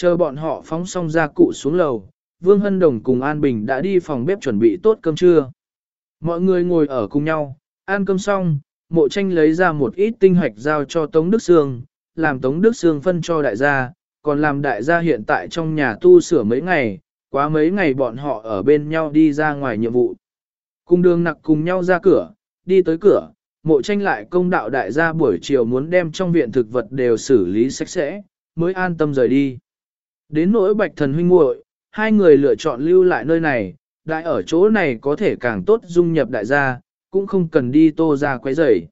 Chờ bọn họ phóng xong ra cụ xuống lầu, Vương Hân Đồng cùng An Bình đã đi phòng bếp chuẩn bị tốt cơm trưa. Mọi người ngồi ở cùng nhau, ăn cơm xong, mộ tranh lấy ra một ít tinh hoạch giao cho Tống Đức Sương, làm Tống Đức Sương phân cho đại gia, còn làm đại gia hiện tại trong nhà tu sửa mấy ngày, quá mấy ngày bọn họ ở bên nhau đi ra ngoài nhiệm vụ. Cùng đường nặc cùng nhau ra cửa, đi tới cửa, mộ tranh lại công đạo đại gia buổi chiều muốn đem trong viện thực vật đều xử lý sạch sẽ, mới an tâm rời đi. Đến nỗi bạch thần huynh muội, hai người lựa chọn lưu lại nơi này, đại ở chỗ này có thể càng tốt dung nhập đại gia, cũng không cần đi tô ra quấy rầy.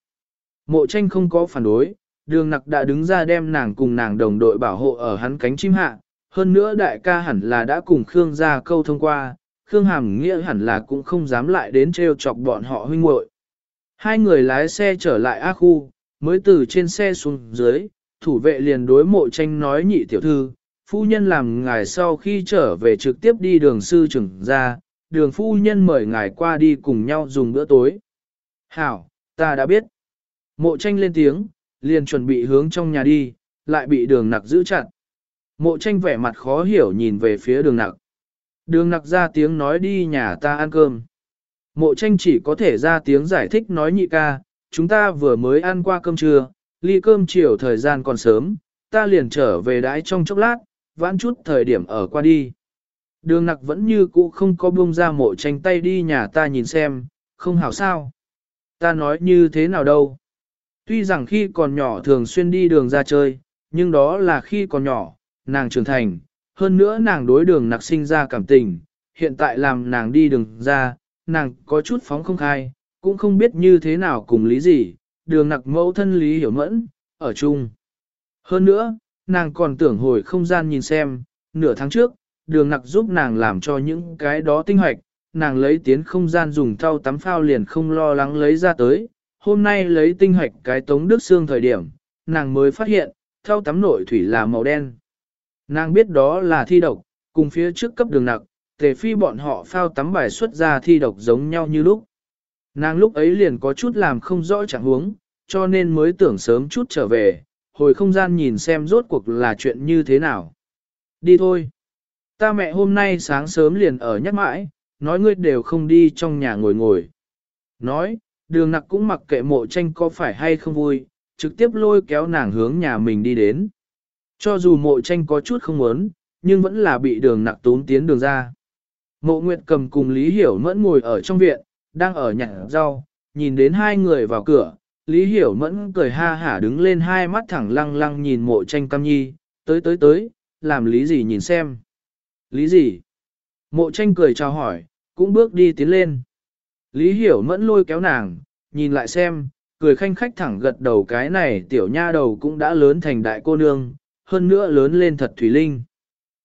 Mộ tranh không có phản đối, đường nặc đã đứng ra đem nàng cùng nàng đồng đội bảo hộ ở hắn cánh chim hạ, hơn nữa đại ca hẳn là đã cùng Khương ra câu thông qua, Khương Hàm nghĩa hẳn là cũng không dám lại đến trêu chọc bọn họ huynh muội. Hai người lái xe trở lại A khu, mới từ trên xe xuống dưới, thủ vệ liền đối mộ tranh nói nhị tiểu thư, phu nhân làm ngài sau khi trở về trực tiếp đi đường sư trưởng ra, đường phu nhân mời ngài qua đi cùng nhau dùng bữa tối. Hảo, ta đã biết. Mộ tranh lên tiếng, liền chuẩn bị hướng trong nhà đi, lại bị đường nặc giữ chặt. Mộ tranh vẻ mặt khó hiểu nhìn về phía đường nặc. Đường nặc ra tiếng nói đi nhà ta ăn cơm. Mộ tranh chỉ có thể ra tiếng giải thích nói nhị ca, chúng ta vừa mới ăn qua cơm trưa, ly cơm chiều thời gian còn sớm, ta liền trở về đái trong chốc lát, vãn chút thời điểm ở qua đi. Đường nặc vẫn như cũ không có buông ra mộ tranh tay đi nhà ta nhìn xem, không hảo sao. Ta nói như thế nào đâu. Tuy rằng khi còn nhỏ thường xuyên đi đường ra chơi, nhưng đó là khi còn nhỏ, nàng trưởng thành, hơn nữa nàng đối đường nặc sinh ra cảm tình, hiện tại làm nàng đi đường ra, nàng có chút phóng không khai, cũng không biết như thế nào cùng lý gì, đường nặc mẫu thân lý hiểu mẫn, ở chung. Hơn nữa, nàng còn tưởng hồi không gian nhìn xem, nửa tháng trước, đường nặc giúp nàng làm cho những cái đó tinh hoạch, nàng lấy tiến không gian dùng thau tắm phao liền không lo lắng lấy ra tới. Hôm nay lấy tinh hoạch cái tống đức xương thời điểm, nàng mới phát hiện, thau tắm nội thủy là màu đen. Nàng biết đó là thi độc, cùng phía trước cấp đường nặc, tề phi bọn họ phao tắm bài xuất ra thi độc giống nhau như lúc. Nàng lúc ấy liền có chút làm không rõ trạng huống, cho nên mới tưởng sớm chút trở về, hồi không gian nhìn xem rốt cuộc là chuyện như thế nào. Đi thôi. Ta mẹ hôm nay sáng sớm liền ở nhắc mãi, nói ngươi đều không đi trong nhà ngồi ngồi. Nói, đường nặc cũng mặc kệ mộ tranh có phải hay không vui, trực tiếp lôi kéo nàng hướng nhà mình đi đến. Cho dù mộ tranh có chút không muốn, nhưng vẫn là bị đường nặc tốn tiến đường ra. Mộ Nguyệt cầm cùng Lý Hiểu Mẫn ngồi ở trong viện, đang ở nhặt rau, nhìn đến hai người vào cửa, Lý Hiểu Mẫn cười ha hả đứng lên hai mắt thẳng lăng lăng nhìn mộ tranh cam nhi, tới tới tới, làm lý gì nhìn xem. Lý gì? Mộ tranh cười chào hỏi, cũng bước đi tiến lên. Lý Hiểu Mẫn lôi kéo nàng, nhìn lại xem, cười khanh khách thẳng gật đầu cái này tiểu nha đầu cũng đã lớn thành đại cô nương, hơn nữa lớn lên thật thủy linh.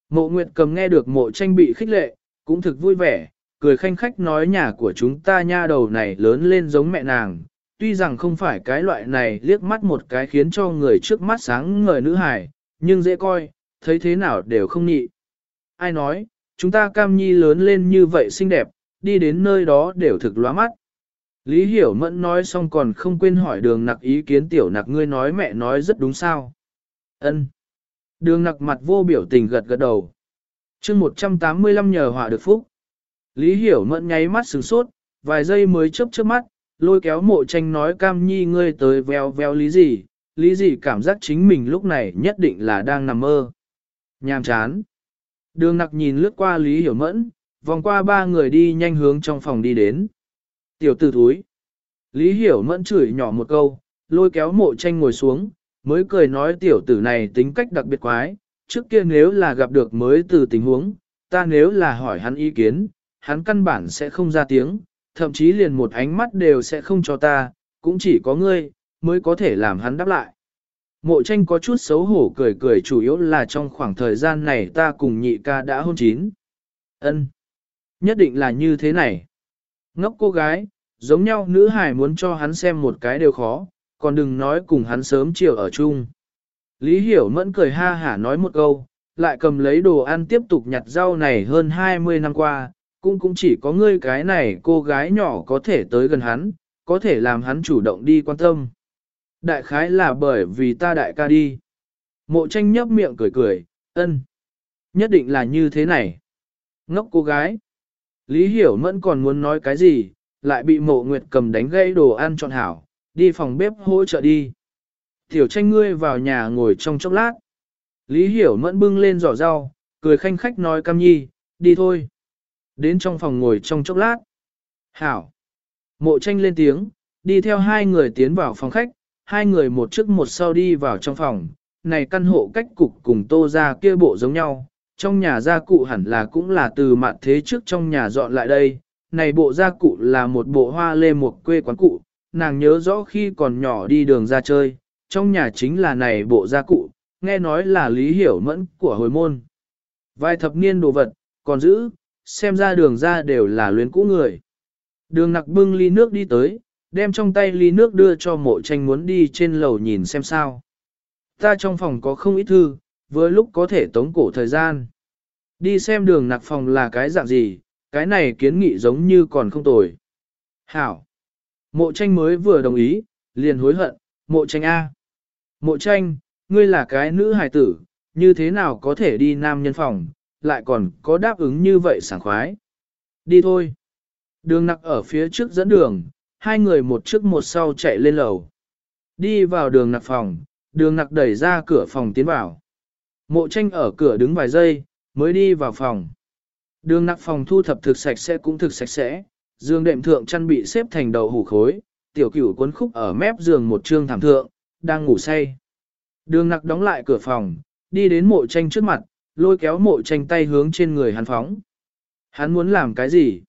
Mộ Nguyệt cầm nghe được mộ tranh bị khích lệ, cũng thực vui vẻ, cười khanh khách nói nhà của chúng ta nha đầu này lớn lên giống mẹ nàng, tuy rằng không phải cái loại này liếc mắt một cái khiến cho người trước mắt sáng ngời nữ hài, nhưng dễ coi, thấy thế nào đều không nhị. Ai nói, chúng ta cam nhi lớn lên như vậy xinh đẹp, đi đến nơi đó đều thực lóa mắt. Lý Hiểu Mẫn nói xong còn không quên hỏi đường nặc ý kiến tiểu nặc ngươi nói mẹ nói rất đúng sao. Ân. Đường nặc mặt vô biểu tình gật gật đầu. chương 185 nhờ họa được phúc. Lý Hiểu Mẫn nháy mắt sửng sốt, vài giây mới chớp chớp mắt, lôi kéo mộ tranh nói cam nhi ngươi tới veo veo lý gì, lý gì cảm giác chính mình lúc này nhất định là đang nằm mơ. Nhàm chán. Đường nặc nhìn lướt qua Lý Hiểu Mẫn, vòng qua ba người đi nhanh hướng trong phòng đi đến. Tiểu tử thúi. Lý Hiểu Mẫn chửi nhỏ một câu, lôi kéo mộ tranh ngồi xuống, mới cười nói tiểu tử này tính cách đặc biệt quái, trước kia nếu là gặp được mới từ tình huống, ta nếu là hỏi hắn ý kiến, hắn căn bản sẽ không ra tiếng, thậm chí liền một ánh mắt đều sẽ không cho ta, cũng chỉ có ngươi, mới có thể làm hắn đáp lại. Mộ tranh có chút xấu hổ cười cười chủ yếu là trong khoảng thời gian này ta cùng nhị ca đã hôn chín. ân Nhất định là như thế này. Ngốc cô gái, giống nhau nữ hải muốn cho hắn xem một cái đều khó, còn đừng nói cùng hắn sớm chiều ở chung. Lý Hiểu Mẫn cười ha hả nói một câu, lại cầm lấy đồ ăn tiếp tục nhặt rau này hơn 20 năm qua, cũng cũng chỉ có ngươi cái này cô gái nhỏ có thể tới gần hắn, có thể làm hắn chủ động đi quan tâm. Đại khái là bởi vì ta đại ca đi. Mộ tranh nhấp miệng cười cười, ân. Nhất định là như thế này. Ngốc cô gái. Lý Hiểu Mẫn còn muốn nói cái gì, lại bị mộ nguyệt cầm đánh gãy đồ ăn trọn hảo, đi phòng bếp hỗ trợ đi. Tiểu tranh ngươi vào nhà ngồi trong chốc lát. Lý Hiểu Mẫn bưng lên giỏ rau, cười khanh khách nói cam nhi, đi thôi. Đến trong phòng ngồi trong chốc lát. Hảo. Mộ tranh lên tiếng, đi theo hai người tiến vào phòng khách, hai người một trước một sau đi vào trong phòng. Này căn hộ cách cục cùng tô ra kia bộ giống nhau, trong nhà gia cụ hẳn là cũng là từ mạn thế trước trong nhà dọn lại đây. Này bộ gia cụ là một bộ hoa lê một quê quán cụ, nàng nhớ rõ khi còn nhỏ đi đường ra chơi, trong nhà chính là này bộ gia cụ, nghe nói là lý hiểu mẫn của hồi môn. Vài thập niên đồ vật, còn giữ, xem ra đường ra đều là luyến cũ người. Đường nặc bưng ly nước đi tới, đem trong tay ly nước đưa cho mộ tranh muốn đi trên lầu nhìn xem sao. Ta trong phòng có không ít thư, với lúc có thể tống cổ thời gian. Đi xem đường nặc phòng là cái dạng gì, cái này kiến nghị giống như còn không tồi. Hảo. Mộ tranh mới vừa đồng ý, liền hối hận, mộ tranh A. Mộ tranh, ngươi là cái nữ hài tử, như thế nào có thể đi nam nhân phòng, lại còn có đáp ứng như vậy sảng khoái. Đi thôi. Đường nặc ở phía trước dẫn đường, hai người một trước một sau chạy lên lầu. Đi vào đường nặc phòng, đường nặc đẩy ra cửa phòng tiến vào. Mộ tranh ở cửa đứng vài giây, mới đi vào phòng. Đường nặc phòng thu thập thực sạch sẽ cũng thực sạch sẽ, giường đệm thượng chăn bị xếp thành đầu hủ khối, tiểu cửu cuốn khúc ở mép giường một trương thảm thượng, đang ngủ say. Đường nặc đóng lại cửa phòng, đi đến mộ tranh trước mặt, lôi kéo mộ tranh tay hướng trên người hắn phóng. Hắn muốn làm cái gì?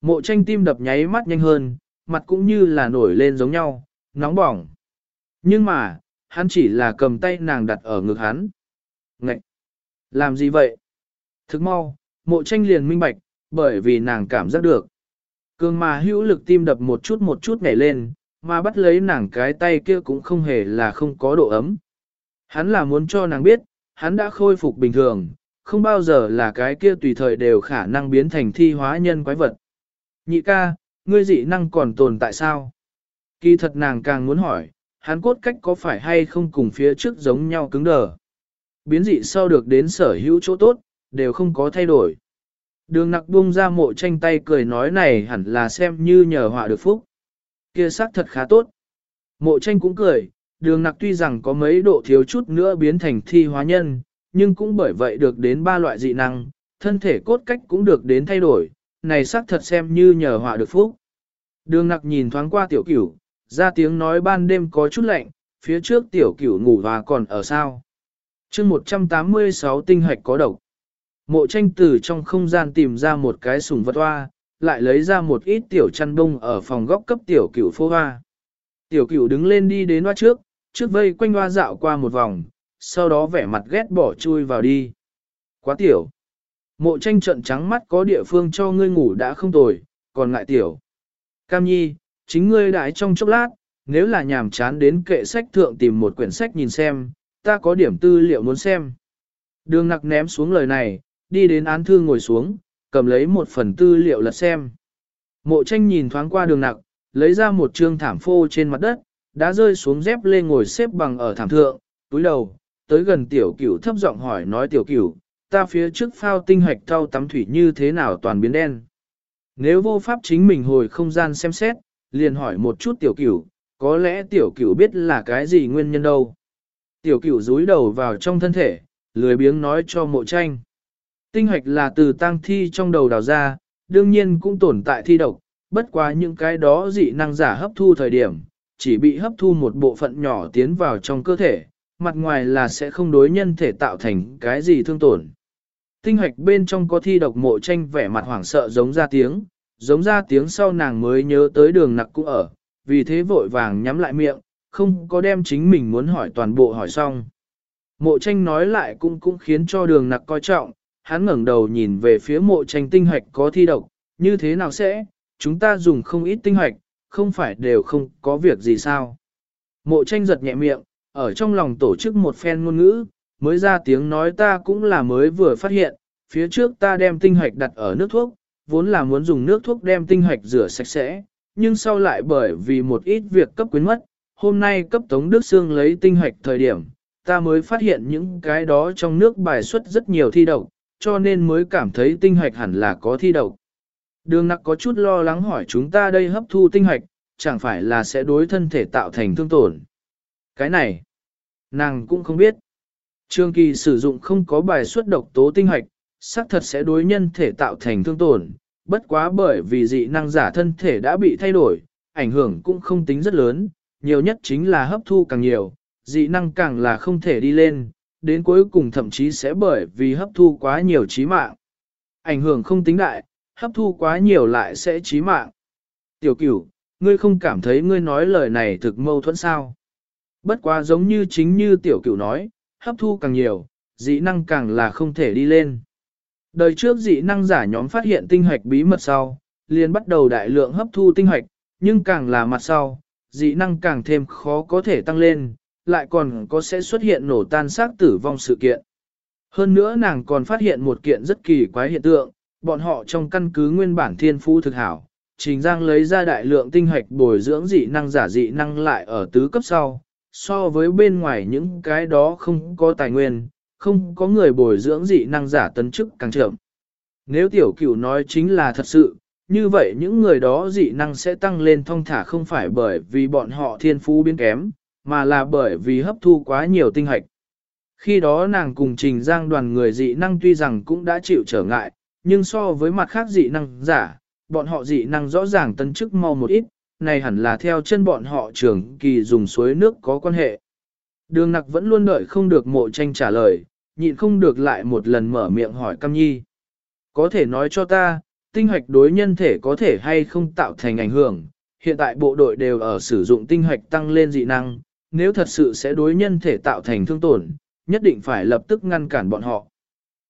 Mộ tranh tim đập nháy mắt nhanh hơn, mặt cũng như là nổi lên giống nhau, nóng bỏng. Nhưng mà, hắn chỉ là cầm tay nàng đặt ở ngực hắn. Ngậy! Làm gì vậy? Thức mau, mộ tranh liền minh bạch, bởi vì nàng cảm giác được. Cường mà hữu lực tim đập một chút một chút nhảy lên, mà bắt lấy nàng cái tay kia cũng không hề là không có độ ấm. Hắn là muốn cho nàng biết, hắn đã khôi phục bình thường, không bao giờ là cái kia tùy thời đều khả năng biến thành thi hóa nhân quái vật. Nhị ca, ngươi dị năng còn tồn tại sao? Kỳ thật nàng càng muốn hỏi, hắn cốt cách có phải hay không cùng phía trước giống nhau cứng đờ. Biến dị sau được đến sở hữu chỗ tốt, đều không có thay đổi. Đường nặc buông ra mộ tranh tay cười nói này hẳn là xem như nhờ họa được phúc. Kia sắc thật khá tốt. Mộ tranh cũng cười, đường nặc tuy rằng có mấy độ thiếu chút nữa biến thành thi hóa nhân, nhưng cũng bởi vậy được đến ba loại dị năng, thân thể cốt cách cũng được đến thay đổi, này xác thật xem như nhờ họa được phúc. Đường nặc nhìn thoáng qua tiểu cửu, ra tiếng nói ban đêm có chút lạnh, phía trước tiểu cửu ngủ và còn ở sao. chương 186 tinh hạch có độc. Mộ tranh từ trong không gian tìm ra một cái sùng vật hoa, lại lấy ra một ít tiểu chăn bông ở phòng góc cấp tiểu cửu phô hoa. Tiểu cửu đứng lên đi đến hoa trước, trước vây quanh hoa dạo qua một vòng, sau đó vẻ mặt ghét bỏ chui vào đi. Quá tiểu. Mộ tranh trận trắng mắt có địa phương cho ngươi ngủ đã không tồi, còn ngại tiểu. Cam nhi, chính ngươi đại trong chốc lát, nếu là nhàm chán đến kệ sách thượng tìm một quyển sách nhìn xem, ta có điểm tư liệu muốn xem. Đường nặc ném xuống lời này, đi đến án thư ngồi xuống, cầm lấy một phần tư liệu lật xem. Mộ tranh nhìn thoáng qua đường nặc, lấy ra một trương thảm phô trên mặt đất, đã rơi xuống dép lê ngồi xếp bằng ở thảm thượng, túi đầu, tới gần tiểu cửu thấp giọng hỏi nói tiểu cửu, ta phía trước phao tinh hoạch thau tắm thủy như thế nào toàn biến đen. Nếu vô pháp chính mình hồi không gian xem xét, liền hỏi một chút tiểu cửu, có lẽ tiểu cửu biết là cái gì nguyên nhân đâu. Tiểu cửu rúi đầu vào trong thân thể, lười biếng nói cho mộ tranh. Tinh hoạch là từ tang thi trong đầu đào ra, đương nhiên cũng tồn tại thi độc, bất quá những cái đó dị năng giả hấp thu thời điểm, chỉ bị hấp thu một bộ phận nhỏ tiến vào trong cơ thể, mặt ngoài là sẽ không đối nhân thể tạo thành cái gì thương tổn. Tinh hoạch bên trong có thi độc mộ tranh vẻ mặt hoảng sợ giống ra tiếng, giống ra tiếng sau nàng mới nhớ tới đường nặc cũng ở, vì thế vội vàng nhắm lại miệng, không có đem chính mình muốn hỏi toàn bộ hỏi xong. Mộ tranh nói lại cũng cũng khiến cho đường nặc coi trọng, hắn ngẩng đầu nhìn về phía mộ tranh tinh hoạch có thi độc, như thế nào sẽ, chúng ta dùng không ít tinh hoạch, không phải đều không có việc gì sao. Mộ tranh giật nhẹ miệng, ở trong lòng tổ chức một phen ngôn ngữ, mới ra tiếng nói ta cũng là mới vừa phát hiện, phía trước ta đem tinh hoạch đặt ở nước thuốc, vốn là muốn dùng nước thuốc đem tinh hoạch rửa sạch sẽ, nhưng sau lại bởi vì một ít việc cấp quyến mất, hôm nay cấp Tống Đức Sương lấy tinh hoạch thời điểm, ta mới phát hiện những cái đó trong nước bài xuất rất nhiều thi độc, cho nên mới cảm thấy tinh hoạch hẳn là có thi độc. Đường nặc có chút lo lắng hỏi chúng ta đây hấp thu tinh hoạch, chẳng phải là sẽ đối thân thể tạo thành thương tổn. Cái này, nàng cũng không biết. Trường kỳ sử dụng không có bài xuất độc tố tinh hoạch, xác thật sẽ đối nhân thể tạo thành thương tổn, bất quá bởi vì dị năng giả thân thể đã bị thay đổi, ảnh hưởng cũng không tính rất lớn, nhiều nhất chính là hấp thu càng nhiều, dị năng càng là không thể đi lên, đến cuối cùng thậm chí sẽ bởi vì hấp thu quá nhiều chí mạng. Ảnh hưởng không tính đại, hấp thu quá nhiều lại sẽ chí mạng. Tiểu cửu, ngươi không cảm thấy ngươi nói lời này thực mâu thuẫn sao? Bất quá giống như chính như tiểu cửu nói, hấp thu càng nhiều, dị năng càng là không thể đi lên. Đời trước dị năng giả nhóm phát hiện tinh hoạch bí mật sau, liền bắt đầu đại lượng hấp thu tinh hoạch, nhưng càng là mặt sau, dị năng càng thêm khó có thể tăng lên, lại còn có sẽ xuất hiện nổ tan xác tử vong sự kiện. Hơn nữa nàng còn phát hiện một kiện rất kỳ quái hiện tượng, bọn họ trong căn cứ nguyên bản thiên phú thực hảo, Trình Giang lấy ra đại lượng tinh hạch bồi dưỡng dị năng giả dị năng lại ở tứ cấp sau, so với bên ngoài những cái đó không có tài nguyên, không có người bồi dưỡng dị năng giả tấn chức càng chậm. Nếu tiểu cửu nói chính là thật sự, như vậy những người đó dị năng sẽ tăng lên thông thả không phải bởi vì bọn họ thiên phú biến kém, mà là bởi vì hấp thu quá nhiều tinh hạch. Khi đó nàng cùng trình giang đoàn người dị năng tuy rằng cũng đã chịu trở ngại, nhưng so với mặt khác dị năng giả, bọn họ dị năng rõ ràng tấn chức mau một ít, này hẳn là theo chân bọn họ trưởng kỳ dùng suối nước có quan hệ. Đường nặc vẫn luôn đợi không được mộ tranh trả lời, nhịn không được lại một lần mở miệng hỏi Cam Nhi. Có thể nói cho ta, tinh hoạch đối nhân thể có thể hay không tạo thành ảnh hưởng, hiện tại bộ đội đều ở sử dụng tinh hoạch tăng lên dị năng, nếu thật sự sẽ đối nhân thể tạo thành thương tổn, nhất định phải lập tức ngăn cản bọn họ.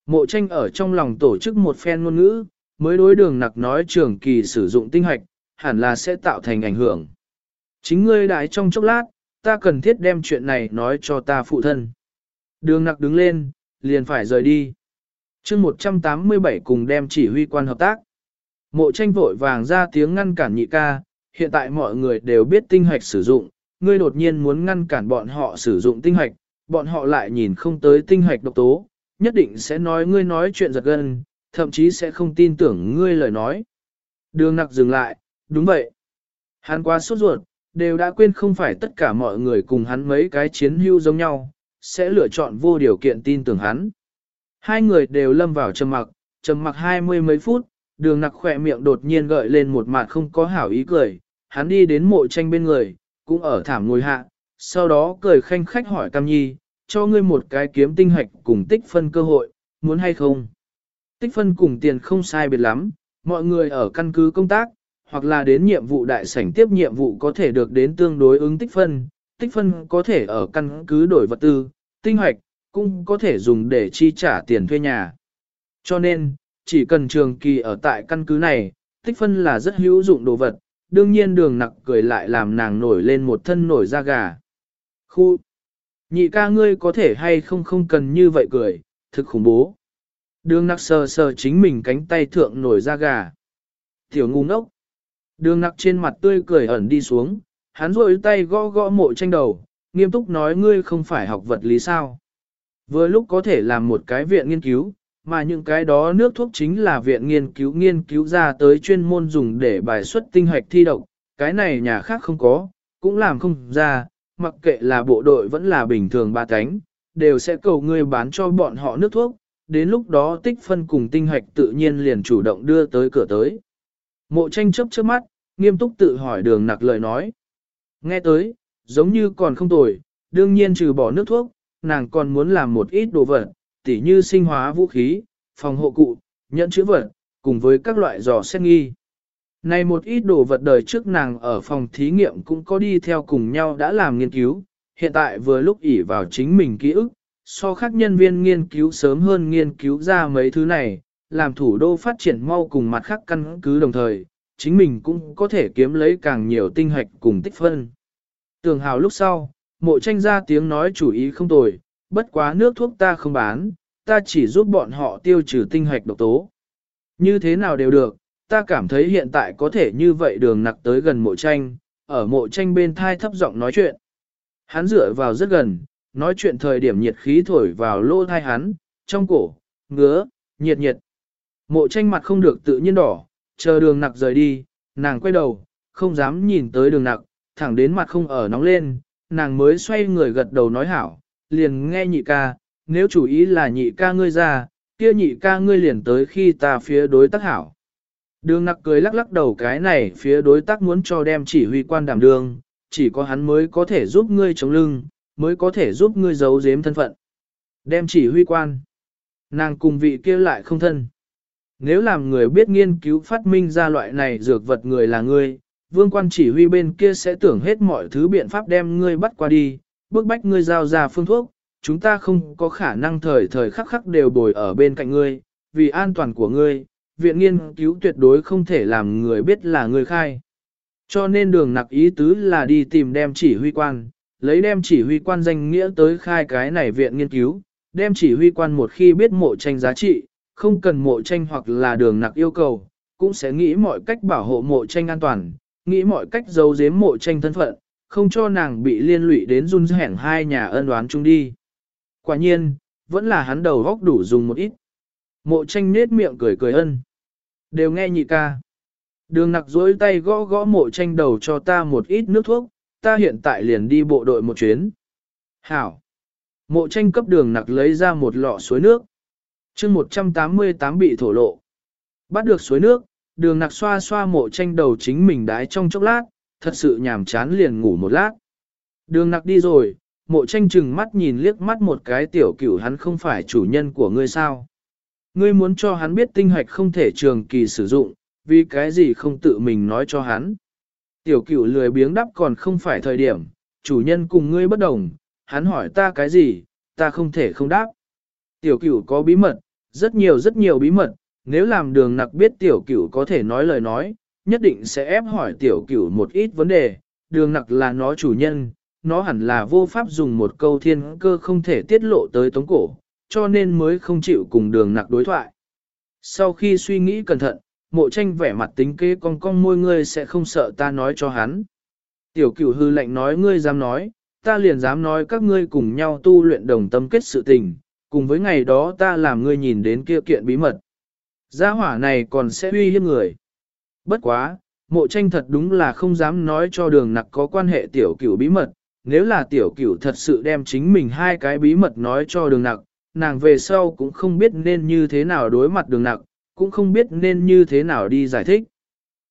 Mộ tranh ở trong lòng tổ chức một phen ngôn ngữ, mới đối đường nặc nói trường kỳ sử dụng tinh hoạch, hẳn là sẽ tạo thành ảnh hưởng. Chính ngươi đại trong chốc lát, ta cần thiết đem chuyện này nói cho ta phụ thân. Đường nặc đứng lên, liền phải rời đi. chương 187 cùng đem chỉ huy quan hợp tác. Mộ tranh vội vàng ra tiếng ngăn cản nhị ca, hiện tại mọi người đều biết tinh hoạch sử dụng, ngươi đột nhiên muốn ngăn cản bọn họ sử dụng tinh hoạch, bọn họ lại nhìn không tới tinh hoạch độc tố, nhất định sẽ nói ngươi nói chuyện giật gân, thậm chí sẽ không tin tưởng ngươi lời nói. Đường nặc dừng lại, đúng vậy. Hắn quá sốt ruột, đều đã quên không phải tất cả mọi người cùng hắn mấy cái chiến hưu giống nhau, sẽ lựa chọn vô điều kiện tin tưởng hắn. Hai người đều lâm vào trầm mặc, trầm mặc hai mươi mấy phút, đường nặc khỏe miệng đột nhiên gợi lên một mặt không có hảo ý cười, hắn đi đến mộ tranh bên người, cũng ở thảm ngồi hạ, sau đó cười khanh khách hỏi Cam Nhi, cho ngươi một cái kiếm tinh hạch cùng tích phân cơ hội, muốn hay không? Tích phân cùng tiền không sai biệt lắm, mọi người ở căn cứ công tác, hoặc là đến nhiệm vụ đại sảnh tiếp nhiệm vụ có thể được đến tương đối ứng tích phân, tích phân có thể ở căn cứ đổi vật tư, tinh hoạch, cũng có thể dùng để chi trả tiền thuê nhà. Cho nên, chỉ cần trường kỳ ở tại căn cứ này, tích phân là rất hữu dụng đồ vật, đương nhiên đường nặc cười lại làm nàng nổi lên một thân nổi da gà. Khu! Nhị ca ngươi có thể hay không không cần như vậy cười, thực khủng bố. Đường nặc sờ sờ chính mình cánh tay thượng nổi da gà. Tiểu ngu ngốc. Đường nặc trên mặt tươi cười ẩn đi xuống, hắn rội tay gõ gõ mộ tranh đầu, nghiêm túc nói ngươi không phải học vật lý sao. Vừa lúc có thể làm một cái viện nghiên cứu, mà những cái đó nước thuốc chính là viện nghiên cứu nghiên cứu ra tới chuyên môn dùng để bài xuất tinh hoạch thi độc, cái này nhà khác không có, cũng làm không ra, mặc kệ là bộ đội vẫn là bình thường ba cánh, đều sẽ cầu ngươi bán cho bọn họ nước thuốc, đến lúc đó tích phân cùng tinh hoạch tự nhiên liền chủ động đưa tới cửa tới. Mộ tranh chấp trước mắt, nghiêm túc tự hỏi đường nặc lời nói. Nghe tới, giống như còn không tồi, đương nhiên trừ bỏ nước thuốc, nàng còn muốn làm một ít đồ vật, tỉ như sinh hóa vũ khí, phòng hộ cụ, nhận chữ vật, cùng với các loại giò xét nghi. Này một ít đồ vật đời trước nàng ở phòng thí nghiệm cũng có đi theo cùng nhau đã làm nghiên cứu, hiện tại vừa lúc ỉ vào chính mình ký ức, so khác nhân viên nghiên cứu sớm hơn nghiên cứu ra mấy thứ này, làm thủ đô phát triển mau cùng mặt khác căn cứ đồng thời, chính mình cũng có thể kiếm lấy càng nhiều tinh hoạch cùng tích phân. Tường hào lúc sau, mộ tranh ra tiếng nói chủ ý không tồi, bất quá nước thuốc ta không bán, ta chỉ giúp bọn họ tiêu trừ tinh hoạch độc tố. Như thế nào đều được, ta cảm thấy hiện tại có thể như vậy đường nặc tới gần mộ tranh, ở mộ tranh bên thai thấp giọng nói chuyện. Hắn dựa vào rất gần, nói chuyện thời điểm nhiệt khí thổi vào lỗ thai hắn, trong cổ, ngứa, nhiệt nhiệt. Mộ tranh mặt không được tự nhiên đỏ, chờ đường nặc rời đi, nàng quay đầu, không dám nhìn tới đường nặc, thẳng đến mặt không ở nóng lên, nàng mới xoay người gật đầu nói hảo, liền nghe nhị ca, nếu chủ ý là nhị ca ngươi ra, kia nhị ca ngươi liền tới khi ta phía đối tác hảo. Đường nặc cười lắc lắc đầu cái này phía đối tác muốn cho đem chỉ huy quan đảm đường, chỉ có hắn mới có thể giúp ngươi chống lưng, mới có thể giúp ngươi giấu giếm thân phận. Đem chỉ huy quan. Nàng cùng vị kia lại không thân. Nếu làm người biết nghiên cứu phát minh ra loại này dược vật người là ngươi, vương quan chỉ huy bên kia sẽ tưởng hết mọi thứ biện pháp đem ngươi bắt qua đi, bước bách ngươi giao ra phương thuốc, chúng ta không có khả năng thời thời khắc khắc đều bồi ở bên cạnh ngươi, vì an toàn của ngươi, viện nghiên cứu tuyệt đối không thể làm người biết là người khai. Cho nên đường nặc ý tứ là đi tìm đem chỉ huy quan, lấy đem chỉ huy quan danh nghĩa tới khai cái này viện nghiên cứu, đem chỉ huy quan một khi biết mộ tranh giá trị, không cần mộ tranh hoặc là đường nặc yêu cầu, cũng sẽ nghĩ mọi cách bảo hộ mộ tranh an toàn, nghĩ mọi cách giấu giếm mộ tranh thân phận, không cho nàng bị liên lụy đến run hẻn hai nhà ân đoán chung đi. Quả nhiên, vẫn là hắn đầu góc đủ dùng một ít. Mộ tranh nết miệng cười cười ân. Đều nghe nhị ca. Đường nặc dối tay gõ gõ mộ tranh đầu cho ta một ít nước thuốc, ta hiện tại liền đi bộ đội một chuyến. Hảo. Mộ tranh cấp đường nặc lấy ra một lọ suối nước. chương 188 bị thổ lộ. Bắt được suối nước, đường nặc xoa xoa mộ tranh đầu chính mình đái trong chốc lát, thật sự nhàm chán liền ngủ một lát. Đường nặc đi rồi, mộ tranh chừng mắt nhìn liếc mắt một cái tiểu cửu hắn không phải chủ nhân của ngươi sao. Ngươi muốn cho hắn biết tinh hạch không thể trường kỳ sử dụng, vì cái gì không tự mình nói cho hắn. Tiểu cửu lười biếng đắp còn không phải thời điểm, chủ nhân cùng ngươi bất đồng, hắn hỏi ta cái gì, ta không thể không đáp. Tiểu cửu có bí mật, rất nhiều rất nhiều bí mật, nếu làm đường nặc biết tiểu cửu có thể nói lời nói, nhất định sẽ ép hỏi tiểu cửu một ít vấn đề, đường nặc là nó chủ nhân, nó hẳn là vô pháp dùng một câu thiên cơ không thể tiết lộ tới tống cổ, cho nên mới không chịu cùng đường nặc đối thoại. Sau khi suy nghĩ cẩn thận, mộ tranh vẻ mặt tính kế con con môi ngươi sẽ không sợ ta nói cho hắn. Tiểu cửu hư lệnh nói ngươi dám nói, ta liền dám nói các ngươi cùng nhau tu luyện đồng tâm kết sự tình, cùng với ngày đó ta làm ngươi nhìn đến kia kiện bí mật. Gia hỏa này còn sẽ uy hiếp người. Bất quá, mộ tranh thật đúng là không dám nói cho đường nặc có quan hệ tiểu cửu bí mật, nếu là tiểu cửu thật sự đem chính mình hai cái bí mật nói cho đường nặc, nàng về sau cũng không biết nên như thế nào đối mặt đường nặc, cũng không biết nên như thế nào đi giải thích.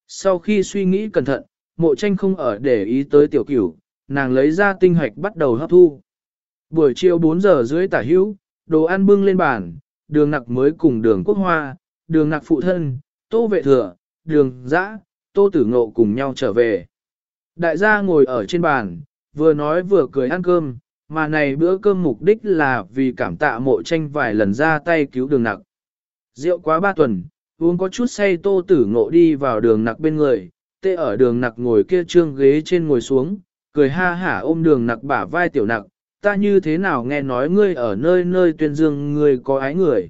Sau khi suy nghĩ cẩn thận, mộ tranh không ở để ý tới tiểu cửu, nàng lấy ra tinh hoạch bắt đầu hấp thu. Buổi chiều 4 giờ dưới tả hữu, đồ ăn bưng lên bàn, đường nặc mới cùng đường quốc hoa, đường nặc phụ thân, tô vệ thừa, đường dã, tô tử ngộ cùng nhau trở về. Đại gia ngồi ở trên bàn, vừa nói vừa cười ăn cơm, mà này bữa cơm mục đích là vì cảm tạ mộ tranh vài lần ra tay cứu đường nặc. Rượu quá ba tuần, uống có chút say tô tử ngộ đi vào đường nặc bên người, tê ở đường nặc ngồi kia trương ghế trên ngồi xuống, cười ha hả ôm đường nặc bả vai tiểu nặc, ta như thế nào nghe nói ngươi ở nơi nơi tuyên dương ngươi có ái người.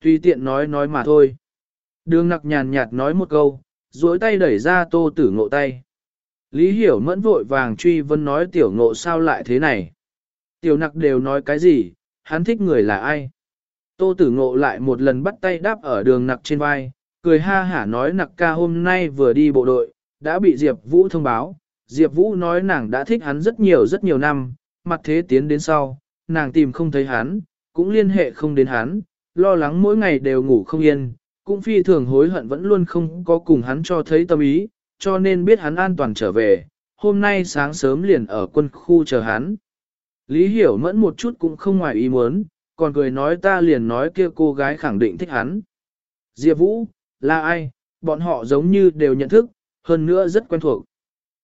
Tùy tiện nói nói mà thôi. Đường nặc nhàn nhạt nói một câu, duỗi tay đẩy ra tô tử ngộ tay. Lý hiểu mẫn vội vàng truy vấn nói tiểu ngộ sao lại thế này. Tiểu nặc đều nói cái gì, hắn thích người là ai. Tô tử ngộ lại một lần bắt tay đáp ở đường nặc trên vai, cười ha hả nói nặc ca hôm nay vừa đi bộ đội, đã bị Diệp Vũ thông báo. Diệp Vũ nói nàng đã thích hắn rất nhiều rất nhiều năm, mặt thế tiến đến sau, nàng tìm không thấy hắn, cũng liên hệ không đến hắn, lo lắng mỗi ngày đều ngủ không yên, cũng phi thường hối hận vẫn luôn không có cùng hắn cho thấy tâm ý, cho nên biết hắn an toàn trở về, hôm nay sáng sớm liền ở quân khu chờ hắn. Lý hiểu mẫn một chút cũng không ngoài ý muốn, còn cười nói ta liền nói kia cô gái khẳng định thích hắn. Diệp Vũ, là ai, bọn họ giống như đều nhận thức, hơn nữa rất quen thuộc.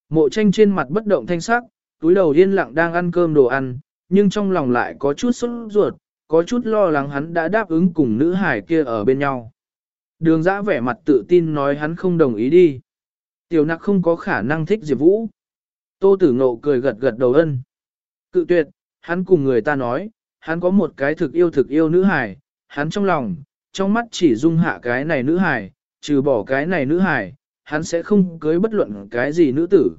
Mộ tranh trên mặt bất động thanh sắc, túi đầu yên lặng đang ăn cơm đồ ăn, nhưng trong lòng lại có chút sốt ruột, có chút lo lắng hắn đã đáp ứng cùng nữ hải kia ở bên nhau. Đường giã vẻ mặt tự tin nói hắn không đồng ý đi. Tiểu nặc không có khả năng thích Diệp Vũ. Tô tử ngộ cười gật gật đầu ân. Cự tuyệt, hắn cùng người ta nói, hắn có một cái thực yêu thực yêu nữ hải, hắn trong lòng, trong mắt chỉ dung hạ cái này nữ hải, trừ bỏ cái này nữ hải, hắn sẽ không cưới bất luận cái gì nữ tử.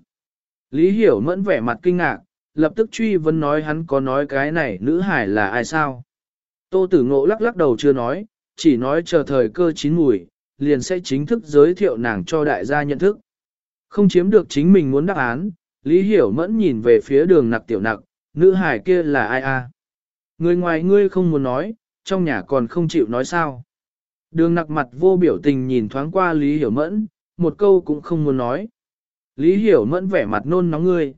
Lý Hiểu mẫn vẻ mặt kinh ngạc, lập tức truy vấn nói hắn có nói cái này nữ hải là ai sao. Tô tử ngộ lắc lắc đầu chưa nói, chỉ nói chờ thời cơ chín mùi, liền sẽ chính thức giới thiệu nàng cho đại gia nhận thức. Không chiếm được chính mình muốn đáp án, Lý Hiểu Mẫn nhìn về phía đường nặc tiểu nặc, nữ hải kia là ai a? Người ngoài ngươi không muốn nói, trong nhà còn không chịu nói sao. Đường nặc mặt vô biểu tình nhìn thoáng qua Lý Hiểu Mẫn, một câu cũng không muốn nói. Lý Hiểu Mẫn vẻ mặt nôn nóng ngươi.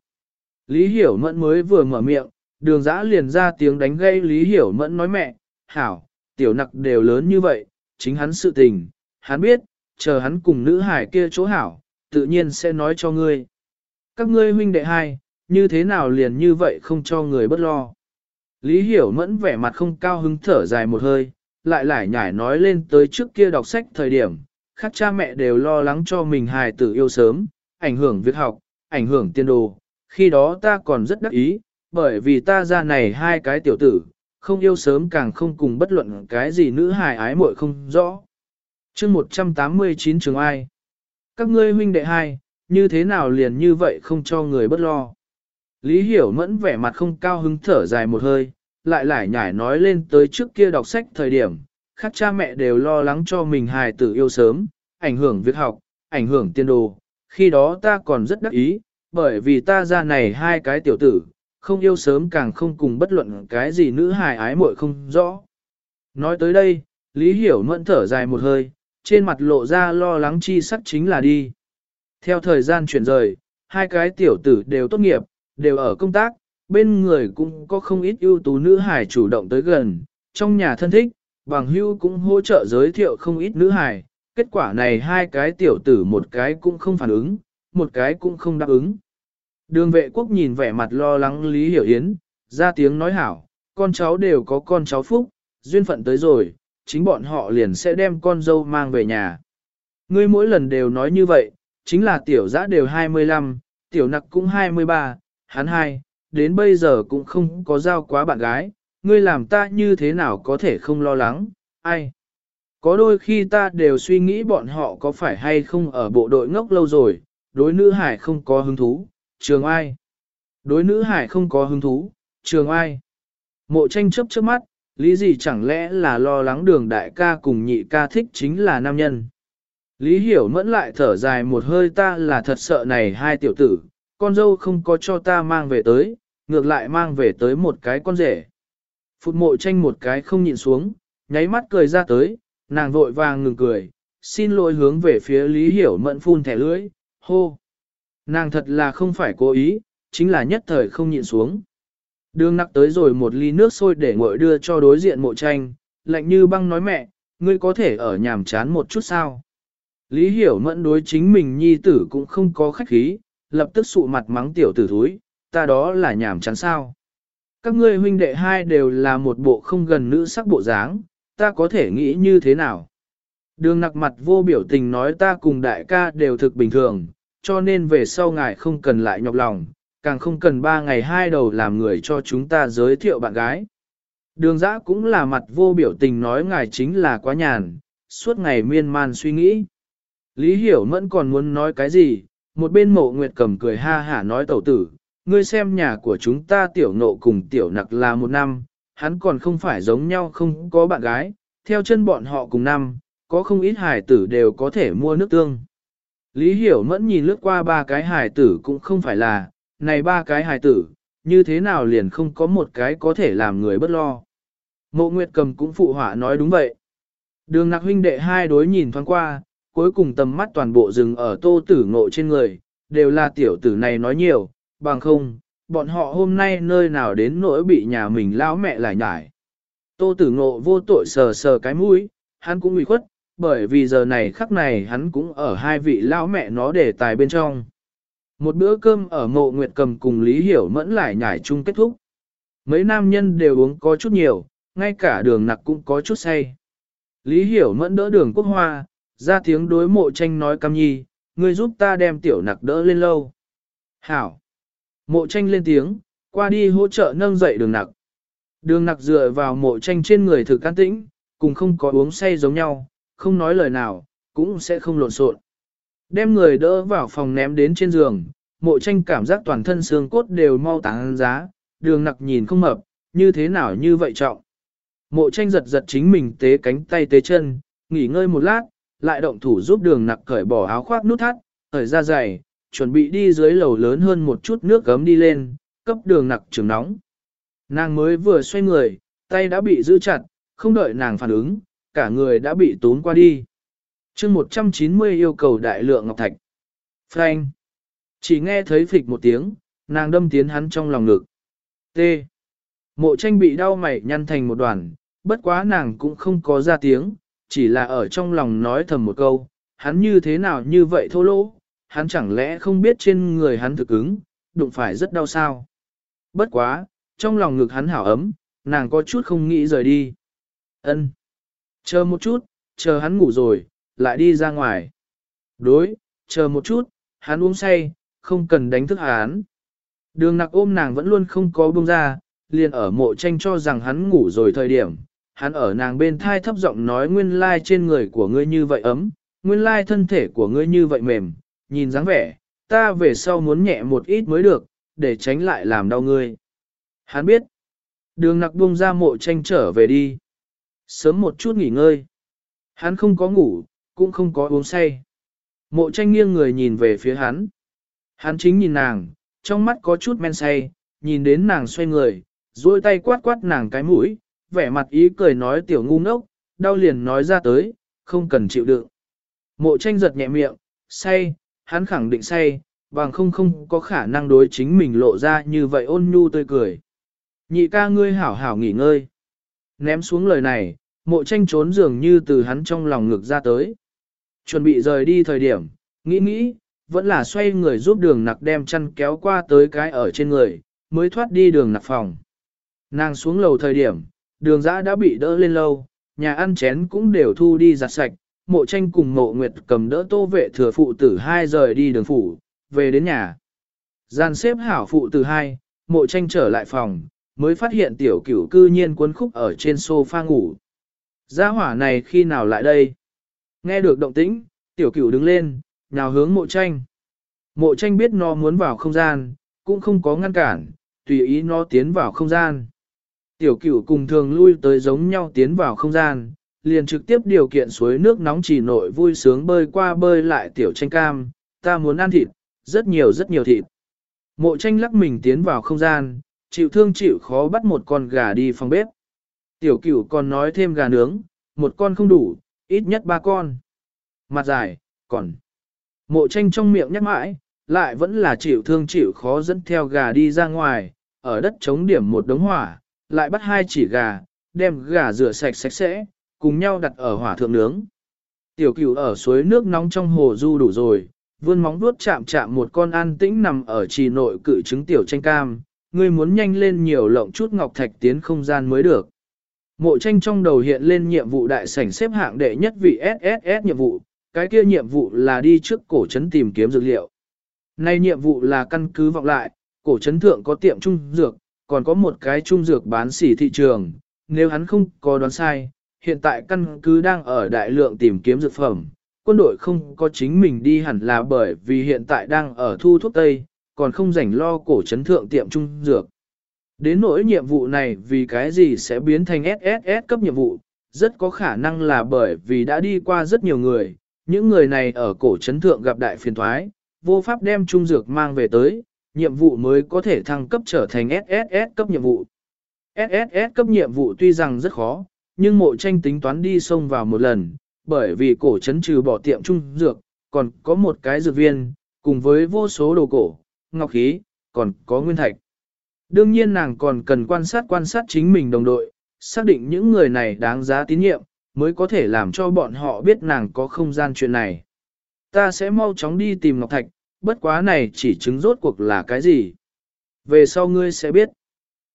Lý Hiểu Mẫn mới vừa mở miệng, đường giã liền ra tiếng đánh gây Lý Hiểu Mẫn nói mẹ, hảo, tiểu nặc đều lớn như vậy, chính hắn sự tình, hắn biết, chờ hắn cùng nữ hải kia chỗ hảo, tự nhiên sẽ nói cho ngươi. Các ngươi huynh đệ hai, như thế nào liền như vậy không cho người bất lo. Lý Hiểu Mẫn vẻ mặt không cao hứng thở dài một hơi, lại lại nhải nói lên tới trước kia đọc sách thời điểm, khác cha mẹ đều lo lắng cho mình hài tử yêu sớm, ảnh hưởng việc học, ảnh hưởng tiên đồ. Khi đó ta còn rất đắc ý, bởi vì ta ra này hai cái tiểu tử, không yêu sớm càng không cùng bất luận cái gì nữ hài ái muội không rõ. chương 189 trường ai? Các ngươi huynh đệ hai, như thế nào liền như vậy không cho người bất lo? Lý Hiểu Mẫn vẻ mặt không cao hứng thở dài một hơi, lại lại nhải nói lên tới trước kia đọc sách thời điểm, khác cha mẹ đều lo lắng cho mình hài tử yêu sớm, ảnh hưởng việc học, ảnh hưởng tiên đồ. Khi đó ta còn rất đắc ý, bởi vì ta ra này hai cái tiểu tử, không yêu sớm càng không cùng bất luận cái gì nữ hài ái muội không rõ. Nói tới đây, Lý Hiểu Mẫn thở dài một hơi, trên mặt lộ ra lo lắng chi sắc chính là đi. Theo thời gian chuyển rời, hai cái tiểu tử đều tốt nghiệp, đều ở công tác, bên người cũng có không ít ưu tú nữ hài chủ động tới gần, trong nhà thân thích, bằng hưu cũng hỗ trợ giới thiệu không ít nữ hài. Kết quả này hai cái tiểu tử một cái cũng không phản ứng, một cái cũng không đáp ứng. Đường vệ quốc nhìn vẻ mặt lo lắng Lý Hiểu Yến, ra tiếng nói hảo, con cháu đều có con cháu phúc, duyên phận tới rồi, chính bọn họ liền sẽ đem con dâu mang về nhà. Ngươi mỗi lần đều nói như vậy, chính là tiểu giã đều 25, tiểu nặc cũng 23, hắn hai, đến bây giờ cũng không có giao quá bạn gái, ngươi làm ta như thế nào có thể không lo lắng, ai? Có đôi khi ta đều suy nghĩ bọn họ có phải hay không ở bộ đội ngốc lâu rồi, đối nữ hải không có hứng thú, trường ai? Đối nữ hải không có hứng thú, trường ai? Mộ tranh chấp trước mắt, lý gì chẳng lẽ là lo lắng đường đại ca cùng nhị ca thích chính là nam nhân? Lý hiểu mẫn lại thở dài một hơi ta là thật sợ này hai tiểu tử, con dâu không có cho ta mang về tới, ngược lại mang về tới một cái con rể. Phụt mộ tranh một cái không nhịn xuống, nháy mắt cười ra tới, nàng vội vàng ngừng cười, xin lỗi hướng về phía Lý Hiểu Mẫn phun thẻ lưỡi, hô. Nàng thật là không phải cố ý, chính là nhất thời không nhịn xuống. Đường nặc tới rồi một ly nước sôi để ngội đưa cho đối diện mộ tranh, lạnh như băng nói mẹ, ngươi có thể ở nhàm chán một chút sao. Lý Hiểu Mẫn đối chính mình nhi tử cũng không có khách khí, lập tức sụ mặt mắng tiểu tử thúi, ta đó là nhảm chán sao. Các ngươi huynh đệ hai đều là một bộ không gần nữ sắc bộ dáng, ta có thể nghĩ như thế nào? Đường nặc mặt vô biểu tình nói ta cùng đại ca đều thực bình thường, cho nên về sau ngài không cần lại nhọc lòng, càng không cần ba ngày hai đầu làm người cho chúng ta giới thiệu bạn gái. Đường giã cũng là mặt vô biểu tình nói ngài chính là quá nhàn, suốt ngày miên man suy nghĩ. Lý Hiểu Mẫn còn muốn nói cái gì, một bên mộ nguyệt cầm cười ha hả nói tẩu tử, ngươi xem nhà của chúng ta tiểu nộ cùng tiểu nặc là một năm, hắn còn không phải giống nhau không có bạn gái, theo chân bọn họ cùng năm, có không ít hải tử đều có thể mua nước tương. Lý Hiểu Mẫn nhìn lướt qua ba cái hải tử cũng không phải là, này ba cái hải tử, như thế nào liền không có một cái có thể làm người bất lo. Mộ Nguyệt cầm cũng phụ họa nói đúng vậy. Đường nặc huynh đệ hai đối nhìn thoáng qua, cuối cùng tầm mắt toàn bộ dừng ở tô tử ngộ trên người, đều là tiểu tử này nói nhiều, bằng không, bọn họ hôm nay nơi nào đến nỗi bị nhà mình lão mẹ lại nhải. Tô tử ngộ vô tội sờ sờ cái mũi, hắn cũng bị khuất, bởi vì giờ này khắc này hắn cũng ở hai vị lão mẹ nó để tài bên trong. Một bữa cơm ở mộ nguyệt cầm cùng Lý Hiểu mẫn lại nhải chung kết thúc. Mấy nam nhân đều uống có chút nhiều, ngay cả đường nặc cũng có chút say. Lý Hiểu mẫn đỡ đường quốc hoa, ra tiếng đối mộ tranh nói cam nhi, ngươi giúp ta đem tiểu nặc đỡ lên lâu. Hảo. Mộ tranh lên tiếng, qua đi hỗ trợ nâng dậy đường nặc. Đường nặc dựa vào mộ tranh trên người thực can tĩnh, cùng không có uống say giống nhau, không nói lời nào, cũng sẽ không lộn xộn. Đem người đỡ vào phòng ném đến trên giường, mộ tranh cảm giác toàn thân xương cốt đều mau tán giá, đường nặc nhìn không mập, như thế nào như vậy trọng. Mộ tranh giật giật chính mình tế cánh tay tế chân, nghỉ ngơi một lát, lại động thủ giúp đường nặc cởi bỏ áo khoác nút thắt, cởi ra giày, chuẩn bị đi dưới lầu lớn hơn một chút nước gấm đi lên, cấp đường nặc trường nóng. Nàng mới vừa xoay người, tay đã bị giữ chặt, không đợi nàng phản ứng, cả người đã bị tốn qua đi. chương 190 yêu cầu đại lượng ngọc thạch. Frank. Chỉ nghe thấy phịch một tiếng, nàng đâm tiến hắn trong lòng ngực. T. Mộ tranh bị đau mày nhăn thành một đoàn, bất quá nàng cũng không có ra tiếng, chỉ là ở trong lòng nói thầm một câu, hắn như thế nào như vậy thô lỗ, hắn chẳng lẽ không biết trên người hắn thực ứng, đụng phải rất đau sao. Bất quá, trong lòng ngực hắn hảo ấm, nàng có chút không nghĩ rời đi. Ân, Chờ một chút, chờ hắn ngủ rồi, lại đi ra ngoài. Đối, chờ một chút, hắn uống say, không cần đánh thức hắn. Đường nặc ôm nàng vẫn luôn không có buông ra, liền ở mộ tranh cho rằng hắn ngủ rồi thời điểm. Hắn ở nàng bên thai thấp giọng nói nguyên lai trên người của ngươi như vậy ấm, nguyên lai thân thể của ngươi như vậy mềm, nhìn dáng vẻ, ta về sau muốn nhẹ một ít mới được, để tránh lại làm đau ngươi. Hắn biết, đường nặc buông ra mộ tranh trở về đi. Sớm một chút nghỉ ngơi. Hắn không có ngủ, cũng không có uống say. Mộ tranh nghiêng người nhìn về phía hắn. Hắn chính nhìn nàng, trong mắt có chút men say, nhìn đến nàng xoay người, duỗi tay quát quát nàng cái mũi, vẻ mặt ý cười nói tiểu ngu ngốc, đau liền nói ra tới, không cần chịu đựng. Mộ tranh giật nhẹ miệng, say, hắn khẳng định say, bằng không không có khả năng đối chính mình lộ ra như vậy ôn nhu tươi cười. Nhị ca ngươi hảo hảo nghỉ ngơi. Ném xuống lời này, mộ tranh trốn dường như từ hắn trong lòng ngực ra tới. Chuẩn bị rời đi thời điểm, nghĩ nghĩ, vẫn là xoay người giúp đường nặc đem chăn kéo qua tới cái ở trên người, mới thoát đi đường nặc phòng. Nàng xuống lầu thời điểm, đường giã đã bị đỡ lên lâu, nhà ăn chén cũng đều thu đi giặt sạch, mộ tranh cùng mộ nguyệt cầm đỡ tô vệ thừa phụ tử hai rời đi đường phủ, về đến nhà. Gian xếp hảo phụ tử hai, mộ tranh trở lại phòng, mới phát hiện tiểu cửu cư nhiên cuốn khúc ở trên sofa ngủ. Gia hỏa này khi nào lại đây? Nghe được động tĩnh, tiểu cửu đứng lên, nào hướng mộ tranh. Mộ tranh biết nó muốn vào không gian, cũng không có ngăn cản, tùy ý nó tiến vào không gian. Tiểu cửu cùng thường lui tới giống nhau tiến vào không gian, liền trực tiếp điều kiện suối nước nóng chỉ nội vui sướng bơi qua bơi lại tiểu tranh cam, ta muốn ăn thịt, rất nhiều rất nhiều thịt. Mộ tranh lắc mình tiến vào không gian, chịu thương chịu khó bắt một con gà đi phòng bếp. Tiểu cửu còn nói thêm gà nướng, một con không đủ, ít nhất ba con. Mặt dài, còn. Mộ tranh trong miệng nhắc mãi, lại vẫn là chịu thương chịu khó dẫn theo gà đi ra ngoài, ở đất chống điểm một đống hỏa, lại bắt hai chỉ gà, đem gà rửa sạch sạch sẽ, cùng nhau đặt ở hỏa thượng nướng. Tiểu cửu ở suối nước nóng trong hồ du đủ rồi, vươn móng vuốt chạm chạm một con an tĩnh nằm ở trì nội cự trứng tiểu tranh cam, ngươi muốn nhanh lên nhiều lộng chút ngọc thạch tiến không gian mới được. Mộ tranh trong đầu hiện lên nhiệm vụ đại sảnh xếp hạng đệ nhất vị SSS nhiệm vụ, cái kia nhiệm vụ là đi trước cổ trấn tìm kiếm dược liệu. Nay nhiệm vụ là căn cứ vọng lại, cổ trấn thượng có tiệm trung dược, còn có một cái trung dược bán xỉ thị trường, nếu hắn không có đoán sai, hiện tại căn cứ đang ở đại lượng tìm kiếm dược phẩm, quân đội không có chính mình đi hẳn là bởi vì hiện tại đang ở thu thuốc Tây, còn không rảnh lo cổ chấn thượng tiệm trung dược. Đến nỗi nhiệm vụ này vì cái gì sẽ biến thành SSS cấp nhiệm vụ, rất có khả năng là bởi vì đã đi qua rất nhiều người, những người này ở cổ chấn thượng gặp đại phiền thoái, vô pháp đem trung dược mang về tới, nhiệm vụ mới có thể thăng cấp trở thành SSS cấp nhiệm vụ. SSS cấp nhiệm vụ tuy rằng rất khó, nhưng mộ tranh tính toán đi xông vào một lần, bởi vì cổ chấn trừ bỏ tiệm trung dược, còn có một cái dược viên, cùng với vô số đồ cổ, ngọc khí, còn có nguyên thạch. Đương nhiên nàng còn cần quan sát quan sát chính mình đồng đội, xác định những người này đáng giá tín nhiệm, mới có thể làm cho bọn họ biết nàng có không gian chuyện này. Ta sẽ mau chóng đi tìm Ngọc Thạch, bất quá này chỉ chứng rốt cuộc là cái gì. Về sau ngươi sẽ biết.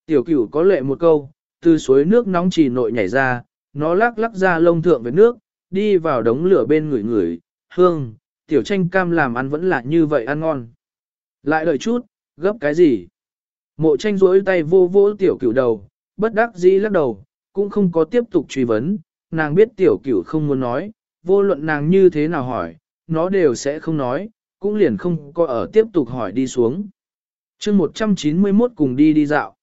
Tiểu cửu có lệ một câu, từ suối nước nóng chỉ nội nhảy ra, nó lắc lắc ra lông thượng với nước, đi vào đống lửa bên người người, hương, tiểu tranh cam làm ăn vẫn là như vậy ăn ngon. Lại đợi chút, gấp cái gì? Mộ tranh rỗi tay vô vô tiểu cửu đầu, bất đắc dĩ lắc đầu, cũng không có tiếp tục truy vấn, nàng biết tiểu cửu không muốn nói, vô luận nàng như thế nào hỏi, nó đều sẽ không nói, cũng liền không có ở tiếp tục hỏi đi xuống. chương 191 cùng đi đi dạo.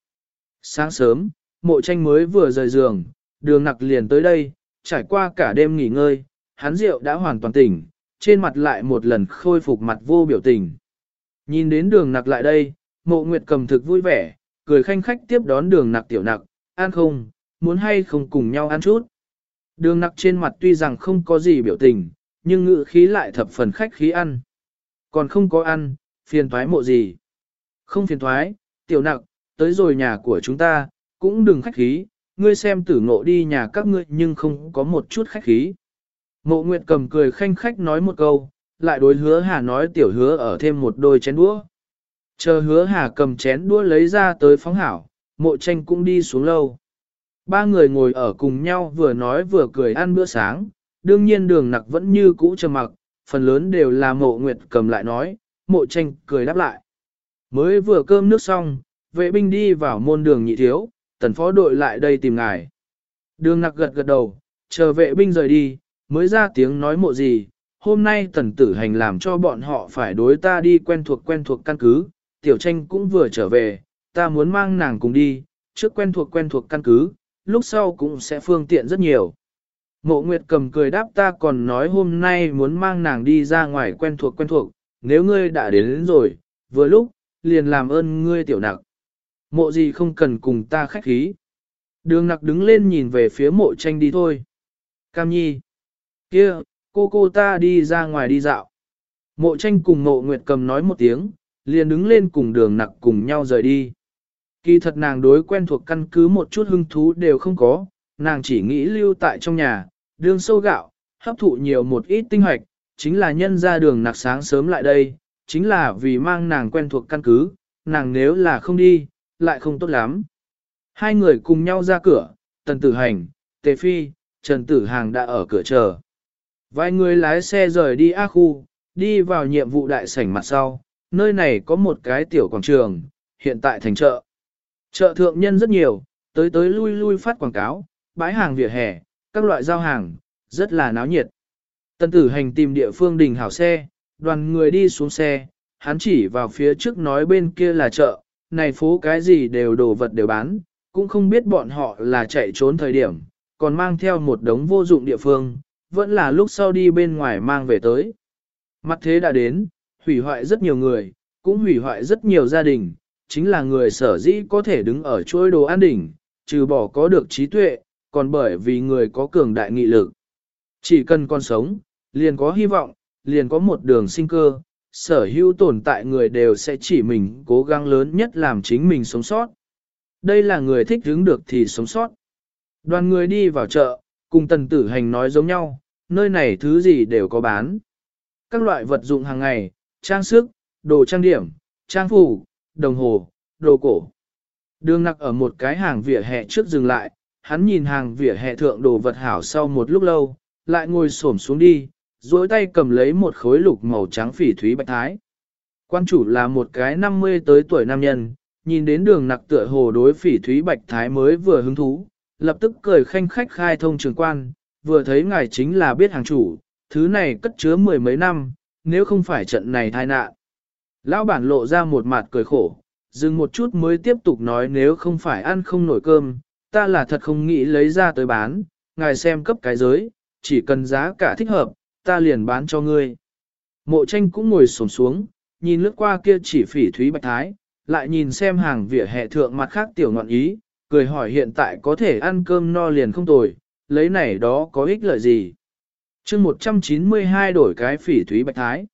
Sáng sớm, mộ tranh mới vừa rời giường, đường nặc liền tới đây, trải qua cả đêm nghỉ ngơi, hắn rượu đã hoàn toàn tỉnh, trên mặt lại một lần khôi phục mặt vô biểu tình. Nhìn đến đường nặc lại đây, mộ nguyệt cầm thực vui vẻ, cười khanh khách tiếp đón đường nặc tiểu nặc, ăn không, muốn hay không cùng nhau ăn chút. Đường nặc trên mặt tuy rằng không có gì biểu tình, nhưng ngự khí lại thập phần khách khí ăn. Còn không có ăn, phiền thoái mộ gì. Không phiền thoái, tiểu nặc, tới rồi nhà của chúng ta, cũng đừng khách khí, ngươi xem tử ngộ đi nhà các ngươi nhưng không có một chút khách khí. Mộ Nguyệt cầm cười khanh khách nói một câu, lại đối hứa hà nói tiểu hứa ở thêm một đôi chén đũa. Chờ hứa hà cầm chén đũa lấy ra tới phóng hảo, mộ tranh cũng đi xuống lâu. Ba người ngồi ở cùng nhau vừa nói vừa cười ăn bữa sáng, đương nhiên đường nặc vẫn như cũ trầm mặc, phần lớn đều là mộ nguyệt cầm lại nói, mộ tranh cười đáp lại. Mới vừa cơm nước xong, vệ binh đi vào môn đường nhị thiếu, tần phó đội lại đây tìm ngài. Đường nặc gật gật đầu, chờ vệ binh rời đi, mới ra tiếng nói mộ gì, hôm nay tần tử hành làm cho bọn họ phải đối ta đi quen thuộc quen thuộc căn cứ, tiểu tranh cũng vừa trở về, ta muốn mang nàng cùng đi, trước quen thuộc quen thuộc căn cứ, lúc sau cũng sẽ phương tiện rất nhiều. Mộ Nguyệt cầm cười đáp ta còn nói hôm nay muốn mang nàng đi ra ngoài quen thuộc quen thuộc, nếu ngươi đã đến, đến rồi, vừa lúc, liền làm ơn ngươi tiểu nặc. Mộ gì không cần cùng ta khách khí. Đường nặc đứng lên nhìn về phía mộ tranh đi thôi. Cam nhi. kia, cô cô ta đi ra ngoài đi dạo. Mộ tranh cùng mộ nguyệt cầm nói một tiếng, liền đứng lên cùng đường nặc cùng nhau rời đi. Kỳ thật nàng đối quen thuộc căn cứ một chút hứng thú đều không có, nàng chỉ nghĩ lưu tại trong nhà, đường sâu gạo, hấp thụ nhiều một ít tinh hoạch, chính là nhân ra đường nạc sáng sớm lại đây, chính là vì mang nàng quen thuộc căn cứ, nàng nếu là không đi, lại không tốt lắm. Hai người cùng nhau ra cửa, tần tử hành, tề phi, trần tử hàng đã ở cửa chờ. Vài người lái xe rời đi A khu, đi vào nhiệm vụ đại sảnh mặt sau, nơi này có một cái tiểu quảng trường, hiện tại thành chợ. Chợ thượng nhân rất nhiều, tới tới lui lui phát quảng cáo, bãi hàng vỉa hè, các loại giao hàng, rất là náo nhiệt. Tân tử hành tìm địa phương đình hảo xe, đoàn người đi xuống xe, hắn chỉ vào phía trước nói bên kia là chợ, này phố cái gì đều đồ vật đều bán, cũng không biết bọn họ là chạy trốn thời điểm, còn mang theo một đống vô dụng địa phương, vẫn là lúc sau đi bên ngoài mang về tới. Mặt thế đã đến, hủy hoại rất nhiều người, cũng hủy hoại rất nhiều gia đình, chính là người sở dĩ có thể đứng ở chuỗi đồ an đỉnh, trừ bỏ có được trí tuệ, còn bởi vì người có cường đại nghị lực. Chỉ cần con sống, liền có hy vọng, liền có một đường sinh cơ, sở hữu tồn tại người đều sẽ chỉ mình cố gắng lớn nhất làm chính mình sống sót. Đây là người thích đứng được thì sống sót. Đoàn người đi vào chợ, cùng tần tử hành nói giống nhau, nơi này thứ gì đều có bán. Các loại vật dụng hàng ngày, trang sức, đồ trang điểm, trang phủ, đồng hồ, đồ cổ. Đường nặc ở một cái hàng vỉa hè trước dừng lại, hắn nhìn hàng vỉa hè thượng đồ vật hảo sau một lúc lâu, lại ngồi xổm xuống đi, duỗi tay cầm lấy một khối lục màu trắng phỉ thúy bạch thái. Quan chủ là một cái 50 tới tuổi nam nhân, nhìn đến đường nặc tựa hồ đối phỉ thúy bạch thái mới vừa hứng thú, lập tức cười khanh khách khai thông trường quan, vừa thấy ngài chính là biết hàng chủ, thứ này cất chứa mười mấy năm, nếu không phải trận này tai nạn. Lão bản lộ ra một mặt cười khổ, dừng một chút mới tiếp tục nói nếu không phải ăn không nổi cơm, ta là thật không nghĩ lấy ra tới bán, ngài xem cấp cái giới, chỉ cần giá cả thích hợp, ta liền bán cho ngươi. Mộ tranh cũng ngồi sổm xuống, nhìn lướt qua kia chỉ phỉ thúy bạch thái, lại nhìn xem hàng vỉa hệ thượng mặt khác tiểu ngọn ý, cười hỏi hiện tại có thể ăn cơm no liền không tồi, lấy này đó có ích lợi gì. chương 192 đổi cái phỉ thúy bạch thái.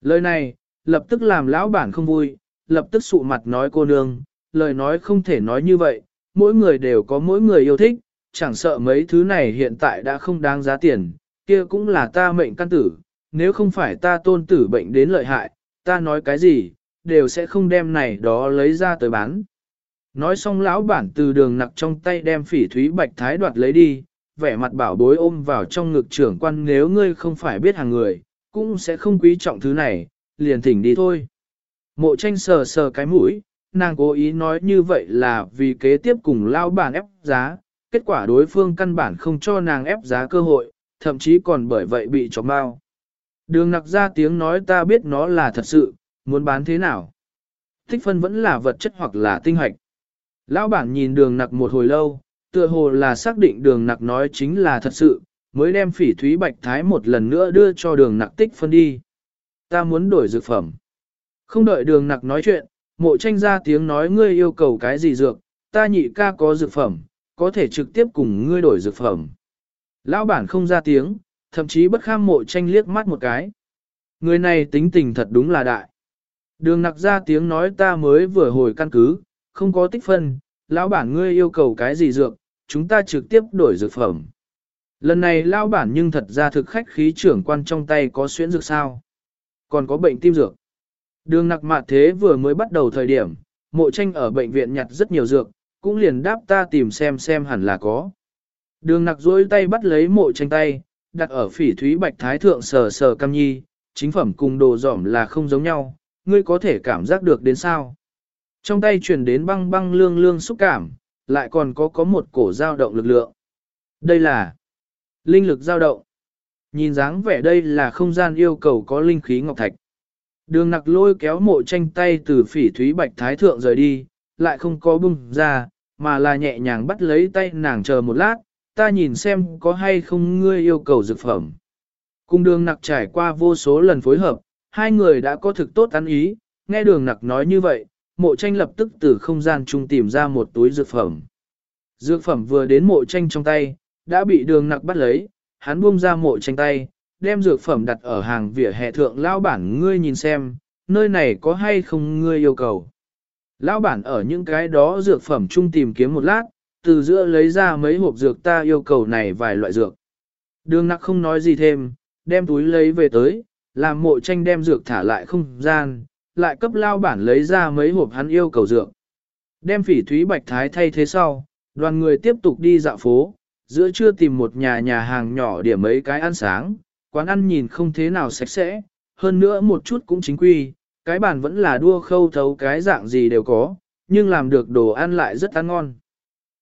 Lời này, lập tức làm lão bản không vui, lập tức sụ mặt nói cô nương, lời nói không thể nói như vậy, mỗi người đều có mỗi người yêu thích, chẳng sợ mấy thứ này hiện tại đã không đáng giá tiền, kia cũng là ta mệnh căn tử, nếu không phải ta tôn tử bệnh đến lợi hại, ta nói cái gì, đều sẽ không đem này đó lấy ra tới bán. Nói xong lão bản từ đường nặc trong tay đem phỉ thúy bạch thái đoạt lấy đi, vẻ mặt bảo bối ôm vào trong ngực trưởng quan nếu ngươi không phải biết hàng người, cũng sẽ không quý trọng thứ này, liền thỉnh đi thôi. Mộ tranh sờ sờ cái mũi, nàng cố ý nói như vậy là vì kế tiếp cùng lao bản ép giá, kết quả đối phương căn bản không cho nàng ép giá cơ hội, thậm chí còn bởi vậy bị chọc bao. Đường nặc ra tiếng nói ta biết nó là thật sự, muốn bán thế nào. Thích phân vẫn là vật chất hoặc là tinh hạch. Lão bản nhìn đường nặc một hồi lâu, tựa hồ là xác định đường nặc nói chính là thật sự, mới đem phỉ thúy bạch thái một lần nữa đưa cho đường nặc tích phân đi. Ta muốn đổi dược phẩm. Không đợi đường nặc nói chuyện, mộ tranh ra tiếng nói ngươi yêu cầu cái gì dược, ta nhị ca có dược phẩm, có thể trực tiếp cùng ngươi đổi dược phẩm. Lão bản không ra tiếng, thậm chí bất kham mộ tranh liếc mắt một cái. Người này tính tình thật đúng là đại. Đường nặc ra tiếng nói ta mới vừa hồi căn cứ, không có tích phân, lão bản ngươi yêu cầu cái gì dược, chúng ta trực tiếp đổi dược phẩm. Lần này lão bản nhưng thật ra thực khách khí trưởng quan trong tay có xuyễn dược sao. Còn có bệnh tim dược. Đường nặc mạn thế vừa mới bắt đầu thời điểm, mộ tranh ở bệnh viện nhặt rất nhiều dược, cũng liền đáp ta tìm xem xem hẳn là có. Đường nặc duỗi tay bắt lấy mộ tranh tay, đặt ở phỉ thúy bạch thái thượng sờ sờ cam nhi, chính phẩm cùng đồ dỏm là không giống nhau, ngươi có thể cảm giác được đến sao. Trong tay truyền đến băng băng lương lương xúc cảm, lại còn có có một cổ dao động lực lượng. Đây là linh lực dao động. Nhìn dáng vẻ đây là không gian yêu cầu có linh khí ngọc thạch. Đường nặc lôi kéo mộ tranh tay từ phỉ thúy bạch thái thượng rời đi, lại không có bung ra, mà là nhẹ nhàng bắt lấy tay nàng chờ một lát, ta nhìn xem có hay không ngươi yêu cầu dược phẩm. Cùng đường nặc trải qua vô số lần phối hợp, hai người đã có thực tốt ăn ý, nghe đường nặc nói như vậy, mộ tranh lập tức từ không gian chung tìm ra một túi dược phẩm. Dược phẩm vừa đến mộ tranh trong tay, đã bị đường nặc bắt lấy, hắn buông ra mộ tranh tay, đem dược phẩm đặt ở hàng vỉa hè thượng lao bản ngươi nhìn xem, nơi này có hay không ngươi yêu cầu. Lão bản ở những cái đó dược phẩm chung tìm kiếm một lát, từ giữa lấy ra mấy hộp dược ta yêu cầu này vài loại dược. Đường nặc không nói gì thêm, đem túi lấy về tới, làm mộ tranh đem dược thả lại không gian, lại cấp lao bản lấy ra mấy hộp hắn yêu cầu dược. Đem phỉ thúy bạch thái thay thế sau, đoàn người tiếp tục đi dạo phố, giữa trưa tìm một nhà nhà hàng nhỏ điểm mấy cái ăn sáng, quán ăn nhìn không thế nào sạch sẽ, hơn nữa một chút cũng chính quy, cái bàn vẫn là đua khâu thấu cái dạng gì đều có, nhưng làm được đồ ăn lại rất ăn ngon.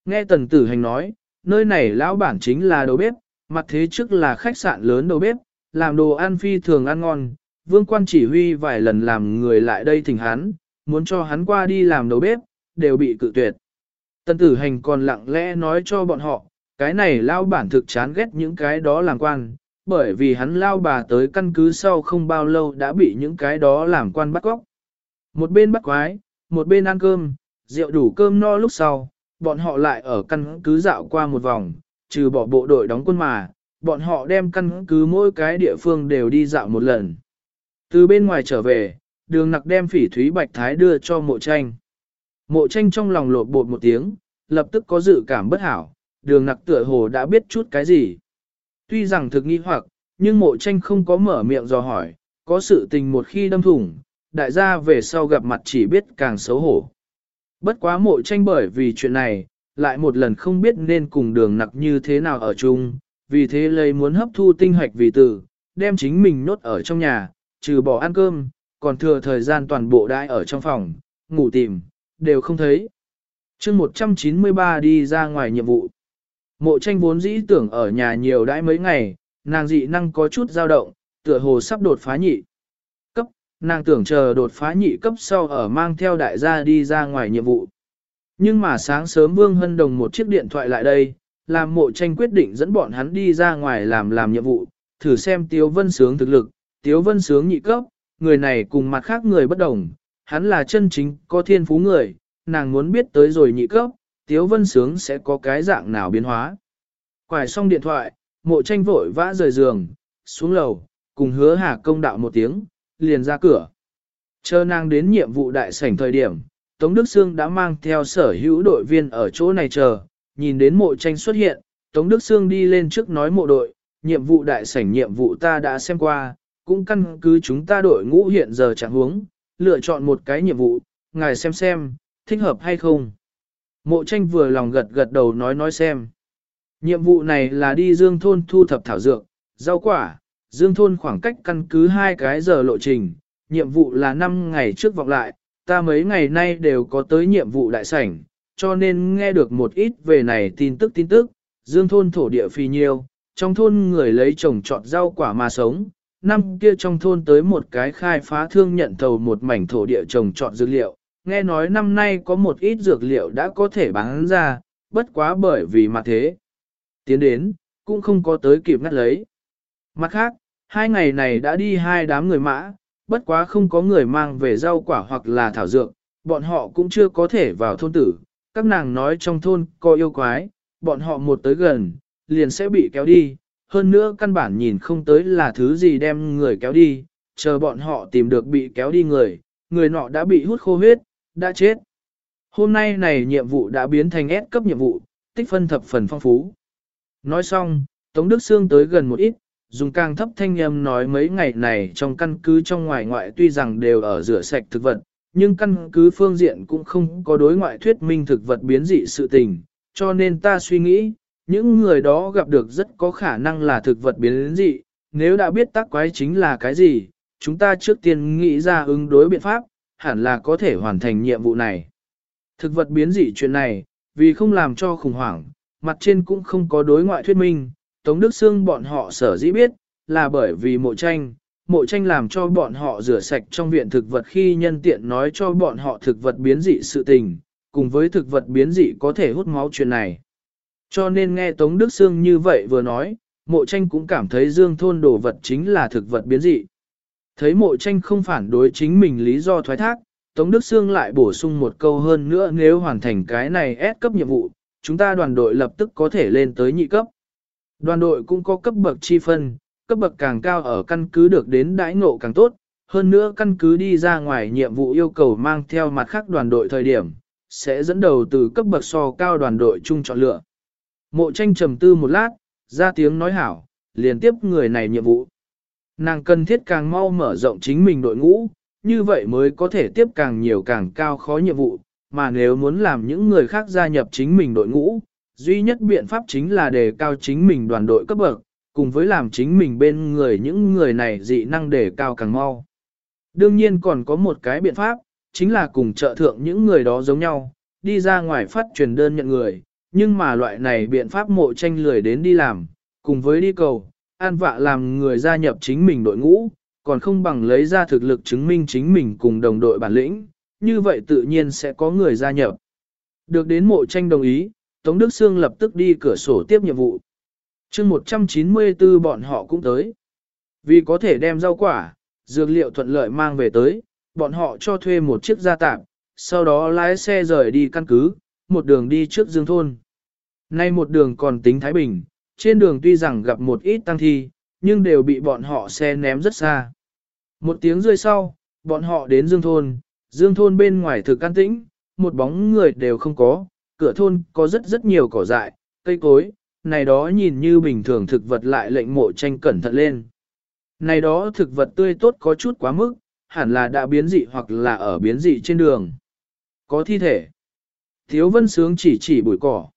Nghe tần tử hành nói, nơi này lão bản chính là đầu bếp, mặt thế trước là khách sạn lớn đầu bếp, làm đồ ăn phi thường ăn ngon, vương quan chỉ huy vài lần làm người lại đây thỉnh hắn, muốn cho hắn qua đi làm đầu bếp, đều bị cự tuyệt. Tần tử hành còn lặng lẽ nói cho bọn họ, cái này lao bản thực chán ghét những cái đó làm quan, bởi vì hắn lao bà tới căn cứ sau không bao lâu đã bị những cái đó làm quan bắt cóc Một bên bắt quái, một bên ăn cơm, rượu đủ cơm no lúc sau, bọn họ lại ở căn cứ dạo qua một vòng, trừ bỏ bộ đội đóng quân mà, bọn họ đem căn cứ mỗi cái địa phương đều đi dạo một lần. Từ bên ngoài trở về, đường nặc đem phỉ thúy bạch thái đưa cho mộ tranh. Mộ tranh trong lòng lột bột một tiếng, lập tức có dự cảm bất hảo, đường nặc tựa hồ đã biết chút cái gì. Tuy rằng thực nghi hoặc, nhưng mộ tranh không có mở miệng dò hỏi, có sự tình một khi đâm thủng, đại gia về sau gặp mặt chỉ biết càng xấu hổ. Bất quá mộ tranh bởi vì chuyện này, lại một lần không biết nên cùng đường nặc như thế nào ở chung, vì thế lấy muốn hấp thu tinh hoạch vì tử, đem chính mình nốt ở trong nhà, trừ bỏ ăn cơm, còn thừa thời gian toàn bộ đãi ở trong phòng, ngủ tìm, đều không thấy. chương 193 đi ra ngoài nhiệm vụ. Mộ tranh vốn dĩ tưởng ở nhà nhiều đãi mấy ngày, nàng dị năng có chút dao động, tựa hồ sắp đột phá nhị. Cấp, nàng tưởng chờ đột phá nhị cấp sau ở mang theo đại gia đi ra ngoài nhiệm vụ. Nhưng mà sáng sớm Vương Hân Đồng một chiếc điện thoại lại đây, làm mộ tranh quyết định dẫn bọn hắn đi ra ngoài làm làm nhiệm vụ, thử xem Tiếu Vân Sướng thực lực, Tiếu Vân Sướng nhị cấp, người này cùng mặt khác người bất đồng, hắn là chân chính có thiên phú người, nàng muốn biết tới rồi nhị cấp, Tiếu Vân Sướng sẽ có cái dạng nào biến hóa. Quải xong điện thoại, mộ tranh vội vã rời giường, xuống lầu, cùng hứa hà công đạo một tiếng, liền ra cửa. Chờ nàng đến nhiệm vụ đại sảnh thời điểm, Tống Đức Sương đã mang theo sở hữu đội viên ở chỗ này chờ, nhìn đến mộ tranh xuất hiện, Tống Đức Sương đi lên trước nói mộ đội, nhiệm vụ đại sảnh nhiệm vụ ta đã xem qua, cũng căn cứ chúng ta đội ngũ hiện giờ trạng hướng, lựa chọn một cái nhiệm vụ, ngài xem xem, thích hợp hay không. Mộ tranh vừa lòng gật gật đầu nói nói xem. Nhiệm vụ này là đi dương thôn thu thập thảo dược, rau quả, dương thôn khoảng cách căn cứ hai cái giờ lộ trình, nhiệm vụ là 5 ngày trước vọng lại, ta mấy ngày nay đều có tới nhiệm vụ đại sảnh, cho nên nghe được một ít về này tin tức tin tức, dương thôn thổ địa phi nhiêu, trong thôn người lấy trồng trọt rau quả mà sống, năm kia trong thôn tới một cái khai phá thương nhận thầu một mảnh thổ địa trồng trọt dữ liệu, nghe nói năm nay có một ít dược liệu đã có thể bán ra, bất quá bởi vì mà thế. Tiến đến, cũng không có tới kịp ngắt lấy. Mặt khác, hai ngày này đã đi hai đám người mã, bất quá không có người mang về rau quả hoặc là thảo dược, bọn họ cũng chưa có thể vào thôn tử. Các nàng nói trong thôn có yêu quái, bọn họ một tới gần, liền sẽ bị kéo đi, hơn nữa căn bản nhìn không tới là thứ gì đem người kéo đi, chờ bọn họ tìm được bị kéo đi người, người nọ đã bị hút khô huyết, đã chết. Hôm nay này nhiệm vụ đã biến thành S cấp nhiệm vụ, tích phân thập phần phong phú. Nói xong, Tống Đức Sương tới gần một ít, dùng càng thấp thanh âm nói mấy ngày này trong căn cứ trong ngoài ngoại tuy rằng đều ở rửa sạch thực vật, nhưng căn cứ phương diện cũng không có đối ngoại thuyết minh thực vật biến dị sự tình, cho nên ta suy nghĩ, những người đó gặp được rất có khả năng là thực vật biến dị, nếu đã biết tác quái chính là cái gì, chúng ta trước tiên nghĩ ra ứng đối biện pháp, hẳn là có thể hoàn thành nhiệm vụ này. Thực vật biến dị chuyện này, vì không làm cho khủng hoảng, mặt trên cũng không có đối ngoại thuyết minh, Tống Đức Sương bọn họ sở dĩ biết, là bởi vì mộ tranh, mộ tranh làm cho bọn họ rửa sạch trong viện thực vật khi nhân tiện nói cho bọn họ thực vật biến dị sự tình, cùng với thực vật biến dị có thể hút máu chuyện này. Cho nên nghe Tống Đức Sương như vậy vừa nói, mộ tranh cũng cảm thấy dương thôn đồ vật chính là thực vật biến dị. Thấy mộ tranh không phản đối chính mình lý do thoái thác, Tống Đức Sương lại bổ sung một câu hơn nữa nếu hoàn thành cái này S cấp nhiệm vụ, chúng ta đoàn đội lập tức có thể lên tới nhị cấp. Đoàn đội cũng có cấp bậc chi phân, cấp bậc càng cao ở căn cứ được đến đãi ngộ càng tốt, hơn nữa căn cứ đi ra ngoài nhiệm vụ yêu cầu mang theo mặt khác đoàn đội thời điểm, sẽ dẫn đầu từ cấp bậc so cao đoàn đội chung chọn lựa. Mộ tranh trầm tư một lát, ra tiếng nói hảo, liền tiếp người này nhiệm vụ. Nàng cần thiết càng mau mở rộng chính mình đội ngũ, như vậy mới có thể tiếp càng nhiều càng cao khó nhiệm vụ, mà nếu muốn làm những người khác gia nhập chính mình đội ngũ, duy nhất biện pháp chính là đề cao chính mình đoàn đội cấp bậc, cùng với làm chính mình bên người những người này dị năng đề cao càng mau. Đương nhiên còn có một cái biện pháp, chính là cùng trợ thượng những người đó giống nhau, đi ra ngoài phát truyền đơn nhận người, nhưng mà loại này biện pháp mộ tranh lười đến đi làm, cùng với đi cầu, an vạ làm người gia nhập chính mình đội ngũ, còn không bằng lấy ra thực lực chứng minh chính mình cùng đồng đội bản lĩnh, như vậy tự nhiên sẽ có người gia nhập. Được đến mộ tranh đồng ý, Tống Đức Sương lập tức đi cửa sổ tiếp nhiệm vụ. chương 194 bọn họ cũng tới. Vì có thể đem rau quả, dược liệu thuận lợi mang về tới, bọn họ cho thuê một chiếc gia tạm, sau đó lái xe rời đi căn cứ, một đường đi trước dương thôn. Nay một đường còn tính Thái Bình, trên đường tuy rằng gặp một ít tăng thi, nhưng đều bị bọn họ xe ném rất xa. Một tiếng rơi sau, bọn họ đến dương thôn, dương thôn bên ngoài thực an tĩnh, một bóng người đều không có, cửa thôn có rất rất nhiều cỏ dại, cây cối, này đó nhìn như bình thường thực vật lại lệnh mộ tranh cẩn thận lên. Này đó thực vật tươi tốt có chút quá mức, hẳn là đã biến dị hoặc là ở biến dị trên đường. Có thi thể. Thiếu vân sướng chỉ chỉ bụi cỏ.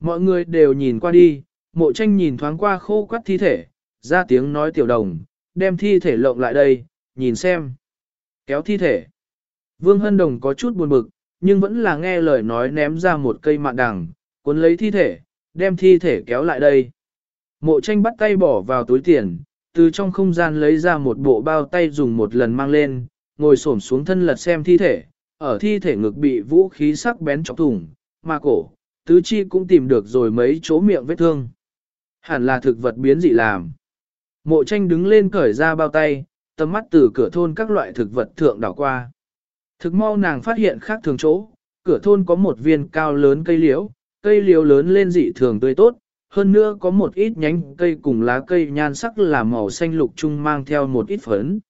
Mọi người đều nhìn qua đi, mộ tranh nhìn thoáng qua khô quắt thi thể, ra tiếng nói tiểu đồng, đem thi thể lộng lại đây, nhìn xem. Kéo thi thể. Vương Hân Đồng có chút buồn bực, nhưng vẫn là nghe lời nói ném ra một cây mạn đằng, cuốn lấy thi thể, đem thi thể kéo lại đây. Mộ tranh bắt tay bỏ vào túi tiền, từ trong không gian lấy ra một bộ bao tay dùng một lần mang lên, ngồi xổm xuống thân lật xem thi thể, ở thi thể ngực bị vũ khí sắc bén chọc thủng, mà cổ, tứ chi cũng tìm được rồi mấy chỗ miệng vết thương. Hẳn là thực vật biến dị làm. Mộ tranh đứng lên cởi ra bao tay, tầm mắt từ cửa thôn các loại thực vật thượng đảo qua. Thực mau nàng phát hiện khác thường chỗ, cửa thôn có một viên cao lớn cây liễu, cây liễu lớn lên dị thường tươi tốt, hơn nữa có một ít nhánh cây cùng lá cây nhan sắc là màu xanh lục chung mang theo một ít phấn.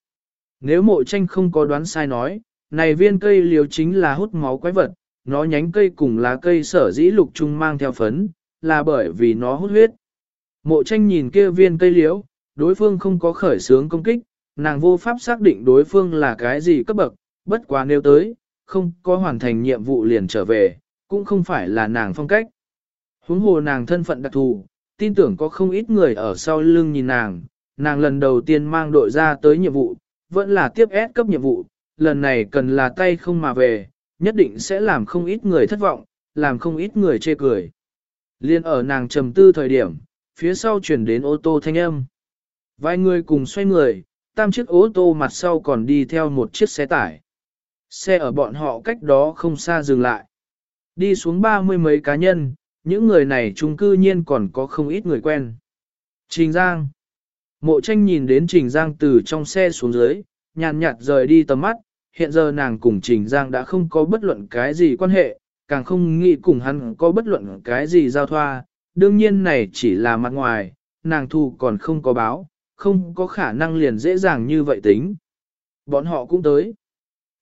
Nếu mộ tranh không có đoán sai nói, này viên cây liễu chính là hút máu quái vật, nó nhánh cây cùng lá cây sở dĩ lục chung mang theo phấn, là bởi vì nó hút huyết. Mộ tranh nhìn kia viên cây liễu, đối phương không có khởi sướng công kích, nàng vô pháp xác định đối phương là cái gì cấp bậc, bất quá nếu tới, không có hoàn thành nhiệm vụ liền trở về, cũng không phải là nàng phong cách. Huống hồ nàng thân phận đặc thù, tin tưởng có không ít người ở sau lưng nhìn nàng, nàng lần đầu tiên mang đội ra tới nhiệm vụ, vẫn là tiếp ép cấp nhiệm vụ, lần này cần là tay không mà về, nhất định sẽ làm không ít người thất vọng, làm không ít người chê cười. Liên ở nàng trầm tư thời điểm, phía sau chuyển đến ô tô thanh âm. Vài người cùng xoay người, tam chiếc ô tô mặt sau còn đi theo một chiếc xe tải. Xe ở bọn họ cách đó không xa dừng lại. Đi xuống ba mươi mấy cá nhân, những người này chung cư nhiên còn có không ít người quen. Trình Giang Mộ tranh nhìn đến Trình Giang từ trong xe xuống dưới, nhàn nhạt rời đi tầm mắt, hiện giờ nàng cùng Trình Giang đã không có bất luận cái gì quan hệ, càng không nghĩ cùng hắn có bất luận cái gì giao thoa, đương nhiên này chỉ là mặt ngoài, nàng thù còn không có báo, không có khả năng liền dễ dàng như vậy tính. Bọn họ cũng tới.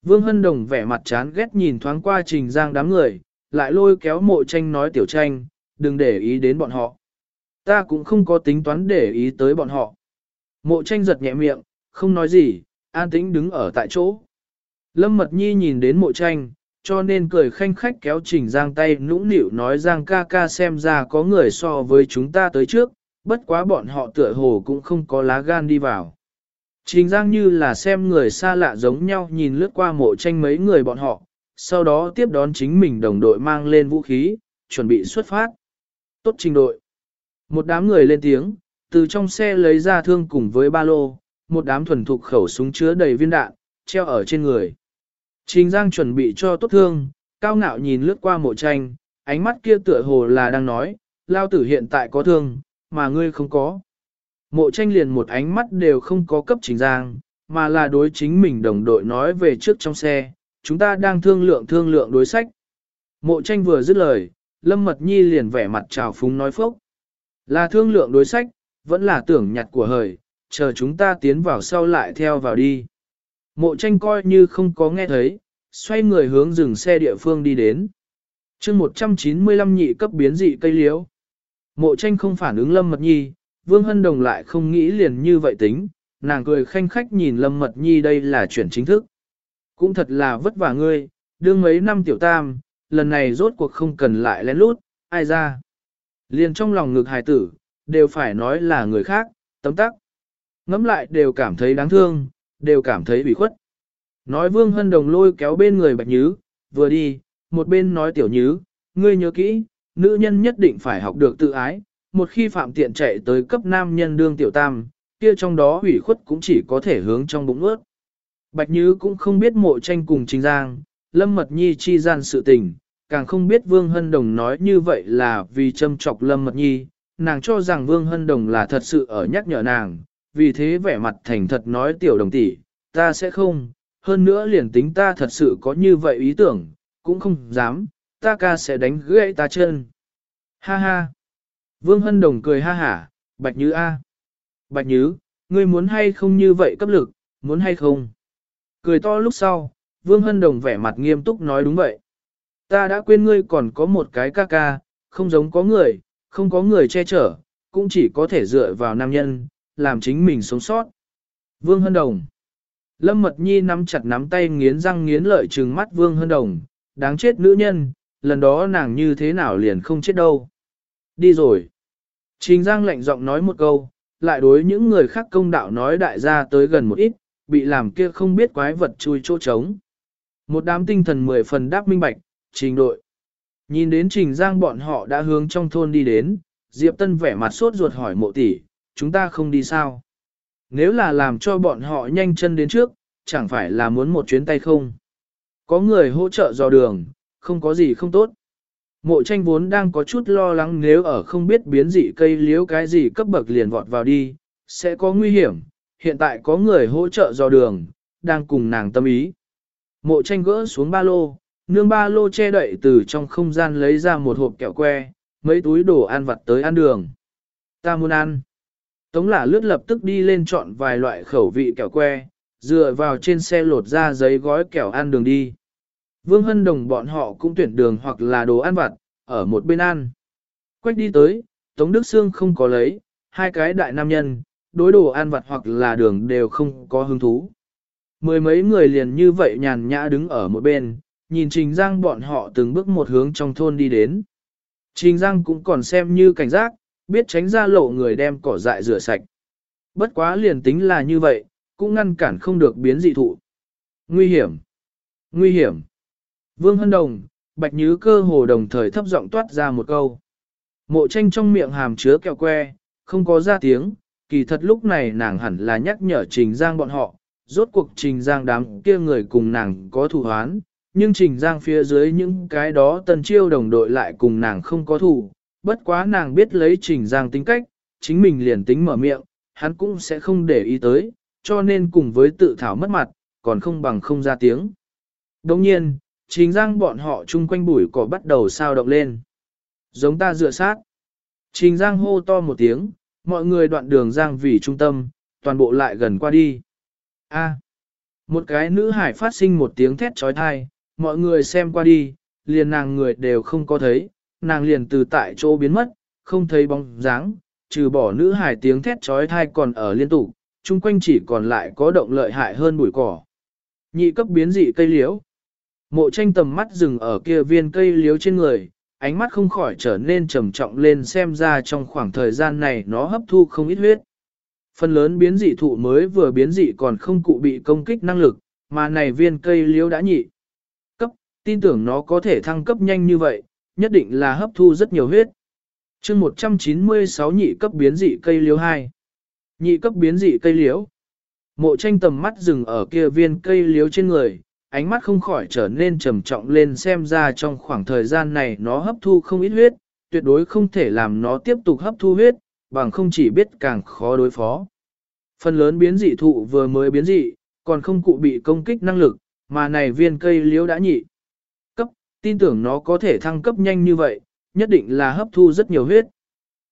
Vương Hân Đồng vẻ mặt chán ghét nhìn thoáng qua Trình Giang đám người, lại lôi kéo mộ tranh nói tiểu tranh, đừng để ý đến bọn họ. Ta cũng không có tính toán để ý tới bọn họ. Mộ tranh giật nhẹ miệng, không nói gì, an tĩnh đứng ở tại chỗ. Lâm Mật Nhi nhìn đến mộ tranh, cho nên cười khanh khách kéo Trình Giang tay nũng nịu nói Giang ca ca xem ra có người so với chúng ta tới trước, bất quá bọn họ tựa hồ cũng không có lá gan đi vào. Trình Giang như là xem người xa lạ giống nhau nhìn lướt qua mộ tranh mấy người bọn họ, sau đó tiếp đón chính mình đồng đội mang lên vũ khí, chuẩn bị xuất phát. Tốt trình đội. Một đám người lên tiếng, từ trong xe lấy ra thương cùng với ba lô, một đám thuần thục khẩu súng chứa đầy viên đạn, treo ở trên người. Trình Giang chuẩn bị cho tốt thương, cao ngạo nhìn lướt qua mộ tranh, ánh mắt kia tựa hồ là đang nói, lao tử hiện tại có thương, mà ngươi không có. Mộ tranh liền một ánh mắt đều không có cấp Trình Giang, mà là đối chính mình đồng đội nói về trước trong xe, chúng ta đang thương lượng thương lượng đối sách. Mộ tranh vừa dứt lời, Lâm Mật Nhi liền vẻ mặt trào phúng nói phốc. Là thương lượng đối sách, vẫn là tưởng nhặt của hời, chờ chúng ta tiến vào sau lại theo vào đi. Mộ tranh coi như không có nghe thấy, xoay người hướng dừng xe địa phương đi đến. chương 195 nhị cấp biến dị cây liễu. Mộ tranh không phản ứng Lâm Mật Nhi, Vương Hân Đồng lại không nghĩ liền như vậy tính, nàng cười khanh khách nhìn Lâm Mật Nhi đây là chuyển chính thức. Cũng thật là vất vả ngươi, đương mấy năm tiểu tam, lần này rốt cuộc không cần lại lén lút, ai ra. Liền trong lòng ngực hài tử, đều phải nói là người khác, tấm tắc. Ngắm lại đều cảm thấy đáng thương, đều cảm thấy bị khuất. Nói Vương Hân Đồng lôi kéo bên người Bạch Nhứ, vừa đi, một bên nói tiểu Nhứ, ngươi nhớ kỹ, nữ nhân nhất định phải học được tự ái, một khi phạm tiện chạy tới cấp nam nhân đương tiểu tam, kia trong đó ủy khuất cũng chỉ có thể hướng trong bụng ướt. Bạch Nhứ cũng không biết mộ tranh cùng Trình Giang, Lâm Mật Nhi chi gian sự tình, càng không biết Vương Hân Đồng nói như vậy là vì châm chọc Lâm Mật Nhi, nàng cho rằng Vương Hân Đồng là thật sự ở nhắc nhở nàng, vì thế vẻ mặt thành thật nói tiểu đồng tỷ, ta sẽ không, hơn nữa liền tính ta thật sự có như vậy ý tưởng, cũng không dám, ta ca sẽ đánh gãy ta chân. Ha ha. Vương Hân Đồng cười ha hả, Bạch Như A. Bạch Như, ngươi muốn hay không như vậy cấp lực, muốn hay không? Cười to lúc sau, Vương Hân Đồng vẻ mặt nghiêm túc nói đúng vậy. Ta đã quên ngươi còn có một cái ca ca, không giống có người, không có người che chở, cũng chỉ có thể dựa vào nam nhân, làm chính mình sống sót. Vương Hân Đồng Lâm Mật Nhi nắm chặt nắm tay nghiến răng nghiến lợi trừng mắt Vương Hân Đồng, đáng chết nữ nhân, lần đó nàng như thế nào liền không chết đâu. Đi rồi. Trình Giang lạnh giọng nói một câu, lại đối những người khác công đạo nói đại gia tới gần một ít, bị làm kia không biết quái vật chui chỗ trống. Một đám tinh thần mười phần đáp minh bạch, trình đội. Nhìn đến Trình Giang bọn họ đã hướng trong thôn đi đến, Diệp Tân vẻ mặt sốt ruột hỏi mộ tỷ, chúng ta không đi sao? Nếu là làm cho bọn họ nhanh chân đến trước, chẳng phải là muốn một chuyến tay không? Có người hỗ trợ dò đường, không có gì không tốt. Mộ tranh vốn đang có chút lo lắng nếu ở không biết biến dị cây liếu cái gì cấp bậc liền vọt vào đi, sẽ có nguy hiểm, hiện tại có người hỗ trợ dò đường, đang cùng nàng tâm ý. Mộ tranh gỡ xuống ba lô, nương ba lô che đậy từ trong không gian lấy ra một hộp kẹo que, mấy túi đồ ăn vặt tới ăn đường. Ta muốn ăn. Tống là lướt lập tức đi lên chọn vài loại khẩu vị kẹo que, dựa vào trên xe lột ra giấy gói kẹo ăn đường đi. Vương Hân Đồng bọn họ cũng tuyển đường hoặc là đồ ăn vặt, ở một bên ăn. Quách đi tới, Tống Đức Sương không có lấy, hai cái đại nam nhân, đối đồ ăn vặt hoặc là đường đều không có hứng thú. Mười mấy người liền như vậy nhàn nhã đứng ở một bên, nhìn Trình Giang bọn họ từng bước một hướng trong thôn đi đến. Trình Giang cũng còn xem như cảnh giác, biết tránh ra lộ người đem cỏ dại rửa sạch. Bất quá liền tính là như vậy, cũng ngăn cản không được biến dị thụ. Nguy hiểm! Nguy hiểm! Vương Hân Đồng, Bạch Nhứ cơ hồ đồng thời thấp giọng toát ra một câu. Mộ tranh trong miệng hàm chứa kẹo que, không có ra tiếng, kỳ thật lúc này nàng hẳn là nhắc nhở Trình Giang bọn họ, rốt cuộc Trình Giang đám kia người cùng nàng có thù hoán, nhưng trình giang phía dưới những cái đó tần chiêu đồng đội lại cùng nàng không có thủ, bất quá nàng biết lấy trình giang tính cách, chính mình liền tính mở miệng, hắn cũng sẽ không để ý tới, cho nên cùng với tự thảo mất mặt, còn không bằng không ra tiếng. Đồng nhiên, trình giang bọn họ chung quanh bụi cỏ bắt đầu sao động lên. Giống ta dựa sát. Trình giang hô to một tiếng, mọi người đoạn đường giang vì trung tâm, toàn bộ lại gần qua đi. A. một cái nữ hải phát sinh một tiếng thét trói thai, mọi người xem qua đi, liền nàng người đều không có thấy, nàng liền từ tại chỗ biến mất, không thấy bóng dáng, trừ bỏ nữ hải tiếng thét trói thai còn ở liên tục, chung quanh chỉ còn lại có động lợi hại hơn bụi cỏ. Nhị cấp biến dị cây liễu. Mộ tranh tầm mắt dừng ở kia viên cây liễu trên người, ánh mắt không khỏi trở nên trầm trọng lên xem ra trong khoảng thời gian này nó hấp thu không ít huyết. Phần lớn biến dị thụ mới vừa biến dị còn không cụ bị công kích năng lực, mà này viên cây liễu đã nhị. Cấp, tin tưởng nó có thể thăng cấp nhanh như vậy, nhất định là hấp thu rất nhiều huyết. chương 196 nhị cấp biến dị cây liễu 2. Nhị cấp biến dị cây liễu. Mộ tranh tầm mắt dừng ở kia viên cây liễu trên người, ánh mắt không khỏi trở nên trầm trọng lên xem ra trong khoảng thời gian này nó hấp thu không ít huyết, tuyệt đối không thể làm nó tiếp tục hấp thu huyết, bằng không chỉ biết càng khó đối phó. Phần lớn biến dị thụ vừa mới biến dị, còn không cụ bị công kích năng lực, mà này viên cây liễu đã nhị. Tin tưởng nó có thể thăng cấp nhanh như vậy, nhất định là hấp thu rất nhiều huyết.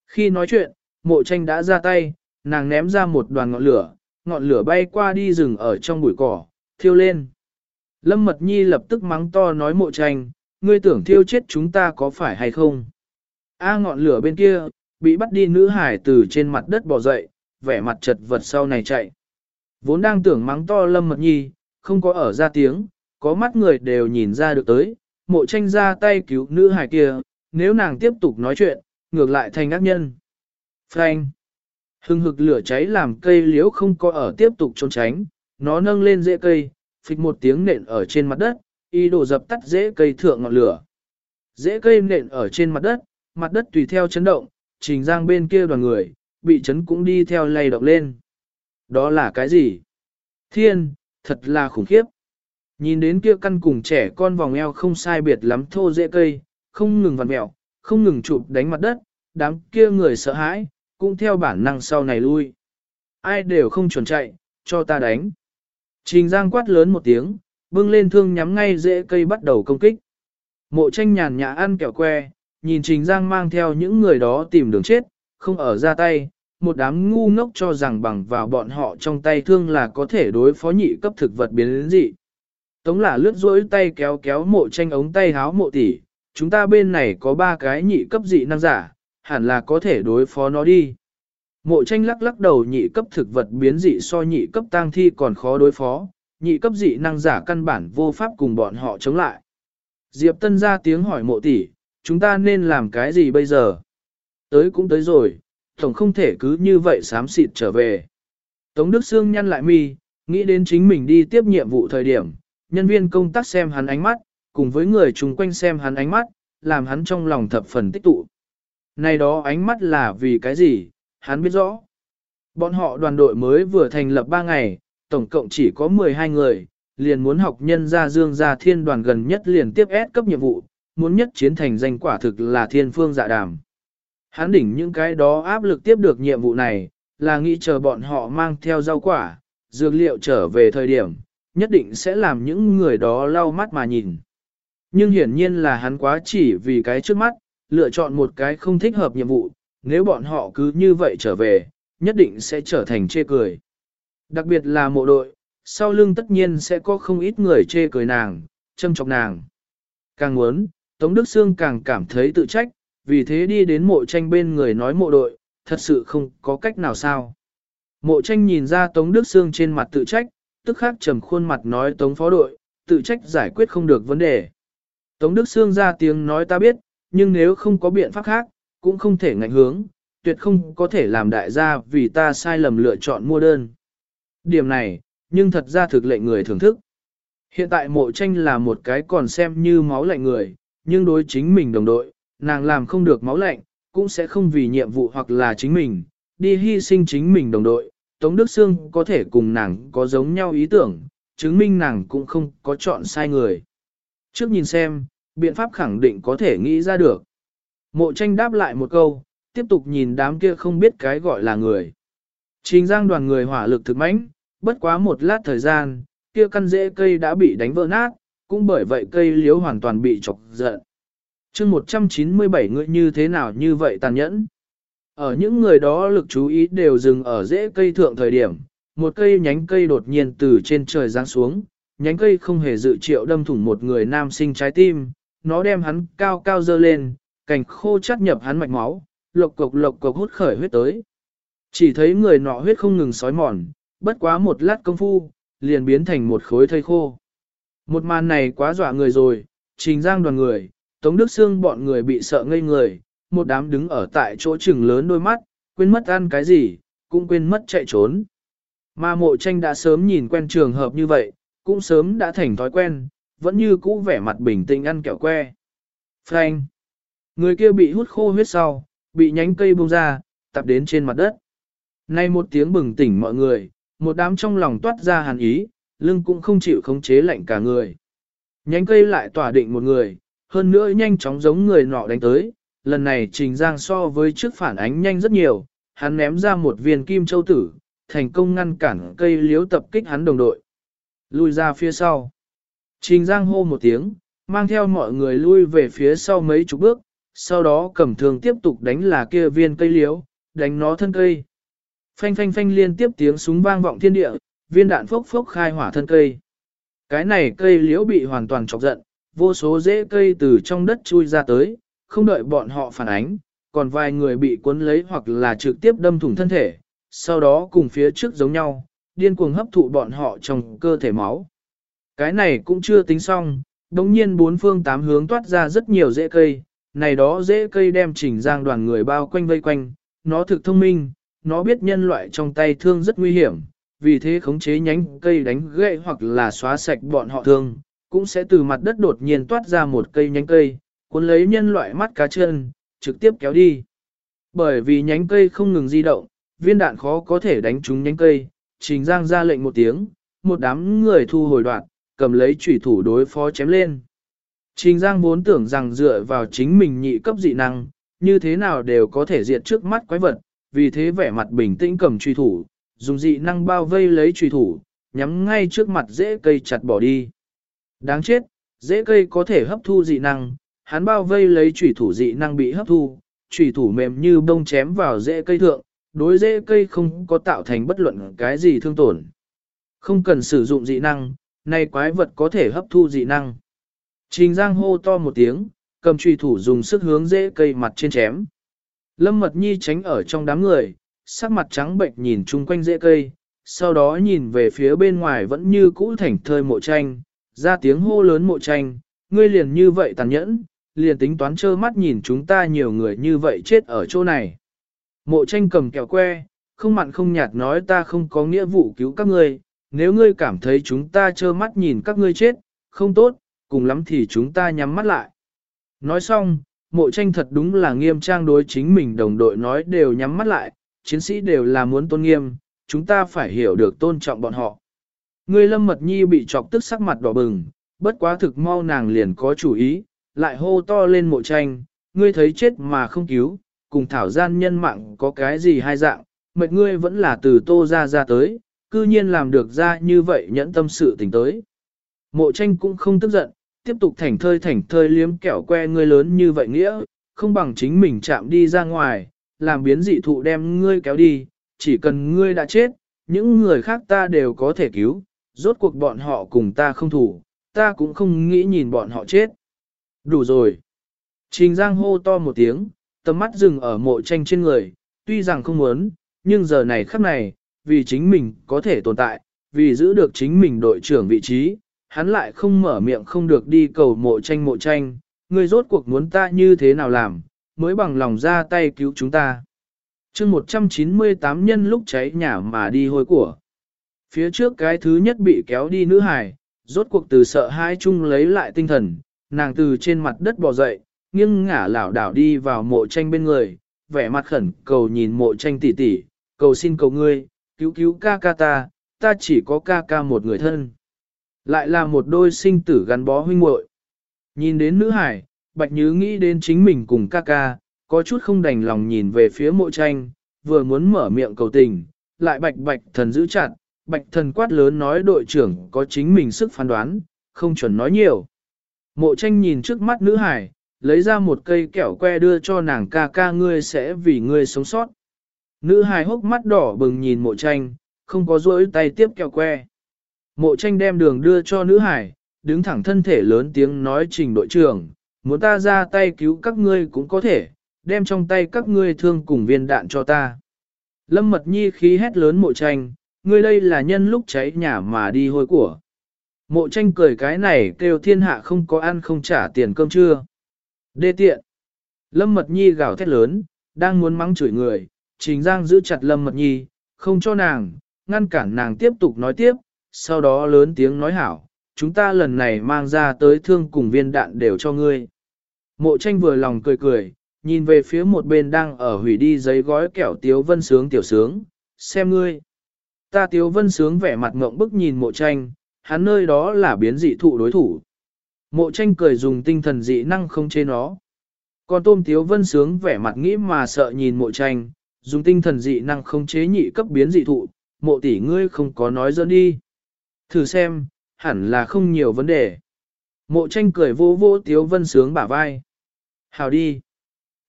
Khi nói chuyện, mộ tranh đã ra tay, nàng ném ra một đoàn ngọn lửa, ngọn lửa bay qua đi rừng ở trong bụi cỏ, thiêu lên. Lâm Mật Nhi lập tức mắng to nói mộ tranh, ngươi tưởng thiêu chết chúng ta có phải hay không? A ngọn lửa bên kia, bị bắt đi nữ hải từ trên mặt đất bò dậy, vẻ mặt chật vật sau này chạy. Vốn đang tưởng mắng to Lâm Mật Nhi, không có ở ra tiếng, có mắt người đều nhìn ra được tới, mộ tranh ra tay cứu nữ hải kia, nếu nàng tiếp tục nói chuyện, ngược lại thành ác nhân. Frank! Hưng hực lửa cháy làm cây liễu không có ở tiếp tục trốn tránh, nó nâng lên rễ cây, phịch một tiếng nện ở trên mặt đất, y đổ dập tắt rễ cây thượng ngọn lửa. Rễ cây nện ở trên mặt đất, mặt đất tùy theo chấn động, trình giang bên kia đoàn người, bị chấn cũng đi theo lay động lên. Đó là cái gì? Thiên, thật là khủng khiếp. Nhìn đến kia căn cùng trẻ con vòng eo không sai biệt lắm thô dễ cây, không ngừng vặn mẹo, không ngừng chụp đánh mặt đất, đám kia người sợ hãi, cũng theo bản năng sau này lui. Ai đều không chuẩn chạy, cho ta đánh. Trình Giang quát lớn một tiếng, bưng lên thương nhắm ngay dễ cây bắt đầu công kích. Mộ tranh nhàn nhã ăn kẹo que, nhìn Trình Giang mang theo những người đó tìm đường chết, không ở ra tay, một đám ngu ngốc cho rằng bằng vào bọn họ trong tay thương là có thể đối phó nhị cấp thực vật biến đến dị. Tống là lướt rỗi tay kéo kéo mộ tranh ống tay háo mộ tỷ, chúng ta bên này có ba cái nhị cấp dị năng giả, hẳn là có thể đối phó nó đi. Mộ tranh lắc lắc đầu nhị cấp thực vật biến dị so nhị cấp tang thi còn khó đối phó, nhị cấp dị năng giả căn bản vô pháp cùng bọn họ chống lại. Diệp Tân ra tiếng hỏi mộ tỷ, chúng ta nên làm cái gì bây giờ? Tới cũng tới rồi, tổng không thể cứ như vậy xám xịt trở về. Tống Đức Sương nhăn lại mi, nghĩ đến chính mình đi tiếp nhiệm vụ thời điểm, nhân viên công tác xem hắn ánh mắt, cùng với người chung quanh xem hắn ánh mắt, làm hắn trong lòng thập phần tích tụ. Này đó ánh mắt là vì cái gì, hắn biết rõ. Bọn họ đoàn đội mới vừa thành lập 3 ngày, tổng cộng chỉ có 12 người, liền muốn học nhân gia dương gia thiên đoàn gần nhất liền tiếp S cấp nhiệm vụ, muốn nhất chiến thành danh quả thực là thiên phương dạ đàm. Hắn đỉnh những cái đó áp lực tiếp được nhiệm vụ này, là nghĩ chờ bọn họ mang theo rau quả, dược liệu trở về thời điểm, nhất định sẽ làm những người đó lau mắt mà nhìn. Nhưng hiển nhiên là hắn quá chỉ vì cái trước mắt, lựa chọn một cái không thích hợp nhiệm vụ, nếu bọn họ cứ như vậy trở về, nhất định sẽ trở thành chê cười. Đặc biệt là mộ đội, sau lưng tất nhiên sẽ có không ít người chê cười nàng, châm chọc nàng. Càng muốn, Tống Đức Sương càng cảm thấy tự trách, vì thế đi đến mộ tranh bên người nói mộ đội, thật sự không có cách nào sao. Mộ tranh nhìn ra Tống Đức Sương trên mặt tự trách, tức khắc trầm khuôn mặt nói Tống phó đội, tự trách giải quyết không được vấn đề. Tống Đức Sương ra tiếng nói ta biết, nhưng nếu không có biện pháp khác, cũng không thể ngạnh hướng, tuyệt không có thể làm đại gia vì ta sai lầm lựa chọn mua đơn. Điểm này, nhưng thật ra thực lệnh người thưởng thức. Hiện tại mộ tranh là một cái còn xem như máu lạnh người, nhưng đối chính mình đồng đội, nàng làm không được máu lạnh, cũng sẽ không vì nhiệm vụ hoặc là chính mình, đi hy sinh chính mình đồng đội. Tống Đức Sương có thể cùng nàng có giống nhau ý tưởng, chứng minh nàng cũng không có chọn sai người. Trước nhìn xem, biện pháp khẳng định có thể nghĩ ra được. Mộ tranh đáp lại một câu, tiếp tục nhìn đám kia không biết cái gọi là người. Trình giang đoàn người hỏa lực thực mãnh, bất quá một lát thời gian, kia căn rễ cây đã bị đánh vỡ nát, cũng bởi vậy cây liếu hoàn toàn bị chọc giận. chương 197 người như thế nào như vậy tàn nhẫn. Ở những người đó lực chú ý đều dừng ở rễ cây thượng thời điểm, một cây nhánh cây đột nhiên từ trên trời giáng xuống, nhánh cây không hề dự triệu đâm thủng một người nam sinh trái tim, nó đem hắn cao cao dơ lên, cành khô chắt nhập hắn mạch máu, lộc cục lộc cục hút khởi huyết tới. Chỉ thấy người nọ huyết không ngừng sói mòn, bất quá một lát công phu, liền biến thành một khối thây khô. Một màn này quá dọa người rồi, trình giang đoàn người, Tống Đức Sương bọn người bị sợ ngây người, một đám đứng ở tại chỗ trừng lớn đôi mắt, quên mất ăn cái gì, cũng quên mất chạy trốn. Mà mộ tranh đã sớm nhìn quen trường hợp như vậy, cũng sớm đã thành thói quen, vẫn như cũ vẻ mặt bình tĩnh ăn kẹo que. Frank! Người kia bị hút khô huyết sau, bị nhánh cây bông ra, tập đến trên mặt đất. Nay một tiếng bừng tỉnh mọi người, một đám trong lòng toát ra hàn ý, lưng cũng không chịu khống chế lạnh cả người. Nhánh cây lại tỏa định một người, hơn nữa nhanh chóng giống người nọ đánh tới, lần này Trình Giang so với trước phản ánh nhanh rất nhiều, hắn ném ra một viên kim châu tử, thành công ngăn cản cây liếu tập kích hắn đồng đội. Lui ra phía sau. Trình Giang hô một tiếng, mang theo mọi người lui về phía sau mấy chục bước, sau đó cầm thường tiếp tục đánh là kia viên cây liếu, đánh nó thân cây. Phanh phanh phanh liên tiếp tiếng súng vang vọng thiên địa, viên đạn phốc phốc khai hỏa thân cây. Cái này cây liễu bị hoàn toàn chọc giận, vô số rễ cây từ trong đất chui ra tới, không đợi bọn họ phản ánh, còn vài người bị cuốn lấy hoặc là trực tiếp đâm thủng thân thể, sau đó cùng phía trước giống nhau, điên cuồng hấp thụ bọn họ trong cơ thể máu. Cái này cũng chưa tính xong, đồng nhiên bốn phương tám hướng toát ra rất nhiều rễ cây, này đó rễ cây đem chỉnh giang đoàn người bao quanh vây quanh, nó thực thông minh, nó biết nhân loại trong tay thương rất nguy hiểm, vì thế khống chế nhánh cây đánh gãy hoặc là xóa sạch bọn họ thương, cũng sẽ từ mặt đất đột nhiên toát ra một cây nhánh cây, cuốn lấy nhân loại mắt cá chân, trực tiếp kéo đi. Bởi vì nhánh cây không ngừng di động, viên đạn khó có thể đánh trúng nhánh cây, Trình Giang ra lệnh một tiếng, một đám người thu hồi đoạn, cầm lấy chủy thủ đối phó chém lên. Trình Giang vốn tưởng rằng dựa vào chính mình nhị cấp dị năng, như thế nào đều có thể diệt trước mắt quái vật, vì thế vẻ mặt bình tĩnh cầm truy thủ, dùng dị năng bao vây lấy truy thủ, nhắm ngay trước mặt dễ cây chặt bỏ đi. Đáng chết, dễ cây có thể hấp thu dị năng, hắn bao vây lấy chủy thủ dị năng bị hấp thu, chủy thủ mềm như bông chém vào rễ cây thượng, đối rễ cây không có tạo thành bất luận cái gì thương tổn. Không cần sử dụng dị năng, nay quái vật có thể hấp thu dị năng. Trình Giang hô to một tiếng, cầm chủy thủ dùng sức hướng rễ cây mặt trên chém. Lâm Mật Nhi tránh ở trong đám người, sắc mặt trắng bệnh nhìn chung quanh rễ cây, sau đó nhìn về phía bên ngoài vẫn như cũ thảnh thơi mộ tranh, ra tiếng hô lớn mộ tranh, ngươi liền như vậy tàn nhẫn, liền tính toán trơ mắt nhìn chúng ta nhiều người như vậy chết ở chỗ này. Mộ tranh cầm kẹo que, không mặn không nhạt nói ta không có nghĩa vụ cứu các ngươi, nếu ngươi cảm thấy chúng ta trơ mắt nhìn các ngươi chết, không tốt, cùng lắm thì chúng ta nhắm mắt lại. Nói xong, mộ tranh thật đúng là nghiêm trang đối chính mình đồng đội nói đều nhắm mắt lại, chiến sĩ đều là muốn tôn nghiêm, chúng ta phải hiểu được tôn trọng bọn họ. Người lâm mật nhi bị chọc tức sắc mặt đỏ bừng, bất quá thực mau nàng liền có chủ ý, lại hô to lên mộ tranh, ngươi thấy chết mà không cứu, cùng thảo gian nhân mạng có cái gì hai dạng, mệt ngươi vẫn là từ tô ra ra tới, cư nhiên làm được ra như vậy nhẫn tâm sự tình tới. Mộ tranh cũng không tức giận, tiếp tục thảnh thơi thảnh thơi liếm kẹo que ngươi lớn như vậy nghĩa, không bằng chính mình chạm đi ra ngoài, làm biến dị thụ đem ngươi kéo đi, chỉ cần ngươi đã chết, những người khác ta đều có thể cứu, rốt cuộc bọn họ cùng ta không thủ, ta cũng không nghĩ nhìn bọn họ chết. Đủ rồi. Trình Giang hô to một tiếng, tầm mắt dừng ở mộ tranh trên người, tuy rằng không muốn, nhưng giờ này khắc này, vì chính mình có thể tồn tại, vì giữ được chính mình đội trưởng vị trí, hắn lại không mở miệng không được đi cầu mộ tranh mộ tranh, ngươi rốt cuộc muốn ta như thế nào làm, mới bằng lòng ra tay cứu chúng ta. chương 198 nhân lúc cháy nhà mà đi hôi của. Phía trước cái thứ nhất bị kéo đi nữ hải, rốt cuộc từ sợ hai chung lấy lại tinh thần, nàng từ trên mặt đất bò dậy, nghiêng ngả lảo đảo đi vào mộ tranh bên người, vẻ mặt khẩn cầu nhìn mộ tranh tỉ tỉ, cầu xin cầu ngươi, cứu cứu ca ca ta, ta chỉ có ca ca một người thân. Lại là một đôi sinh tử gắn bó huynh muội. Nhìn đến nữ hải, Bạch Nhứ nghĩ đến chính mình cùng ca ca, có chút không đành lòng nhìn về phía mộ tranh, vừa muốn mở miệng cầu tình, lại bạch bạch thần giữ chặt, bạch thần quát lớn nói đội trưởng có chính mình sức phán đoán, không chuẩn nói nhiều. Mộ tranh nhìn trước mắt nữ hải, lấy ra một cây kẹo que đưa cho nàng ca ca ngươi sẽ vì ngươi sống sót. Nữ hải hốc mắt đỏ bừng nhìn mộ tranh, không có rỗi tay tiếp kẹo que. Mộ tranh đem đường đưa cho nữ hải, đứng thẳng thân thể lớn tiếng nói trình đội trưởng, muốn ta ra tay cứu các ngươi cũng có thể, đem trong tay các ngươi thương cùng viên đạn cho ta. Lâm mật nhi khí hét lớn mộ tranh, ngươi đây là nhân lúc cháy nhà mà đi hôi của. Mộ tranh cười cái này kêu thiên hạ không có ăn không trả tiền cơm trưa. Đê tiện. Lâm mật nhi gào thét lớn, đang muốn mắng chửi người, trình giang giữ chặt lâm mật nhi, không cho nàng, ngăn cản nàng tiếp tục nói tiếp, sau đó lớn tiếng nói hảo, chúng ta lần này mang ra tới thương cùng viên đạn đều cho ngươi. Mộ tranh vừa lòng cười cười, nhìn về phía một bên đang ở hủy đi giấy gói kẹo tiếu vân sướng tiểu sướng, xem ngươi. Ta tiếu vân sướng vẻ mặt ngộng bức nhìn mộ tranh, hắn nơi đó là biến dị thụ đối thủ. Mộ tranh cười dùng tinh thần dị năng không chế nó. Còn tôm tiếu vân sướng vẻ mặt nghĩ mà sợ nhìn mộ tranh, dùng tinh thần dị năng không chế nhị cấp biến dị thụ, mộ tỷ ngươi không có nói dẫn đi. Thử xem, hẳn là không nhiều vấn đề. Mộ tranh cười vô vô tiếu vân sướng bả vai. Hào đi.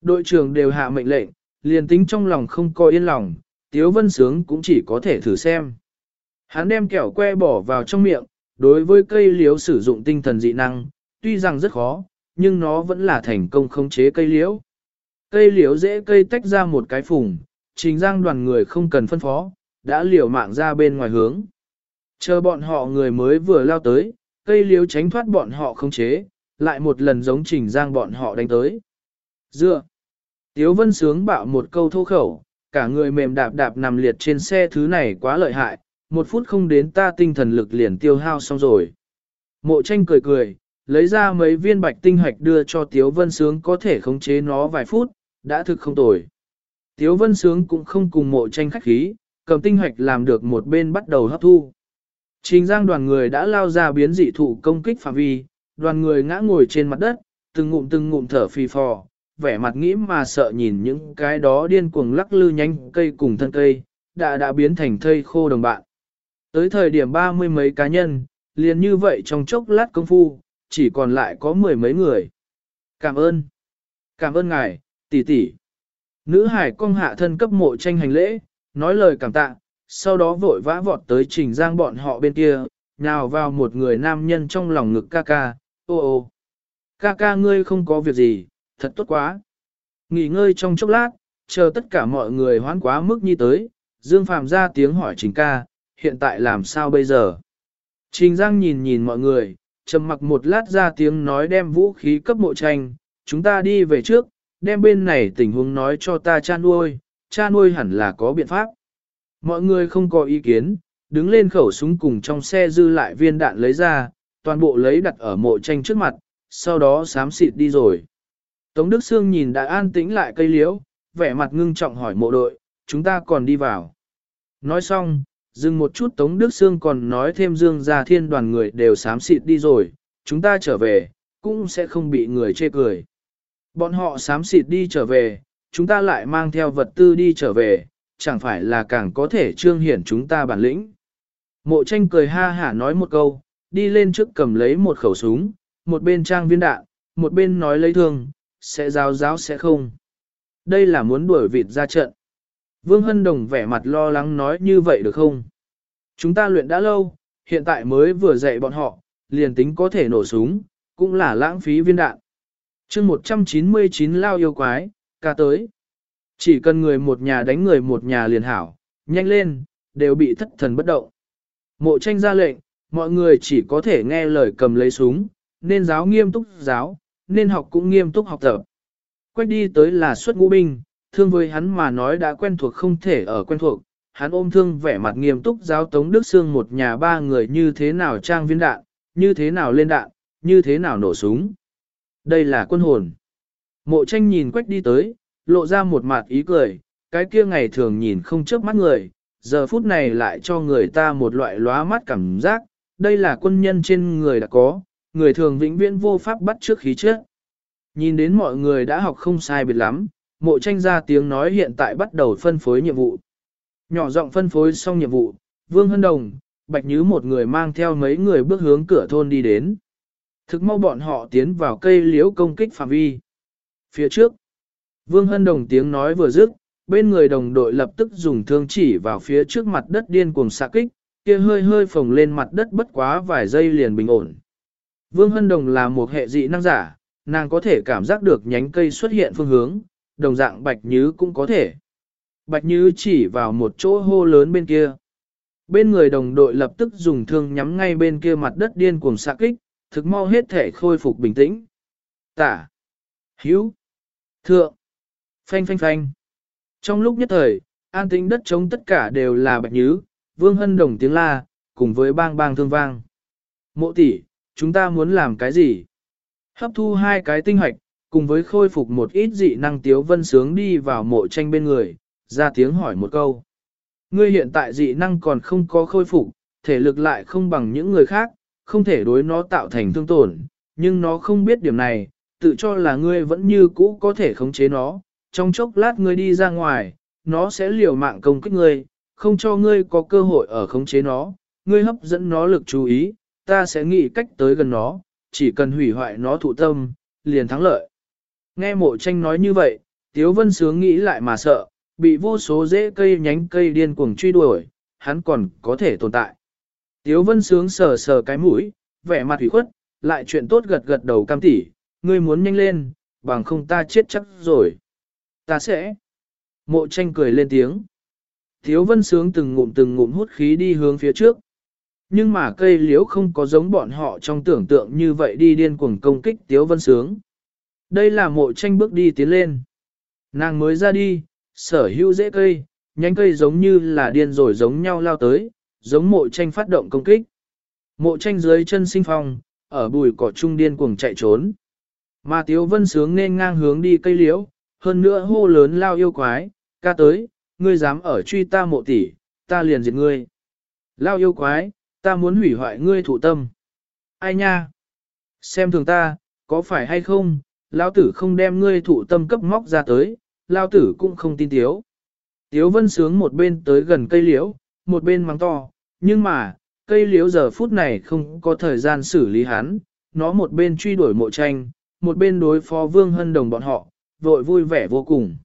Đội trưởng đều hạ mệnh lệnh, liền tính trong lòng không coi yên lòng, tiếu vân sướng cũng chỉ có thể thử xem. Hắn đem kẹo que bỏ vào trong miệng, đối với cây liễu sử dụng tinh thần dị năng, tuy rằng rất khó, nhưng nó vẫn là thành công khống chế cây liễu. Cây liễu dễ cây tách ra một cái phùng, trình giang đoàn người không cần phân phó, đã liều mạng ra bên ngoài hướng. Chờ bọn họ người mới vừa lao tới, cây liễu tránh thoát bọn họ khống chế, lại một lần giống trình giang bọn họ đánh tới. Dựa! Tiếu vân sướng bạo một câu thô khẩu, cả người mềm đạp đạp nằm liệt trên xe thứ này quá lợi hại, một phút không đến ta tinh thần lực liền tiêu hao xong rồi. Mộ tranh cười cười, lấy ra mấy viên bạch tinh hạch đưa cho Tiếu Vân Sướng có thể khống chế nó vài phút, đã thực không tồi. Tiếu Vân Sướng cũng không cùng mộ tranh khách khí, cầm tinh hạch làm được một bên bắt đầu hấp thu. Trình giang đoàn người đã lao ra biến dị thụ công kích phạm vi, đoàn người ngã ngồi trên mặt đất, từng ngụm từng ngụm thở phì phò, vẻ mặt nghĩ mà sợ nhìn những cái đó điên cuồng lắc lư nhanh cây cùng thân cây, đã đã biến thành thây khô đồng bạn. Tới thời điểm ba mươi mấy cá nhân, liền như vậy trong chốc lát công phu, chỉ còn lại có mười mấy người. Cảm ơn. Cảm ơn ngài, tỷ tỷ. Nữ hải công hạ thân cấp mộ tranh hành lễ, nói lời cảm tạ, sau đó vội vã vọt tới trình giang bọn họ bên kia, nhào vào một người nam nhân trong lòng ngực ca ca, ô ô. Ca ca ngươi không có việc gì, thật tốt quá. Nghỉ ngơi trong chốc lát, chờ tất cả mọi người hoán quá mức như tới, Dương phàm ra tiếng hỏi Trình ca, hiện tại làm sao bây giờ? Trình Giang nhìn nhìn mọi người, trầm mặc một lát ra tiếng nói đem vũ khí cấp mộ tranh, chúng ta đi về trước, đem bên này tình huống nói cho ta cha nuôi, cha nuôi hẳn là có biện pháp. Mọi người không có ý kiến, đứng lên khẩu súng cùng trong xe dư lại viên đạn lấy ra, toàn bộ lấy đặt ở mộ tranh trước mặt, sau đó xám xịt đi rồi. Tống Đức Sương nhìn đã an tĩnh lại cây liễu, vẻ mặt ngưng trọng hỏi mộ đội, chúng ta còn đi vào. Nói xong, dừng một chút Tống Đức Sương còn nói thêm Dương gia thiên đoàn người đều xám xịt đi rồi, chúng ta trở về, cũng sẽ không bị người chê cười. Bọn họ xám xịt đi trở về, chúng ta lại mang theo vật tư đi trở về, chẳng phải là càng có thể trương hiển chúng ta bản lĩnh. Mộ tranh cười ha hả nói một câu, đi lên trước cầm lấy một khẩu súng, một bên trang viên đạn, một bên nói lấy thương, sẽ giáo giáo sẽ không. Đây là muốn đuổi vịt ra trận. Vương Hân Đồng vẻ mặt lo lắng nói như vậy được không? Chúng ta luyện đã lâu, hiện tại mới vừa dạy bọn họ, liền tính có thể nổ súng, cũng là lãng phí viên đạn. chương 199 lao yêu quái, ca tới. Chỉ cần người một nhà đánh người một nhà liền hảo, nhanh lên, đều bị thất thần bất động. Mộ tranh ra lệnh, mọi người chỉ có thể nghe lời cầm lấy súng, nên giáo nghiêm túc giáo, nên học cũng nghiêm túc học tập. Quách đi tới là xuất ngũ binh, thương với hắn mà nói đã quen thuộc không thể ở quen thuộc, hắn ôm thương vẻ mặt nghiêm túc giáo tống Đức Sương một nhà ba người như thế nào trang viên đạn, như thế nào lên đạn, như thế nào nổ súng. Đây là quân hồn. Mộ tranh nhìn quách đi tới, lộ ra một mặt ý cười, cái kia ngày thường nhìn không chớp mắt người, giờ phút này lại cho người ta một loại lóa mắt cảm giác, đây là quân nhân trên người đã có, người thường vĩnh viễn vô pháp bắt trước khí trước Nhìn đến mọi người đã học không sai biệt lắm, mộ tranh ra tiếng nói hiện tại bắt đầu phân phối nhiệm vụ. Nhỏ giọng phân phối xong nhiệm vụ, Vương Hân Đồng, Bạch Nhứ một người mang theo mấy người bước hướng cửa thôn đi đến. Thực mau bọn họ tiến vào cây liễu công kích phạm vi. Phía trước, Vương Hân Đồng tiếng nói vừa dứt, bên người đồng đội lập tức dùng thương chỉ vào phía trước mặt đất điên cuồng xạ kích, kia hơi hơi phồng lên mặt đất bất quá vài giây liền bình ổn. Vương Hân Đồng là một hệ dị năng giả, nàng có thể cảm giác được nhánh cây xuất hiện phương hướng, đồng dạng Bạch Nhứ cũng có thể. Bạch Nhứ chỉ vào một chỗ hô lớn bên kia. Bên người đồng đội lập tức dùng thương nhắm ngay bên kia mặt đất điên cuồng xạ kích, thực mau hết thể khôi phục bình tĩnh. Tả. Hữu. Thượng. Phanh phanh phanh. Trong lúc nhất thời, an tĩnh đất trống tất cả đều là bạch nhứ, vương hân đồng tiếng la, cùng với bang bang thương vang. Mộ tỷ, chúng ta muốn làm cái gì? Hấp thu hai cái tinh hoạch, cùng với khôi phục một ít dị năng tiếu vân sướng đi vào mộ tranh bên người, ra tiếng hỏi một câu. Ngươi hiện tại dị năng còn không có khôi phục, thể lực lại không bằng những người khác, không thể đối nó tạo thành thương tổn, nhưng nó không biết điểm này, tự cho là ngươi vẫn như cũ có thể khống chế nó, trong chốc lát ngươi đi ra ngoài, nó sẽ liều mạng công kích ngươi, không cho ngươi có cơ hội ở khống chế nó, ngươi hấp dẫn nó lực chú ý, ta sẽ nghĩ cách tới gần nó, chỉ cần hủy hoại nó thụ tâm, liền thắng lợi. Nghe mộ tranh nói như vậy, Tiếu Vân Sướng nghĩ lại mà sợ, bị vô số rễ cây nhánh cây điên cuồng truy đuổi, hắn còn có thể tồn tại. Tiếu Vân Sướng sờ sờ cái mũi, vẻ mặt ủy khuất, lại chuyện tốt gật gật đầu cam tỉ, ngươi muốn nhanh lên, bằng không ta chết chắc rồi. Ta sẽ. Mộ tranh cười lên tiếng. Tiếu Vân Sướng từng ngụm từng ngụm hút khí đi hướng phía trước. Nhưng mà cây liễu không có giống bọn họ trong tưởng tượng như vậy đi điên cuồng công kích Tiếu Vân Sướng. Đây là mộ tranh bước đi tiến lên. Nàng mới ra đi, sở hữu dễ cây, nhánh cây giống như là điên rồi giống nhau lao tới, giống mộ tranh phát động công kích. Mộ tranh dưới chân sinh phong, ở bùi cỏ trung điên cuồng chạy trốn. Mà Tiếu Vân Sướng nên ngang hướng đi cây liễu, hơn nữa hô lớn lao yêu quái, ca tới, ngươi dám ở truy ta mộ tỷ, ta liền diệt ngươi. Lao yêu quái, ta muốn hủy hoại ngươi thủ tâm. Ai nha? Xem thường ta, có phải hay không, lao tử không đem ngươi thụ tâm cấp móc ra tới, lao tử cũng không tin tiếu. Tiếu vân sướng một bên tới gần cây liễu, một bên mắng to, nhưng mà, cây liễu giờ phút này không có thời gian xử lý hắn, nó một bên truy đuổi mộ tranh, một bên đối phó vương hân đồng bọn họ, vội vui vẻ vô cùng.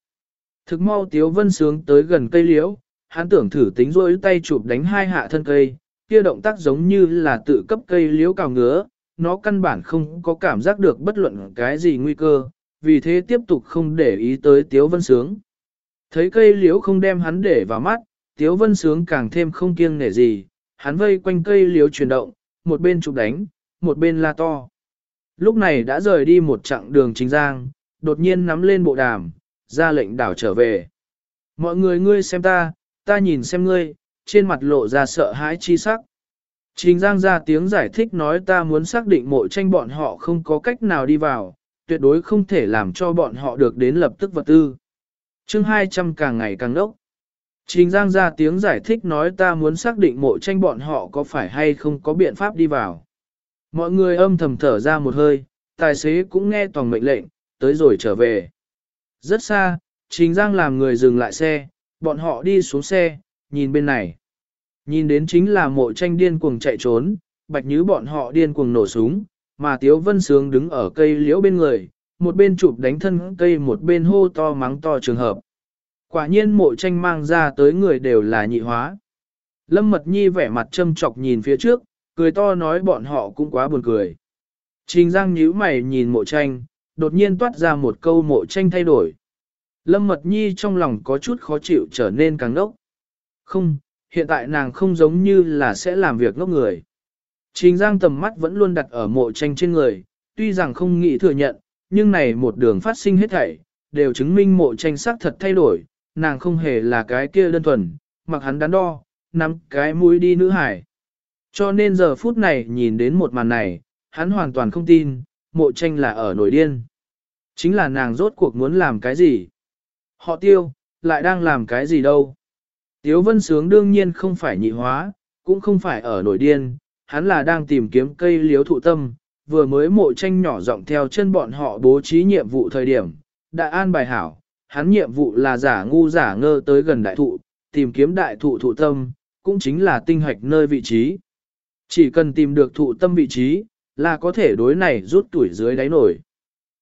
Thực mau Tiếu Vân Sướng tới gần cây liễu, hắn tưởng thử tính rôi tay chụp đánh hai hạ thân cây, kia động tác giống như là tự cấp cây liễu cào ngứa, nó căn bản không có cảm giác được bất luận cái gì nguy cơ, vì thế tiếp tục không để ý tới Tiếu Vân Sướng. Thấy cây liễu không đem hắn để vào mắt, Tiếu Vân Sướng càng thêm không kiêng nể gì, hắn vây quanh cây liễu chuyển động, một bên chụp đánh, một bên la to. Lúc này đã rời đi một chặng đường chính giang, đột nhiên nắm lên bộ đàm, ra lệnh đảo trở về. Mọi người ngươi xem ta, ta nhìn xem ngươi, trên mặt lộ ra sợ hãi chi sắc. Trình Giang ra tiếng giải thích nói ta muốn xác định mộ tranh bọn họ không có cách nào đi vào, tuyệt đối không thể làm cho bọn họ được đến lập tức vật tư. chương 200 càng ngày càng đốc. Trình Giang ra tiếng giải thích nói ta muốn xác định mộ tranh bọn họ có phải hay không có biện pháp đi vào. Mọi người âm thầm thở ra một hơi, tài xế cũng nghe toàn mệnh lệnh, tới rồi trở về. Rất xa, Trình Giang làm người dừng lại xe, bọn họ đi xuống xe, nhìn bên này. Nhìn đến chính là mộ tranh điên cuồng chạy trốn, bạch nhứ bọn họ điên cuồng nổ súng, mà Tiếu Vân Sướng đứng ở cây liễu bên người, một bên chụp đánh thân cây một bên hô to mắng to trường hợp. Quả nhiên mộ tranh mang ra tới người đều là nhị hóa. Lâm Mật Nhi vẻ mặt châm chọc nhìn phía trước, cười to nói bọn họ cũng quá buồn cười. Trình Giang nhíu mày nhìn mộ tranh, đột nhiên toát ra một câu mộ tranh thay đổi. Lâm Mật Nhi trong lòng có chút khó chịu trở nên càng đốc. Không, hiện tại nàng không giống như là sẽ làm việc ngốc người. Trình Giang tầm mắt vẫn luôn đặt ở mộ tranh trên người, tuy rằng không nghĩ thừa nhận, nhưng này một đường phát sinh hết thảy, đều chứng minh mộ tranh sắc thật thay đổi, nàng không hề là cái kia đơn thuần, mặc hắn đắn đo, nắm cái mũi đi nữ hải. Cho nên giờ phút này nhìn đến một màn này, hắn hoàn toàn không tin, mộ tranh là ở nổi điên. Chính là nàng rốt cuộc muốn làm cái gì? Họ tiêu, lại đang làm cái gì đâu? Tiếu vân sướng đương nhiên không phải nhị hóa, cũng không phải ở nổi điên, hắn là đang tìm kiếm cây liếu thụ tâm, vừa mới mộ tranh nhỏ giọng theo chân bọn họ bố trí nhiệm vụ thời điểm, đã an bài hảo, hắn nhiệm vụ là giả ngu giả ngơ tới gần đại thụ, tìm kiếm đại thụ thụ tâm, cũng chính là tinh hoạch nơi vị trí. Chỉ cần tìm được thụ tâm vị trí, là có thể đối này rút tuổi dưới đáy nổi.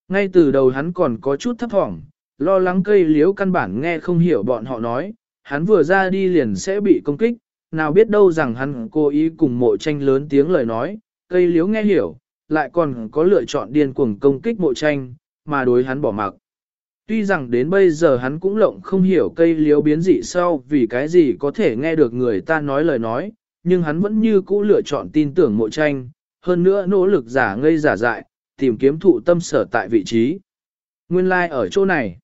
Ngay từ đầu hắn còn có chút thấp thỏm, lo lắng cây liếu căn bản nghe không hiểu bọn họ nói, hắn vừa ra đi liền sẽ bị công kích, nào biết đâu rằng hắn cố ý cùng mộ tranh lớn tiếng lời nói, cây liếu nghe hiểu, lại còn có lựa chọn điên cuồng công kích mộ tranh, mà đối hắn bỏ mặc. Tuy rằng đến bây giờ hắn cũng lộng không hiểu cây liếu biến dị sau vì cái gì có thể nghe được người ta nói lời nói, nhưng hắn vẫn như cũ lựa chọn tin tưởng mộ tranh, hơn nữa nỗ lực giả ngây giả dại, tìm kiếm thụ tâm sở tại vị trí. Nguyên lai like ở chỗ này.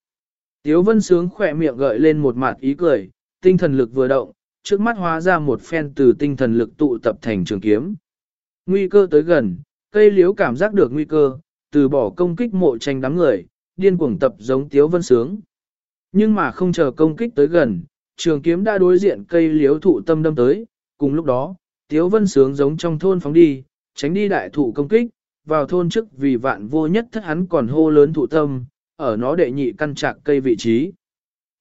Tiếu vân sướng khỏe miệng gợi lên một mặt ý cười, tinh thần lực vừa động, trước mắt hóa ra một phen từ tinh thần lực tụ tập thành trường kiếm. Nguy cơ tới gần, cây liếu cảm giác được nguy cơ, từ bỏ công kích mộ tranh đám người, điên cuồng tập giống Tiếu Vân Sướng. Nhưng mà không chờ công kích tới gần, trường kiếm đã đối diện cây liếu thụ tâm đâm tới, cùng lúc đó, Tiếu Vân Sướng giống trong thôn phóng đi, tránh đi đại thụ công kích, vào thôn trước vì vạn vô nhất thất hắn còn hô lớn thụ tâm, ở nó đệ nhị căn trạc cây vị trí.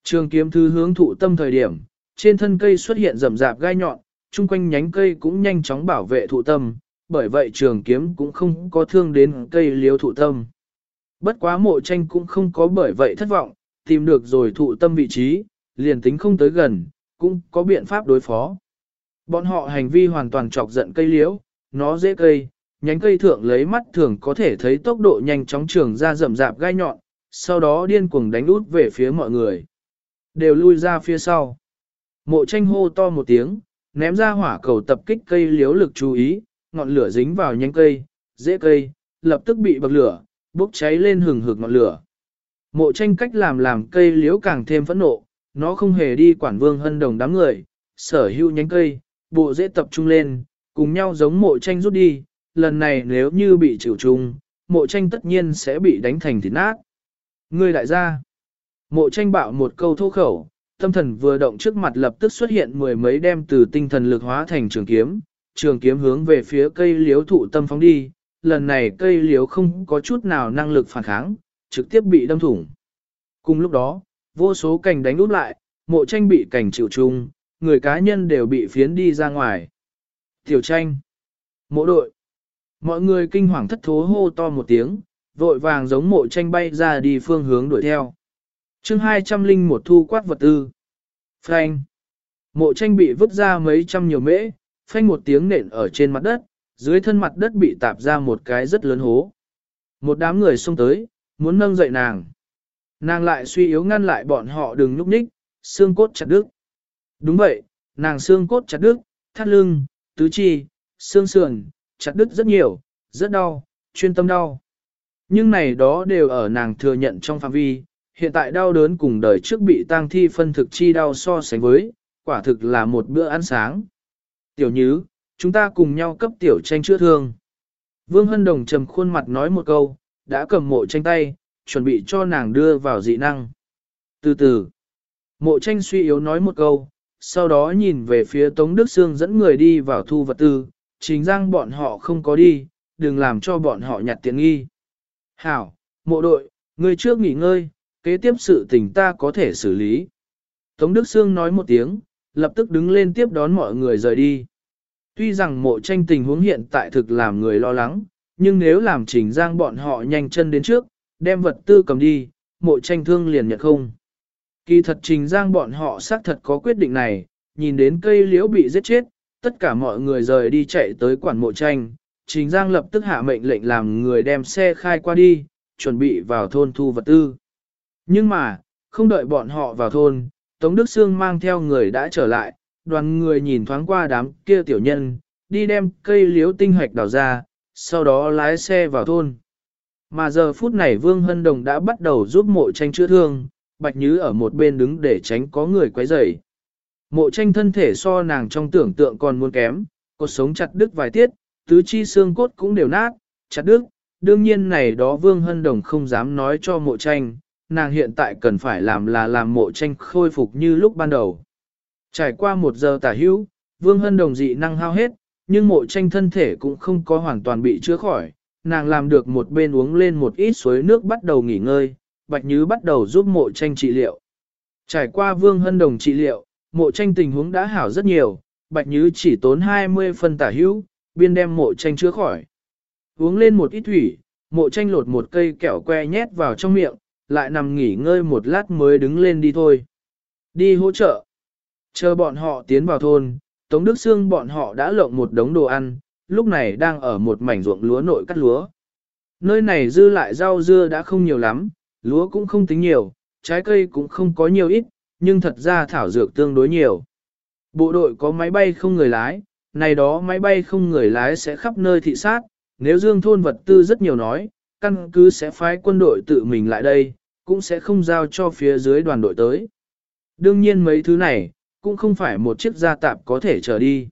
Trường kiếm thứ hướng thụ tâm thời điểm, trên thân cây xuất hiện rậm rạp gai nhọn, chung quanh nhánh cây cũng nhanh chóng bảo vệ thụ tâm, bởi vậy trường kiếm cũng không có thương đến cây liếu thụ tâm. Bất quá mộ tranh cũng không có bởi vậy thất vọng, tìm được rồi thụ tâm vị trí, liền tính không tới gần, cũng có biện pháp đối phó. Bọn họ hành vi hoàn toàn chọc giận cây liễu, nó dễ cây, nhánh cây thượng lấy mắt thường có thể thấy tốc độ nhanh chóng trường ra rậm rạp gai nhọn, sau đó điên cuồng đánh út về phía mọi người. Đều lui ra phía sau. Mộ tranh hô to một tiếng, ném ra hỏa cầu tập kích cây liếu lực chú ý, ngọn lửa dính vào nhánh cây, dễ cây, lập tức bị bậc lửa, bốc cháy lên hừng hực ngọn lửa. Mộ tranh cách làm làm cây liếu càng thêm phẫn nộ, nó không hề đi quản vương hân đồng đám người, sở hữu nhánh cây, bộ dễ tập trung lên, cùng nhau giống mộ tranh rút đi, lần này nếu như bị chịu chung, mộ tranh tất nhiên sẽ bị đánh thành thịt nát. Người đại gia, mộ tranh bạo một câu thô khẩu, tâm thần vừa động trước mặt lập tức xuất hiện mười mấy đem từ tinh thần lực hóa thành trường kiếm, trường kiếm hướng về phía cây liếu thụ tâm phóng đi, lần này cây liếu không có chút nào năng lực phản kháng, trực tiếp bị đâm thủng. Cùng lúc đó, vô số cành đánh úp lại, mộ tranh bị cảnh chịu chung, người cá nhân đều bị phiến đi ra ngoài. Tiểu tranh, mộ đội, mọi người kinh hoàng thất thố hô to một tiếng, vội vàng giống mộ tranh bay ra đi phương hướng đuổi theo chương 200 linh một thu quát vật tư. Phanh. Mộ tranh bị vứt ra mấy trăm nhiều mễ, phanh một tiếng nện ở trên mặt đất, dưới thân mặt đất bị tạp ra một cái rất lớn hố. Một đám người xông tới, muốn nâng dậy nàng. Nàng lại suy yếu ngăn lại bọn họ đừng nhúc nhích, xương cốt chặt đứt. Đúng vậy, nàng xương cốt chặt đứt, thắt lưng, tứ chi, xương sườn, chặt đứt rất nhiều, rất đau, chuyên tâm đau. Nhưng này đó đều ở nàng thừa nhận trong phạm vi, hiện tại đau đớn cùng đời trước bị tang thi phân thực chi đau so sánh với, quả thực là một bữa ăn sáng. Tiểu Nhứ, chúng ta cùng nhau cấp tiểu tranh chữa thương. Vương Hân Đồng trầm khuôn mặt nói một câu, đã cầm mộ tranh tay, chuẩn bị cho nàng đưa vào dị năng. Từ từ, mộ tranh suy yếu nói một câu, sau đó nhìn về phía Tống Đức Sương dẫn người đi vào thu vật tư, chính giang bọn họ không có đi, đừng làm cho bọn họ nhặt tiện nghi. Hảo, mộ đội, người trước nghỉ ngơi, kế tiếp sự tình ta có thể xử lý. Tống Đức Sương nói một tiếng, lập tức đứng lên tiếp đón mọi người rời đi. Tuy rằng mộ tranh tình huống hiện tại thực làm người lo lắng, nhưng nếu làm trình giang bọn họ nhanh chân đến trước, đem vật tư cầm đi, mộ tranh thương liền nhận không. Kỳ thật trình giang bọn họ xác thật có quyết định này, nhìn đến cây liễu bị giết chết, tất cả mọi người rời đi chạy tới quản mộ tranh, trình giang lập tức hạ mệnh lệnh làm người đem xe khai qua đi, chuẩn bị vào thôn thu vật tư. Nhưng mà, không đợi bọn họ vào thôn, Tống Đức Sương mang theo người đã trở lại, đoàn người nhìn thoáng qua đám kia tiểu nhân, đi đem cây liếu tinh hoạch đào ra, sau đó lái xe vào thôn. Mà giờ phút này Vương Hân Đồng đã bắt đầu giúp mộ tranh chữa thương, Bạch Nhứ ở một bên đứng để tránh có người quấy rầy. Mộ tranh thân thể so nàng trong tưởng tượng còn muốn kém, cột sống chặt đứt vài tiết, tứ chi xương cốt cũng đều nát, chặt đứt. Đương nhiên này đó Vương Hân Đồng không dám nói cho mộ tranh, nàng hiện tại cần phải làm là làm mộ tranh khôi phục như lúc ban đầu. Trải qua một giờ tả hữu, Vương Hân Đồng dị năng hao hết, nhưng mộ tranh thân thể cũng không có hoàn toàn bị chữa khỏi, nàng làm được một bên uống lên một ít suối nước bắt đầu nghỉ ngơi, Bạch Nhứ bắt đầu giúp mộ tranh trị liệu. Trải qua Vương Hân Đồng trị liệu, mộ tranh tình huống đã hảo rất nhiều, Bạch Nhứ chỉ tốn 20 phân tả hữu, biên đem mộ tranh chữa khỏi. Uống lên một ít thủy, mộ tranh lột một cây kẹo que nhét vào trong miệng, lại nằm nghỉ ngơi một lát mới đứng lên đi thôi. Đi hỗ trợ. Chờ bọn họ tiến vào thôn, Tống Đức Sương bọn họ đã lộng một đống đồ ăn, lúc này đang ở một mảnh ruộng lúa nội cắt lúa. Nơi này dư lại rau dưa đã không nhiều lắm, lúa cũng không tính nhiều, trái cây cũng không có nhiều ít, nhưng thật ra thảo dược tương đối nhiều. Bộ đội có máy bay không người lái, này đó máy bay không người lái sẽ khắp nơi thị sát, nếu dương thôn vật tư rất nhiều nói, căn cứ sẽ phái quân đội tự mình lại đây, cũng sẽ không giao cho phía dưới đoàn đội tới. Đương nhiên mấy thứ này, cũng không phải một chiếc gia tạp có thể trở đi.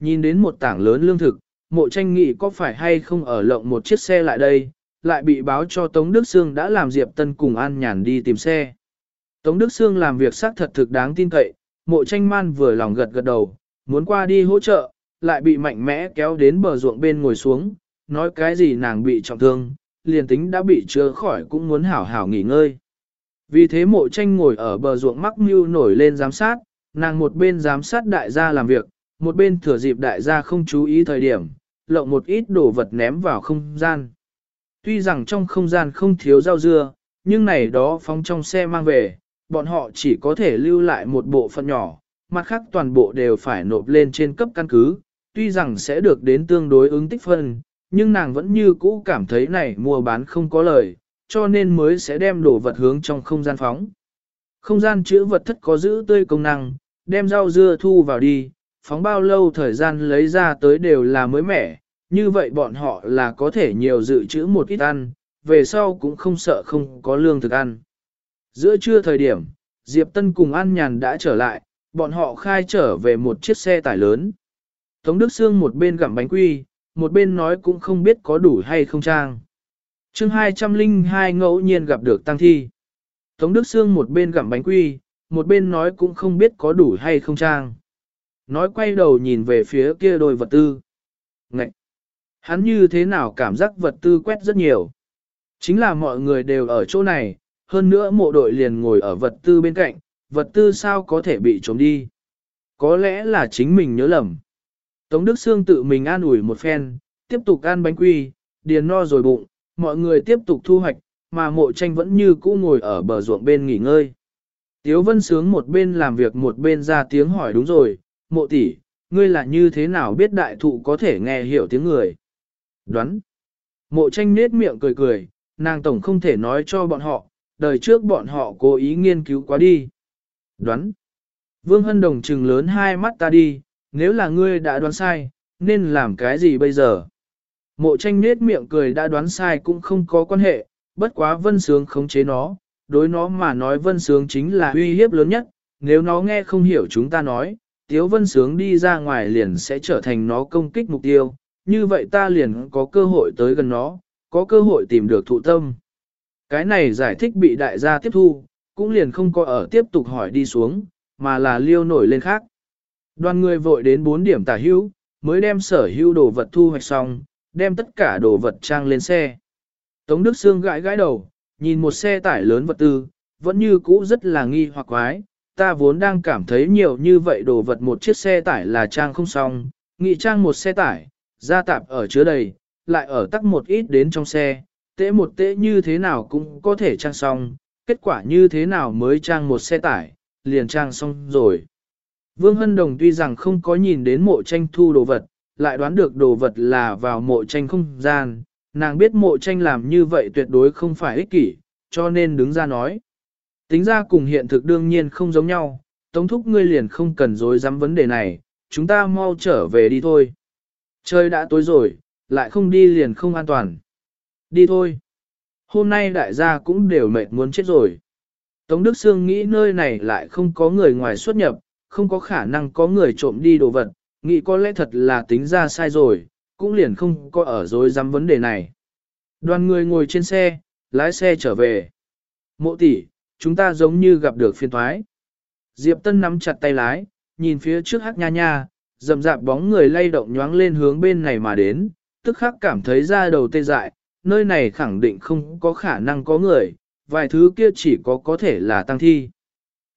Nhìn đến một tảng lớn lương thực, mộ tranh nghị có phải hay không ở lộng một chiếc xe lại đây, lại bị báo cho Tống Đức Sương đã làm Diệp Tân cùng An Nhàn đi tìm xe. Tống Đức Sương làm việc xác thật thực đáng tin cậy, mộ tranh man vừa lòng gật gật đầu, muốn qua đi hỗ trợ, lại bị mạnh mẽ kéo đến bờ ruộng bên ngồi xuống, nói cái gì nàng bị trọng thương, liền tính đã bị chữa khỏi cũng muốn hảo hảo nghỉ ngơi. Vì thế mộ tranh ngồi ở bờ ruộng mắc mưu nổi lên giám sát, nàng một bên giám sát đại gia làm việc, một bên thừa dịp đại gia không chú ý thời điểm, lộng một ít đồ vật ném vào không gian. Tuy rằng trong không gian không thiếu rau dưa, nhưng này đó phóng trong xe mang về, bọn họ chỉ có thể lưu lại một bộ phận nhỏ, mặt khác toàn bộ đều phải nộp lên trên cấp căn cứ, tuy rằng sẽ được đến tương đối ứng tích phân, nhưng nàng vẫn như cũ cảm thấy này mua bán không có lời, cho nên mới sẽ đem đồ vật hướng trong không gian phóng. Không gian chữ vật thất có giữ tươi công năng, đem rau dưa thu vào đi, phóng bao lâu thời gian lấy ra tới đều là mới mẻ, như vậy bọn họ là có thể nhiều dự trữ một ít ăn, về sau cũng không sợ không có lương thực ăn. Giữa trưa thời điểm, Diệp Tân cùng An Nhàn đã trở lại, bọn họ khai trở về một chiếc xe tải lớn. Tống Đức Sương một bên gặm bánh quy, một bên nói cũng không biết có đủ hay không trang. chương 202 ngẫu nhiên gặp được tăng thi. Tống Đức Sương một bên gặm bánh quy, một bên nói cũng không biết có đủ hay không trang. Nói quay đầu nhìn về phía kia đôi vật tư. Ngậy! Hắn như thế nào cảm giác vật tư quét rất nhiều. Chính là mọi người đều ở chỗ này, hơn nữa mộ đội liền ngồi ở vật tư bên cạnh, vật tư sao có thể bị trốn đi. Có lẽ là chính mình nhớ lầm. Tống Đức Sương tự mình an ủi một phen, tiếp tục ăn bánh quy, điền no rồi bụng, mọi người tiếp tục thu hoạch, mà mộ tranh vẫn như cũ ngồi ở bờ ruộng bên nghỉ ngơi. Tiếu Vân Sướng một bên làm việc một bên ra tiếng hỏi đúng rồi, mộ tỷ, ngươi là như thế nào biết đại thụ có thể nghe hiểu tiếng người? Đoán. Mộ tranh nết miệng cười cười, nàng tổng không thể nói cho bọn họ, đời trước bọn họ cố ý nghiên cứu quá đi. Đoán. Vương Hân Đồng trừng lớn hai mắt ta đi, nếu là ngươi đã đoán sai, nên làm cái gì bây giờ? Mộ tranh nết miệng cười đã đoán sai cũng không có quan hệ, bất quá vân sướng khống chế nó, đối nó mà nói vân sướng chính là uy hiếp lớn nhất, nếu nó nghe không hiểu chúng ta nói, tiếu vân sướng đi ra ngoài liền sẽ trở thành nó công kích mục tiêu, như vậy ta liền có cơ hội tới gần nó, có cơ hội tìm được thụ tâm. Cái này giải thích bị đại gia tiếp thu, cũng liền không có ở tiếp tục hỏi đi xuống, mà là liêu nổi lên khác. Đoàn người vội đến 4 điểm tả hữu, mới đem sở hữu đồ vật thu hoạch xong, đem tất cả đồ vật trang lên xe. Tống Đức Sương gãi gãi đầu, nhìn một xe tải lớn vật tư, vẫn như cũ rất là nghi hoặc quái. Ta vốn đang cảm thấy nhiều như vậy đồ vật một chiếc xe tải là trang không xong, nghị trang một xe tải, gia tạp ở chứa đầy, lại ở tắc một ít đến trong xe, tễ một tễ như thế nào cũng có thể trang xong, kết quả như thế nào mới trang một xe tải, liền trang xong rồi. Vương Hân Đồng tuy rằng không có nhìn đến mộ tranh thu đồ vật, lại đoán được đồ vật là vào mộ tranh không gian, nàng biết mộ tranh làm như vậy tuyệt đối không phải ích kỷ, cho nên đứng ra nói. Tính ra cùng hiện thực đương nhiên không giống nhau, tống thúc ngươi liền không cần dối dám vấn đề này, chúng ta mau trở về đi thôi. Trời đã tối rồi, lại không đi liền không an toàn. Đi thôi. Hôm nay đại gia cũng đều mệt muốn chết rồi. Tống Đức Sương nghĩ nơi này lại không có người ngoài xuất nhập, không có khả năng có người trộm đi đồ vật, nghĩ có lẽ thật là tính ra sai rồi, cũng liền không có ở dối dám vấn đề này. Đoàn người ngồi trên xe, lái xe trở về. Mộ tỷ, chúng ta giống như gặp được phiên thoái. Diệp Tân nắm chặt tay lái, nhìn phía trước hắc nha nha, rầm rạp bóng người lay động nhoáng lên hướng bên này mà đến, tức khắc cảm thấy da đầu tê dại, nơi này khẳng định không có khả năng có người, vài thứ kia chỉ có có thể là tăng thi.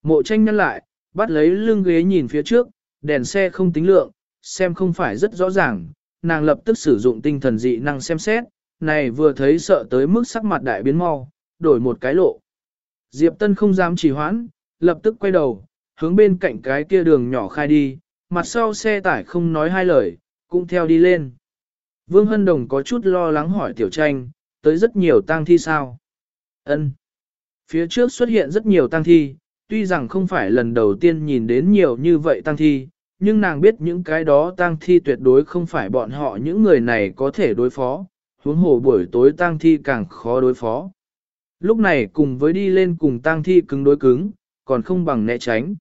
Mộ tranh nhăn lại, bắt lấy lưng ghế nhìn phía trước, đèn xe không tính lượng, xem không phải rất rõ ràng, nàng lập tức sử dụng tinh thần dị năng xem xét, này vừa thấy sợ tới mức sắc mặt đại biến mau, đổi một cái lộ. Diệp Tân không dám trì hoãn, lập tức quay đầu, hướng bên cạnh cái kia đường nhỏ khai đi, mặt sau xe tải không nói hai lời, cũng theo đi lên. Vương Hân Đồng có chút lo lắng hỏi Tiểu Tranh, tới rất nhiều tang thi sao? Ân. Phía trước xuất hiện rất nhiều tang thi, tuy rằng không phải lần đầu tiên nhìn đến nhiều như vậy tang thi, nhưng nàng biết những cái đó tang thi tuyệt đối không phải bọn họ những người này có thể đối phó, huống hồ buổi tối tang thi càng khó đối phó. Lúc này cùng với đi lên cùng tang thi cứng đối cứng, còn không bằng né tránh.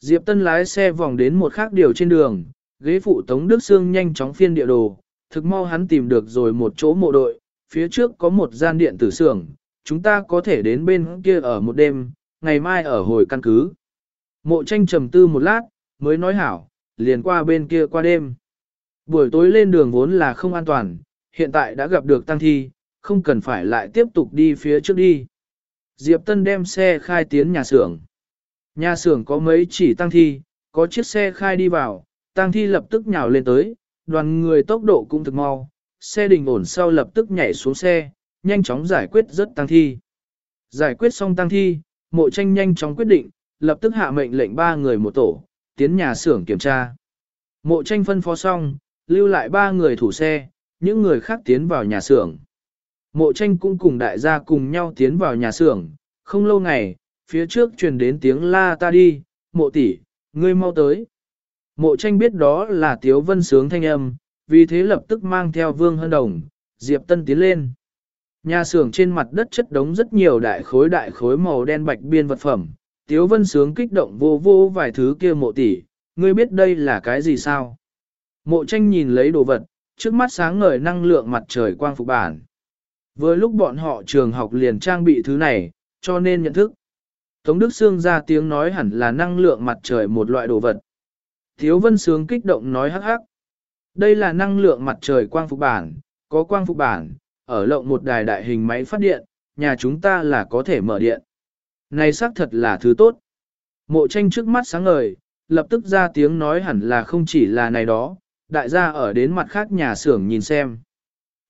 Diệp Tân lái xe vòng đến một khác điều trên đường, ghế phụ Tống Đức Sương nhanh chóng phiên địa đồ, thực mau hắn tìm được rồi một chỗ mộ đội, phía trước có một gian điện tử xưởng, chúng ta có thể đến bên kia ở một đêm, ngày mai ở hồi căn cứ. Mộ tranh trầm tư một lát, mới nói hảo, liền qua bên kia qua đêm. Buổi tối lên đường vốn là không an toàn, hiện tại đã gặp được tăng thi, không cần phải lại tiếp tục đi phía trước đi. Diệp Tân đem xe khai tiến nhà xưởng. Nhà xưởng có mấy chỉ tăng thi, có chiếc xe khai đi vào, tăng thi lập tức nhào lên tới, đoàn người tốc độ cũng thực mau, xe đình ổn sau lập tức nhảy xuống xe, nhanh chóng giải quyết rất tăng thi. Giải quyết xong tăng thi, mộ tranh nhanh chóng quyết định, lập tức hạ mệnh lệnh ba người một tổ, tiến nhà xưởng kiểm tra. Mộ tranh phân phó xong, lưu lại ba người thủ xe, những người khác tiến vào nhà xưởng. Mộ tranh cũng cùng đại gia cùng nhau tiến vào nhà xưởng, không lâu ngày, phía trước truyền đến tiếng la ta đi, mộ tỷ, ngươi mau tới. Mộ tranh biết đó là Tiếu Vân Sướng thanh âm, vì thế lập tức mang theo Vương Hân Đồng, Diệp Tân tiến lên. Nhà xưởng trên mặt đất chất đống rất nhiều đại khối đại khối màu đen bạch biên vật phẩm. Tiếu Vân Sướng kích động vô vô vài thứ kia mộ tỷ, ngươi biết đây là cái gì sao? Mộ tranh nhìn lấy đồ vật, trước mắt sáng ngời năng lượng mặt trời quang phục bản. Vừa lúc bọn họ trường học liền trang bị thứ này, cho nên nhận thức. Tống Đức Sương ra tiếng nói hẳn là năng lượng mặt trời một loại đồ vật. Thiếu Vân Sướng kích động nói hắc hắc. Đây là năng lượng mặt trời quang phục bản, có quang phục bản, ở lộng một đài đại hình máy phát điện, nhà chúng ta là có thể mở điện. Này xác thật là thứ tốt. Mộ tranh trước mắt sáng ngời, lập tức ra tiếng nói hẳn là không chỉ là này đó, đại gia ở đến mặt khác nhà xưởng nhìn xem.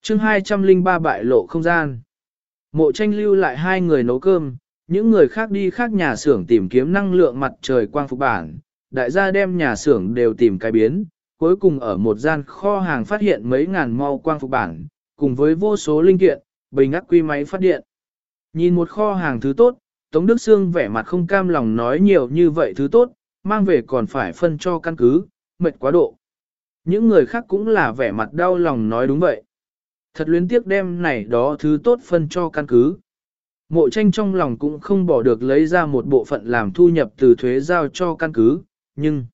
chương 203 bại lộ không gian. Mộ tranh lưu lại hai người nấu cơm, những người khác đi khác nhà xưởng tìm kiếm năng lượng mặt trời quang phục bản. Đại gia đem nhà xưởng đều tìm cái biến, cuối cùng ở một gian kho hàng phát hiện mấy ngàn mau quang phục bản, cùng với vô số linh kiện, bình ắc quy máy phát điện. Nhìn một kho hàng thứ tốt, Tống Đức Sương vẻ mặt không cam lòng nói nhiều như vậy thứ tốt, mang về còn phải phân cho căn cứ, mệt quá độ. Những người khác cũng là vẻ mặt đau lòng nói đúng vậy. Thật luyến tiếc đem này đó thứ tốt phân cho căn cứ. Mộ tranh trong lòng cũng không bỏ được lấy ra một bộ phận làm thu nhập từ thuế giao cho căn cứ, nhưng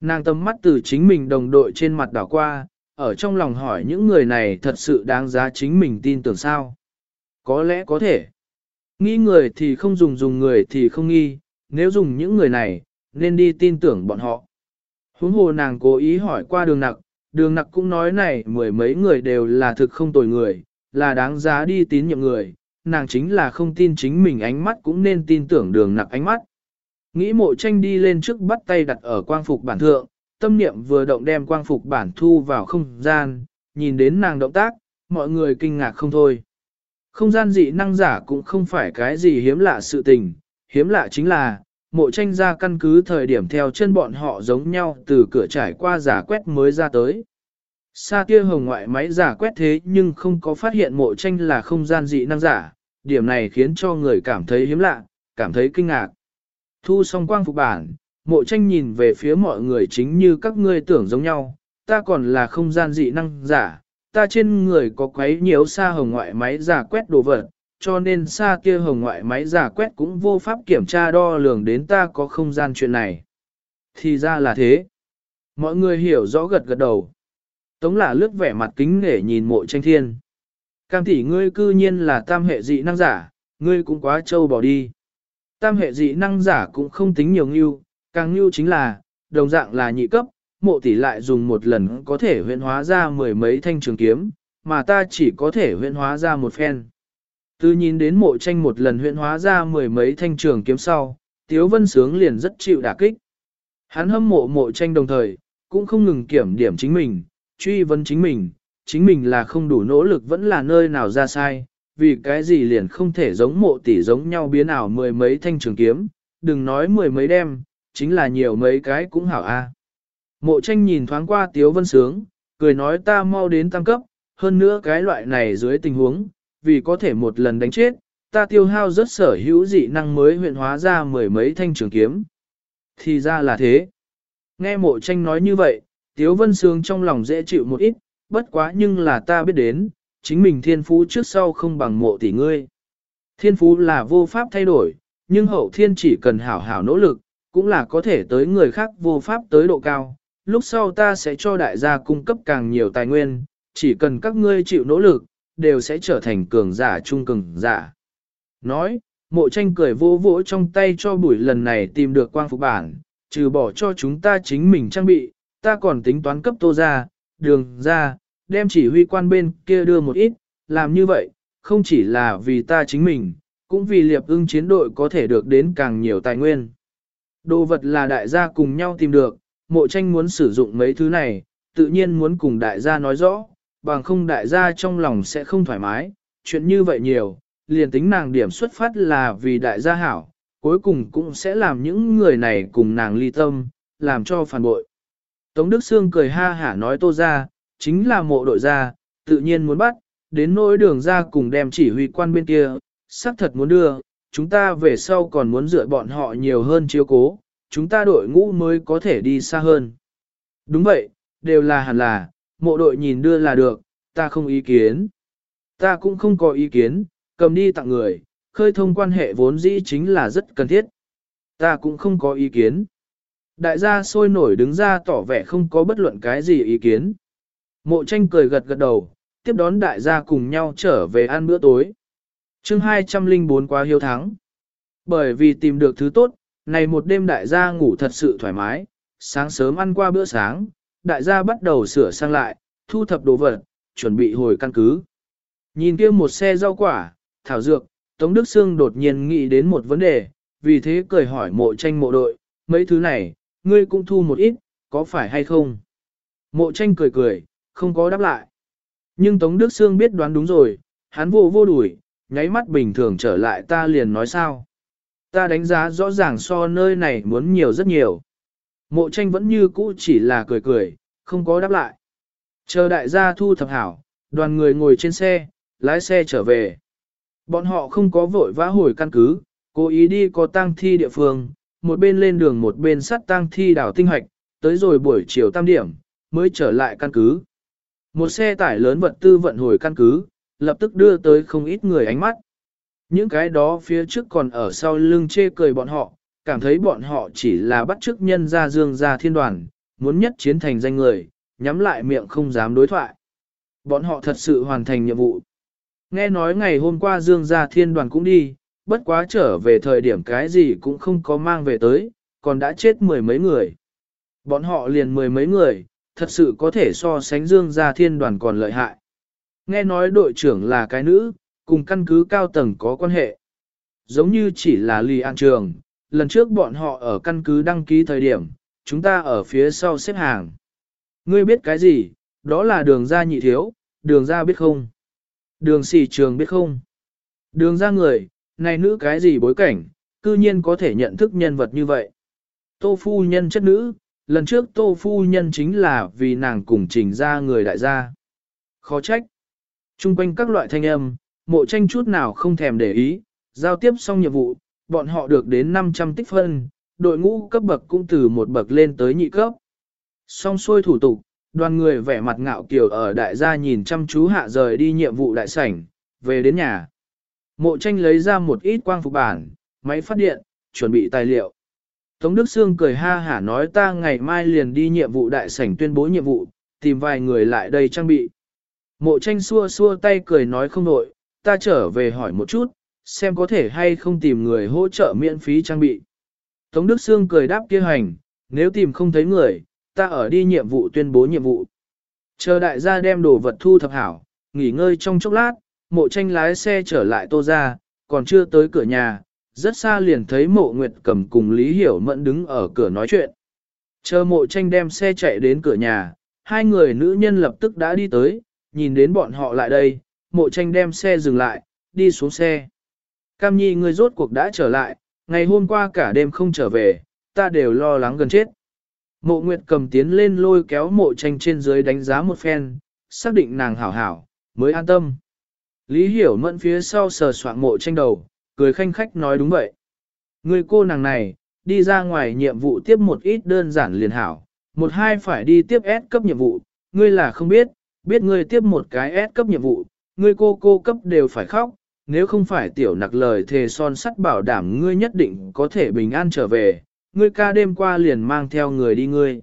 nàng tầm mắt từ chính mình đồng đội trên mặt đảo qua, ở trong lòng hỏi những người này thật sự đáng giá chính mình tin tưởng sao. Có lẽ có thể. Nghi người thì không dùng dùng người thì không nghi, nếu dùng những người này, nên đi tin tưởng bọn họ. Huống hồ nàng cố ý hỏi qua đường nặc, đường nặc cũng nói này mười mấy người đều là thực không tồi người, là đáng giá đi tín nhiệm người, nàng chính là không tin chính mình ánh mắt cũng nên tin tưởng đường nặc ánh mắt. Nghĩ mộ tranh đi lên trước bắt tay đặt ở quang phục bản thượng, tâm niệm vừa động đem quang phục bản thu vào không gian, nhìn đến nàng động tác, mọi người kinh ngạc không thôi. Không gian dị năng giả cũng không phải cái gì hiếm lạ sự tình, hiếm lạ chính là, mộ tranh ra căn cứ thời điểm theo chân bọn họ giống nhau từ cửa trải qua giả quét mới ra tới. Sa kia hồng ngoại máy giả quét thế nhưng không có phát hiện mộ tranh là không gian dị năng giả, điểm này khiến cho người cảm thấy hiếm lạ, cảm thấy kinh ngạc. Thu xong quang phục bản, mộ tranh nhìn về phía mọi người chính như các ngươi tưởng giống nhau, ta còn là không gian dị năng giả, ta trên người có quấy nhiều xa hồng ngoại máy giả quét đồ vật, cho nên xa kia hồng ngoại máy giả quét cũng vô pháp kiểm tra đo lường đến ta có không gian chuyện này. Thì ra là thế. Mọi người hiểu rõ gật gật đầu. Tống là lướt vẻ mặt kính để nhìn mộ tranh thiên. Cam tỷ ngươi cư nhiên là tam hệ dị năng giả, ngươi cũng quá trâu bỏ đi. Tam hệ dị năng giả cũng không tính nhiều ngưu, càng như chính là, đồng dạng là nhị cấp, mộ tỷ lại dùng một lần có thể huyện hóa ra mười mấy thanh trường kiếm, mà ta chỉ có thể huyện hóa ra một phen. Từ nhìn đến mộ tranh một lần huyện hóa ra mười mấy thanh trường kiếm sau, Tiếu Vân Sướng liền rất chịu đả kích. Hắn hâm mộ mộ tranh đồng thời, cũng không ngừng kiểm điểm chính mình, truy vấn chính mình, chính mình là không đủ nỗ lực vẫn là nơi nào ra sai, vì cái gì liền không thể giống mộ tỷ giống nhau biến ảo mười mấy thanh trường kiếm, đừng nói mười mấy đem, chính là nhiều mấy cái cũng hảo a. Mộ tranh nhìn thoáng qua Tiếu Vân Sướng, cười nói ta mau đến tăng cấp, hơn nữa cái loại này dưới tình huống, vì có thể một lần đánh chết, ta tiêu hao rất sở hữu dị năng mới huyện hóa ra mười mấy thanh trường kiếm. Thì ra là thế. Nghe mộ tranh nói như vậy, Tiếu Vân Sướng trong lòng dễ chịu một ít, bất quá nhưng là ta biết đến, chính mình thiên phú trước sau không bằng mộ tỷ ngươi. Thiên phú là vô pháp thay đổi, nhưng hậu thiên chỉ cần hảo hảo nỗ lực, cũng là có thể tới người khác vô pháp tới độ cao. Lúc sau ta sẽ cho đại gia cung cấp càng nhiều tài nguyên, chỉ cần các ngươi chịu nỗ lực, đều sẽ trở thành cường giả trung cường giả. Nói, mộ tranh cười vô vỗ trong tay cho buổi lần này tìm được quang phục bản, trừ bỏ cho chúng ta chính mình trang bị, ta còn tính toán cấp tô ra, đường ra, đem chỉ huy quan bên kia đưa một ít, làm như vậy, không chỉ là vì ta chính mình, cũng vì liệp ưng chiến đội có thể được đến càng nhiều tài nguyên. Đồ vật là đại gia cùng nhau tìm được, mộ tranh muốn sử dụng mấy thứ này, tự nhiên muốn cùng đại gia nói rõ, bằng không đại gia trong lòng sẽ không thoải mái, chuyện như vậy nhiều, liền tính nàng điểm xuất phát là vì đại gia hảo, cuối cùng cũng sẽ làm những người này cùng nàng ly tâm, làm cho phản bội. Tống Đức Sương cười ha hả nói tô ra, chính là mộ đội gia, tự nhiên muốn bắt, đến nỗi đường ra cùng đem chỉ huy quan bên kia, xác thật muốn đưa, chúng ta về sau còn muốn dựa bọn họ nhiều hơn chiếu cố, chúng ta đội ngũ mới có thể đi xa hơn. Đúng vậy, đều là hẳn là, mộ đội nhìn đưa là được, ta không ý kiến. Ta cũng không có ý kiến, cầm đi tặng người, khơi thông quan hệ vốn dĩ chính là rất cần thiết. Ta cũng không có ý kiến. Đại gia sôi nổi đứng ra tỏ vẻ không có bất luận cái gì ý kiến. Mộ tranh cười gật gật đầu, tiếp đón đại gia cùng nhau trở về ăn bữa tối chương 204 quá hiếu thắng. Bởi vì tìm được thứ tốt, này một đêm đại gia ngủ thật sự thoải mái, sáng sớm ăn qua bữa sáng, đại gia bắt đầu sửa sang lại, thu thập đồ vật, chuẩn bị hồi căn cứ. Nhìn kia một xe rau quả, thảo dược, Tống Đức Sương đột nhiên nghĩ đến một vấn đề, vì thế cười hỏi mộ tranh mộ đội, mấy thứ này, ngươi cũng thu một ít, có phải hay không? Mộ tranh cười cười, không có đáp lại. Nhưng Tống Đức Sương biết đoán đúng rồi, hắn vô vô đuổi, nháy mắt bình thường trở lại ta liền nói sao. Ta đánh giá rõ ràng so nơi này muốn nhiều rất nhiều. Mộ tranh vẫn như cũ chỉ là cười cười, không có đáp lại. Chờ đại gia thu thập hảo, đoàn người ngồi trên xe, lái xe trở về. Bọn họ không có vội vã hồi căn cứ, cố ý đi có tang thi địa phương, một bên lên đường một bên sắt tang thi đảo tinh hoạch, tới rồi buổi chiều tam điểm, mới trở lại căn cứ. Một xe tải lớn vật tư vận hồi căn cứ, lập tức đưa tới không ít người ánh mắt. Những cái đó phía trước còn ở sau lưng chê cười bọn họ, cảm thấy bọn họ chỉ là bắt chước nhân ra dương ra thiên đoàn, muốn nhất chiến thành danh người, nhắm lại miệng không dám đối thoại. Bọn họ thật sự hoàn thành nhiệm vụ. Nghe nói ngày hôm qua dương gia thiên đoàn cũng đi, bất quá trở về thời điểm cái gì cũng không có mang về tới, còn đã chết mười mấy người. Bọn họ liền mười mấy người, thật sự có thể so sánh dương gia thiên đoàn còn lợi hại. Nghe nói đội trưởng là cái nữ, cùng căn cứ cao tầng có quan hệ. Giống như chỉ là lì an trường, lần trước bọn họ ở căn cứ đăng ký thời điểm, chúng ta ở phía sau xếp hàng. Ngươi biết cái gì, đó là đường ra nhị thiếu, đường ra biết không? Đường xỉ trường biết không? Đường ra người, này nữ cái gì bối cảnh, cư nhiên có thể nhận thức nhân vật như vậy. Tô phu nhân chất nữ, lần trước tô phu nhân chính là vì nàng cùng trình ra người đại gia. Khó trách. Trung quanh các loại thanh âm, mộ tranh chút nào không thèm để ý, giao tiếp xong nhiệm vụ, bọn họ được đến 500 tích phân, đội ngũ cấp bậc cũng từ một bậc lên tới nhị cấp. Xong xuôi thủ tục, đoàn người vẻ mặt ngạo kiều ở đại gia nhìn chăm chú hạ rời đi nhiệm vụ đại sảnh, về đến nhà. Mộ tranh lấy ra một ít quang phục bản, máy phát điện, chuẩn bị tài liệu. Tống Đức Sương cười ha hả nói ta ngày mai liền đi nhiệm vụ đại sảnh tuyên bố nhiệm vụ, tìm vài người lại đây trang bị. Mộ tranh xua xua tay cười nói không nội, ta trở về hỏi một chút, xem có thể hay không tìm người hỗ trợ miễn phí trang bị. Tống Đức Sương cười đáp kia hành, nếu tìm không thấy người, ta ở đi nhiệm vụ tuyên bố nhiệm vụ. Chờ đại gia đem đồ vật thu thập hảo, nghỉ ngơi trong chốc lát, mộ tranh lái xe trở lại tô ra, còn chưa tới cửa nhà, rất xa liền thấy mộ nguyệt cầm cùng Lý Hiểu Mẫn đứng ở cửa nói chuyện. Chờ mộ tranh đem xe chạy đến cửa nhà, hai người nữ nhân lập tức đã đi tới, nhìn đến bọn họ lại đây, mộ tranh đem xe dừng lại, đi xuống xe. Cam nhi người rốt cuộc đã trở lại, ngày hôm qua cả đêm không trở về, ta đều lo lắng gần chết. Mộ Nguyệt cầm tiến lên lôi kéo mộ tranh trên dưới đánh giá một phen, xác định nàng hảo hảo, mới an tâm. Lý hiểu mẫn phía sau sờ soạn mộ tranh đầu, cười khanh khách nói đúng vậy. Người cô nàng này, đi ra ngoài nhiệm vụ tiếp một ít đơn giản liền hảo, một hai phải đi tiếp S cấp nhiệm vụ, ngươi là không biết, biết ngươi tiếp một cái S cấp nhiệm vụ, ngươi cô cô cấp đều phải khóc, nếu không phải tiểu nặc lời thề son sắt bảo đảm ngươi nhất định có thể bình an trở về, ngươi ca đêm qua liền mang theo người đi ngươi.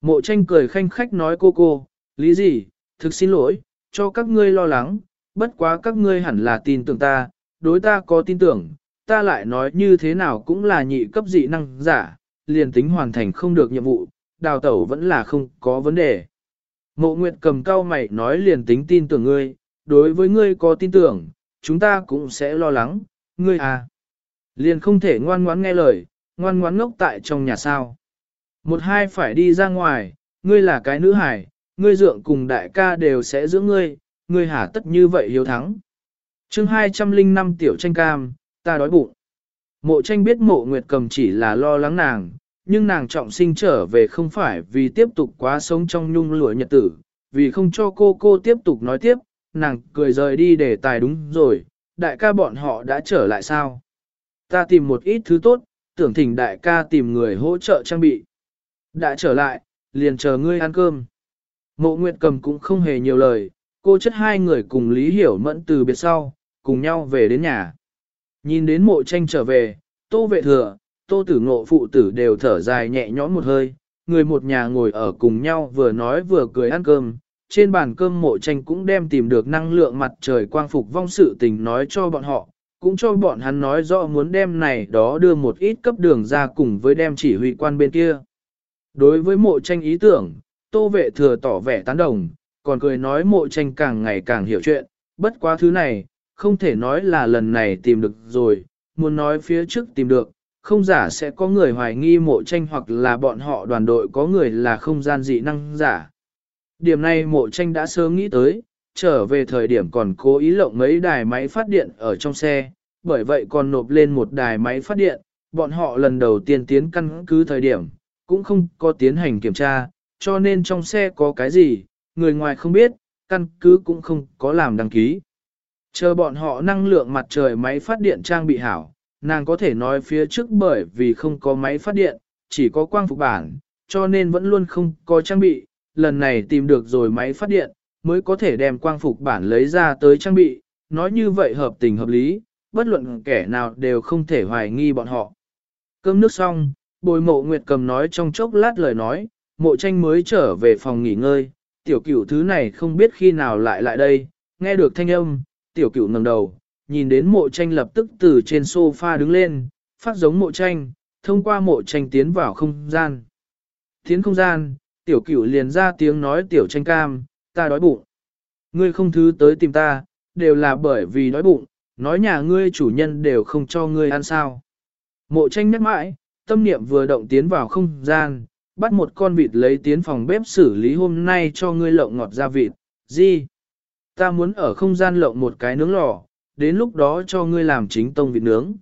Mộ tranh cười khanh khách nói cô cô, lý gì, thực xin lỗi, cho các ngươi lo lắng, bất quá các ngươi hẳn là tin tưởng ta, đối ta có tin tưởng, ta lại nói như thế nào cũng là nhị cấp dị năng giả, liền tính hoàn thành không được nhiệm vụ, đào tẩu vẫn là không có vấn đề. Mộ Nguyệt cầm cao mày nói liền tính tin tưởng ngươi, đối với ngươi có tin tưởng, chúng ta cũng sẽ lo lắng, ngươi à. Liền không thể ngoan ngoãn nghe lời, ngoan ngoãn ngốc tại trong nhà sao. Một hai phải đi ra ngoài, ngươi là cái nữ hải, ngươi dượng cùng đại ca đều sẽ giữ ngươi, ngươi hả tất như vậy hiếu thắng. chương 205 tiểu tranh cam, ta đói bụng. Mộ tranh biết mộ nguyệt cầm chỉ là lo lắng nàng, nhưng nàng trọng sinh trở về không phải vì tiếp tục quá sống trong nhung lụa nhật tử, vì không cho cô cô tiếp tục nói tiếp, nàng cười rời đi để tài đúng rồi, đại ca bọn họ đã trở lại sao? Ta tìm một ít thứ tốt, tưởng thỉnh đại ca tìm người hỗ trợ trang bị. Đã trở lại, liền chờ ngươi ăn cơm. Mộ Nguyệt Cầm cũng không hề nhiều lời, cô chất hai người cùng Lý Hiểu Mẫn từ biệt sau, cùng nhau về đến nhà. Nhìn đến mộ tranh trở về, tô vệ thừa, tô tử ngộ phụ tử đều thở dài nhẹ nhõm một hơi, người một nhà ngồi ở cùng nhau vừa nói vừa cười ăn cơm. Trên bàn cơm mộ tranh cũng đem tìm được năng lượng mặt trời quang phục vong sự tình nói cho bọn họ, cũng cho bọn hắn nói rõ muốn đem này đó đưa một ít cấp đường ra cùng với đem chỉ huy quan bên kia. Đối với mộ tranh ý tưởng, tô vệ thừa tỏ vẻ tán đồng, còn cười nói mộ tranh càng ngày càng hiểu chuyện, bất quá thứ này, không thể nói là lần này tìm được rồi, muốn nói phía trước tìm được, không giả sẽ có người hoài nghi mộ tranh hoặc là bọn họ đoàn đội có người là không gian dị năng giả. Điểm này mộ tranh đã sớm nghĩ tới, trở về thời điểm còn cố ý lộng mấy đài máy phát điện ở trong xe, bởi vậy còn nộp lên một đài máy phát điện, bọn họ lần đầu tiên tiến căn cứ thời điểm, cũng không có tiến hành kiểm tra, cho nên trong xe có cái gì, người ngoài không biết, căn cứ cũng không có làm đăng ký. Chờ bọn họ năng lượng mặt trời máy phát điện trang bị hảo, nàng có thể nói phía trước bởi vì không có máy phát điện, chỉ có quang phục bản, cho nên vẫn luôn không có trang bị, lần này tìm được rồi máy phát điện, mới có thể đem quang phục bản lấy ra tới trang bị, nói như vậy hợp tình hợp lý, bất luận kẻ nào đều không thể hoài nghi bọn họ. Cơm nước xong, bồi mộ nguyệt cầm nói trong chốc lát lời nói, mộ tranh mới trở về phòng nghỉ ngơi, tiểu cửu thứ này không biết khi nào lại lại đây, nghe được thanh âm, tiểu cửu ngẩng đầu, nhìn đến mộ tranh lập tức từ trên sofa đứng lên, phát giống mộ tranh, thông qua mộ tranh tiến vào không gian. Tiến không gian, tiểu cửu liền ra tiếng nói tiểu tranh cam, ta đói bụng. Ngươi không thứ tới tìm ta, đều là bởi vì đói bụng, nói nhà ngươi chủ nhân đều không cho ngươi ăn sao. Mộ tranh nhắc mãi, tâm niệm vừa động tiến vào không gian, bắt một con vịt lấy tiến phòng bếp xử lý hôm nay cho ngươi lộng ngọt ra vịt, gì? Ta muốn ở không gian lộng một cái nướng lò, đến lúc đó cho ngươi làm chính tông vịt nướng.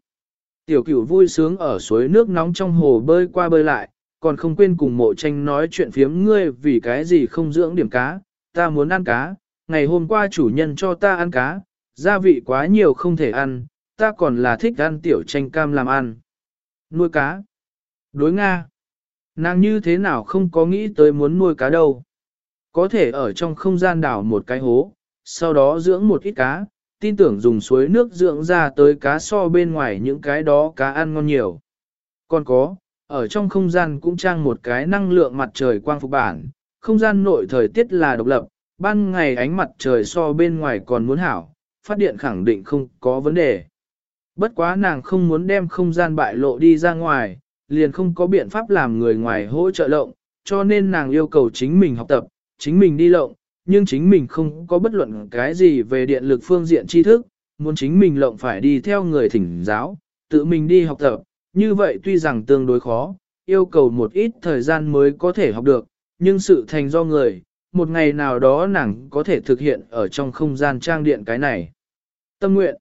Tiểu cửu vui sướng ở suối nước nóng trong hồ bơi qua bơi lại, còn không quên cùng mộ tranh nói chuyện phiếm ngươi vì cái gì không dưỡng điểm cá, ta muốn ăn cá, ngày hôm qua chủ nhân cho ta ăn cá, gia vị quá nhiều không thể ăn, ta còn là thích ăn tiểu tranh cam làm ăn. Nuôi cá. Đối Nga. Nàng như thế nào không có nghĩ tới muốn nuôi cá đâu. Có thể ở trong không gian đảo một cái hố, sau đó dưỡng một ít cá, tin tưởng dùng suối nước dưỡng ra tới cá so bên ngoài những cái đó cá ăn ngon nhiều. Còn có, ở trong không gian cũng trang một cái năng lượng mặt trời quang phục bản, không gian nội thời tiết là độc lập, ban ngày ánh mặt trời so bên ngoài còn muốn hảo, phát điện khẳng định không có vấn đề. Bất quá nàng không muốn đem không gian bại lộ đi ra ngoài, liền không có biện pháp làm người ngoài hỗ trợ lộng, cho nên nàng yêu cầu chính mình học tập, chính mình đi lộng, nhưng chính mình không có bất luận cái gì về điện lực phương diện tri thức, muốn chính mình lộng phải đi theo người thỉnh giáo, tự mình đi học tập, như vậy tuy rằng tương đối khó, yêu cầu một ít thời gian mới có thể học được, nhưng sự thành do người, một ngày nào đó nàng có thể thực hiện ở trong không gian trang điện cái này. Tâm nguyện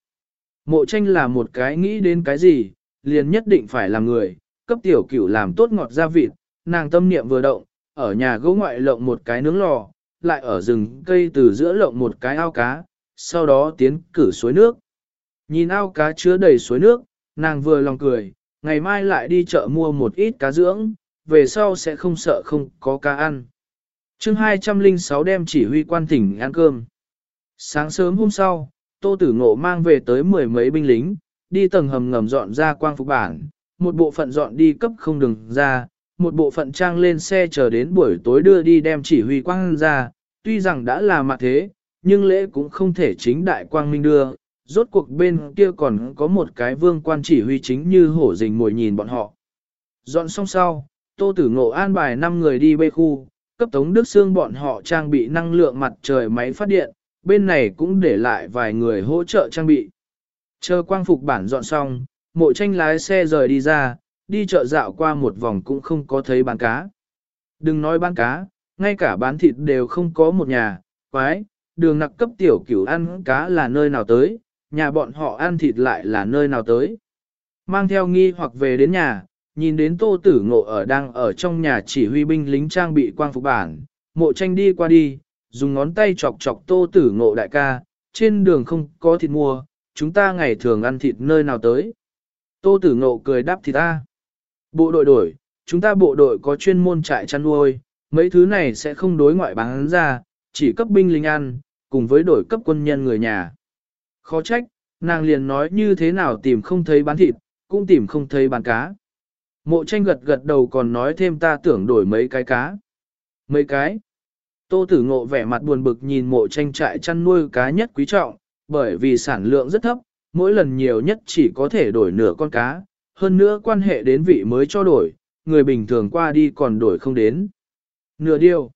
Mộ tranh là một cái nghĩ đến cái gì, liền nhất định phải làm người, cấp tiểu cửu làm tốt ngọt gia vịt, nàng tâm niệm vừa động, ở nhà gỗ ngoại lộng một cái nướng lò, lại ở rừng cây từ giữa lộng một cái ao cá, sau đó tiến cử suối nước. Nhìn ao cá chứa đầy suối nước, nàng vừa lòng cười, ngày mai lại đi chợ mua một ít cá dưỡng, về sau sẽ không sợ không có cá ăn. chương 206 đem chỉ huy quan tỉnh ăn cơm. Sáng sớm hôm sau, Tô Tử Ngộ mang về tới mười mấy binh lính, đi tầng hầm ngầm dọn ra quang phục bản, một bộ phận dọn đi cấp không đường ra, một bộ phận trang lên xe chờ đến buổi tối đưa đi đem chỉ huy quang ra, tuy rằng đã là mặt thế, nhưng lễ cũng không thể chính đại quang minh đưa, rốt cuộc bên kia còn có một cái vương quan chỉ huy chính như hổ rình mồi nhìn bọn họ. Dọn xong sau, Tô Tử Ngộ an bài 5 người đi bê khu, cấp Tống Đức Sương bọn họ trang bị năng lượng mặt trời máy phát điện, bên này cũng để lại vài người hỗ trợ trang bị. Chờ quang phục bản dọn xong, mộ tranh lái xe rời đi ra, đi chợ dạo qua một vòng cũng không có thấy bán cá. Đừng nói bán cá, ngay cả bán thịt đều không có một nhà, quái, đường nặc cấp tiểu cửu ăn cá là nơi nào tới, nhà bọn họ ăn thịt lại là nơi nào tới. Mang theo nghi hoặc về đến nhà, nhìn đến tô tử ngộ ở đang ở trong nhà chỉ huy binh lính trang bị quang phục bản, mộ tranh đi qua đi, dùng ngón tay chọc chọc tô tử ngộ đại ca, trên đường không có thịt mua, chúng ta ngày thường ăn thịt nơi nào tới. Tô tử ngộ cười đáp thì ta. Bộ đội đổi, chúng ta bộ đội có chuyên môn trại chăn nuôi, mấy thứ này sẽ không đối ngoại bán ra, chỉ cấp binh lính ăn, cùng với đổi cấp quân nhân người nhà. Khó trách, nàng liền nói như thế nào tìm không thấy bán thịt, cũng tìm không thấy bán cá. Mộ tranh gật gật đầu còn nói thêm ta tưởng đổi mấy cái cá. Mấy cái? Tô tử ngộ vẻ mặt buồn bực nhìn mộ tranh trại chăn nuôi cá nhất quý trọng, bởi vì sản lượng rất thấp, mỗi lần nhiều nhất chỉ có thể đổi nửa con cá, hơn nữa quan hệ đến vị mới cho đổi, người bình thường qua đi còn đổi không đến. Nửa điều.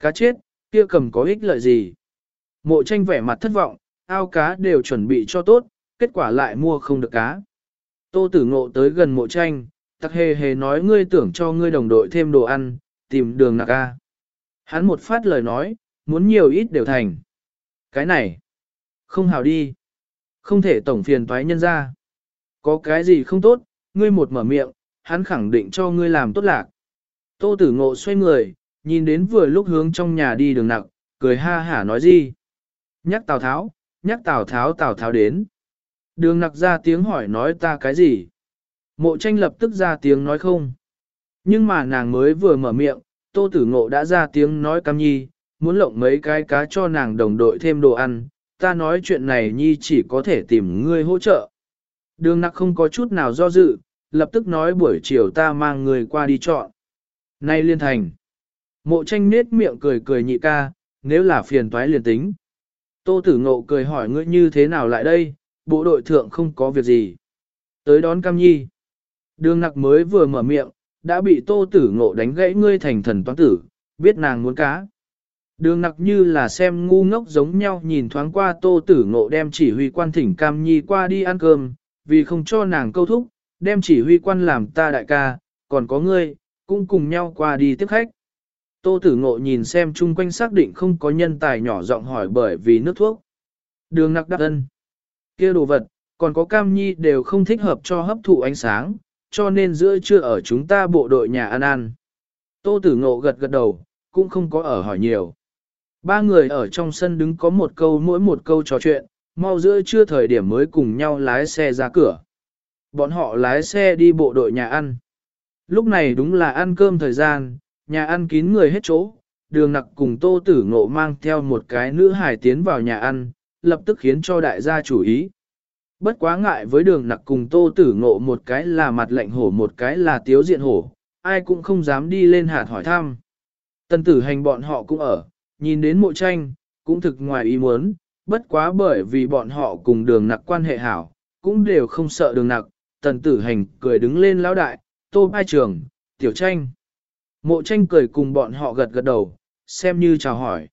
Cá chết, kia cầm có ích lợi gì? Mộ tranh vẻ mặt thất vọng, ao cá đều chuẩn bị cho tốt, kết quả lại mua không được cá. Tô tử ngộ tới gần mộ tranh, tắc hề hề nói ngươi tưởng cho ngươi đồng đội thêm đồ ăn, tìm đường nạc ca. Hắn một phát lời nói, muốn nhiều ít đều thành. Cái này, không hào đi. Không thể tổng phiền toái nhân ra. Có cái gì không tốt, ngươi một mở miệng, hắn khẳng định cho ngươi làm tốt lạc. Tô tử ngộ xoay người, nhìn đến vừa lúc hướng trong nhà đi đường nặng, cười ha hả nói gì. Nhắc Tào Tháo, nhắc Tào Tháo Tào Tháo đến. Đường nặc ra tiếng hỏi nói ta cái gì? Mộ tranh lập tức ra tiếng nói không. Nhưng mà nàng mới vừa mở miệng, tô tử ngộ đã ra tiếng nói cam nhi, muốn lộng mấy cái cá cho nàng đồng đội thêm đồ ăn, ta nói chuyện này nhi chỉ có thể tìm ngươi hỗ trợ. Đường nặc không có chút nào do dự, lập tức nói buổi chiều ta mang người qua đi chọn. Nay liên thành. Mộ tranh nết miệng cười cười nhị ca, nếu là phiền toái liền tính. Tô tử ngộ cười hỏi ngươi như thế nào lại đây, bộ đội thượng không có việc gì. Tới đón cam nhi. Đường nặc mới vừa mở miệng, đã bị tô tử ngộ đánh gãy ngươi thành thần toán tử, biết nàng muốn cá. Đường nặc như là xem ngu ngốc giống nhau nhìn thoáng qua tô tử ngộ đem chỉ huy quan thỉnh cam nhi qua đi ăn cơm, vì không cho nàng câu thúc, đem chỉ huy quan làm ta đại ca, còn có ngươi, cũng cùng nhau qua đi tiếp khách. Tô tử ngộ nhìn xem chung quanh xác định không có nhân tài nhỏ giọng hỏi bởi vì nước thuốc. Đường nặc đắc ân. kia đồ vật, còn có cam nhi đều không thích hợp cho hấp thụ ánh sáng, cho nên giữa trưa ở chúng ta bộ đội nhà ăn ăn. Tô tử ngộ gật gật đầu, cũng không có ở hỏi nhiều. Ba người ở trong sân đứng có một câu mỗi một câu trò chuyện, mau giữa trưa thời điểm mới cùng nhau lái xe ra cửa. Bọn họ lái xe đi bộ đội nhà ăn. Lúc này đúng là ăn cơm thời gian, nhà ăn kín người hết chỗ, đường nặc cùng tô tử ngộ mang theo một cái nữ hài tiến vào nhà ăn, lập tức khiến cho đại gia chủ ý. Bất quá ngại với đường nặc cùng tô tử ngộ một cái là mặt lạnh hổ một cái là tiếu diện hổ, ai cũng không dám đi lên hạt hỏi thăm. Tần tử hành bọn họ cũng ở, nhìn đến mộ tranh, cũng thực ngoài ý muốn, bất quá bởi vì bọn họ cùng đường nặc quan hệ hảo, cũng đều không sợ đường nặc, tần tử hành cười đứng lên lão đại, tô hai trường, tiểu tranh. Mộ tranh cười cùng bọn họ gật gật đầu, xem như chào hỏi.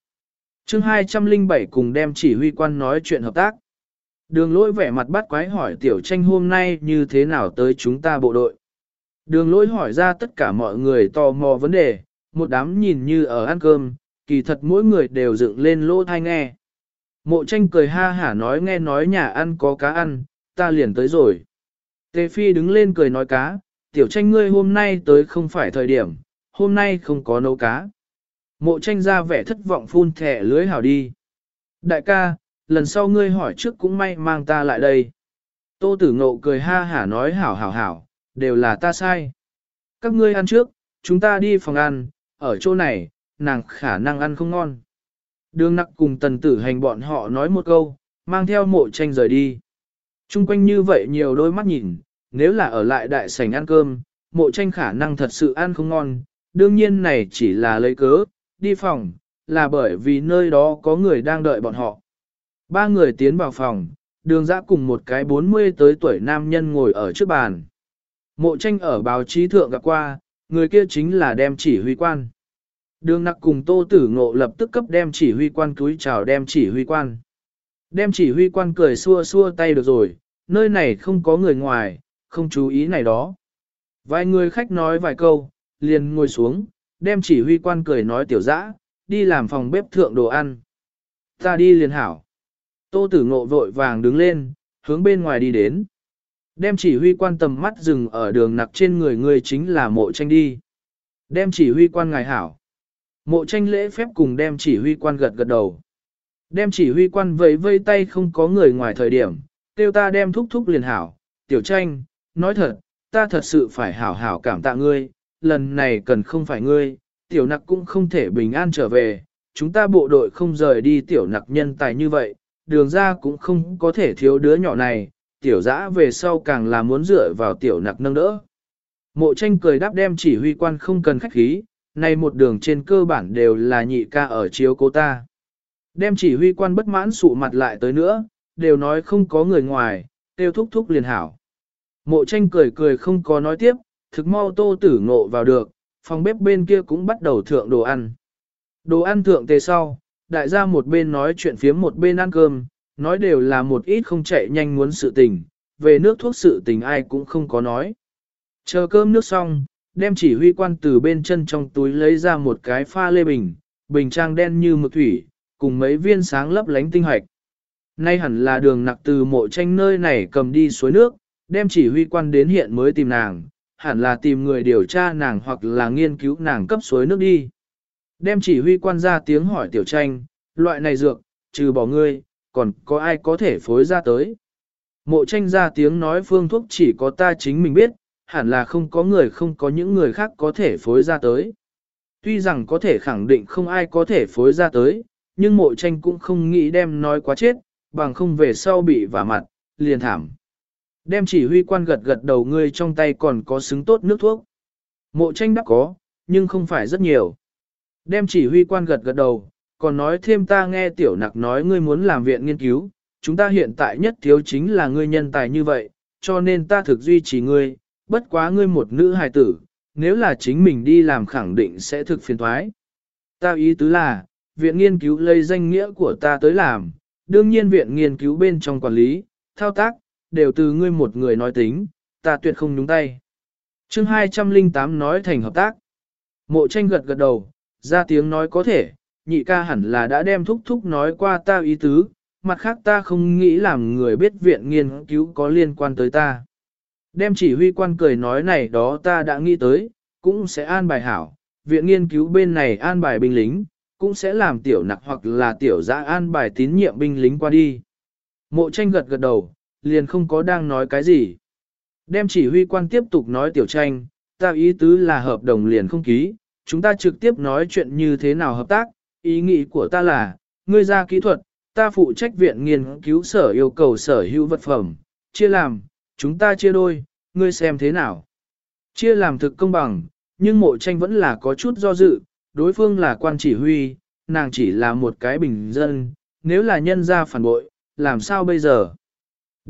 chương 207 cùng đem chỉ huy quan nói chuyện hợp tác. Đường lỗi vẻ mặt bắt quái hỏi tiểu tranh hôm nay như thế nào tới chúng ta bộ đội. Đường lỗi hỏi ra tất cả mọi người tò mò vấn đề, một đám nhìn như ở ăn cơm, kỳ thật mỗi người đều dựng lên lỗ thai nghe. Mộ tranh cười ha hả nói nghe nói nhà ăn có cá ăn, ta liền tới rồi. Tề phi đứng lên cười nói cá, tiểu tranh ngươi hôm nay tới không phải thời điểm, hôm nay không có nấu cá. Mộ tranh ra vẻ thất vọng phun thẻ lưới hảo đi. Đại ca, lần sau ngươi hỏi trước cũng may mang ta lại đây. Tô tử ngộ cười ha hả nói hảo hảo hảo, đều là ta sai. Các ngươi ăn trước, chúng ta đi phòng ăn, ở chỗ này, nàng khả năng ăn không ngon. Đường nặc cùng tần tử hành bọn họ nói một câu, mang theo mộ tranh rời đi. Trung quanh như vậy nhiều đôi mắt nhìn, nếu là ở lại đại sảnh ăn cơm, mộ tranh khả năng thật sự ăn không ngon, đương nhiên này chỉ là lấy cớ, đi phòng, là bởi vì nơi đó có người đang đợi bọn họ. Ba người tiến vào phòng, đường giã cùng một cái 40 tới tuổi nam nhân ngồi ở trước bàn. Mộ tranh ở báo chí thượng gặp qua, người kia chính là đem chỉ huy quan. Đường nặc cùng tô tử ngộ lập tức cấp đem chỉ huy quan túi chào đem chỉ huy quan. Đem chỉ huy quan cười xua xua tay được rồi, nơi này không có người ngoài, không chú ý này đó. Vài người khách nói vài câu, liền ngồi xuống, đem chỉ huy quan cười nói tiểu dã, đi làm phòng bếp thượng đồ ăn. Ta đi liền hảo. Tô tử ngộ vội vàng đứng lên, hướng bên ngoài đi đến. Đem chỉ huy quan tầm mắt dừng ở đường nặc trên người người chính là mộ tranh đi. Đem chỉ huy quan ngài hảo. Mộ tranh lễ phép cùng đem chỉ huy quan gật gật đầu. Đem chỉ huy quan vẫy vây tay không có người ngoài thời điểm, tiêu ta đem thúc thúc liền hảo. Tiểu tranh, nói thật, ta thật sự phải hảo hảo cảm tạ ngươi, lần này cần không phải ngươi, tiểu nặc cũng không thể bình an trở về, chúng ta bộ đội không rời đi tiểu nặc nhân tài như vậy, đường ra cũng không có thể thiếu đứa nhỏ này, tiểu dã về sau càng là muốn dựa vào tiểu nặc nâng đỡ. Mộ tranh cười đáp đem chỉ huy quan không cần khách khí, nay một đường trên cơ bản đều là nhị ca ở chiếu cô ta. Đem chỉ huy quan bất mãn sụ mặt lại tới nữa, đều nói không có người ngoài, tiêu thúc thúc liền hảo. Mộ tranh cười cười không có nói tiếp, thực mau tô tử ngộ vào được, phòng bếp bên kia cũng bắt đầu thượng đồ ăn. Đồ ăn thượng tề sau, đại gia một bên nói chuyện phiếm một bên ăn cơm, nói đều là một ít không chạy nhanh muốn sự tình, về nước thuốc sự tình ai cũng không có nói. Chờ cơm nước xong, đem chỉ huy quan từ bên chân trong túi lấy ra một cái pha lê bình, bình trang đen như mực thủy, cùng mấy viên sáng lấp lánh tinh hoạch. Nay hẳn là đường nặc từ mộ tranh nơi này cầm đi suối nước, đem chỉ huy quan đến hiện mới tìm nàng, hẳn là tìm người điều tra nàng hoặc là nghiên cứu nàng cấp suối nước đi. Đem chỉ huy quan ra tiếng hỏi tiểu tranh, loại này dược, trừ bỏ ngươi, còn có ai có thể phối ra tới. Mộ tranh ra tiếng nói phương thuốc chỉ có ta chính mình biết, hẳn là không có người không có những người khác có thể phối ra tới. Tuy rằng có thể khẳng định không ai có thể phối ra tới, nhưng mộ tranh cũng không nghĩ đem nói quá chết, bằng không về sau bị vả mặt, liền thảm. Đem chỉ huy quan gật gật đầu ngươi trong tay còn có xứng tốt nước thuốc. Mộ tranh đắc có, nhưng không phải rất nhiều. Đem chỉ huy quan gật gật đầu, còn nói thêm ta nghe tiểu nặc nói ngươi muốn làm viện nghiên cứu, chúng ta hiện tại nhất thiếu chính là ngươi nhân tài như vậy, cho nên ta thực duy trì ngươi, bất quá ngươi một nữ hài tử, nếu là chính mình đi làm khẳng định sẽ thực phiền thoái. Ta ý tứ là, viện nghiên cứu lấy danh nghĩa của ta tới làm, đương nhiên viện nghiên cứu bên trong quản lý, thao tác, đều từ ngươi một người nói tính, ta tuyệt không nhúng tay. chương 208 nói thành hợp tác. Mộ tranh gật gật đầu, ra tiếng nói có thể, nhị ca hẳn là đã đem thúc thúc nói qua ta ý tứ, mặt khác ta không nghĩ làm người biết viện nghiên cứu có liên quan tới ta. Đem chỉ huy quan cười nói này đó ta đã nghĩ tới, cũng sẽ an bài hảo, viện nghiên cứu bên này an bài binh lính, cũng sẽ làm tiểu nặc hoặc là tiểu giã an bài tín nhiệm binh lính qua đi. Mộ tranh gật gật đầu, liền không có đang nói cái gì. Đem chỉ huy quan tiếp tục nói tiểu tranh, ta ý tứ là hợp đồng liền không ký, chúng ta trực tiếp nói chuyện như thế nào hợp tác, ý nghĩ của ta là, ngươi ra kỹ thuật, ta phụ trách viện nghiên cứu sở yêu cầu sở hữu vật phẩm, chia làm, chúng ta chia đôi, ngươi xem thế nào. Chia làm thực công bằng, nhưng mộ tranh vẫn là có chút do dự, đối phương là quan chỉ huy, nàng chỉ là một cái bình dân, nếu là nhân gia phản bội, làm sao bây giờ?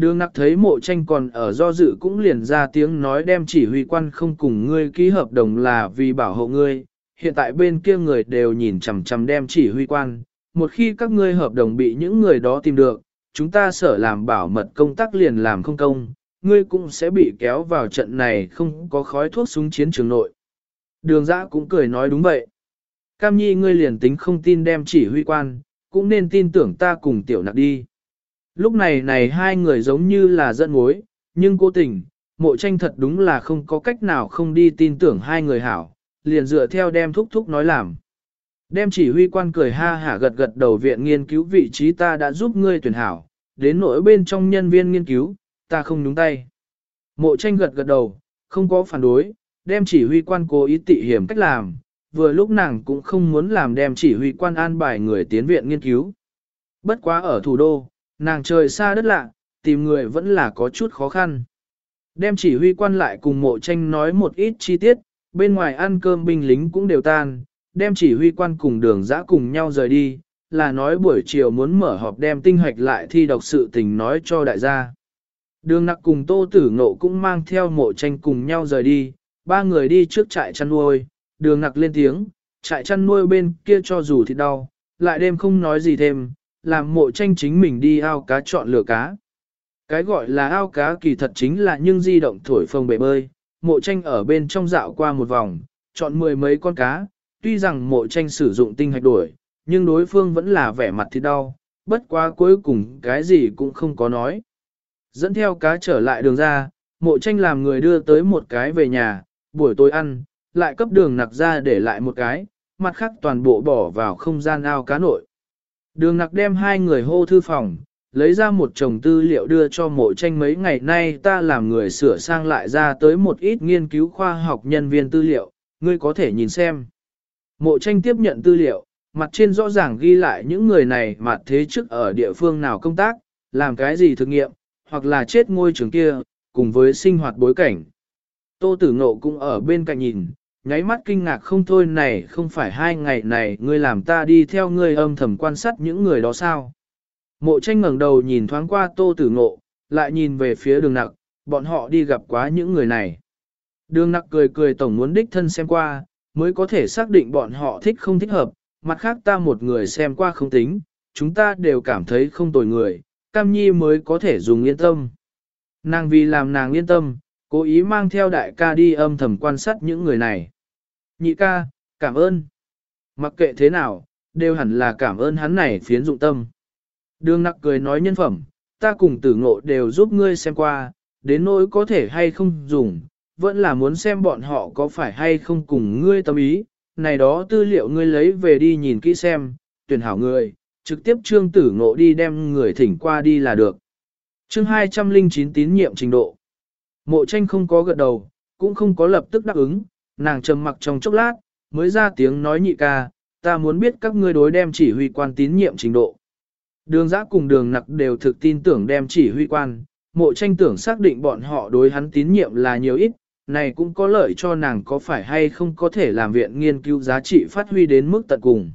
Đường nặc thấy mộ tranh còn ở do dự cũng liền ra tiếng nói đem chỉ huy quan không cùng ngươi ký hợp đồng là vì bảo hộ ngươi, hiện tại bên kia người đều nhìn chằm chằm đem chỉ huy quan, một khi các ngươi hợp đồng bị những người đó tìm được, chúng ta sở làm bảo mật công tác liền làm không công, ngươi cũng sẽ bị kéo vào trận này không có khói thuốc súng chiến trường nội. Đường giã cũng cười nói đúng vậy. Cam nhi ngươi liền tính không tin đem chỉ huy quan, cũng nên tin tưởng ta cùng tiểu nặc đi. Lúc này này hai người giống như là giận mối, nhưng cố tình, mộ tranh thật đúng là không có cách nào không đi tin tưởng hai người hảo, liền dựa theo đem thúc thúc nói làm. Đem chỉ huy quan cười ha hả gật gật đầu viện nghiên cứu vị trí ta đã giúp ngươi tuyển hảo, đến nỗi bên trong nhân viên nghiên cứu, ta không nhúng tay. Mộ tranh gật gật đầu, không có phản đối, đem chỉ huy quan cố ý tị hiểm cách làm, vừa lúc nàng cũng không muốn làm đem chỉ huy quan an bài người tiến viện nghiên cứu. Bất quá ở thủ đô, nàng trời xa đất lạ, tìm người vẫn là có chút khó khăn. Đem chỉ huy quan lại cùng mộ tranh nói một ít chi tiết, bên ngoài ăn cơm binh lính cũng đều tan, đem chỉ huy quan cùng đường dã cùng nhau rời đi, là nói buổi chiều muốn mở họp đem tinh hoạch lại thi đọc sự tình nói cho đại gia. Đường nặc cùng tô tử ngộ cũng mang theo mộ tranh cùng nhau rời đi, ba người đi trước trại chăn nuôi, đường nặc lên tiếng, trại chăn nuôi bên kia cho dù thì đau, lại đêm không nói gì thêm, làm mộ tranh chính mình đi ao cá chọn lửa cá. Cái gọi là ao cá kỳ thật chính là nhưng di động thổi phồng bể bơi, mộ tranh ở bên trong dạo qua một vòng, chọn mười mấy con cá, tuy rằng mộ tranh sử dụng tinh hạch đuổi, nhưng đối phương vẫn là vẻ mặt thì đau, bất quá cuối cùng cái gì cũng không có nói. Dẫn theo cá trở lại đường ra, mộ tranh làm người đưa tới một cái về nhà, buổi tối ăn, lại cấp đường nặc ra để lại một cái, mặt khác toàn bộ bỏ vào không gian ao cá nội. Đường nặc đem hai người hô thư phòng, lấy ra một chồng tư liệu đưa cho mộ tranh mấy ngày nay ta làm người sửa sang lại ra tới một ít nghiên cứu khoa học nhân viên tư liệu, ngươi có thể nhìn xem. Mộ tranh tiếp nhận tư liệu, mặt trên rõ ràng ghi lại những người này mặt thế trước ở địa phương nào công tác, làm cái gì thực nghiệm, hoặc là chết ngôi trường kia, cùng với sinh hoạt bối cảnh. Tô Tử Ngộ cũng ở bên cạnh nhìn, nháy mắt kinh ngạc không thôi này không phải hai ngày này ngươi làm ta đi theo ngươi âm thầm quan sát những người đó sao. Mộ tranh ngẩng đầu nhìn thoáng qua Tô Tử Ngộ, lại nhìn về phía đường nặc, bọn họ đi gặp quá những người này. Đường nặc cười cười tổng muốn đích thân xem qua, mới có thể xác định bọn họ thích không thích hợp, mặt khác ta một người xem qua không tính, chúng ta đều cảm thấy không tồi người, Cam Nhi mới có thể dùng yên tâm. Nàng vì làm nàng yên tâm, cố ý mang theo đại ca đi âm thầm quan sát những người này. Nhị ca, cảm ơn. Mặc kệ thế nào, đều hẳn là cảm ơn hắn này phiến dụng tâm. Đường nặc cười nói nhân phẩm, ta cùng tử ngộ đều giúp ngươi xem qua, đến nỗi có thể hay không dùng, vẫn là muốn xem bọn họ có phải hay không cùng ngươi tâm ý, này đó tư liệu ngươi lấy về đi nhìn kỹ xem, tuyển hảo người, trực tiếp trương tử ngộ đi đem người thỉnh qua đi là được. Chương 209 tín nhiệm trình độ. Mộ tranh không có gật đầu, cũng không có lập tức đáp ứng, nàng trầm mặc trong chốc lát, mới ra tiếng nói nhị ca, ta muốn biết các ngươi đối đem chỉ huy quan tín nhiệm trình độ. Đường giã cùng đường nặc đều thực tin tưởng đem chỉ huy quan, mộ tranh tưởng xác định bọn họ đối hắn tín nhiệm là nhiều ít, này cũng có lợi cho nàng có phải hay không có thể làm viện nghiên cứu giá trị phát huy đến mức tận cùng.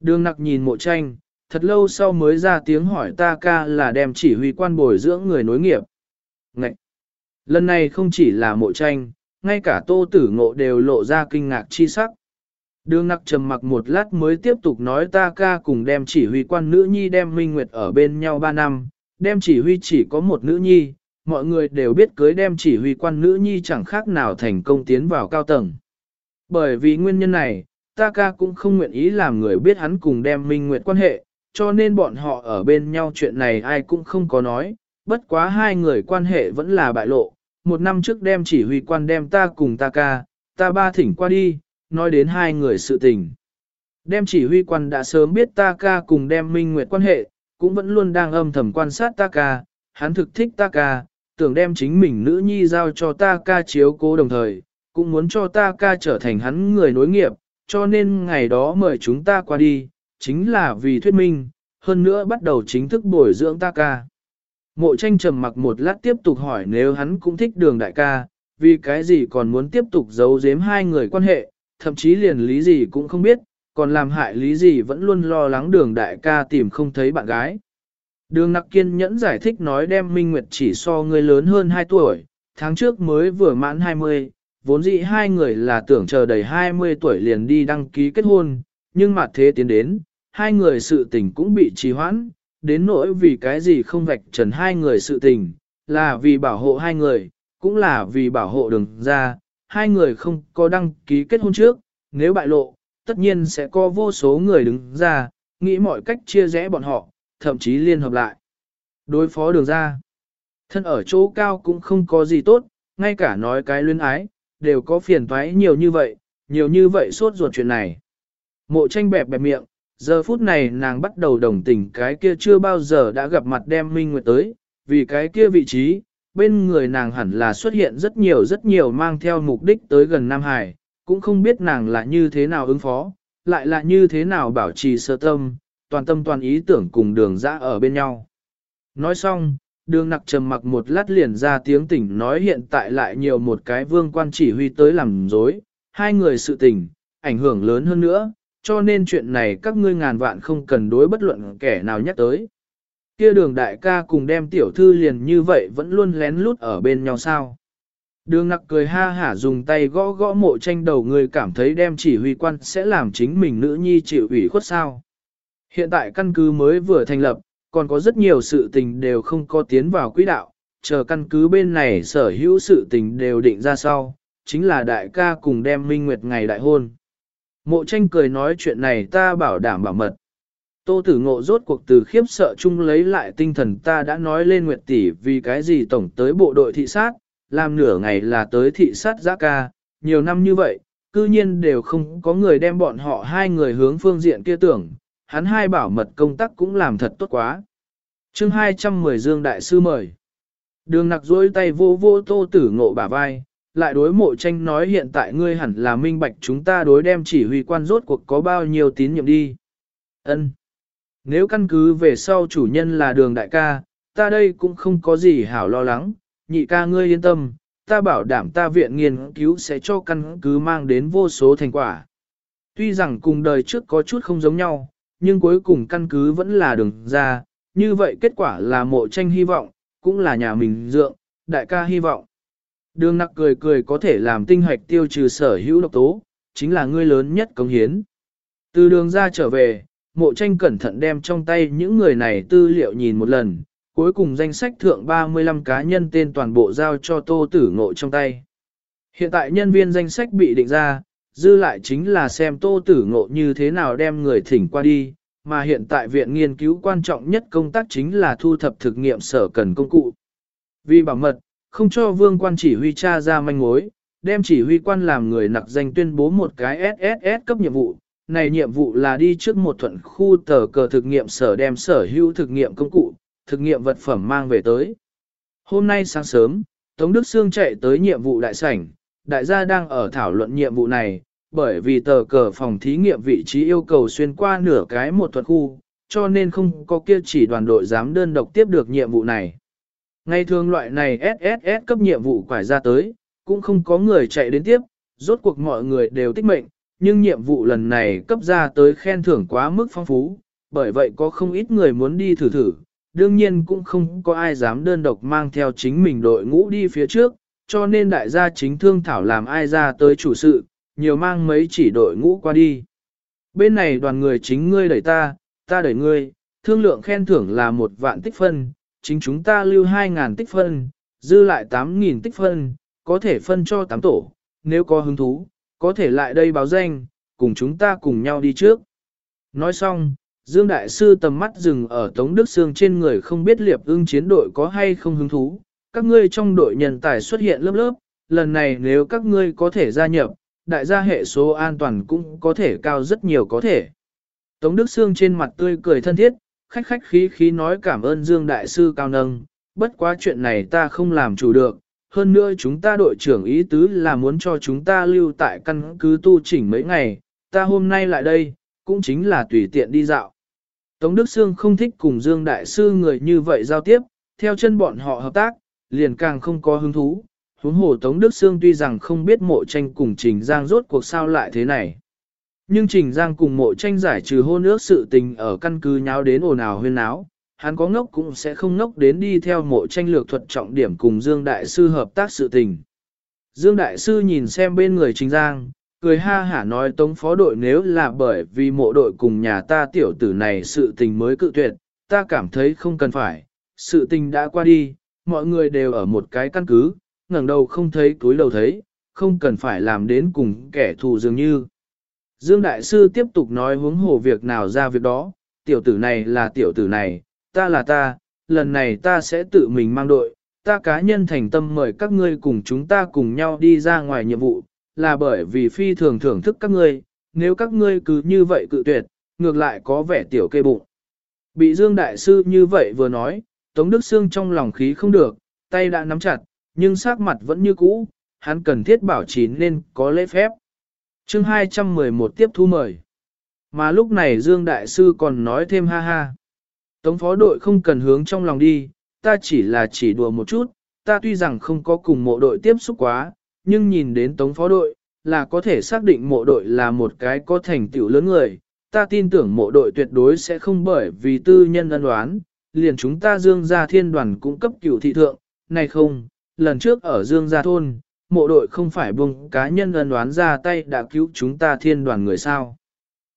Đường nặc nhìn mộ tranh, thật lâu sau mới ra tiếng hỏi ta ca là đem chỉ huy quan bồi dưỡng người nối nghiệp. Ngậy! Lần này không chỉ là mộ tranh, ngay cả tô tử ngộ đều lộ ra kinh ngạc chi sắc. Đường nặc trầm mặc một lát mới tiếp tục nói ta ca cùng đem chỉ huy quan nữ nhi đem minh nguyệt ở bên nhau ba năm, đem chỉ huy chỉ có một nữ nhi, mọi người đều biết cưới đem chỉ huy quan nữ nhi chẳng khác nào thành công tiến vào cao tầng. Bởi vì nguyên nhân này, ta ca cũng không nguyện ý làm người biết hắn cùng đem minh nguyệt quan hệ, cho nên bọn họ ở bên nhau chuyện này ai cũng không có nói, bất quá hai người quan hệ vẫn là bại lộ. Một năm trước đem chỉ huy quan đem ta cùng ta ca, ta ba thỉnh qua đi, nói đến hai người sự tình. Đem chỉ huy quan đã sớm biết ta ca cùng đem minh nguyệt quan hệ, cũng vẫn luôn đang âm thầm quan sát ta ca, hắn thực thích ta ca, tưởng đem chính mình nữ nhi giao cho ta ca chiếu cố đồng thời, cũng muốn cho ta ca trở thành hắn người nối nghiệp, cho nên ngày đó mời chúng ta qua đi, chính là vì thuyết minh, hơn nữa bắt đầu chính thức bồi dưỡng ta ca. Mộ tranh trầm mặc một lát tiếp tục hỏi nếu hắn cũng thích đường đại ca, vì cái gì còn muốn tiếp tục giấu giếm hai người quan hệ, thậm chí liền lý gì cũng không biết, còn làm hại lý gì vẫn luôn lo lắng đường đại ca tìm không thấy bạn gái. Đường nặc kiên nhẫn giải thích nói đem Minh Nguyệt chỉ so người lớn hơn 2 tuổi, tháng trước mới vừa mãn 20, vốn dĩ hai người là tưởng chờ đầy 20 tuổi liền đi đăng ký kết hôn, nhưng mà thế tiến đến, hai người sự tình cũng bị trì hoãn, đến nỗi vì cái gì không vạch trần hai người sự tình, là vì bảo hộ hai người, cũng là vì bảo hộ đường ra, hai người không có đăng ký kết hôn trước, nếu bại lộ, tất nhiên sẽ có vô số người đứng ra, nghĩ mọi cách chia rẽ bọn họ, thậm chí liên hợp lại. Đối phó đường ra, thân ở chỗ cao cũng không có gì tốt, ngay cả nói cái luyến ái, đều có phiền toái nhiều như vậy, nhiều như vậy suốt ruột chuyện này. Mộ tranh bẹp bẹp miệng, giờ phút này nàng bắt đầu đồng tình cái kia chưa bao giờ đã gặp mặt đem Minh Nguyệt tới, vì cái kia vị trí, bên người nàng hẳn là xuất hiện rất nhiều rất nhiều mang theo mục đích tới gần Nam Hải, cũng không biết nàng là như thế nào ứng phó, lại là như thế nào bảo trì sơ tâm, toàn tâm toàn ý tưởng cùng đường ra ở bên nhau. Nói xong, đường nặc trầm mặc một lát liền ra tiếng tỉnh nói hiện tại lại nhiều một cái vương quan chỉ huy tới làm dối, hai người sự tình, ảnh hưởng lớn hơn nữa, cho nên chuyện này các ngươi ngàn vạn không cần đối bất luận kẻ nào nhắc tới. Kia đường đại ca cùng đem tiểu thư liền như vậy vẫn luôn lén lút ở bên nhau sao. Đường nặc cười ha hả dùng tay gõ gõ mộ tranh đầu người cảm thấy đem chỉ huy quan sẽ làm chính mình nữ nhi chịu ủy khuất sao. Hiện tại căn cứ mới vừa thành lập, còn có rất nhiều sự tình đều không có tiến vào quỹ đạo, chờ căn cứ bên này sở hữu sự tình đều định ra sau, chính là đại ca cùng đem minh nguyệt ngày đại hôn. Mộ tranh cười nói chuyện này ta bảo đảm bảo mật. Tô tử ngộ rốt cuộc từ khiếp sợ chung lấy lại tinh thần ta đã nói lên nguyệt tỷ vì cái gì tổng tới bộ đội thị sát, làm nửa ngày là tới thị sát giã ca, nhiều năm như vậy, cư nhiên đều không có người đem bọn họ hai người hướng phương diện kia tưởng, hắn hai bảo mật công tác cũng làm thật tốt quá. chương 210 Dương Đại Sư mời. Đường nặc dối tay vô vô tô tử ngộ bả vai, lại đối mộ tranh nói hiện tại ngươi hẳn là minh bạch chúng ta đối đem chỉ huy quan rốt cuộc có bao nhiêu tín nhiệm đi. ân Nếu căn cứ về sau chủ nhân là đường đại ca, ta đây cũng không có gì hảo lo lắng, nhị ca ngươi yên tâm, ta bảo đảm ta viện nghiên cứu sẽ cho căn cứ mang đến vô số thành quả. Tuy rằng cùng đời trước có chút không giống nhau, nhưng cuối cùng căn cứ vẫn là đường ra, như vậy kết quả là mộ tranh hy vọng, cũng là nhà mình dượng, đại ca hy vọng. Đường nặc cười cười có thể làm tinh hoạch tiêu trừ sở hữu độc tố, chính là ngươi lớn nhất công hiến. Từ đường ra trở về, mộ tranh cẩn thận đem trong tay những người này tư liệu nhìn một lần, cuối cùng danh sách thượng 35 cá nhân tên toàn bộ giao cho tô tử ngộ trong tay. Hiện tại nhân viên danh sách bị định ra, dư lại chính là xem tô tử ngộ như thế nào đem người thỉnh qua đi, mà hiện tại viện nghiên cứu quan trọng nhất công tác chính là thu thập thực nghiệm sở cần công cụ. Vì bảo mật, không cho vương quan chỉ huy tra ra manh mối, đem chỉ huy quan làm người nặc danh tuyên bố một cái SSS cấp nhiệm vụ. Này nhiệm vụ là đi trước một thuận khu tờ cờ thực nghiệm sở đem sở hữu thực nghiệm công cụ, thực nghiệm vật phẩm mang về tới. Hôm nay sáng sớm, Tống Đức Sương chạy tới nhiệm vụ đại sảnh, đại gia đang ở thảo luận nhiệm vụ này, bởi vì tờ cờ phòng thí nghiệm vị trí yêu cầu xuyên qua nửa cái một thuật khu, cho nên không có kia chỉ đoàn đội dám đơn độc tiếp được nhiệm vụ này. Ngày thường loại này SSS cấp nhiệm vụ quải ra tới, cũng không có người chạy đến tiếp, rốt cuộc mọi người đều tích mệnh, nhưng nhiệm vụ lần này cấp ra tới khen thưởng quá mức phong phú, bởi vậy có không ít người muốn đi thử thử, đương nhiên cũng không có ai dám đơn độc mang theo chính mình đội ngũ đi phía trước, cho nên đại gia chính thương thảo làm ai ra tới chủ sự, nhiều mang mấy chỉ đội ngũ qua đi. Bên này đoàn người chính ngươi đẩy ta, ta đẩy ngươi, thương lượng khen thưởng là một vạn tích phân, chính chúng ta lưu 2.000 tích phân, dư lại 8.000 tích phân, có thể phân cho 8 tổ, nếu có hứng thú, có thể lại đây báo danh, cùng chúng ta cùng nhau đi trước. Nói xong, Dương Đại Sư tầm mắt dừng ở Tống Đức Sương trên người không biết liệp ưng chiến đội có hay không hứng thú. Các ngươi trong đội nhân tài xuất hiện lớp lớp, lần này nếu các ngươi có thể gia nhập, đại gia hệ số an toàn cũng có thể cao rất nhiều có thể. Tống Đức Sương trên mặt tươi cười thân thiết, khách khách khí khí nói cảm ơn Dương Đại Sư cao nâng, bất quá chuyện này ta không làm chủ được, hơn nữa chúng ta đội trưởng ý tứ là muốn cho chúng ta lưu tại căn cứ tu chỉnh mấy ngày, ta hôm nay lại đây, cũng chính là tùy tiện đi dạo. Tống Đức Sương không thích cùng Dương Đại Sư người như vậy giao tiếp, theo chân bọn họ hợp tác, liền càng không có hứng thú. Huống hồ Tống Đức Sương tuy rằng không biết mộ tranh cùng Trình Giang rốt cuộc sao lại thế này. Nhưng Trình Giang cùng mộ tranh giải trừ hôn ước sự tình ở căn cứ nháo đến ồn ào huyên náo, hắn có ngốc cũng sẽ không ngốc đến đi theo mộ tranh lược thuật trọng điểm cùng Dương Đại Sư hợp tác sự tình. Dương Đại Sư nhìn xem bên người Trình Giang, cười ha hả nói tống phó đội nếu là bởi vì mộ đội cùng nhà ta tiểu tử này sự tình mới cự tuyệt, ta cảm thấy không cần phải, sự tình đã qua đi, mọi người đều ở một cái căn cứ, ngẩng đầu không thấy túi đầu thấy, không cần phải làm đến cùng kẻ thù dường như. Dương Đại Sư tiếp tục nói hướng hồ việc nào ra việc đó, tiểu tử này là tiểu tử này, ta là ta, lần này ta sẽ tự mình mang đội, ta cá nhân thành tâm mời các ngươi cùng chúng ta cùng nhau đi ra ngoài nhiệm vụ, là bởi vì phi thường thưởng thức các ngươi, nếu các ngươi cứ như vậy cự tuyệt, ngược lại có vẻ tiểu kê bụng. Bị Dương Đại Sư như vậy vừa nói, Tống Đức Sương trong lòng khí không được, tay đã nắm chặt, nhưng sắc mặt vẫn như cũ, hắn cần thiết bảo trì nên có lễ phép chương 211 tiếp thu mời. Mà lúc này Dương Đại Sư còn nói thêm ha ha. Tống phó đội không cần hướng trong lòng đi, ta chỉ là chỉ đùa một chút, ta tuy rằng không có cùng mộ đội tiếp xúc quá, nhưng nhìn đến tống phó đội, là có thể xác định mộ đội là một cái có thành tựu lớn người. Ta tin tưởng mộ đội tuyệt đối sẽ không bởi vì tư nhân ân đoán, liền chúng ta dương gia thiên đoàn cũng cấp cửu thị thượng, này không, lần trước ở dương gia thôn, mộ đội không phải buông cá nhân ân đoán ra tay đã cứu chúng ta thiên đoàn người sao.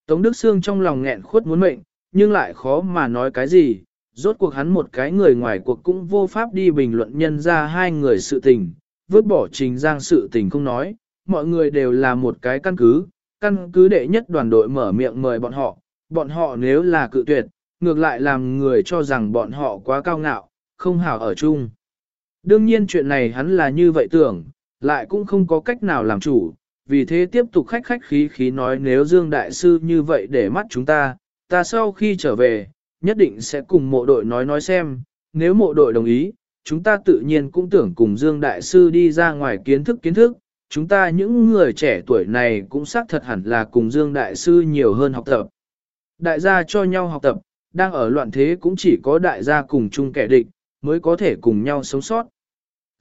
Tống Đức Sương trong lòng nghẹn khuất muốn mệnh, nhưng lại khó mà nói cái gì, rốt cuộc hắn một cái người ngoài cuộc cũng vô pháp đi bình luận nhân ra hai người sự tình, vứt bỏ trình giang sự tình không nói, mọi người đều là một cái căn cứ, căn cứ đệ nhất đoàn đội mở miệng mời bọn họ, bọn họ nếu là cự tuyệt, ngược lại làm người cho rằng bọn họ quá cao ngạo, không hảo ở chung. Đương nhiên chuyện này hắn là như vậy tưởng, lại cũng không có cách nào làm chủ, vì thế tiếp tục khách khách khí khí nói nếu Dương Đại Sư như vậy để mắt chúng ta, ta sau khi trở về, nhất định sẽ cùng mộ đội nói nói xem, nếu mộ đội đồng ý, chúng ta tự nhiên cũng tưởng cùng Dương Đại Sư đi ra ngoài kiến thức kiến thức, chúng ta những người trẻ tuổi này cũng xác thật hẳn là cùng Dương Đại Sư nhiều hơn học tập. Đại gia cho nhau học tập, đang ở loạn thế cũng chỉ có đại gia cùng chung kẻ địch, mới có thể cùng nhau sống sót.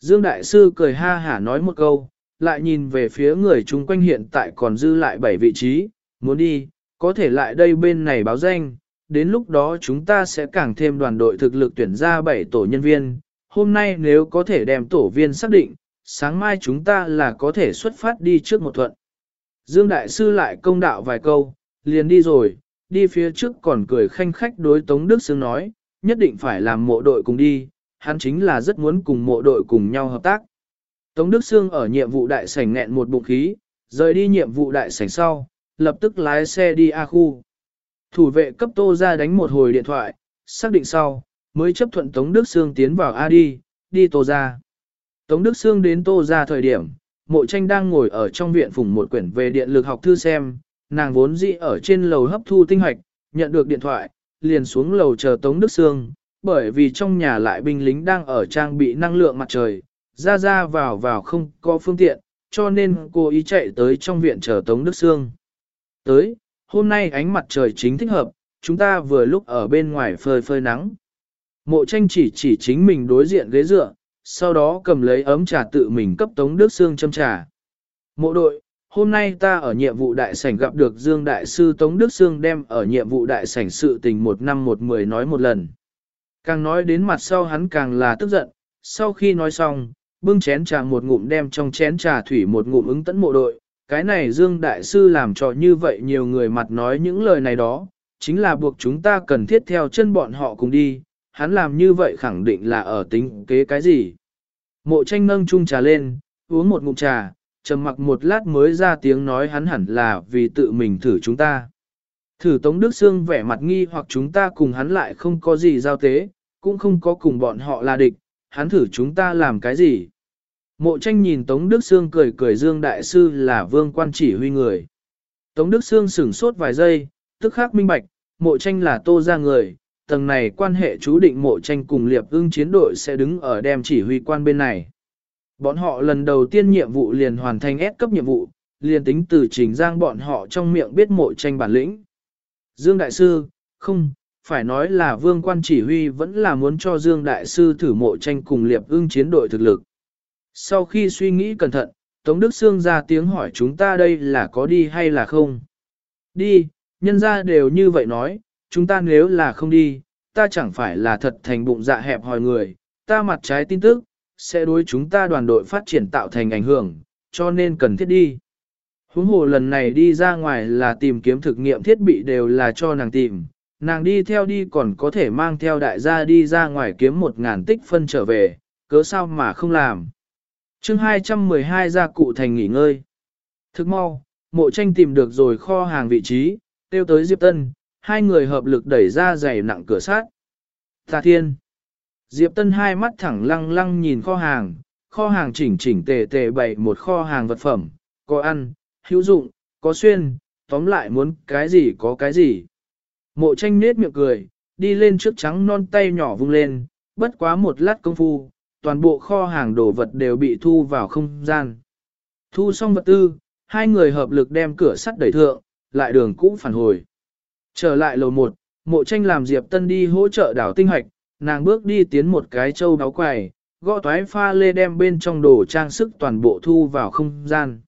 Dương Đại Sư cười ha hả nói một câu, lại nhìn về phía người chung quanh hiện tại còn dư lại bảy vị trí, muốn đi, có thể lại đây bên này báo danh, đến lúc đó chúng ta sẽ càng thêm đoàn đội thực lực tuyển ra 7 tổ nhân viên. Hôm nay nếu có thể đem tổ viên xác định, sáng mai chúng ta là có thể xuất phát đi trước một thuận. Dương Đại Sư lại công đạo vài câu, liền đi rồi, đi phía trước còn cười khanh khách đối Tống Đức Sương nói, nhất định phải làm mộ đội cùng đi, hắn chính là rất muốn cùng mộ đội cùng nhau hợp tác. Tống Đức Sương ở nhiệm vụ đại sảnh nghẹn một bụng khí, rời đi nhiệm vụ đại sảnh sau, lập tức lái xe đi A khu. Thủ vệ cấp tô ra đánh một hồi điện thoại, xác định sau, mới chấp thuận Tống Đức Sương tiến vào A đi, đi tô ra. Tống Đức Sương đến tô ra thời điểm, mộ tranh đang ngồi ở trong viện phủng một quyển về điện lực học thư xem, nàng vốn dĩ ở trên lầu hấp thu tinh hoạch, nhận được điện thoại, liền xuống lầu chờ Tống Đức Sương, bởi vì trong nhà lại binh lính đang ở trang bị năng lượng mặt trời, ra ra vào vào không có phương tiện, cho nên cô ý chạy tới trong viện chờ Tống Đức Sương. Tới, hôm nay ánh mặt trời chính thích hợp, chúng ta vừa lúc ở bên ngoài phơi phơi nắng. Mộ tranh chỉ chỉ chính mình đối diện ghế dựa, sau đó cầm lấy ấm trà tự mình cấp Tống Đức Sương châm trà. Mộ đội, hôm nay ta ở nhiệm vụ đại sảnh gặp được Dương Đại Sư Tống Đức Sương đem ở nhiệm vụ đại sảnh sự tình một năm một mười nói một lần. Càng nói đến mặt sau hắn càng là tức giận, sau khi nói xong, bưng chén trà một ngụm đem trong chén trà thủy một ngụm ứng tấn mộ đội, cái này Dương Đại Sư làm cho như vậy nhiều người mặt nói những lời này đó, chính là buộc chúng ta cần thiết theo chân bọn họ cùng đi, hắn làm như vậy khẳng định là ở tính kế cái gì. Mộ tranh nâng chung trà lên, uống một ngụm trà, trầm mặc một lát mới ra tiếng nói hắn hẳn là vì tự mình thử chúng ta. Thử Tống Đức Sương vẻ mặt nghi hoặc chúng ta cùng hắn lại không có gì giao tế, cũng không có cùng bọn họ là địch, hắn thử chúng ta làm cái gì. Mộ tranh nhìn Tống Đức Sương cười cười Dương Đại Sư là vương quan chỉ huy người. Tống Đức Sương sửng sốt vài giây, tức khắc minh bạch, mộ tranh là tô ra người, tầng này quan hệ chú định mộ tranh cùng liệp ưng chiến đội sẽ đứng ở đem chỉ huy quan bên này. Bọn họ lần đầu tiên nhiệm vụ liền hoàn thành S cấp nhiệm vụ, liền tính từ trình giang bọn họ trong miệng biết mộ tranh bản lĩnh. Dương Đại Sư, không, phải nói là vương quan chỉ huy vẫn là muốn cho Dương Đại Sư thử mộ tranh cùng liệp ưng chiến đội thực lực. Sau khi suy nghĩ cẩn thận, Tống Đức Sương ra tiếng hỏi chúng ta đây là có đi hay là không? Đi, nhân ra đều như vậy nói, chúng ta nếu là không đi, ta chẳng phải là thật thành bụng dạ hẹp hòi người, ta mặt trái tin tức, sẽ đối chúng ta đoàn đội phát triển tạo thành ảnh hưởng, cho nên cần thiết đi. Huống hồ lần này đi ra ngoài là tìm kiếm thực nghiệm thiết bị đều là cho nàng tìm, nàng đi theo đi còn có thể mang theo đại gia đi ra ngoài kiếm một ngàn tích phân trở về, cớ sao mà không làm. chương 212 ra cụ thành nghỉ ngơi. Thức mau, mộ tranh tìm được rồi kho hàng vị trí, tiêu tới Diệp Tân, hai người hợp lực đẩy ra giày nặng cửa sát. Tà thiên. Diệp Tân hai mắt thẳng lăng lăng nhìn kho hàng, kho hàng chỉnh chỉnh tề tề bày một kho hàng vật phẩm, có ăn, hữu dụng, có xuyên, tóm lại muốn cái gì có cái gì. Mộ tranh nết miệng cười, đi lên trước trắng non tay nhỏ vung lên, bất quá một lát công phu, toàn bộ kho hàng đồ vật đều bị thu vào không gian. Thu xong vật tư, hai người hợp lực đem cửa sắt đẩy thượng, lại đường cũ phản hồi. Trở lại lầu một, mộ tranh làm Diệp Tân đi hỗ trợ đảo tinh hoạch, nàng bước đi tiến một cái châu đáo quài, gõ toái pha lê đem bên trong đồ trang sức toàn bộ thu vào không gian.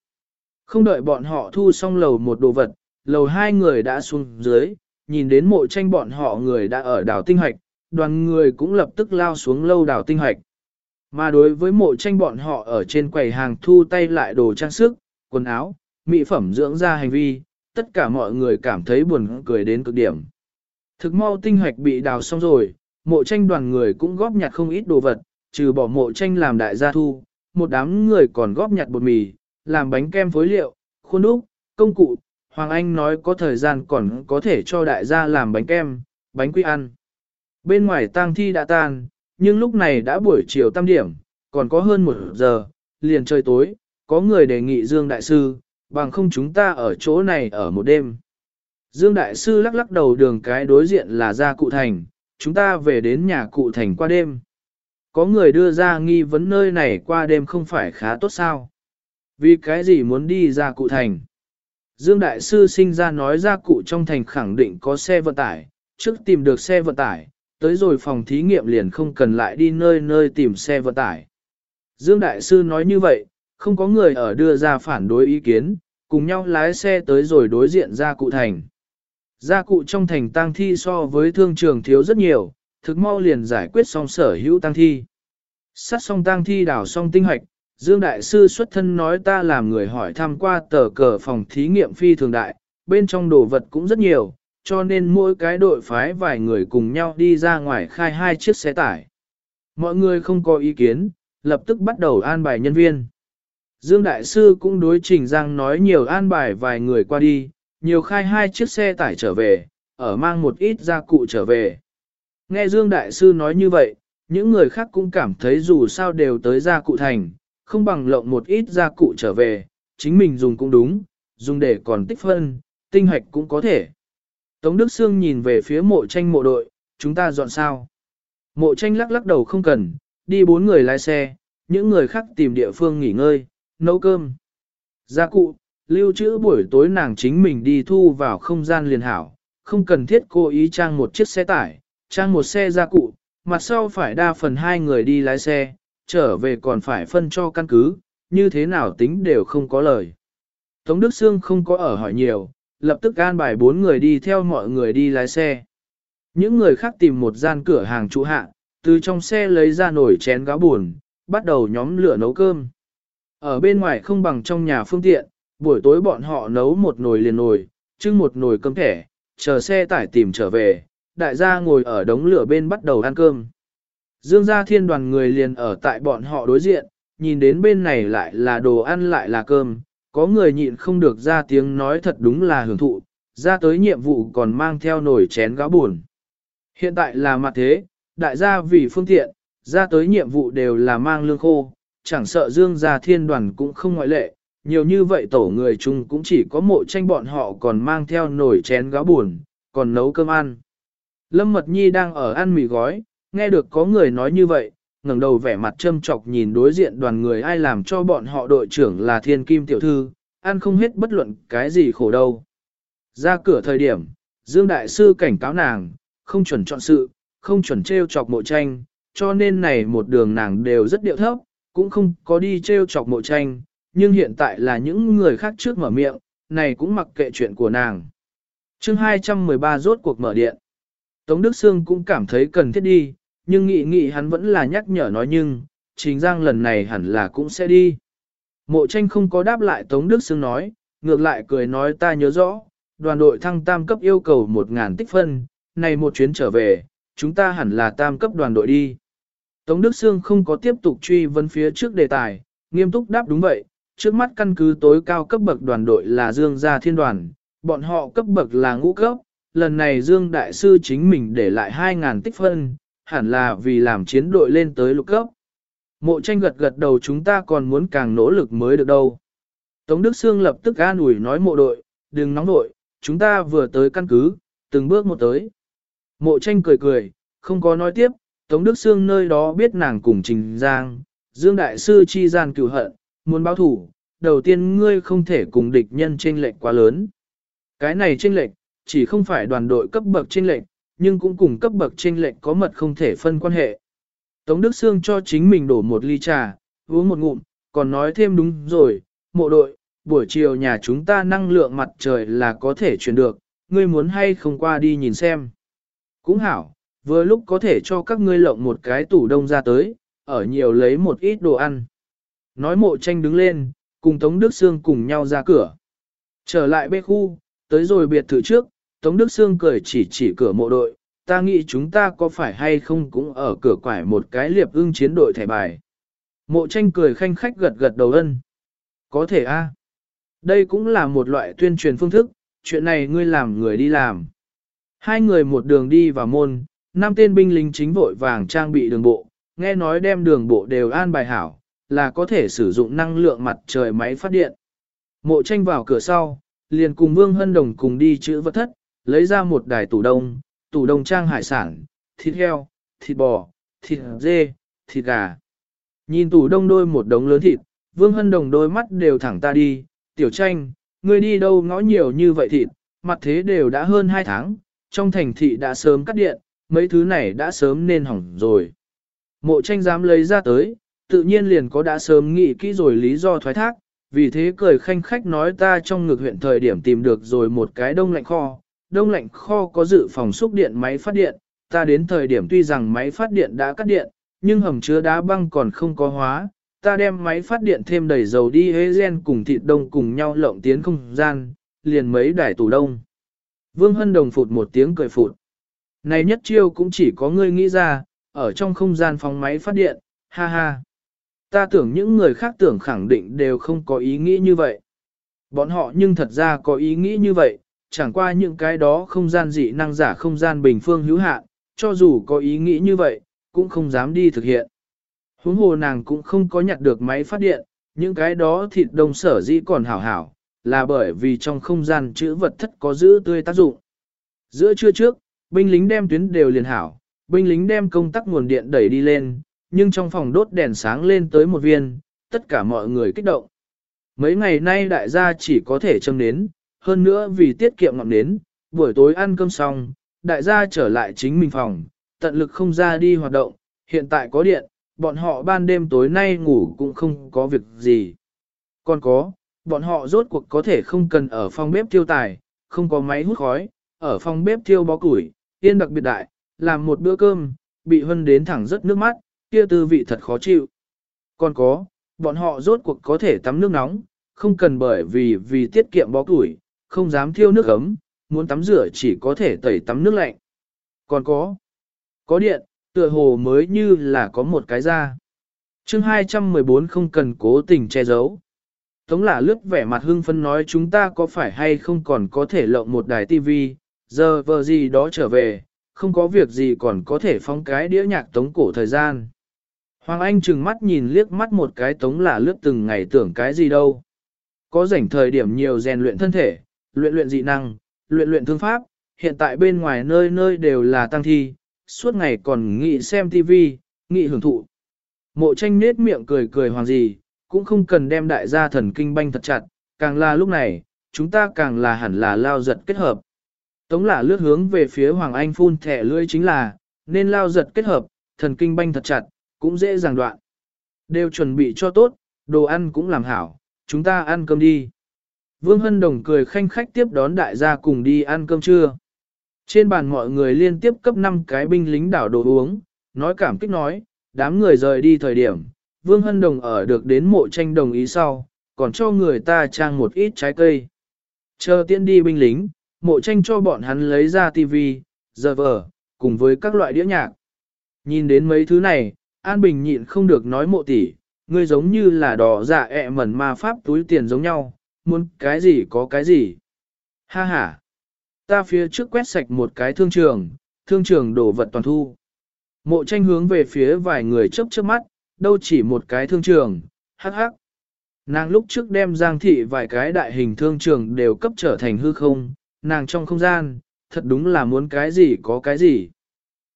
Không đợi bọn họ thu xong lầu một đồ vật, lầu hai người đã xuống dưới, nhìn đến mộ tranh bọn họ người đã ở đảo tinh hoạch, đoàn người cũng lập tức lao xuống lâu đảo tinh hoạch. Mà đối với mộ tranh bọn họ ở trên quầy hàng thu tay lại đồ trang sức, quần áo, mỹ phẩm dưỡng da hành vi, tất cả mọi người cảm thấy buồn cười đến cực điểm. Thực mau tinh hoạch bị đào xong rồi, mộ tranh đoàn người cũng góp nhặt không ít đồ vật, trừ bỏ mộ tranh làm đại gia thu, một đám người còn góp nhặt bột mì, làm bánh kem phối liệu, khuôn đúc, công cụ. Hoàng Anh nói có thời gian còn có thể cho đại gia làm bánh kem, bánh quy ăn. Bên ngoài tang thi đã tan, nhưng lúc này đã buổi chiều tam điểm, còn có hơn một giờ, liền trời tối, có người đề nghị Dương Đại Sư, bằng không chúng ta ở chỗ này ở một đêm. Dương Đại Sư lắc lắc đầu đường cái đối diện là ra cụ thành, chúng ta về đến nhà cụ thành qua đêm. Có người đưa ra nghi vấn nơi này qua đêm không phải khá tốt sao? Vì cái gì muốn đi ra cụ thành? Dương Đại Sư sinh ra nói ra cụ trong thành khẳng định có xe vận tải, trước tìm được xe vận tải, tới rồi phòng thí nghiệm liền không cần lại đi nơi nơi tìm xe vận tải. Dương Đại Sư nói như vậy, không có người ở đưa ra phản đối ý kiến, cùng nhau lái xe tới rồi đối diện ra cụ thành. Gia cụ trong thành tang thi so với thương trường thiếu rất nhiều, thực mau liền giải quyết xong sở hữu tang thi. Sát xong tang thi đảo xong tinh hoạch, Dương Đại Sư xuất thân nói ta làm người hỏi thăm qua tờ cờ phòng thí nghiệm phi thường đại, bên trong đồ vật cũng rất nhiều, cho nên mỗi cái đội phái vài người cùng nhau đi ra ngoài khai hai chiếc xe tải. Mọi người không có ý kiến, lập tức bắt đầu an bài nhân viên. Dương Đại Sư cũng đối Trình Giang nói nhiều an bài vài người qua đi, nhiều khai hai chiếc xe tải trở về, ở mang một ít gia cụ trở về. Nghe Dương Đại Sư nói như vậy, những người khác cũng cảm thấy dù sao đều tới gia cụ thành, không bằng lộng một ít gia cụ trở về, chính mình dùng cũng đúng, dùng để còn tích phân, tinh hoạch cũng có thể. Tống Đức Sương nhìn về phía mộ tranh mộ đội, chúng ta dọn sao. Mộ tranh lắc lắc đầu không cần, đi bốn người lái xe, những người khác tìm địa phương nghỉ ngơi, nấu cơm. Gia cụ, lưu trữ buổi tối nàng chính mình đi thu vào không gian liền hảo, không cần thiết cố ý trang một chiếc xe tải, trang một xe gia cụ, mặt sau phải đa phần hai người đi lái xe, trở về còn phải phân cho căn cứ, như thế nào tính đều không có lời. Tống Đức Sương không có ở hỏi nhiều, lập tức an bài bốn người đi theo mọi người đi lái xe. Những người khác tìm một gian cửa hàng trụ hạ, từ trong xe lấy ra nồi chén gáo buồn, bắt đầu nhóm lửa nấu cơm. Ở bên ngoài không bằng trong nhà phương tiện, buổi tối bọn họ nấu một nồi liền nồi, trưng một nồi cơm thẻ, chờ xe tải tìm trở về, đại gia ngồi ở đống lửa bên bắt đầu ăn cơm. Dương gia thiên đoàn người liền ở tại bọn họ đối diện, nhìn đến bên này lại là đồ ăn lại là cơm, có người nhịn không được ra tiếng nói thật đúng là hưởng thụ, ra tới nhiệm vụ còn mang theo nồi chén gáo buồn. Hiện tại là mặt thế, đại gia vì phương tiện, ra tới nhiệm vụ đều là mang lương khô, chẳng sợ dương gia thiên đoàn cũng không ngoại lệ, nhiều như vậy tổ người chung cũng chỉ có mộ tranh bọn họ còn mang theo nồi chén gáo buồn, còn nấu cơm ăn. Lâm Mật Nhi đang ở ăn mì gói, nghe được có người nói như vậy, ngẩng đầu vẻ mặt châm chọc nhìn đối diện đoàn người ai làm cho bọn họ đội trưởng là thiên kim tiểu thư, ăn không hết bất luận cái gì khổ đâu. Ra cửa thời điểm, Dương Đại Sư cảnh cáo nàng, không chuẩn chọn sự, không chuẩn treo chọc mộ tranh, cho nên này một đường nàng đều rất điệu thấp, cũng không có đi treo chọc mộ tranh, nhưng hiện tại là những người khác trước mở miệng, này cũng mặc kệ chuyện của nàng. chương 213 rốt cuộc mở điện. Tống Đức Sương cũng cảm thấy cần thiết đi, nhưng nghị nghị hắn vẫn là nhắc nhở nói nhưng, chính giang lần này hẳn là cũng sẽ đi. Mộ tranh không có đáp lại Tống Đức Sương nói, ngược lại cười nói ta nhớ rõ, đoàn đội thăng tam cấp yêu cầu 1.000 tích phân, này một chuyến trở về, chúng ta hẳn là tam cấp đoàn đội đi. Tống Đức Sương không có tiếp tục truy vấn phía trước đề tài, nghiêm túc đáp đúng vậy, trước mắt căn cứ tối cao cấp bậc đoàn đội là Dương Gia Thiên Đoàn, bọn họ cấp bậc là ngũ cấp, lần này Dương Đại Sư chính mình để lại 2.000 tích phân, hẳn là vì làm chiến đội lên tới lục cấp. Mộ tranh gật gật đầu chúng ta còn muốn càng nỗ lực mới được đâu. Tống Đức Sương lập tức an ủi nói mộ đội, đừng nóng đội, chúng ta vừa tới căn cứ, từng bước một tới. Mộ tranh cười cười, không có nói tiếp, Tống Đức Sương nơi đó biết nàng cùng Trình Giang, Dương Đại Sư chi gian cửu hận, muốn báo thủ, đầu tiên ngươi không thể cùng địch nhân chênh lệch quá lớn. Cái này chênh lệch, chỉ không phải đoàn đội cấp bậc chênh lệch, nhưng cũng cùng cấp bậc trên lệnh có mật không thể phân quan hệ. Tống Đức Sương cho chính mình đổ một ly trà, uống một ngụm, còn nói thêm đúng rồi, mộ đội, buổi chiều nhà chúng ta năng lượng mặt trời là có thể truyền được, ngươi muốn hay không qua đi nhìn xem. Cũng hảo, vừa lúc có thể cho các ngươi lộng một cái tủ đông ra tới, ở nhiều lấy một ít đồ ăn. Nói mộ tranh đứng lên, cùng Tống Đức Sương cùng nhau ra cửa. Trở lại bê khu, tới rồi biệt thự trước, Tống Đức Sương cười chỉ chỉ cửa mộ đội, ta nghĩ chúng ta có phải hay không cũng ở cửa quải một cái liệp ưng chiến đội thẻ bài. Mộ tranh cười khanh khách gật gật đầu ân. Có thể a. Đây cũng là một loại tuyên truyền phương thức, chuyện này ngươi làm người đi làm. Hai người một đường đi vào môn, năm tên binh lính chính vội vàng trang bị đường bộ, nghe nói đem đường bộ đều an bài hảo, là có thể sử dụng năng lượng mặt trời máy phát điện. Mộ tranh vào cửa sau, liền cùng Vương Hân Đồng cùng đi chữ vật thất, lấy ra một đài tủ đông, tủ đông trang hải sản, thịt heo, thịt bò, thịt dê, thịt gà. Nhìn tủ đông đôi một đống lớn thịt, Vương Hân Đồng đôi mắt đều thẳng ta đi, tiểu tranh, ngươi đi đâu ngõ nhiều như vậy thịt, mặt thế đều đã hơn 2 tháng, trong thành thị đã sớm cắt điện, mấy thứ này đã sớm nên hỏng rồi. Mộ tranh dám lấy ra tới, tự nhiên liền có đã sớm nghĩ kỹ rồi lý do thoái thác, vì thế cười khanh khách nói ta trong ngược huyện thời điểm tìm được rồi một cái đông lạnh kho, đông lạnh kho có dự phòng xúc điện máy phát điện, ta đến thời điểm tuy rằng máy phát điện đã cắt điện, nhưng hầm chứa đá băng còn không có hóa, ta đem máy phát điện thêm đầy dầu đi hế gen cùng thịt đông cùng nhau lộng tiến không gian, liền mấy đài tủ đông. Vương Hân Đồng phụt một tiếng cười phụt. Này nhất chiêu cũng chỉ có ngươi nghĩ ra, ở trong không gian phóng máy phát điện, ha ha. Ta tưởng những người khác tưởng khẳng định đều không có ý nghĩ như vậy. Bọn họ nhưng thật ra có ý nghĩ như vậy, chẳng qua những cái đó không gian dị năng giả không gian bình phương hữu hạn, cho dù có ý nghĩ như vậy, cũng không dám đi thực hiện. Huống hồ nàng cũng không có nhặt được máy phát điện, những cái đó thịt đông sở dĩ còn hảo hảo, là bởi vì trong không gian chữ vật thất có giữ tươi tác dụng. Giữa trưa trước, binh lính đem tuyến đều liền hảo, binh lính đem công tắc nguồn điện đẩy đi lên, nhưng trong phòng đốt đèn sáng lên tới một viên, tất cả mọi người kích động. Mấy ngày nay đại gia chỉ có thể châm nến, hơn nữa vì tiết kiệm ngọn nến, buổi tối ăn cơm xong, đại gia trở lại chính mình phòng, tận lực không ra đi hoạt động, hiện tại có điện, bọn họ ban đêm tối nay ngủ cũng không có việc gì. Còn có, bọn họ rốt cuộc có thể không cần ở phòng bếp thiêu tài, không có máy hút khói, ở phòng bếp thiêu bó củi, yên đặc biệt đại, làm một bữa cơm, bị hân đến thẳng rất nước mắt, kia tư vị thật khó chịu. Còn có, bọn họ rốt cuộc có thể tắm nước nóng, không cần bởi vì vì tiết kiệm bó củi, không dám thiêu nước ấm, muốn tắm rửa chỉ có thể tẩy tắm nước lạnh. Còn có, có điện, tựa hồ mới như là có một cái ra. chương 214 không cần cố tình che giấu. Tống là lướt vẻ mặt hưng phân nói chúng ta có phải hay không còn có thể lộng một đài tivi, giờ vờ gì đó trở về, không có việc gì còn có thể phóng cái đĩa nhạc tống cổ thời gian. Hoàng Anh trừng mắt nhìn liếc mắt một cái tống là lướt từng ngày tưởng cái gì đâu. Có rảnh thời điểm nhiều rèn luyện thân thể, luyện luyện dị năng, luyện luyện thương pháp, hiện tại bên ngoài nơi nơi đều là tăng thi, suốt ngày còn nghị xem TV, nghị hưởng thụ. Mộ tranh nết miệng cười cười hoàng gì, cũng không cần đem đại gia thần kinh banh thật chặt, càng là lúc này, chúng ta càng là hẳn là lao giật kết hợp. Tống là lướt hướng về phía Hoàng Anh phun thẻ lưỡi chính là, nên lao giật kết hợp, thần kinh banh thật chặt, cũng dễ dàng đoạn. Đều chuẩn bị cho tốt, đồ ăn cũng làm hảo, chúng ta ăn cơm đi. Vương Hân Đồng cười khanh khách tiếp đón đại gia cùng đi ăn cơm trưa. Trên bàn mọi người liên tiếp cấp 5 cái binh lính đảo đồ uống, nói cảm kích nói, đám người rời đi thời điểm, Vương Hân Đồng ở được đến mộ tranh đồng ý sau, còn cho người ta trang một ít trái cây. Chờ tiễn đi binh lính, mộ tranh cho bọn hắn lấy ra tivi, giờ vở, cùng với các loại đĩa nhạc. Nhìn đến mấy thứ này, An Bình nhịn không được nói mộ tỷ, ngươi giống như là đỏ dạ ẹ mẩn ma pháp túi tiền giống nhau, muốn cái gì có cái gì. Ha ha, ta phía trước quét sạch một cái thương trường, thương trường đổ vật toàn thu. Mộ tranh hướng về phía vài người chớp chớp mắt, đâu chỉ một cái thương trường, hắc hắc. Nàng lúc trước đem giang thị vài cái đại hình thương trường đều cấp trở thành hư không, nàng trong không gian, thật đúng là muốn cái gì có cái gì.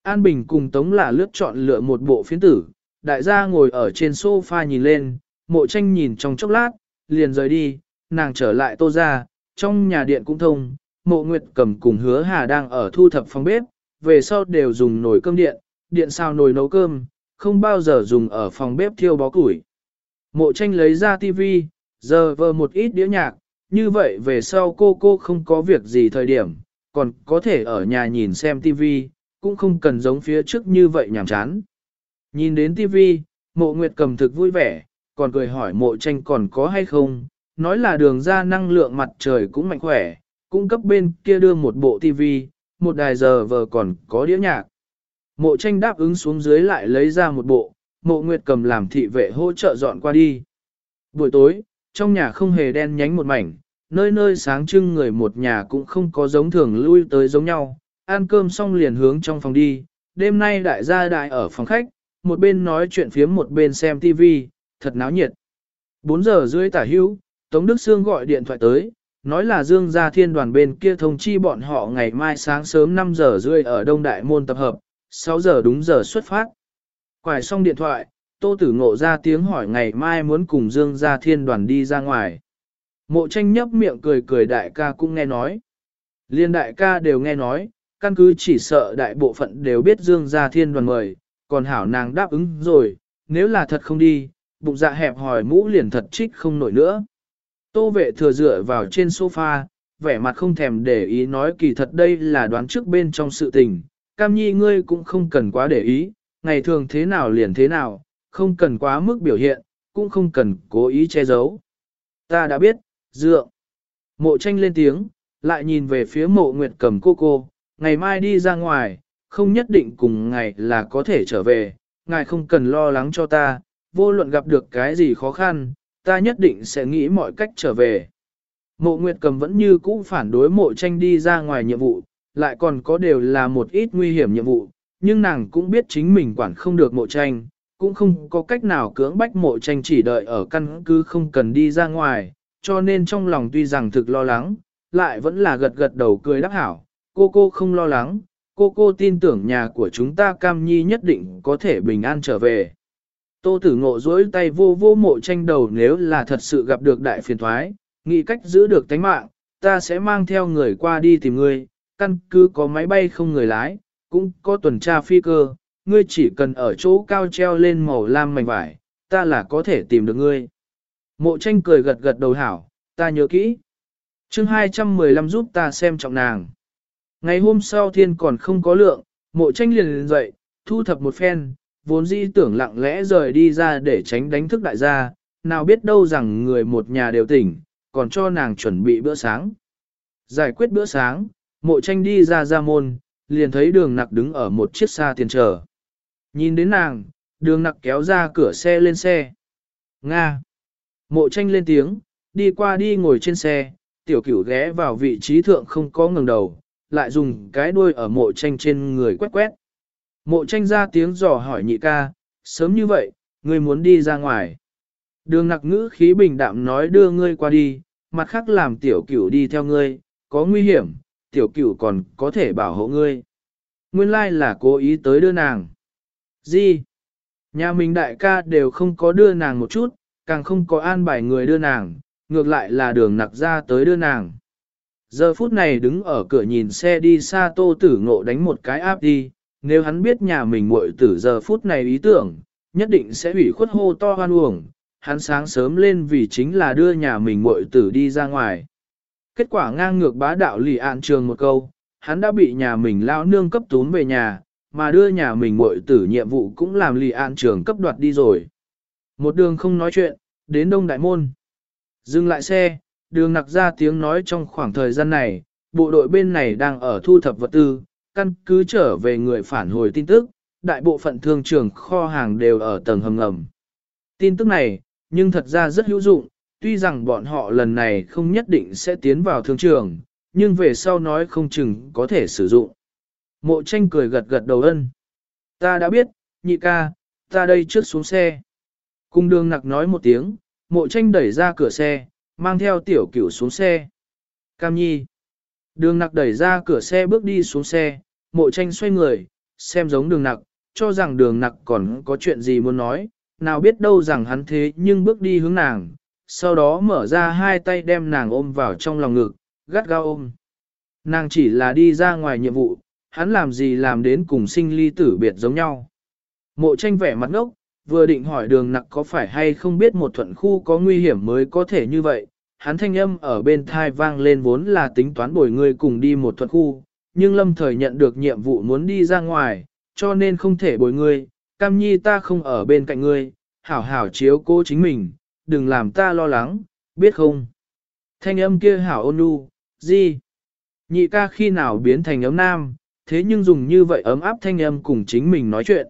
An Bình cùng Tống là lướt chọn lựa một bộ phiến tử, đại gia ngồi ở trên sofa nhìn lên, mộ tranh nhìn trong chốc lát, liền rời đi, nàng trở lại tô ra, trong nhà điện cũng thông, mộ nguyệt cầm cùng hứa hà đang ở thu thập phòng bếp, về sau đều dùng nồi cơm điện, điện sao nồi nấu cơm, không bao giờ dùng ở phòng bếp thiêu bó củi. Mộ tranh lấy ra tivi, giờ vờ một ít đĩa nhạc, như vậy về sau cô cô không có việc gì thời điểm, còn có thể ở nhà nhìn xem tivi, cũng không cần giống phía trước như vậy nhàm chán. Nhìn đến tivi, mộ nguyệt cầm thực vui vẻ, còn cười hỏi mộ tranh còn có hay không, nói là đường ra năng lượng mặt trời cũng mạnh khỏe, cung cấp bên kia đưa một bộ tivi, một đài giờ vờ còn có đĩa nhạc. Mộ tranh đáp ứng xuống dưới lại lấy ra một bộ, mộ nguyệt cầm làm thị vệ hỗ trợ dọn qua đi. Buổi tối, trong nhà không hề đen nhánh một mảnh, nơi nơi sáng trưng người một nhà cũng không có giống thường lui tới giống nhau, ăn cơm xong liền hướng trong phòng đi, đêm nay đại gia đại ở phòng khách, một bên nói chuyện phiếm một bên xem TV, thật náo nhiệt. 4 giờ rưỡi tả hữu, Tống Đức Sương gọi điện thoại tới, nói là Dương Gia Thiên đoàn bên kia thông chi bọn họ ngày mai sáng sớm 5 giờ rưỡi ở Đông Đại Môn tập hợp, 6 giờ đúng giờ xuất phát. Quải xong điện thoại, Tô Tử Ngộ ra tiếng hỏi ngày mai muốn cùng Dương Gia Thiên đoàn đi ra ngoài. Mộ tranh nhấp miệng cười cười đại ca cũng nghe nói. Liên đại ca đều nghe nói, căn cứ chỉ sợ đại bộ phận đều biết Dương Gia Thiên đoàn mời, còn hảo nàng đáp ứng rồi, nếu là thật không đi, bụng dạ hẹp hỏi mũ liền thật trích không nổi nữa. Tô vệ thừa dựa vào trên sofa, vẻ mặt không thèm để ý nói kỳ thật đây là đoán trước bên trong sự tình, cam nhi ngươi cũng không cần quá để ý, ngày thường thế nào liền thế nào, không cần quá mức biểu hiện, cũng không cần cố ý che giấu. Ta đã biết, dựa. Mộ tranh lên tiếng, lại nhìn về phía mộ nguyệt cầm cô cô, ngày mai đi ra ngoài, không nhất định cùng ngày là có thể trở về, ngài không cần lo lắng cho ta, vô luận gặp được cái gì khó khăn, ta nhất định sẽ nghĩ mọi cách trở về. Mộ Nguyệt Cầm vẫn như cũ phản đối mộ tranh đi ra ngoài nhiệm vụ, lại còn có đều là một ít nguy hiểm nhiệm vụ, nhưng nàng cũng biết chính mình quản không được mộ tranh, cũng không có cách nào cưỡng bách mộ tranh chỉ đợi ở căn cứ không cần đi ra ngoài, cho nên trong lòng tuy rằng thực lo lắng, lại vẫn là gật gật đầu cười đắc hảo, cô cô không lo lắng, cô cô tin tưởng nhà của chúng ta cam nhi nhất định có thể bình an trở về. Tô tử ngộ dối tay vô vô mộ tranh đầu nếu là thật sự gặp được đại phiền thoái, nghĩ cách giữ được tánh mạng, ta sẽ mang theo người qua đi tìm ngươi, căn cứ có máy bay không người lái, cũng có tuần tra phi cơ, ngươi chỉ cần ở chỗ cao treo lên màu lam mảnh vải, ta là có thể tìm được ngươi. Mộ tranh cười gật gật đầu hảo, ta nhớ kỹ. chương 215 giúp ta xem trọng nàng. Ngày hôm sau thiên còn không có lượng, mộ tranh liền dậy, thu thập một phen, vốn dĩ tưởng lặng lẽ rời đi ra để tránh đánh thức đại gia, nào biết đâu rằng người một nhà đều tỉnh, còn cho nàng chuẩn bị bữa sáng. Giải quyết bữa sáng, mộ tranh đi ra ra môn, liền thấy đường nặc đứng ở một chiếc xa tiền chờ. Nhìn đến nàng, đường nặc kéo ra cửa xe lên xe. Nga. Mộ tranh lên tiếng, đi qua đi ngồi trên xe, tiểu cửu ghé vào vị trí thượng không có ngừng đầu, lại dùng cái đuôi ở mộ tranh trên người quét quét. Mộ tranh ra tiếng dò hỏi nhị ca, sớm như vậy, ngươi muốn đi ra ngoài. Đường nặc ngữ khí bình đạm nói đưa ngươi qua đi, mặt khác làm tiểu cửu đi theo ngươi, có nguy hiểm, tiểu cửu còn có thể bảo hộ ngươi. Nguyên lai là cố ý tới đưa nàng. Gì? Nhà mình đại ca đều không có đưa nàng một chút, càng không có an bài người đưa nàng, ngược lại là đường nặc ra tới đưa nàng. Giờ phút này đứng ở cửa nhìn xe đi xa tô tử ngộ đánh một cái áp đi, nếu hắn biết nhà mình muội tử giờ phút này ý tưởng, nhất định sẽ hủy khuất hô to hoan uổng, hắn sáng sớm lên vì chính là đưa nhà mình muội tử đi ra ngoài. Kết quả ngang ngược bá đạo lì ạn trường một câu, hắn đã bị nhà mình lao nương cấp tún về nhà, mà đưa nhà mình muội tử nhiệm vụ cũng làm lì ạn trường cấp đoạt đi rồi. Một đường không nói chuyện, đến đông đại môn. Dừng lại xe, đường nặc ra tiếng nói trong khoảng thời gian này, bộ đội bên này đang ở thu thập vật tư, căn cứ trở về người phản hồi tin tức, đại bộ phận thương trường kho hàng đều ở tầng hầm ngầm. Tin tức này, nhưng thật ra rất hữu dụng, tuy rằng bọn họ lần này không nhất định sẽ tiến vào thương trường, nhưng về sau nói không chừng có thể sử dụng. Mộ tranh cười gật gật đầu ân. Ta đã biết, nhị ca, ta đây trước xuống xe. Cung đường nặc nói một tiếng, mộ tranh đẩy ra cửa xe, mang theo tiểu cửu xuống xe. Cam nhi. Đường nặc đẩy ra cửa xe bước đi xuống xe, mộ tranh xoay người, xem giống đường nặc, cho rằng đường nặc còn có chuyện gì muốn nói, nào biết đâu rằng hắn thế nhưng bước đi hướng nàng, sau đó mở ra hai tay đem nàng ôm vào trong lòng ngực, gắt gao ôm. Nàng chỉ là đi ra ngoài nhiệm vụ, hắn làm gì làm đến cùng sinh ly tử biệt giống nhau. Mộ tranh vẻ mặt ngốc, vừa định hỏi đường nặc có phải hay không biết một thuận khu có nguy hiểm mới có thể như vậy, hắn thanh âm ở bên thai vang lên vốn là tính toán bồi người cùng đi một thuận khu, nhưng lâm thời nhận được nhiệm vụ muốn đi ra ngoài, cho nên không thể bồi ngươi, cam nhi ta không ở bên cạnh ngươi, hảo hảo chiếu cố chính mình, đừng làm ta lo lắng, biết không? Thanh âm kia hảo ôn nhu, gì? Nhị ca khi nào biến thành ấm nam, thế nhưng dùng như vậy ấm áp thanh âm cùng chính mình nói chuyện.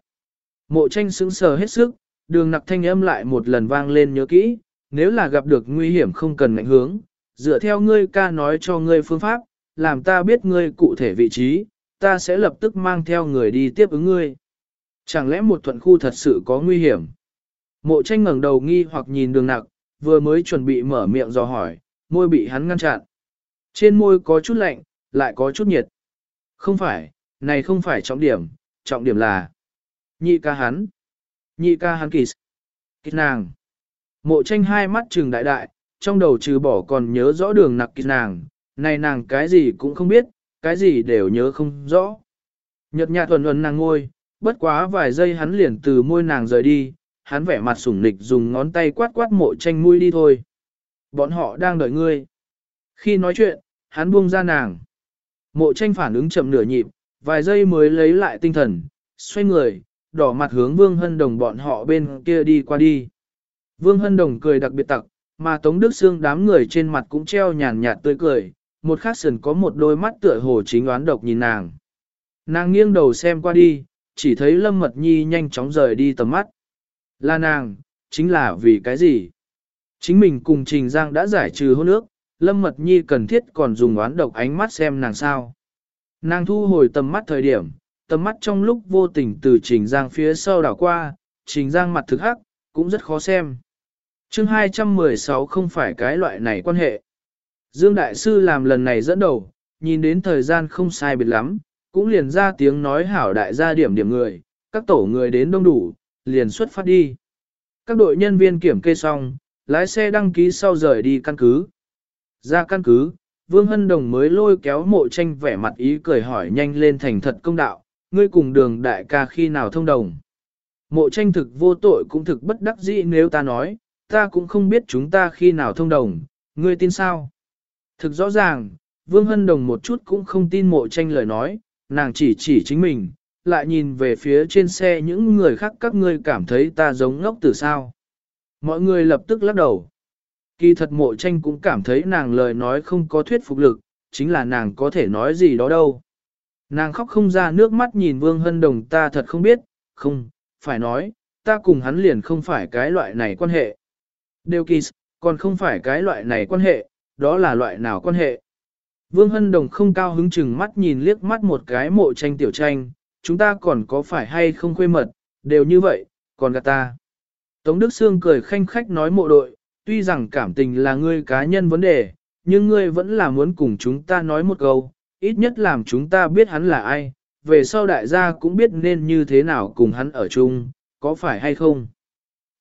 Mộ tranh sững sờ hết sức, đường nặc thanh âm lại một lần vang lên nhớ kỹ, nếu là gặp được nguy hiểm không cần ngạnh hướng, dựa theo ngươi ca nói cho ngươi phương pháp, làm ta biết ngươi cụ thể vị trí, ta sẽ lập tức mang theo người đi tiếp ứng ngươi. Chẳng lẽ một thuận khu thật sự có nguy hiểm? Mộ tranh ngẩng đầu nghi hoặc nhìn đường nặc, vừa mới chuẩn bị mở miệng dò hỏi, môi bị hắn ngăn chặn. Trên môi có chút lạnh, lại có chút nhiệt. Không phải, này không phải trọng điểm, trọng điểm là nhị ca hắn. Nhị ca hắn kỳ kỳ nàng. Mộ tranh hai mắt trừng đại đại, trong đầu trừ bỏ còn nhớ rõ đường nặc kỳ nàng, này nàng cái gì cũng không biết, cái gì đều nhớ không rõ. Nhật nhạt thuần thuần nàng ngôi, bất quá vài giây hắn liền từ môi nàng rời đi, hắn vẻ mặt sủng nịch dùng ngón tay quát quát mộ tranh mũi đi thôi. Bọn họ đang đợi ngươi. Khi nói chuyện, hắn buông ra nàng. Mộ tranh phản ứng chậm nửa nhịp, vài giây mới lấy lại tinh thần, xoay người, đỏ mặt hướng Vương Hân Đồng bọn họ bên kia đi qua đi. Vương Hân Đồng cười đặc biệt tặc, mà Tống Đức Sương đám người trên mặt cũng treo nhàn nhạt tươi cười, một khắc sườn có một đôi mắt tựa hồ chính oán độc nhìn nàng. Nàng nghiêng đầu xem qua đi, chỉ thấy Lâm Mật Nhi nhanh chóng rời đi tầm mắt. Là nàng, chính là vì cái gì? Chính mình cùng Trình Giang đã giải trừ hôn ước, Lâm Mật Nhi cần thiết còn dùng oán độc ánh mắt xem nàng sao. Nàng thu hồi tầm mắt thời điểm, tầm mắt trong lúc vô tình từ Trình Giang phía sau đảo qua, Trình Giang mặt thực hắc, cũng rất khó xem. chương 216 không phải cái loại này quan hệ. Dương Đại Sư làm lần này dẫn đầu, nhìn đến thời gian không sai biệt lắm, cũng liền ra tiếng nói hảo đại gia điểm điểm người, các tổ người đến đông đủ, liền xuất phát đi. Các đội nhân viên kiểm kê xong, lái xe đăng ký sau rời đi căn cứ. Ra căn cứ, Vương Hân Đồng mới lôi kéo mộ tranh vẻ mặt ý cười hỏi nhanh lên thành thật công đạo, ngươi cùng đường đại ca khi nào thông đồng. Mộ tranh thực vô tội cũng thực bất đắc dĩ nếu ta nói, ta cũng không biết chúng ta khi nào thông đồng, ngươi tin sao? Thực rõ ràng, Vương Hân Đồng một chút cũng không tin mộ tranh lời nói, nàng chỉ chỉ chính mình, lại nhìn về phía trên xe những người khác các ngươi cảm thấy ta giống ngốc từ sao. Mọi người lập tức lắc đầu. Kỳ thật mộ tranh cũng cảm thấy nàng lời nói không có thuyết phục lực, chính là nàng có thể nói gì đó đâu. Nàng khóc không ra nước mắt nhìn Vương Hân Đồng ta thật không biết, không, phải nói, ta cùng hắn liền không phải cái loại này quan hệ. Đều kỳ, còn không phải cái loại này quan hệ, đó là loại nào quan hệ. Vương Hân Đồng không cao hứng chừng mắt nhìn liếc mắt một cái mộ tranh tiểu tranh, chúng ta còn có phải hay không khuê mật, đều như vậy, còn gạt ta. Tống Đức Sương cười khanh khách nói mộ đội, tuy rằng cảm tình là ngươi cá nhân vấn đề, nhưng ngươi vẫn là muốn cùng chúng ta nói một câu, ít nhất làm chúng ta biết hắn là ai, về sau đại gia cũng biết nên như thế nào cùng hắn ở chung, có phải hay không.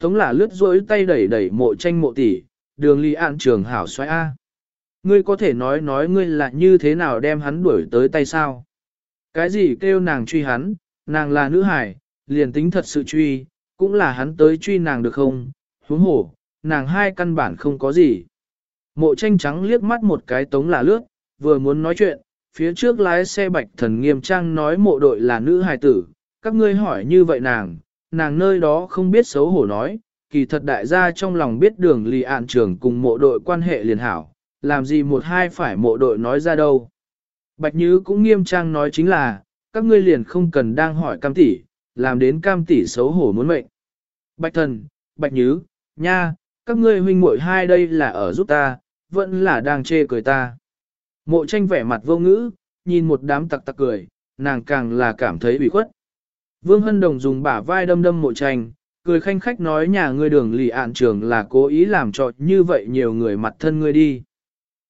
Tống là lướt rối tay đẩy đẩy mộ tranh mộ tỷ, đường ly an trường hảo xoay A. Ngươi có thể nói nói ngươi là như thế nào đem hắn đuổi tới tay sao? Cái gì kêu nàng truy hắn, nàng là nữ hải, liền tính thật sự truy, cũng là hắn tới truy nàng được không? Huống hổ, nàng hai căn bản không có gì. Mộ tranh trắng liếc mắt một cái tống là lướt, vừa muốn nói chuyện, phía trước lái xe bạch thần nghiêm trang nói mộ đội là nữ hài tử, các ngươi hỏi như vậy nàng, nàng nơi đó không biết xấu hổ nói, kỳ thật đại gia trong lòng biết đường lì ạn trưởng cùng mộ đội quan hệ liền hảo, làm gì một hai phải mộ đội nói ra đâu. Bạch Nhứ cũng nghiêm trang nói chính là, các ngươi liền không cần đang hỏi cam tỷ, làm đến cam tỷ xấu hổ muốn mệnh. Bạch thần, Bạch Nhứ, nha, các ngươi huynh muội hai đây là ở giúp ta, vẫn là đang chê cười ta. Mộ tranh vẻ mặt vô ngữ, nhìn một đám tặc tặc cười, nàng càng là cảm thấy bị khuất. Vương Hân Đồng dùng bả vai đâm đâm mộ tranh, cười khanh khách nói nhà ngươi đường lì ạn trường là cố ý làm cho như vậy nhiều người mặt thân ngươi đi.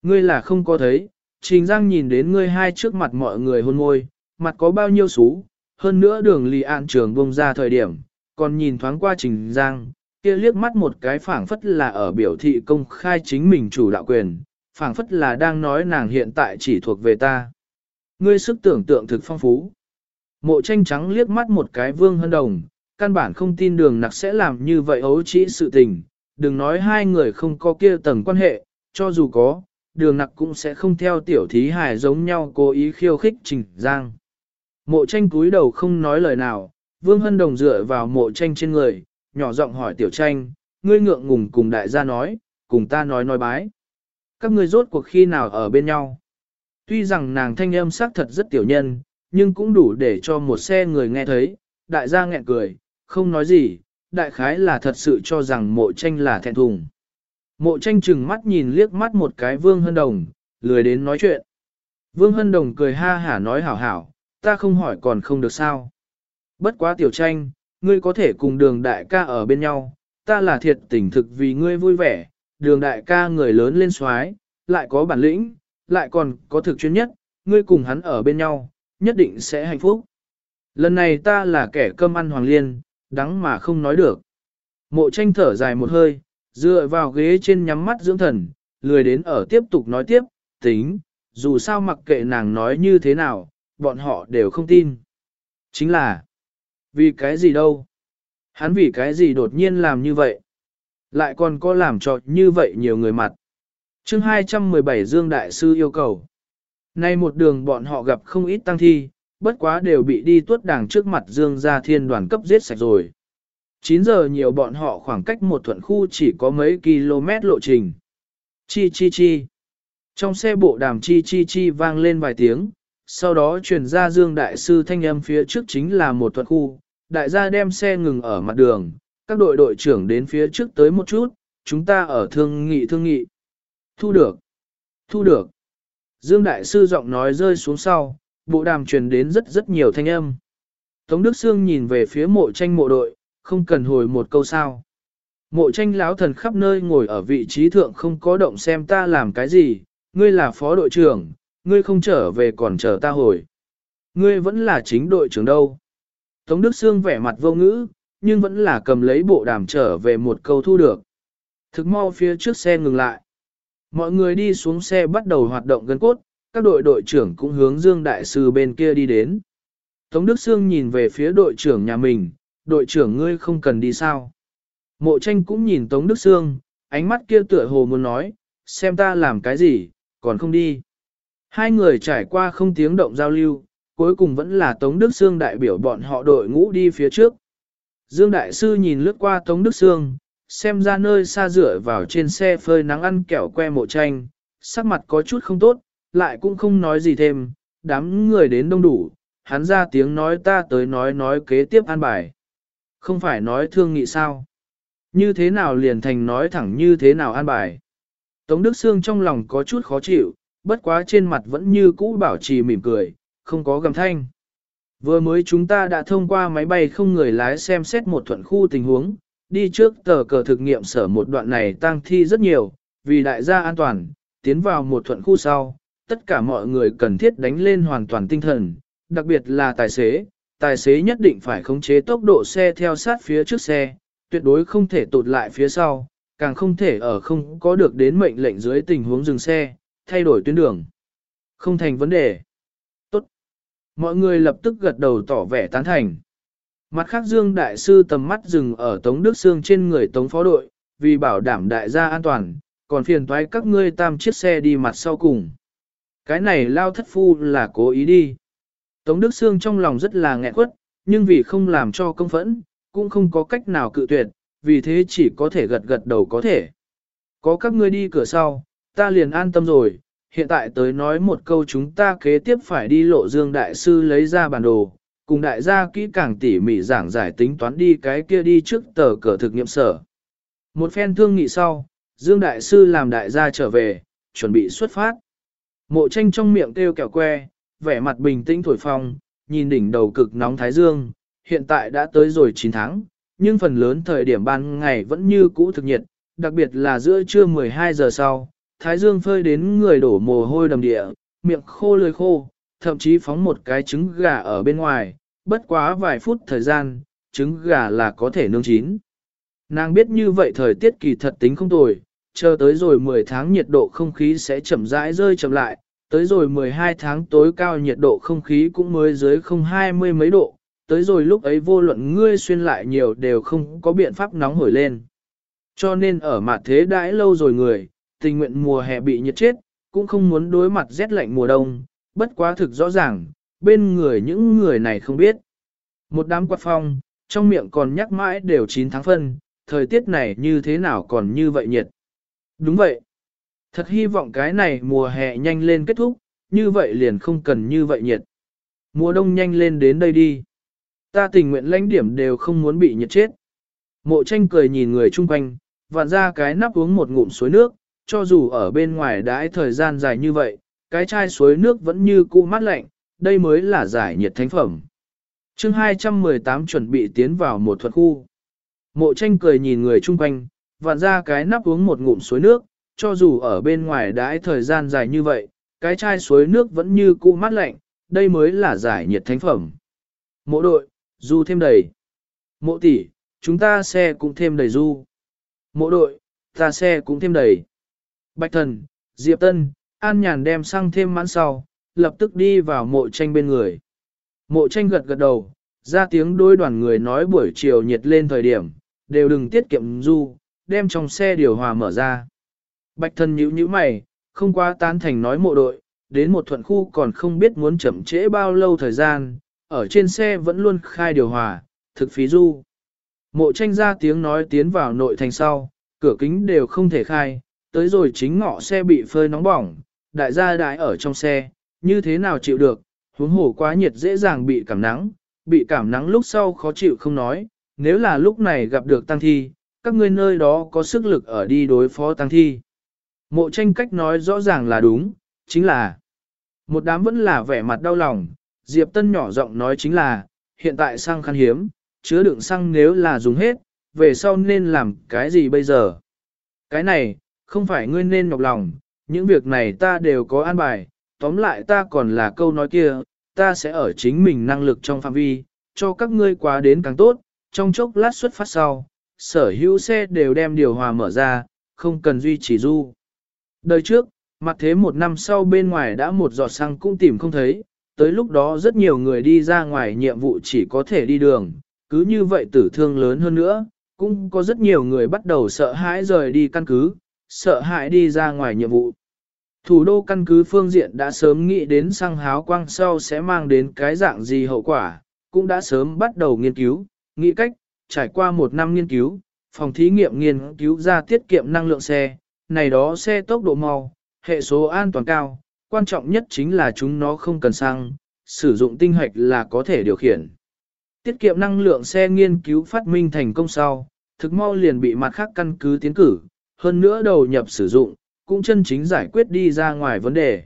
Ngươi là không có thấy, Trình Giang nhìn đến ngươi hai trước mặt mọi người hôn môi, mặt có bao nhiêu xú, hơn nữa đường lì ạn trường bông ra thời điểm, còn nhìn thoáng qua Trình Giang, kia liếc mắt một cái phảng phất là ở biểu thị công khai chính mình chủ đạo quyền, phảng phất là đang nói nàng hiện tại chỉ thuộc về ta. Ngươi sức tưởng tượng thực phong phú. Mộ tranh trắng liếc mắt một cái vương hân đồng, căn bản không tin đường nặc sẽ làm như vậy ấu trĩ sự tình, đừng nói hai người không có kia tầng quan hệ, cho dù có, đường nặc cũng sẽ không theo tiểu thí hài giống nhau cố ý khiêu khích trình giang. Mộ tranh cúi đầu không nói lời nào, vương hân đồng dựa vào mộ tranh trên người, nhỏ giọng hỏi tiểu tranh, ngươi ngượng ngùng cùng đại gia nói, cùng ta nói nói bái. Các ngươi rốt cuộc khi nào ở bên nhau. Tuy rằng nàng thanh âm sắc thật rất tiểu nhân, nhưng cũng đủ để cho một xe người nghe thấy, đại gia nghẹn cười, không nói gì, đại khái là thật sự cho rằng mộ tranh là thẹn thùng. Mộ tranh chừng mắt nhìn liếc mắt một cái Vương Hân Đồng, lười đến nói chuyện. Vương Hân Đồng cười ha hả nói hảo hảo, ta không hỏi còn không được sao. Bất quá tiểu tranh, ngươi có thể cùng đường đại ca ở bên nhau, ta là thiệt tình thực vì ngươi vui vẻ, đường đại ca người lớn lên xoái, lại có bản lĩnh, lại còn có thực chuyên nhất, ngươi cùng hắn ở bên nhau, nhất định sẽ hạnh phúc. Lần này ta là kẻ cơm ăn hoàng liên, đắng mà không nói được. Mộ tranh thở dài một hơi, dựa vào ghế trên nhắm mắt dưỡng thần, lười đến ở tiếp tục nói tiếp, tính, dù sao mặc kệ nàng nói như thế nào, bọn họ đều không tin. Chính là, vì cái gì đâu? Hắn vì cái gì đột nhiên làm như vậy? Lại còn có làm cho như vậy nhiều người mặt. chương 217 Dương Đại Sư yêu cầu. Nay một đường bọn họ gặp không ít tăng thi, bất quá đều bị đi tuốt đảng trước mặt Dương gia thiên đoàn cấp giết sạch rồi. 9 giờ nhiều bọn họ khoảng cách một thuận khu chỉ có mấy km lộ trình. Chi chi chi. Trong xe bộ đàm chi chi chi vang lên vài tiếng, sau đó truyền ra Dương Đại Sư thanh âm phía trước chính là một thuận khu, đại gia đem xe ngừng ở mặt đường, các đội đội trưởng đến phía trước tới một chút, chúng ta ở thương nghị thương nghị. Thu được. Thu được. Dương Đại Sư giọng nói rơi xuống sau, bộ đàm truyền đến rất rất nhiều thanh âm. Tống Đức Sương nhìn về phía mộ tranh mộ đội, không cần hồi một câu sao. Mộ tranh lão thần khắp nơi ngồi ở vị trí thượng không có động xem ta làm cái gì, ngươi là phó đội trưởng, ngươi không trở về còn chờ ta hồi. Ngươi vẫn là chính đội trưởng đâu. Tống Đức Sương vẻ mặt vô ngữ, nhưng vẫn là cầm lấy bộ đàm trở về một câu thu được. Thực mau phía trước xe ngừng lại. Mọi người đi xuống xe bắt đầu hoạt động gần cốt, các đội đội trưởng cũng hướng Dương Đại Sư bên kia đi đến. Tống Đức Sương nhìn về phía đội trưởng nhà mình, đội trưởng ngươi không cần đi sao. Mộ tranh cũng nhìn Tống Đức Sương, ánh mắt kia tựa hồ muốn nói, xem ta làm cái gì, còn không đi. Hai người trải qua không tiếng động giao lưu, cuối cùng vẫn là Tống Đức Sương đại biểu bọn họ đội ngũ đi phía trước. Dương Đại Sư nhìn lướt qua Tống Đức Sương, xem ra nơi xa rửa vào trên xe phơi nắng ăn kẹo que mộ tranh, sắc mặt có chút không tốt, lại cũng không nói gì thêm, đám người đến đông đủ, hắn ra tiếng nói ta tới nói nói kế tiếp an bài. Không phải nói thương nghị sao? Như thế nào liền thành nói thẳng như thế nào an bài? Tống Đức Sương trong lòng có chút khó chịu, bất quá trên mặt vẫn như cũ bảo trì mỉm cười, không có gầm thanh. Vừa mới chúng ta đã thông qua máy bay không người lái xem xét một thuận khu tình huống, đi trước tờ cờ thực nghiệm sở một đoạn này tăng thi rất nhiều, vì đại gia an toàn, tiến vào một thuận khu sau, tất cả mọi người cần thiết đánh lên hoàn toàn tinh thần, đặc biệt là tài xế, tài xế nhất định phải khống chế tốc độ xe theo sát phía trước xe, tuyệt đối không thể tụt lại phía sau, càng không thể ở không có được đến mệnh lệnh dưới tình huống dừng xe, thay đổi tuyến đường. Không thành vấn đề. Tốt. Mọi người lập tức gật đầu tỏ vẻ tán thành. Mặt khác Dương Đại Sư tầm mắt dừng ở Tống Đức Sương trên người Tống Phó đội, vì bảo đảm đại gia an toàn, còn phiền toái các ngươi tam chiếc xe đi mặt sau cùng. Cái này lao thất phu là cố ý đi. Tống Đức Sương trong lòng rất là nghẹn quất, nhưng vì không làm cho công phẫn, cũng không có cách nào cự tuyệt, vì thế chỉ có thể gật gật đầu có thể. Có các ngươi đi cửa sau, ta liền an tâm rồi, hiện tại tới nói một câu chúng ta kế tiếp phải đi lộ dương đại sư lấy ra bản đồ, cùng đại gia kỹ càng tỉ mỉ giảng giải tính toán đi cái kia đi trước tờ cờ thực nghiệm sở. Một phen thương nghị sau, Dương Đại Sư làm đại gia trở về, chuẩn bị xuất phát. Mộ tranh trong miệng kêu kẹo que, vẻ mặt bình tĩnh thổi phong, nhìn đỉnh đầu cực nóng Thái Dương, hiện tại đã tới rồi 9 tháng, nhưng phần lớn thời điểm ban ngày vẫn như cũ thực nhiệt, đặc biệt là giữa trưa 12 giờ sau, Thái Dương phơi đến người đổ mồ hôi đầm địa, miệng khô lưỡi khô, thậm chí phóng một cái trứng gà ở bên ngoài, bất quá vài phút thời gian, trứng gà là có thể nương chín. Nàng biết như vậy thời tiết kỳ thật tính không tồi, chờ tới rồi 10 tháng nhiệt độ không khí sẽ chậm rãi rơi chậm lại, tới rồi 12 tháng tối cao nhiệt độ không khí cũng mới dưới không hai mươi mấy độ, tới rồi lúc ấy vô luận ngươi xuyên lại nhiều đều không có biện pháp nóng hổi lên. Cho nên ở mặt thế đãi lâu rồi người, tình nguyện mùa hè bị nhiệt chết, cũng không muốn đối mặt rét lạnh mùa đông, bất quá thực rõ ràng, bên người những người này không biết. Một đám quạt phong, trong miệng còn nhắc mãi đều 9 tháng phân, thời tiết này như thế nào còn như vậy nhiệt. Đúng vậy. Thật hy vọng cái này mùa hè nhanh lên kết thúc, như vậy liền không cần như vậy nhiệt. Mùa đông nhanh lên đến đây đi. Ta tình nguyện lãnh điểm đều không muốn bị nhiệt chết. Mộ tranh cười nhìn người chung quanh, vặn ra cái nắp uống một ngụm suối nước, cho dù ở bên ngoài đãi thời gian dài như vậy, cái chai suối nước vẫn như cũ mát lạnh, đây mới là giải nhiệt thánh phẩm. chương 218 chuẩn bị tiến vào một thuật khu. Mộ tranh cười nhìn người chung quanh, vặn ra cái nắp uống một ngụm suối nước, cho dù ở bên ngoài đãi thời gian dài như vậy, cái chai suối nước vẫn như cũ mát lạnh, đây mới là giải nhiệt thánh phẩm. Mộ đội, du thêm đầy. Mộ tỷ, chúng ta xe cũng thêm đầy du. Mộ đội, ta xe cũng thêm đầy. Bạch thần, Diệp Tân, An Nhàn đem xăng thêm mãn sau, lập tức đi vào mộ tranh bên người. Mộ tranh gật gật đầu, ra tiếng đôi đoàn người nói buổi chiều nhiệt lên thời điểm, đều đừng tiết kiệm du, đem trong xe điều hòa mở ra. Bạch thân nhíu nhíu mày, không quá tán thành nói mộ đội, đến một thuận khu còn không biết muốn chậm trễ bao lâu thời gian, ở trên xe vẫn luôn khai điều hòa, thực phí du. Mộ tranh ra tiếng nói tiến vào nội thành sau, cửa kính đều không thể khai, tới rồi chính ngọ xe bị phơi nóng bỏng, đại gia đại ở trong xe, như thế nào chịu được, huống hồ quá nhiệt dễ dàng bị cảm nắng, bị cảm nắng lúc sau khó chịu không nói, nếu là lúc này gặp được tăng thi, các ngươi nơi đó có sức lực ở đi đối phó tăng thi. Mộ tranh cách nói rõ ràng là đúng, chính là một đám vẫn là vẻ mặt đau lòng, Diệp Tân nhỏ giọng nói chính là, hiện tại xăng khan hiếm, chứa đựng xăng nếu là dùng hết, về sau nên làm cái gì bây giờ? Cái này, không phải ngươi nên nhọc lòng, những việc này ta đều có an bài, tóm lại ta còn là câu nói kia, ta sẽ ở chính mình năng lực trong phạm vi, cho các ngươi quá đến càng tốt, trong chốc lát xuất phát sau, sở hữu xe đều đem điều hòa mở ra, không cần duy trì du. Đời trước, mặt thế một năm sau bên ngoài đã một giọt xăng cũng tìm không thấy, tới lúc đó rất nhiều người đi ra ngoài nhiệm vụ chỉ có thể đi đường, cứ như vậy tử thương lớn hơn nữa, cũng có rất nhiều người bắt đầu sợ hãi rời đi căn cứ, sợ hãi đi ra ngoài nhiệm vụ. Thủ đô căn cứ phương diện đã sớm nghĩ đến xăng háo quang sau sẽ mang đến cái dạng gì hậu quả, cũng đã sớm bắt đầu nghiên cứu, nghĩ cách, trải qua một năm nghiên cứu, phòng thí nghiệm nghiên cứu ra tiết kiệm năng lượng xe, này đó xe tốc độ mau, hệ số an toàn cao, quan trọng nhất chính là chúng nó không cần xăng, sử dụng tinh hoạch là có thể điều khiển. Tiết kiệm năng lượng xe nghiên cứu phát minh thành công sau, thực mau liền bị mặt khác căn cứ tiến cử, hơn nữa đầu nhập sử dụng, cũng chân chính giải quyết đi ra ngoài vấn đề.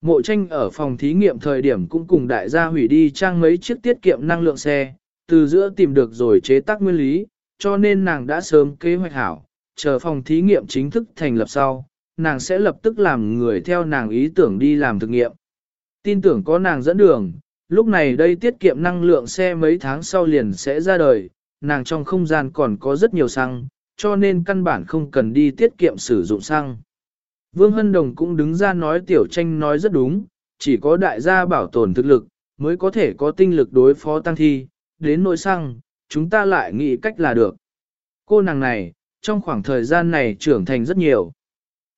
Mộ tranh ở phòng thí nghiệm thời điểm cũng cùng đại gia hủy đi trang mấy chiếc tiết kiệm năng lượng xe, từ giữa tìm được rồi chế tác nguyên lý, cho nên nàng đã sớm kế hoạch hảo, chờ phòng thí nghiệm chính thức thành lập sau, nàng sẽ lập tức làm người theo nàng ý tưởng đi làm thực nghiệm. Tin tưởng có nàng dẫn đường, lúc này đây tiết kiệm năng lượng xe mấy tháng sau liền sẽ ra đời, nàng trong không gian còn có rất nhiều xăng, cho nên căn bản không cần đi tiết kiệm sử dụng xăng. Vương Hân Đồng cũng đứng ra nói tiểu tranh nói rất đúng, chỉ có đại gia bảo tồn thực lực, mới có thể có tinh lực đối phó tăng thi, đến nỗi xăng, chúng ta lại nghĩ cách là được. Cô nàng này, trong khoảng thời gian này trưởng thành rất nhiều.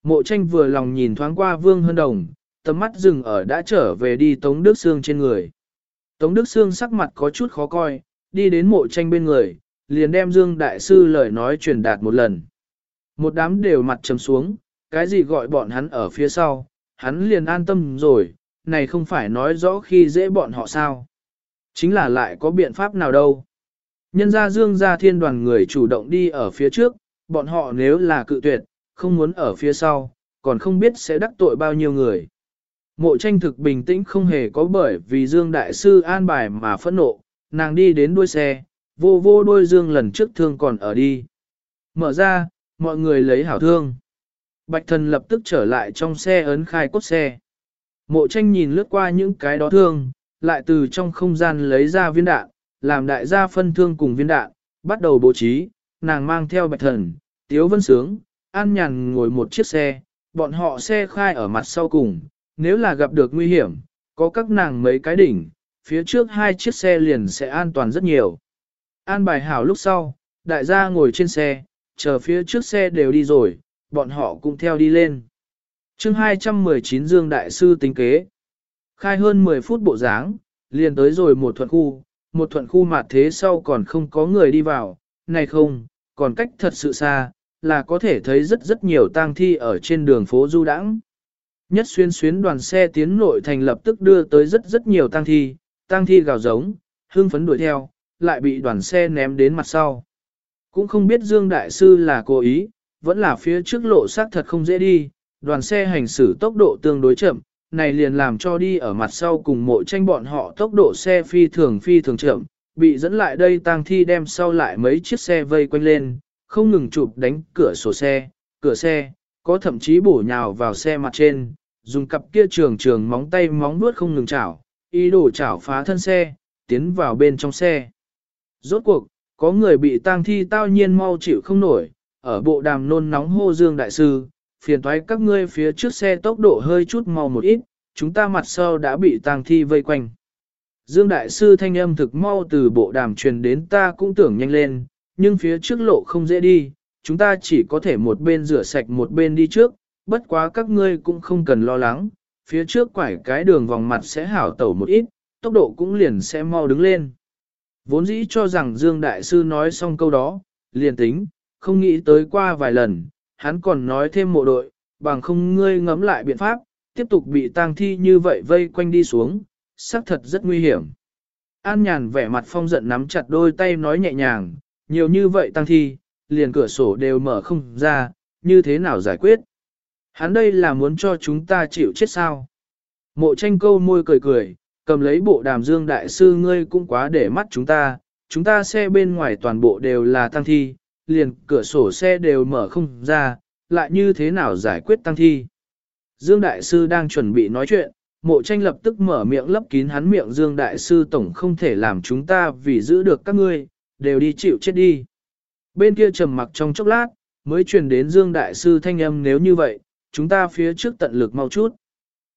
Mộ tranh vừa lòng nhìn thoáng qua Vương Hân Đồng, tầm mắt dừng ở đã trở về đi Tống Đức Sương trên người. Tống Đức Sương sắc mặt có chút khó coi, đi đến mộ tranh bên người, liền đem Dương Đại Sư lời nói truyền đạt một lần. Một đám đều mặt trầm xuống, cái gì gọi bọn hắn ở phía sau, hắn liền an tâm rồi, này không phải nói rõ khi dễ bọn họ sao. Chính là lại có biện pháp nào đâu. Nhân ra Dương gia thiên đoàn người chủ động đi ở phía trước, bọn họ nếu là cự tuyệt, không muốn ở phía sau, còn không biết sẽ đắc tội bao nhiêu người. Mộ tranh thực bình tĩnh không hề có bởi vì Dương Đại Sư an bài mà phẫn nộ, nàng đi đến đuôi xe, vô vô đuôi Dương lần trước thương còn ở đi. Mở ra, mọi người lấy hảo thương. Bạch thần lập tức trở lại trong xe ấn khai cốt xe. Mộ tranh nhìn lướt qua những cái đó thương, lại từ trong không gian lấy ra viên đạn, làm đại gia phân thương cùng viên đạn, bắt đầu bố trí, nàng mang theo bạch thần, tiếu vân sướng, an nhàn ngồi một chiếc xe, bọn họ xe khai ở mặt sau cùng, nếu là gặp được nguy hiểm, có các nàng mấy cái đỉnh, phía trước hai chiếc xe liền sẽ an toàn rất nhiều. An bài hảo lúc sau, đại gia ngồi trên xe, chờ phía trước xe đều đi rồi, bọn họ cũng theo đi lên. chương 219 Dương Đại Sư tính kế. Khai hơn 10 phút bộ dáng, liền tới rồi một thuận khu, một thuận khu mặt thế sau còn không có người đi vào, này không, còn cách thật sự xa, là có thể thấy rất rất nhiều tang thi ở trên đường phố du đãng. Nhất xuyên xuyến đoàn xe tiến nội thành lập tức đưa tới rất rất nhiều tang thi, tang thi gào giống, hương phấn đuổi theo, lại bị đoàn xe ném đến mặt sau. Cũng không biết Dương Đại Sư là cố ý, vẫn là phía trước lộ xác thật không dễ đi, đoàn xe hành xử tốc độ tương đối chậm, này liền làm cho đi ở mặt sau cùng mộ tranh bọn họ tốc độ xe phi thường phi thường chậm, bị dẫn lại đây tang thi đem sau lại mấy chiếc xe vây quanh lên, không ngừng chụp đánh cửa sổ xe, cửa xe, có thậm chí bổ nhào vào xe mặt trên, dùng cặp kia trường trường móng tay móng vuốt không ngừng chảo, ý đồ chảo phá thân xe, tiến vào bên trong xe. Rốt cuộc, có người bị tang thi tao nhiên mau chịu không nổi, ở bộ đàm nôn nóng hô dương đại sư, phiền thoái các ngươi phía trước xe tốc độ hơi chút mau một ít, chúng ta mặt sau đã bị tang thi vây quanh. Dương đại sư thanh âm thực mau từ bộ đàm truyền đến ta cũng tưởng nhanh lên, nhưng phía trước lộ không dễ đi, chúng ta chỉ có thể một bên rửa sạch một bên đi trước, bất quá các ngươi cũng không cần lo lắng, phía trước quải cái đường vòng mặt sẽ hảo tẩu một ít, tốc độ cũng liền sẽ mau đứng lên. Vốn dĩ cho rằng Dương Đại Sư nói xong câu đó, liền tính, không nghĩ tới qua vài lần, hắn còn nói thêm mộ đội, bằng không ngươi ngấm lại biện pháp, tiếp tục bị tang thi như vậy vây quanh đi xuống, xác thật rất nguy hiểm. An nhàn vẻ mặt phong giận nắm chặt đôi tay nói nhẹ nhàng, nhiều như vậy tăng thi, liền cửa sổ đều mở không ra, như thế nào giải quyết? Hắn đây là muốn cho chúng ta chịu chết sao? Mộ tranh câu môi cười cười, cầm lấy bộ đàm dương đại sư ngươi cũng quá để mắt chúng ta, chúng ta xe bên ngoài toàn bộ đều là tăng thi, liền cửa sổ xe đều mở không ra, lại như thế nào giải quyết tăng thi. Dương đại sư đang chuẩn bị nói chuyện, mộ tranh lập tức mở miệng lấp kín hắn miệng Dương đại sư tổng không thể làm chúng ta vì giữ được các ngươi, đều đi chịu chết đi. Bên kia trầm mặc trong chốc lát, mới truyền đến Dương đại sư thanh âm nếu như vậy, chúng ta phía trước tận lực mau chút.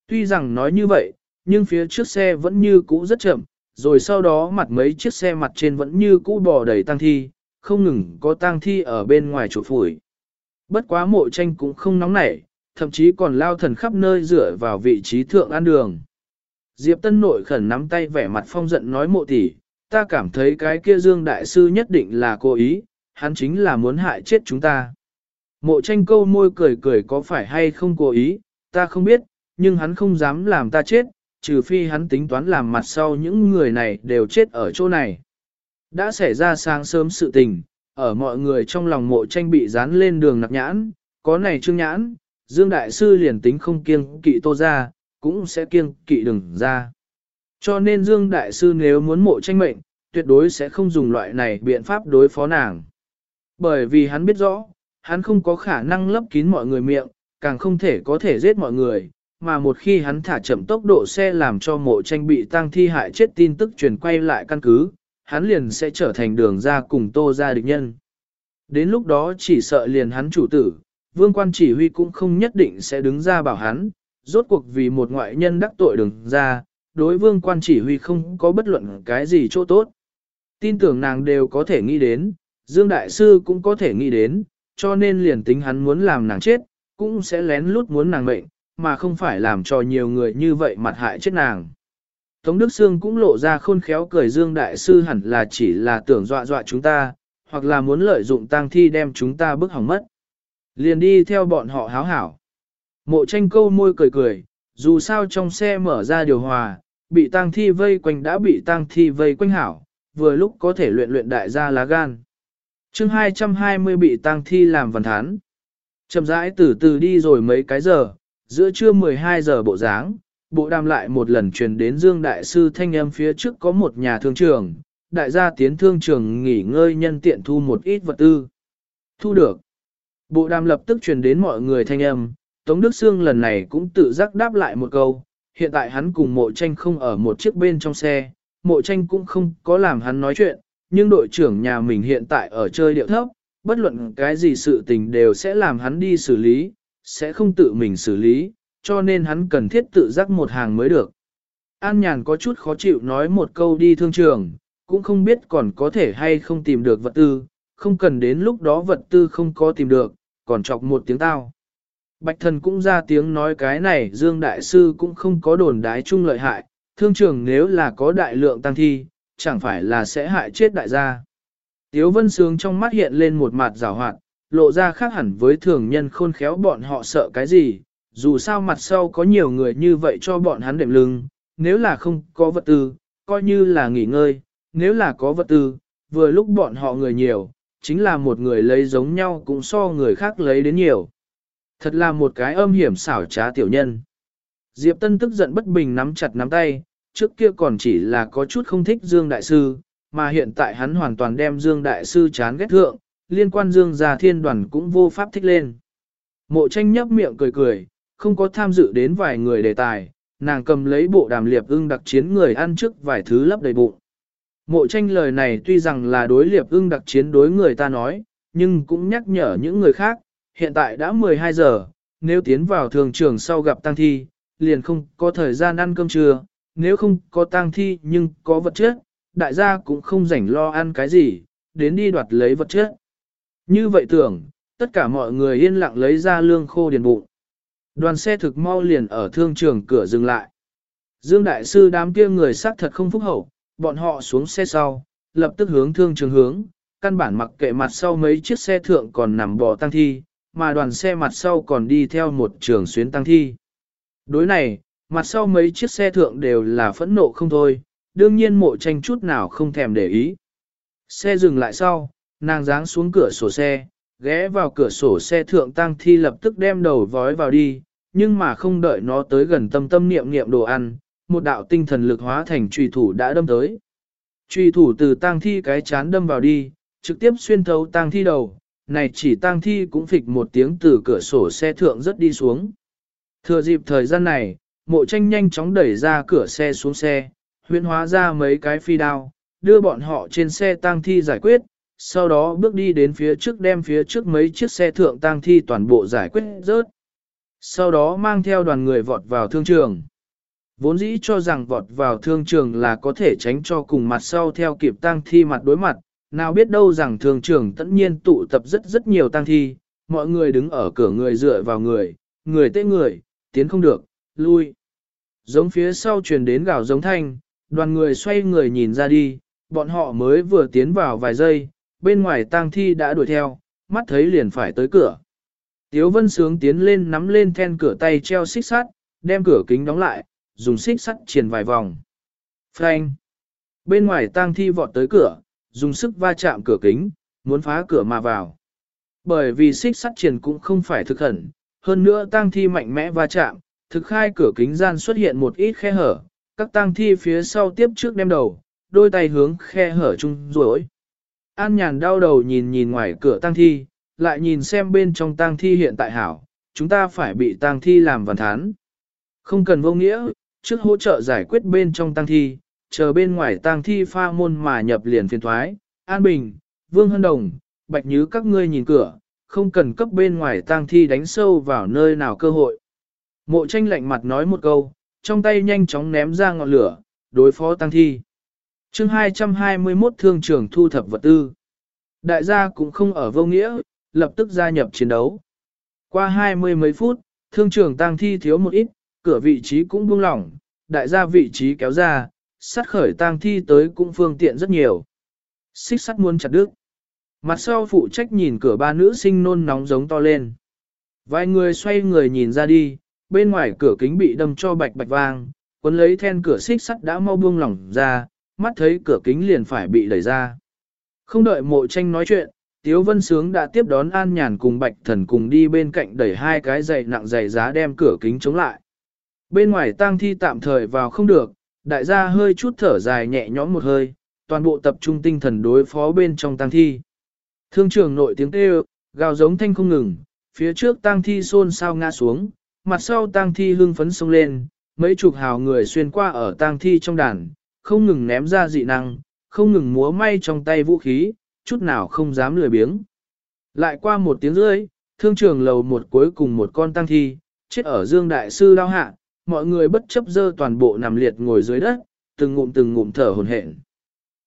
Tuy rằng nói như vậy, nhưng phía trước xe vẫn như cũ rất chậm, rồi sau đó mặt mấy chiếc xe mặt trên vẫn như cũ bò đầy tang thi, không ngừng có tang thi ở bên ngoài chỗ phủi. Bất quá mộ tranh cũng không nóng nảy, thậm chí còn lao thần khắp nơi dựa vào vị trí thượng an đường. Diệp Tân nội khẩn nắm tay vẻ mặt phong giận nói mộ tỷ, ta cảm thấy cái kia Dương Đại Sư nhất định là cố ý, hắn chính là muốn hại chết chúng ta. Mộ tranh câu môi cười cười có phải hay không cố ý, ta không biết, nhưng hắn không dám làm ta chết, trừ phi hắn tính toán làm mặt sau những người này đều chết ở chỗ này. Đã xảy ra sáng sớm sự tình, ở mọi người trong lòng mộ tranh bị dán lên đường nặc nhãn, có này trương nhãn, Dương Đại Sư liền tính không kiêng kỵ tô ra, cũng sẽ kiêng kỵ đừng ra. Cho nên Dương Đại Sư nếu muốn mộ tranh mệnh, tuyệt đối sẽ không dùng loại này biện pháp đối phó nàng. Bởi vì hắn biết rõ, hắn không có khả năng lấp kín mọi người miệng, càng không thể có thể giết mọi người, mà một khi hắn thả chậm tốc độ xe làm cho mộ tranh bị tăng thi hại chết tin tức truyền quay lại căn cứ, hắn liền sẽ trở thành đường ra cùng tô ra địch nhân. Đến lúc đó chỉ sợ liền hắn chủ tử, vương quan chỉ huy cũng không nhất định sẽ đứng ra bảo hắn, rốt cuộc vì một ngoại nhân đắc tội đường ra, đối vương quan chỉ huy không có bất luận cái gì chỗ tốt. Tin tưởng nàng đều có thể nghĩ đến, Dương Đại Sư cũng có thể nghĩ đến, cho nên liền tính hắn muốn làm nàng chết, cũng sẽ lén lút muốn nàng mệnh, mà không phải làm cho nhiều người như vậy mặt hại chết nàng. Tống Đức Sương cũng lộ ra khôn khéo cười Dương Đại Sư hẳn là chỉ là tưởng dọa dọa chúng ta, hoặc là muốn lợi dụng tang thi đem chúng ta bức hỏng mất. Liền đi theo bọn họ háo hảo. Mộ tranh câu môi cười cười, dù sao trong xe mở ra điều hòa, bị tang thi vây quanh đã bị tang thi vây quanh hảo, vừa lúc có thể luyện luyện đại gia lá gan. chương 220 bị tang thi làm văn thán. Chậm rãi từ từ đi rồi mấy cái giờ, giữa trưa 12 giờ bộ dáng, bộ đàm lại một lần truyền đến Dương Đại Sư Thanh âm phía trước có một nhà thương trường, đại gia tiến thương trường nghỉ ngơi nhân tiện thu một ít vật tư. Thu được. Bộ đàm lập tức truyền đến mọi người thanh âm, Tống Đức Sương lần này cũng tự giác đáp lại một câu, hiện tại hắn cùng mộ tranh không ở một chiếc bên trong xe, mộ tranh cũng không có làm hắn nói chuyện, nhưng đội trưởng nhà mình hiện tại ở chơi điệu thấp, bất luận cái gì sự tình đều sẽ làm hắn đi xử lý, sẽ không tự mình xử lý, cho nên hắn cần thiết tự giác một hàng mới được. An Nhàn có chút khó chịu nói một câu đi thương trường, cũng không biết còn có thể hay không tìm được vật tư, không cần đến lúc đó vật tư không có tìm được, còn chọc một tiếng tao. Bạch thần cũng ra tiếng nói cái này Dương Đại Sư cũng không có đồn đái chung lợi hại, thương trường nếu là có đại lượng tăng thi, chẳng phải là sẽ hại chết đại gia. Tiếu Vân Sướng trong mắt hiện lên một mặt rào hoạt, lộ ra khác hẳn với thường nhân khôn khéo bọn họ sợ cái gì, dù sao mặt sau có nhiều người như vậy cho bọn hắn đệm lưng, nếu là không có vật tư, coi như là nghỉ ngơi, nếu là có vật tư, vừa lúc bọn họ người nhiều, chính là một người lấy giống nhau cũng so người khác lấy đến nhiều. Thật là một cái âm hiểm xảo trá tiểu nhân. Diệp Tân tức giận bất bình nắm chặt nắm tay, trước kia còn chỉ là có chút không thích Dương Đại Sư, mà hiện tại hắn hoàn toàn đem Dương Đại Sư chán ghét thượng, liên quan Dương gia thiên đoàn cũng vô pháp thích lên. Mộ tranh nhấp miệng cười cười, không có tham dự đến vài người đề tài, nàng cầm lấy bộ đàm liệp ưng đặc chiến người ăn trước vài thứ lấp đầy bụng. Mộ tranh lời này tuy rằng là đối liệp ưng đặc chiến đối người ta nói, nhưng cũng nhắc nhở những người khác, hiện tại đã 12 giờ, nếu tiến vào thường trường sau gặp tang thi, liền không có thời gian ăn cơm trưa, nếu không có tang thi nhưng có vật chất, đại gia cũng không rảnh lo ăn cái gì, đến đi đoạt lấy vật chất. Như vậy tưởng, tất cả mọi người yên lặng lấy ra lương khô điền bụng. Đoàn xe thực mau liền ở thương trường cửa dừng lại. Dương Đại Sư đám kia người xác thật không phúc hậu, bọn họ xuống xe sau, lập tức hướng thương trường hướng, căn bản mặc kệ mặt sau mấy chiếc xe thượng còn nằm bò tăng thi, mà đoàn xe mặt sau còn đi theo một trường xuyến tăng thi. Đối này, mặt sau mấy chiếc xe thượng đều là phẫn nộ không thôi, đương nhiên mộ tranh chút nào không thèm để ý. Xe dừng lại sau, nàng dáng xuống cửa sổ xe, ghé vào cửa sổ xe thượng tăng thi lập tức đem đầu vói vào đi, nhưng mà không đợi nó tới gần tâm tâm niệm niệm đồ ăn, một đạo tinh thần lực hóa thành trùy thủ đã đâm tới. Trùy thủ từ tang thi cái chán đâm vào đi, trực tiếp xuyên thấu tang thi đầu, này chỉ tang thi cũng phịch một tiếng từ cửa sổ xe thượng rất đi xuống. Thừa dịp thời gian này, mộ tranh nhanh chóng đẩy ra cửa xe xuống xe, huyễn hóa ra mấy cái phi đao, đưa bọn họ trên xe tang thi giải quyết, sau đó bước đi đến phía trước đem phía trước mấy chiếc xe thượng tang thi toàn bộ giải quyết rớt. Sau đó mang theo đoàn người vọt vào thương trường. Vốn dĩ cho rằng vọt vào thương trường là có thể tránh cho cùng mặt sau theo kịp tang thi mặt đối mặt, nào biết đâu rằng thường trưởng tất nhiên tụ tập rất rất nhiều tang thi, mọi người đứng ở cửa người dựa vào người, người tê người, tiến không được, lui. Giống phía sau truyền đến gào giống thanh, đoàn người xoay người nhìn ra đi, bọn họ mới vừa tiến vào vài giây, bên ngoài tang thi đã đuổi theo, mắt thấy liền phải tới cửa. Tiếu vân sướng tiến lên nắm lên then cửa tay treo xích sắt, đem cửa kính đóng lại, dùng xích sắt triền vài vòng. Phanh. Bên ngoài tang thi vọt tới cửa, dùng sức va chạm cửa kính, muốn phá cửa mà vào. Bởi vì xích sắt triền cũng không phải thực hẩn, hơn nữa tang thi mạnh mẽ va chạm, thực khai cửa kính gian xuất hiện một ít khe hở, các tang thi phía sau tiếp trước đem đầu, đôi tay hướng khe hở chung rồi. An nhàn đau đầu nhìn nhìn ngoài cửa tang thi, lại nhìn xem bên trong tang thi hiện tại hảo, chúng ta phải bị tang thi làm vần thán. Không cần vô nghĩa, trước hỗ trợ giải quyết bên trong tang thi, chờ bên ngoài tang thi pha môn mà nhập liền phiền thoái, An Bình, Vương Hân Đồng, Bạch Nhứ các ngươi nhìn cửa, không cần cấp bên ngoài tang thi đánh sâu vào nơi nào cơ hội. Mộ tranh lạnh mặt nói một câu, trong tay nhanh chóng ném ra ngọn lửa, đối phó tang thi. chương 221 thương trường thu thập vật tư. Đại gia cũng không ở vô nghĩa, lập tức gia nhập chiến đấu. Qua hai mươi mấy phút, thương trường tang thi thiếu một ít, cửa vị trí cũng buông lỏng, đại gia vị trí kéo ra, sắt khởi tang thi tới cũng phương tiện rất nhiều. Xích sắt muốn chặt đứt. Mặt sau phụ trách nhìn cửa ba nữ sinh nôn nóng giống to lên. Vài người xoay người nhìn ra đi, bên ngoài cửa kính bị đâm cho bạch bạch vang, cuốn lấy then cửa xích sắt đã mau buông lỏng ra, mắt thấy cửa kính liền phải bị đẩy ra. Không đợi mộ tranh nói chuyện, Tiếu Vân Sướng đã tiếp đón An Nhàn cùng Bạch Thần cùng đi bên cạnh đẩy hai cái giày nặng giày giá đem cửa kính chống lại. Bên ngoài tang thi tạm thời vào không được, đại gia hơi chút thở dài nhẹ nhõm một hơi, toàn bộ tập trung tinh thần đối phó bên trong tang thi. Thương trường nội tiếng kêu, gào giống thanh không ngừng, phía trước tang thi xôn xao ngã xuống, mặt sau tang thi hưng phấn sông lên, mấy chục hào người xuyên qua ở tang thi trong đàn, không ngừng ném ra dị năng, không ngừng múa may trong tay vũ khí, chút nào không dám lười biếng. Lại qua một tiếng rưỡi, thương trường lầu một cuối cùng một con tang thi, chết ở dương đại sư lao hạ, mọi người bất chấp dơ toàn bộ nằm liệt ngồi dưới đất, từng ngụm từng ngụm thở hồn hển.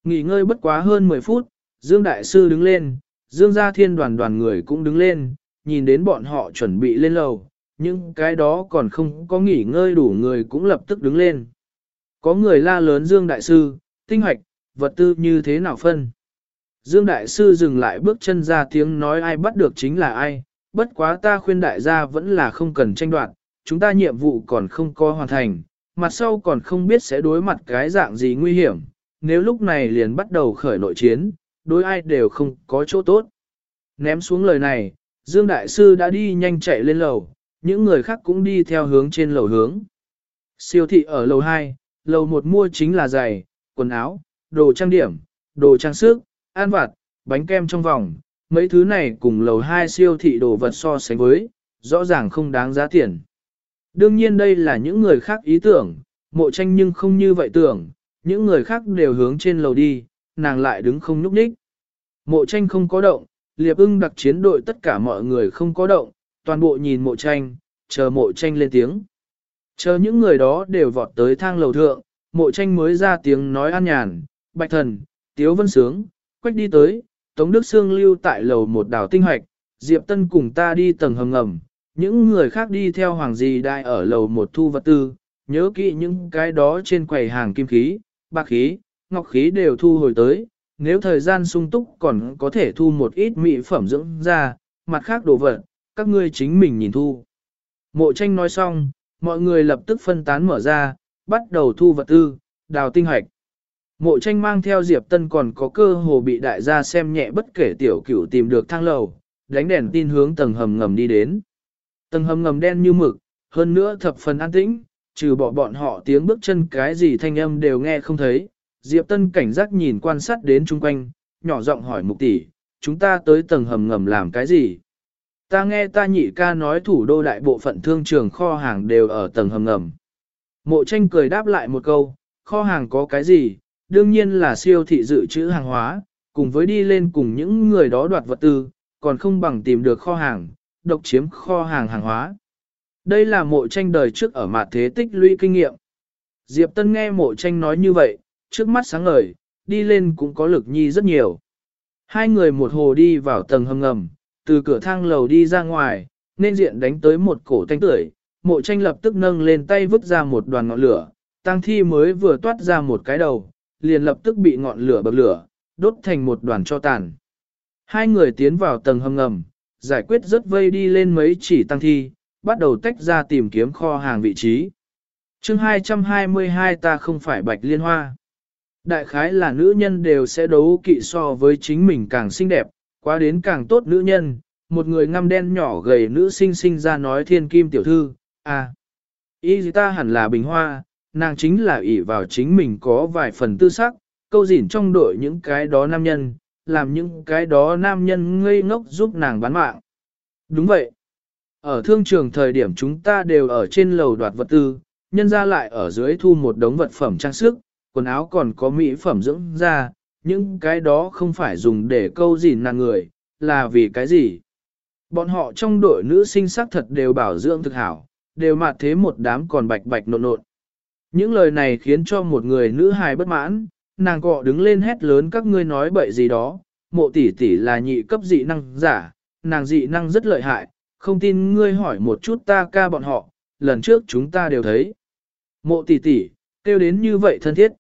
Nghỉ ngơi bất quá hơn 10 phút, Dương Đại Sư đứng lên, Dương gia thiên đoàn đoàn người cũng đứng lên, nhìn đến bọn họ chuẩn bị lên lầu, nhưng cái đó còn không có nghỉ ngơi đủ người cũng lập tức đứng lên. Có người la lớn Dương Đại Sư, tinh hoạch, vật tư như thế nào phân. Dương Đại Sư dừng lại bước chân ra tiếng nói ai bắt được chính là ai, bất quá ta khuyên đại gia vẫn là không cần tranh đoạt, chúng ta nhiệm vụ còn không có hoàn thành, mặt sau còn không biết sẽ đối mặt cái dạng gì nguy hiểm, nếu lúc này liền bắt đầu khởi nội chiến, đối ai đều không có chỗ tốt. Ném xuống lời này, Dương Đại Sư đã đi nhanh chạy lên lầu, những người khác cũng đi theo hướng trên lầu hướng. Siêu thị ở lầu 2, lầu 1 mua chính là giày, quần áo, đồ trang điểm, đồ trang sức, an vặt, bánh kem trong vòng, mấy thứ này cùng lầu 2 siêu thị đồ vật so sánh với, rõ ràng không đáng giá tiền. Đương nhiên đây là những người khác ý tưởng, mộ tranh nhưng không như vậy tưởng, những người khác đều hướng trên lầu đi, nàng lại đứng không nhúc nhích. Mộ tranh không có động, liệp ưng đặc chiến đội tất cả mọi người không có động, toàn bộ nhìn mộ tranh, chờ mộ tranh lên tiếng. Chờ những người đó đều vọt tới thang lầu thượng, mộ tranh mới ra tiếng nói an nhàn, bạch thần, tiếu vân sướng, quách đi tới, Tống Đức Sương lưu tại lầu một đảo tinh hoạch, Diệp Tân cùng ta đi tầng hầm ngầm, những người khác đi theo hoàng gì đại ở lầu một thu vật tư, nhớ kỹ những cái đó trên quầy hàng kim khí, bạc khí, ngọc khí đều thu hồi tới, nếu thời gian sung túc còn có thể thu một ít mỹ phẩm dưỡng ra, mặt khác đồ vật, các ngươi chính mình nhìn thu. Mộ tranh nói xong, mọi người lập tức phân tán mở ra, bắt đầu thu vật tư, đào tinh hoạch. Mộ tranh mang theo Diệp Tân còn có cơ hồ bị đại gia xem nhẹ bất kể tiểu cửu tìm được thang lầu, đánh đèn tin hướng tầng hầm ngầm đi đến. Tầng hầm ngầm đen như mực, hơn nữa thập phần an tĩnh, trừ bỏ bọn họ tiếng bước chân cái gì thanh âm đều nghe không thấy. Diệp Tân cảnh giác nhìn quan sát đến chung quanh, nhỏ giọng hỏi mục tỷ, chúng ta tới tầng hầm ngầm làm cái gì? Ta nghe ta nhị ca nói thủ đô đại bộ phận thương trường kho hàng đều ở tầng hầm ngầm. Mộ tranh cười đáp lại một câu, kho hàng có cái gì? Đương nhiên là siêu thị dự trữ hàng hóa, cùng với đi lên cùng những người đó đoạt vật tư, còn không bằng tìm được kho hàng, độc chiếm kho hàng hàng hóa. Đây là mộ tranh đời trước ở mặt thế tích lũy kinh nghiệm. Diệp Tân nghe mộ tranh nói như vậy, trước mắt sáng ngời, đi lên cũng có lực nhi rất nhiều. Hai người một hồ đi vào tầng hầm ngầm, từ cửa thang lầu đi ra ngoài, nên diện đánh tới một cổ thanh tưởi, mộ tranh lập tức nâng lên tay vứt ra một đoàn ngọn lửa, tăng thi mới vừa toát ra một cái đầu, liền lập tức bị ngọn lửa bậc lửa, đốt thành một đoàn cho tàn. Hai người tiến vào tầng hầm ngầm, giải quyết rất vây đi lên mấy chỉ tăng thi, bắt đầu tách ra tìm kiếm kho hàng vị trí. chương 222 ta không phải bạch liên hoa. Đại khái là nữ nhân đều sẽ đấu kỵ so với chính mình càng xinh đẹp, quá đến càng tốt nữ nhân, một người ngăm đen nhỏ gầy nữ sinh sinh ra nói thiên kim tiểu thư, à, ý ta hẳn là bình hoa, nàng chính là ỷ vào chính mình có vài phần tư sắc, câu dỉn trong đội những cái đó nam nhân, làm những cái đó nam nhân ngây ngốc giúp nàng bán mạng. Đúng vậy. Ở thương trường thời điểm chúng ta đều ở trên lầu đoạt vật tư, nhân ra lại ở dưới thu một đống vật phẩm trang sức, quần áo còn có mỹ phẩm dưỡng da, những cái đó không phải dùng để câu gì nàng người, là vì cái gì? Bọn họ trong đội nữ sinh sắc thật đều bảo dưỡng thực hảo, đều mặt thế một đám còn bạch bạch nộn nộn. Những lời này khiến cho một người nữ hài bất mãn, nàng cọ đứng lên hét lớn các ngươi nói bậy gì đó, mộ tỷ tỷ là nhị cấp dị năng giả, nàng dị năng rất lợi hại, không tin ngươi hỏi một chút ta ca bọn họ, lần trước chúng ta đều thấy. Mộ tỷ tỷ, kêu đến như vậy thân thiết.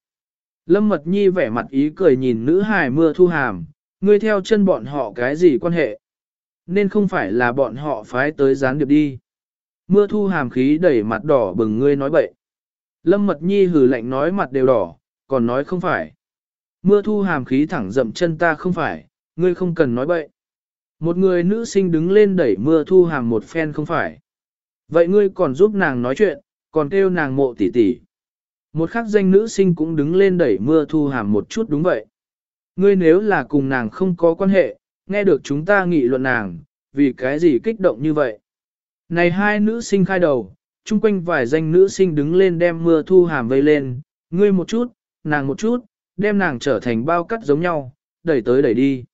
Lâm Mật Nhi vẻ mặt ý cười nhìn nữ hài mưa thu hàm, ngươi theo chân bọn họ cái gì quan hệ? Nên không phải là bọn họ phái tới gián điệp đi. Mưa thu hàm khí đẩy mặt đỏ bừng ngươi nói bậy. Lâm Mật Nhi hừ lạnh nói mặt đều đỏ, còn nói không phải. Mưa thu hàm khí thẳng dậm chân ta không phải, ngươi không cần nói bậy. Một người nữ sinh đứng lên đẩy mưa thu hàm một phen không phải. Vậy ngươi còn giúp nàng nói chuyện, còn kêu nàng mộ tỷ tỷ. Một khắc danh nữ sinh cũng đứng lên đẩy mưa thu hàm một chút đúng vậy. Ngươi nếu là cùng nàng không có quan hệ, nghe được chúng ta nghị luận nàng, vì cái gì kích động như vậy. Này hai nữ sinh khai đầu, chung quanh vài danh nữ sinh đứng lên đem mưa thu hàm vây lên, ngươi một chút, nàng một chút, đem nàng trở thành bao cắt giống nhau, đẩy tới đẩy đi.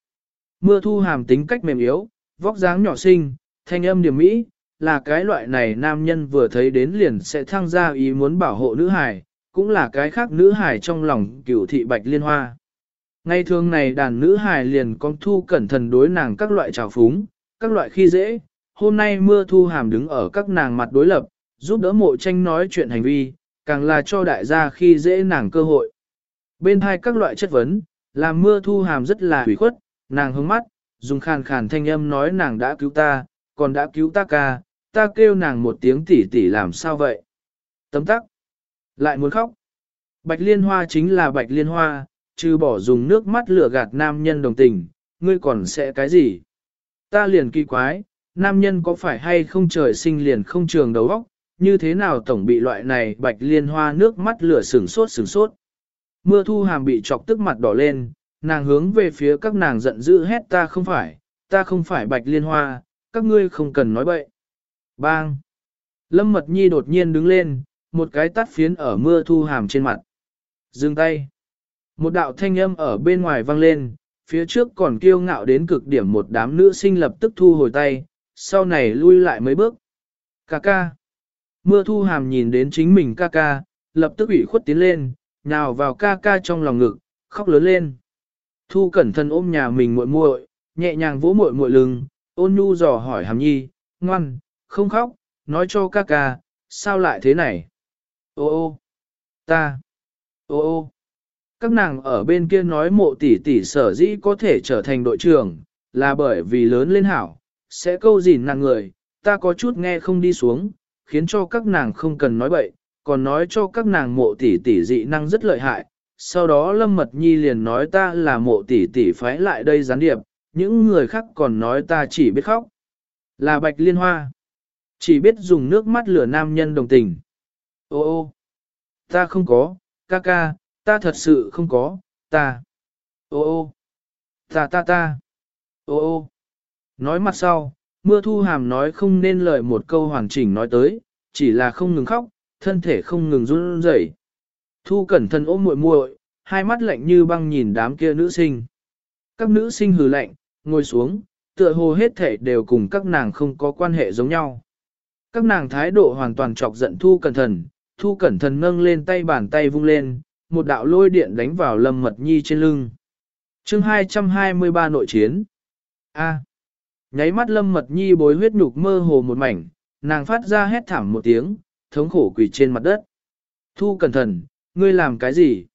Mưa thu hàm tính cách mềm yếu, vóc dáng nhỏ xinh, thanh âm điểm mỹ, là cái loại này nam nhân vừa thấy đến liền sẽ thăng ra ý muốn bảo hộ nữ hài, cũng là cái khác nữ hài trong lòng cửu thị bạch liên hoa. Ngay thường này đàn nữ hài liền con thu cẩn thận đối nàng các loại trào phúng, các loại khi dễ, hôm nay mưa thu hàm đứng ở các nàng mặt đối lập, giúp đỡ mộ tranh nói chuyện hành vi, càng là cho đại gia khi dễ nàng cơ hội. Bên hai các loại chất vấn, làm mưa thu hàm rất là hủy khuất, nàng hướng mắt, dùng khàn khàn thanh âm nói nàng đã cứu ta, còn đã cứu ta ca, ta kêu nàng một tiếng tỉ tỉ làm sao vậy? Tấm tắc, lại muốn khóc. Bạch liên hoa chính là bạch liên hoa, trừ bỏ dùng nước mắt lửa gạt nam nhân đồng tình, ngươi còn sẽ cái gì? Ta liền kỳ quái, nam nhân có phải hay không trời sinh liền không trường đầu óc, như thế nào tổng bị loại này bạch liên hoa nước mắt lửa sừng sốt sừng sốt. Mưa thu hàm bị chọc tức mặt đỏ lên, nàng hướng về phía các nàng giận dữ hét ta không phải, ta không phải bạch liên hoa, các ngươi không cần nói bậy. Bang! Lâm Mật Nhi đột nhiên đứng lên, một cái tắt phiến ở mưa thu hàm trên mặt. Dừng tay! Một đạo thanh âm ở bên ngoài vang lên, phía trước còn kiêu ngạo đến cực điểm một đám nữ sinh lập tức thu hồi tay, sau này lui lại mấy bước. Cà ca! Mưa thu hàm nhìn đến chính mình ca ca, lập tức ủy khuất tiến lên, nào vào ca ca trong lòng ngực, khóc lớn lên. Thu cẩn thận ôm nhà mình muội muội, nhẹ nhàng vỗ muội muội lưng, ôn nhu dò hỏi hàm nhi, ngoan, không khóc, nói cho ca ca, sao lại thế này? Ô ô, ta, ô ô. Các nàng ở bên kia nói mộ tỷ tỷ sở dĩ có thể trở thành đội trưởng, là bởi vì lớn lên hảo, sẽ câu gìn nàng người, ta có chút nghe không đi xuống, khiến cho các nàng không cần nói bậy, còn nói cho các nàng mộ tỷ tỷ dị năng rất lợi hại. Sau đó Lâm Mật Nhi liền nói ta là mộ tỷ tỷ phái lại đây gián điệp, những người khác còn nói ta chỉ biết khóc. Là bạch liên hoa. Chỉ biết dùng nước mắt lửa nam nhân đồng tình. Ô ô, ta không có, ca ca, ta thật sự không có, ta. Ô ô, ta ta ta. Ô ô. Nói mặt sau, mưa thu hàm nói không nên lời một câu hoàn chỉnh nói tới, chỉ là không ngừng khóc, thân thể không ngừng run rẩy. Thu cẩn thận ôm muội muội, hai mắt lạnh như băng nhìn đám kia nữ sinh. Các nữ sinh hừ lạnh, ngồi xuống, tựa hồ hết thể đều cùng các nàng không có quan hệ giống nhau. Các nàng thái độ hoàn toàn chọc giận Thu Cẩn Thận, Thu Cẩn Thận nâng lên tay bàn tay vung lên, một đạo lôi điện đánh vào Lâm Mật Nhi trên lưng. chương 223 nội chiến. A. Nháy mắt Lâm Mật Nhi bối huyết nhục mơ hồ một mảnh, nàng phát ra hét thảm một tiếng, thống khổ quỳ trên mặt đất. Thu Cẩn Thận, ngươi làm cái gì?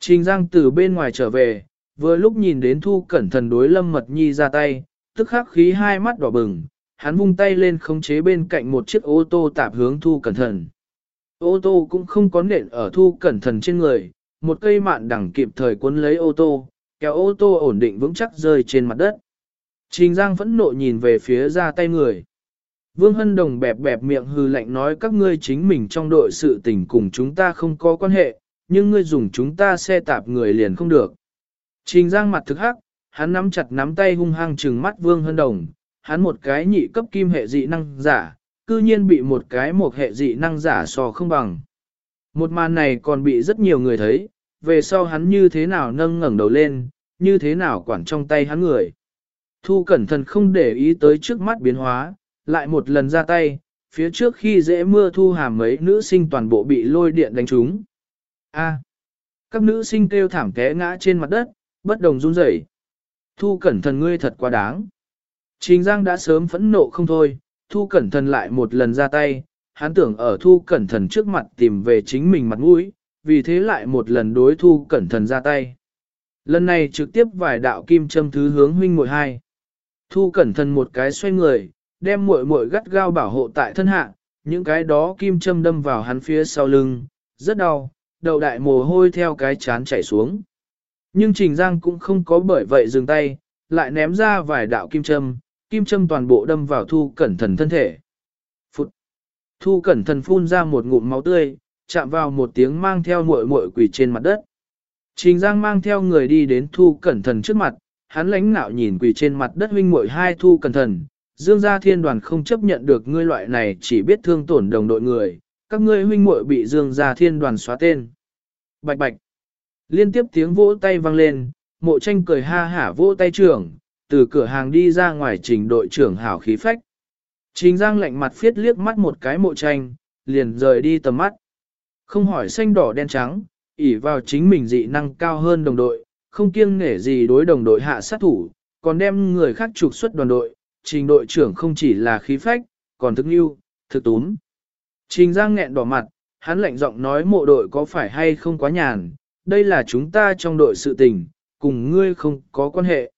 Trình Giang từ bên ngoài trở về, vừa lúc nhìn đến Thu Cẩn Thận đối Lâm Mật Nhi ra tay, tức khắc khí hai mắt đỏ bừng, hắn vung tay lên khống chế bên cạnh một chiếc ô tô tạp hướng thu cẩn thận. Ô tô cũng không có nện ở thu cẩn thận trên người, một cây mạn đẳng kịp thời cuốn lấy ô tô, kéo ô tô ổn định vững chắc rơi trên mặt đất. Trình Giang phẫn nộ nhìn về phía ra tay người. Vương Hân Đồng bẹp bẹp miệng hư lạnh nói các ngươi chính mình trong đội sự tình cùng chúng ta không có quan hệ, nhưng ngươi dùng chúng ta xe tạp người liền không được. Trình Giang mặt thực hắc, hắn nắm chặt nắm tay hung hăng trừng mắt Vương Hân Đồng, hắn một cái nhị cấp kim hệ dị năng giả, cư nhiên bị một cái một hệ dị năng giả so không bằng. Một màn này còn bị rất nhiều người thấy, về sau hắn như thế nào nâng ngẩng đầu lên, như thế nào quản trong tay hắn người. Thu cẩn thận không để ý tới trước mắt biến hóa, lại một lần ra tay, phía trước khi dễ mưa thu hàm mấy nữ sinh toàn bộ bị lôi điện đánh trúng. A. các nữ sinh kêu thảm té ngã trên mặt đất, bất đồng run rẩy. Thu cẩn thận ngươi thật quá đáng. Trình Giang đã sớm phẫn nộ không thôi, Thu Cẩn Thần lại một lần ra tay, hắn tưởng ở Thu Cẩn Thần trước mặt tìm về chính mình mặt mũi, vì thế lại một lần đối Thu Cẩn Thần ra tay. Lần này trực tiếp vài đạo kim châm thứ hướng huynh muội hai. Thu cẩn thận một cái xoay người, đem muội muội gắt gao bảo hộ tại thân hạ, những cái đó kim châm đâm vào hắn phía sau lưng, rất đau, đầu đại mồ hôi theo cái chán chảy xuống. Nhưng Trình Giang cũng không có bởi vậy dừng tay, lại ném ra vài đạo kim châm, kim châm toàn bộ đâm vào thu cẩn thận thân thể. Phụt! Thu cẩn thận phun ra một ngụm máu tươi, chạm vào một tiếng mang theo muội muội quỷ trên mặt đất. Trình Giang mang theo người đi đến thu cẩn thận trước mặt, hắn lãnh nạo nhìn quỷ trên mặt đất huynh muội hai thu cẩn thận. Dương gia thiên đoàn không chấp nhận được ngươi loại này chỉ biết thương tổn đồng đội người, các ngươi huynh muội bị Dương gia thiên đoàn xóa tên. Bạch bạch. Liên tiếp tiếng vỗ tay vang lên, mộ tranh cười ha hả vỗ tay trưởng, từ cửa hàng đi ra ngoài trình đội trưởng hảo khí phách. Trình Giang lạnh mặt phiết liếc mắt một cái mộ tranh, liền rời đi tầm mắt. Không hỏi xanh đỏ đen trắng, ỉ vào chính mình dị năng cao hơn đồng đội, không kiêng nể gì đối đồng đội hạ sát thủ, còn đem người khác trục xuất đoàn đội, trình đội trưởng không chỉ là khí phách, còn thức yêu, thực túm. Trình Giang nghẹn đỏ mặt, hắn lạnh giọng nói mộ đội có phải hay không quá nhàn, đây là chúng ta trong đội sự tình, cùng ngươi không có quan hệ.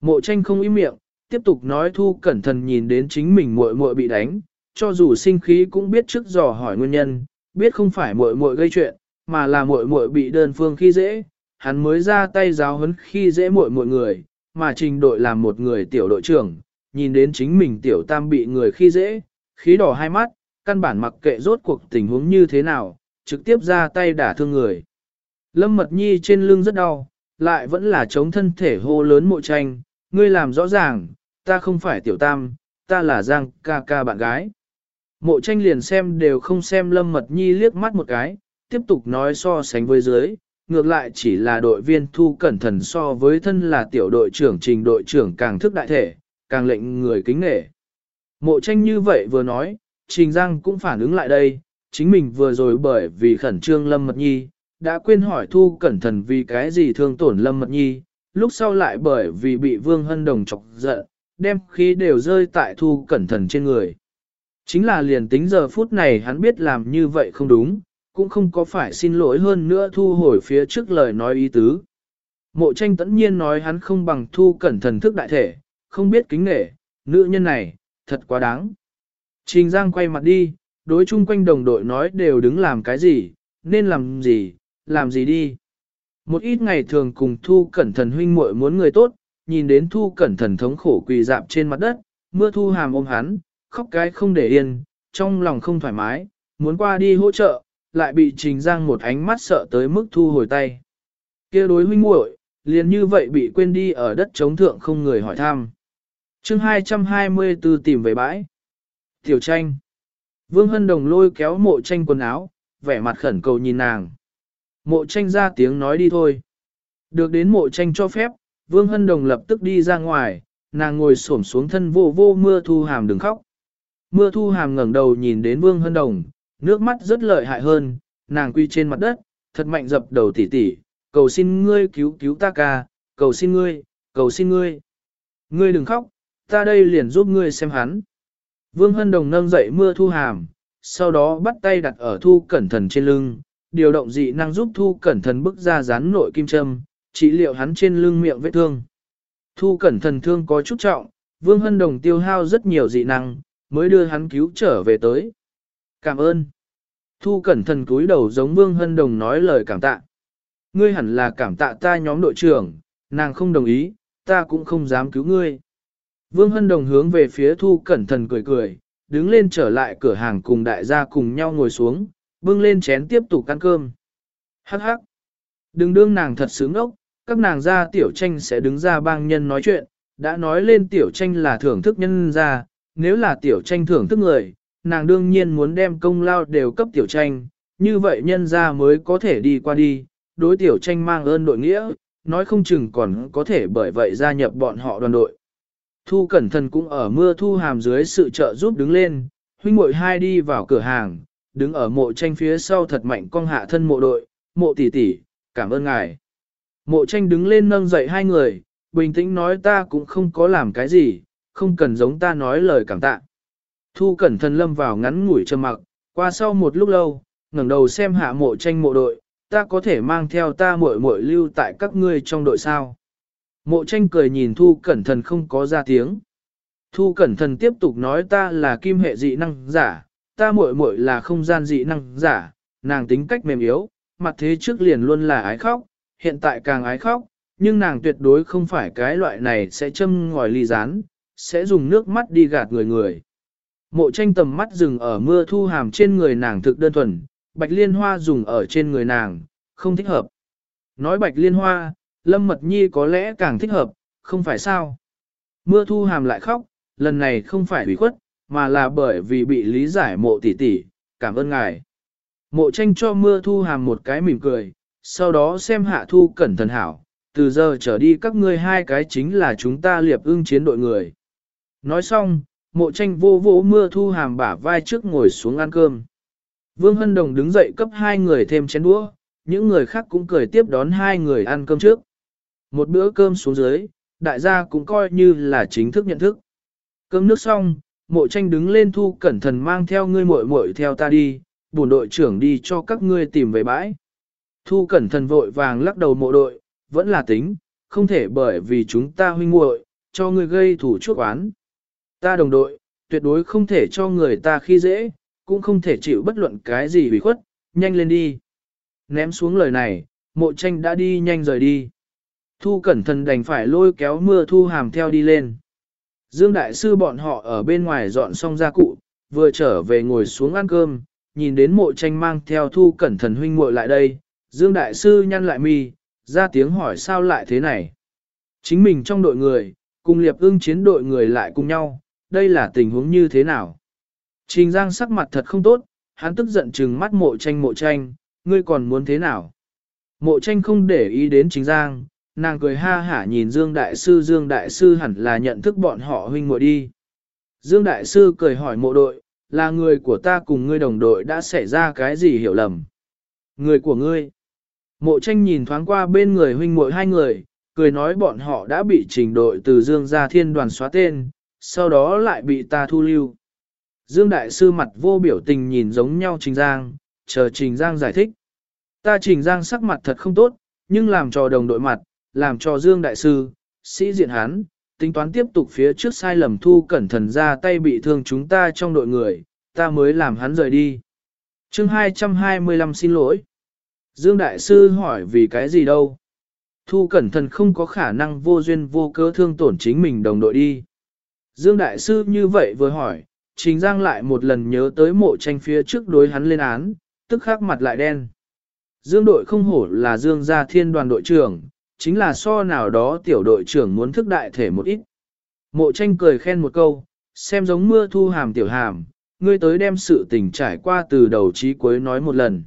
Mộ tranh không im miệng, tiếp tục nói thu cẩn thận nhìn đến chính mình muội muội bị đánh, cho dù sinh khí cũng biết trước dò hỏi nguyên nhân, biết không phải muội muội gây chuyện, mà là muội muội bị đơn phương khi dễ, hắn mới ra tay giáo huấn khi dễ muội muội người, mà trình đội làm một người tiểu đội trưởng, nhìn đến chính mình tiểu tam bị người khi dễ, khí đỏ hai mắt, căn bản mặc kệ rốt cuộc tình huống như thế nào, trực tiếp ra tay đả thương người. Lâm Mật Nhi trên lưng rất đau, lại vẫn là chống thân thể hô lớn mộ tranh, ngươi làm rõ ràng, ta không phải tiểu tam, ta là Giang ca ca bạn gái. Mộ tranh liền xem đều không xem Lâm Mật Nhi liếc mắt một cái, tiếp tục nói so sánh với dưới, ngược lại chỉ là đội viên thu cẩn thận so với thân là tiểu đội trưởng trình đội trưởng càng thức đại thể, càng lệnh người kính nể. Mộ tranh như vậy vừa nói, Trình Giang cũng phản ứng lại đây, chính mình vừa rồi bởi vì khẩn trương Lâm Mật Nhi, đã quên hỏi Thu Cẩn Thần vì cái gì thương tổn Lâm Mật Nhi, lúc sau lại bởi vì bị Vương Hân Đồng chọc giận, đem khí đều rơi tại Thu Cẩn Thần trên người. Chính là liền tính giờ phút này hắn biết làm như vậy không đúng, cũng không có phải xin lỗi hơn nữa thu hồi phía trước lời nói ý tứ. Mộ tranh tẫn nhiên nói hắn không bằng Thu Cẩn Thần thức đại thể, không biết kính nể, nữ nhân này, thật quá đáng. Trình Giang quay mặt đi, đối chung quanh đồng đội nói đều đứng làm cái gì, nên làm gì, làm gì đi. Một ít ngày thường cùng Thu Cẩn Thần huynh muội muốn người tốt, nhìn đến Thu Cẩn Thần thống khổ quỳ dạp trên mặt đất, mưa thu hàm ôm hắn, khóc cái không để yên, trong lòng không thoải mái, muốn qua đi hỗ trợ, lại bị Trình Giang một ánh mắt sợ tới mức thu hồi tay. kia đối huynh muội liền như vậy bị quên đi ở đất chống thượng không người hỏi thăm chương 224 tìm về bãi. Tiểu tranh. Vương Hân Đồng lôi kéo mộ tranh quần áo, vẻ mặt khẩn cầu nhìn nàng. Mộ tranh ra tiếng nói đi thôi. Được đến mộ tranh cho phép, Vương Hân Đồng lập tức đi ra ngoài, nàng ngồi xổm xuống thân vô vô mưa thu hàm đừng khóc. Mưa thu hàm ngẩng đầu nhìn đến Vương Hân Đồng, nước mắt rất lợi hại hơn, nàng quy trên mặt đất, thật mạnh dập đầu tỉ tỉ, cầu xin ngươi cứu cứu ta ca, cầu xin ngươi, cầu xin ngươi. Ngươi đừng khóc, ta đây liền giúp ngươi xem hắn. Vương Hân Đồng nâng dậy mưa thu hàm, sau đó bắt tay đặt ở thu cẩn thần trên lưng, điều động dị năng giúp thu cẩn thần bức ra rán nội kim châm, trị liệu hắn trên lưng miệng vết thương. Thu cẩn thần thương có chút trọng, Vương Hân Đồng tiêu hao rất nhiều dị năng, mới đưa hắn cứu trở về tới. Cảm ơn. Thu cẩn thần cúi đầu giống Vương Hân Đồng nói lời cảm tạ. Ngươi hẳn là cảm tạ ta nhóm đội trưởng, nàng không đồng ý, ta cũng không dám cứu ngươi. Vương Hân Đồng hướng về phía Thu Cẩn Thận cười cười, đứng lên trở lại cửa hàng cùng đại gia cùng nhau ngồi xuống, bưng lên chén tiếp tục ăn cơm. Hắc hắc. Đừng đương nàng thật sướng ốc, các nàng gia tiểu tranh sẽ đứng ra bang nhân nói chuyện, đã nói lên tiểu tranh là thưởng thức nhân ra, nếu là tiểu tranh thưởng thức người, nàng đương nhiên muốn đem công lao đều cấp tiểu tranh, như vậy nhân ra mới có thể đi qua đi, đối tiểu tranh mang ơn đội nghĩa, nói không chừng còn có thể bởi vậy gia nhập bọn họ đoàn đội. Thu Cẩn Thận cũng ở mưa thu hàm dưới sự trợ giúp đứng lên, huynh muội hai đi vào cửa hàng, đứng ở mộ tranh phía sau thật mạnh cong hạ thân mộ đội, mộ tỷ tỷ, cảm ơn ngài. Mộ tranh đứng lên nâng dậy hai người, bình tĩnh nói ta cũng không có làm cái gì, không cần giống ta nói lời cảm tạ. Thu Cẩn Thận lâm vào ngắn ngủi trầm mặc, qua sau một lúc lâu, ngẩng đầu xem hạ mộ tranh mộ đội, ta có thể mang theo ta muội muội lưu tại các ngươi trong đội sao. Mộ tranh cười nhìn Thu Cẩn Thần không có ra tiếng. Thu Cẩn Thần tiếp tục nói ta là kim hệ dị năng giả, ta muội muội là không gian dị năng giả, nàng tính cách mềm yếu, mặt thế trước liền luôn là ái khóc, hiện tại càng ái khóc, nhưng nàng tuyệt đối không phải cái loại này sẽ châm ngòi ly rán, sẽ dùng nước mắt đi gạt người người. Mộ tranh tầm mắt dừng ở mưa thu hàm trên người nàng thực đơn thuần, bạch liên hoa dùng ở trên người nàng, không thích hợp. Nói bạch liên hoa, lâm mật nhi có lẽ càng thích hợp, không phải sao. Mưa thu hàm lại khóc, lần này không phải hủy khuất, mà là bởi vì bị lý giải mộ tỷ tỷ, cảm ơn ngài. Mộ tranh cho mưa thu hàm một cái mỉm cười, sau đó xem hạ thu cẩn thận hảo, từ giờ trở đi các ngươi hai cái chính là chúng ta liệp ưng chiến đội người. Nói xong, mộ tranh vô vỗ mưa thu hàm bả vai trước ngồi xuống ăn cơm. Vương Hân Đồng đứng dậy cấp hai người thêm chén đũa, những người khác cũng cười tiếp đón hai người ăn cơm trước. Một bữa cơm xuống dưới, đại gia cũng coi như là chính thức nhận thức. Cơm nước xong, mộ tranh đứng lên thu cẩn thận mang theo ngươi muội muội theo ta đi, bổn đội trưởng đi cho các ngươi tìm về bãi. Thu cẩn thận vội vàng lắc đầu mộ đội, vẫn là tính, không thể bởi vì chúng ta huynh muội cho ngươi gây thủ chuốc oán. Ta đồng đội, tuyệt đối không thể cho người ta khi dễ, cũng không thể chịu bất luận cái gì hủy khuất, nhanh lên đi. Ném xuống lời này, mộ tranh đã đi nhanh rời đi. Thu cẩn thận đành phải lôi kéo mưa thu hàm theo đi lên. Dương Đại Sư bọn họ ở bên ngoài dọn xong gia cụ, vừa trở về ngồi xuống ăn cơm, nhìn đến mộ tranh mang theo thu cẩn thận huynh muội lại đây. Dương Đại Sư nhăn lại mi, ra tiếng hỏi sao lại thế này. Chính mình trong đội người, cùng liệp ưng chiến đội người lại cùng nhau, đây là tình huống như thế nào? Trình Giang sắc mặt thật không tốt, hắn tức giận trừng mắt mộ tranh mộ tranh, ngươi còn muốn thế nào? Mộ tranh không để ý đến Trình Giang, nàng cười ha hả nhìn Dương Đại Sư Dương Đại Sư hẳn là nhận thức bọn họ huynh muội đi. Dương Đại Sư cười hỏi mộ đội, là người của ta cùng ngươi đồng đội đã xảy ra cái gì hiểu lầm? Người của ngươi. Mộ tranh nhìn thoáng qua bên người huynh muội hai người, cười nói bọn họ đã bị trình đội từ Dương gia thiên đoàn xóa tên, sau đó lại bị ta thu lưu. Dương Đại Sư mặt vô biểu tình nhìn giống nhau Trình Giang, chờ Trình Giang giải thích. Ta Trình Giang sắc mặt thật không tốt, nhưng làm cho đồng đội mặt, làm cho Dương Đại Sư, sĩ diện hắn, tính toán tiếp tục phía trước sai lầm thu cẩn thận ra tay bị thương chúng ta trong đội người, ta mới làm hắn rời đi. chương 225 xin lỗi. Dương Đại Sư hỏi vì cái gì đâu? Thu cẩn thận không có khả năng vô duyên vô cớ thương tổn chính mình đồng đội đi. Dương Đại Sư như vậy vừa hỏi, Trình Giang lại một lần nhớ tới mộ tranh phía trước đối hắn lên án, tức khắc mặt lại đen. Dương đội không hổ là Dương gia thiên đoàn đội trưởng, chính là so nào đó tiểu đội trưởng muốn thức đại thể một ít. Mộ tranh cười khen một câu, xem giống mưa thu hàm tiểu hàm, ngươi tới đem sự tình trải qua từ đầu chí cuối nói một lần.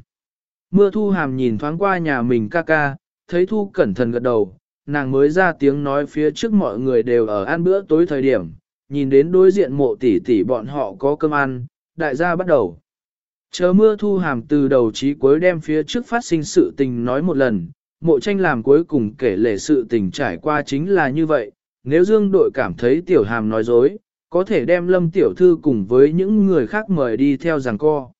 Mưa thu hàm nhìn thoáng qua nhà mình ca ca, thấy thu cẩn thận gật đầu, nàng mới ra tiếng nói phía trước mọi người đều ở ăn bữa tối thời điểm, nhìn đến đối diện mộ tỷ tỷ bọn họ có cơm ăn, đại gia bắt đầu. Chờ mưa thu hàm từ đầu chí cuối đem phía trước phát sinh sự tình nói một lần, mộ tranh làm cuối cùng kể lể sự tình trải qua chính là như vậy, nếu dương đội cảm thấy tiểu hàm nói dối, có thể đem lâm tiểu thư cùng với những người khác mời đi theo giảng co.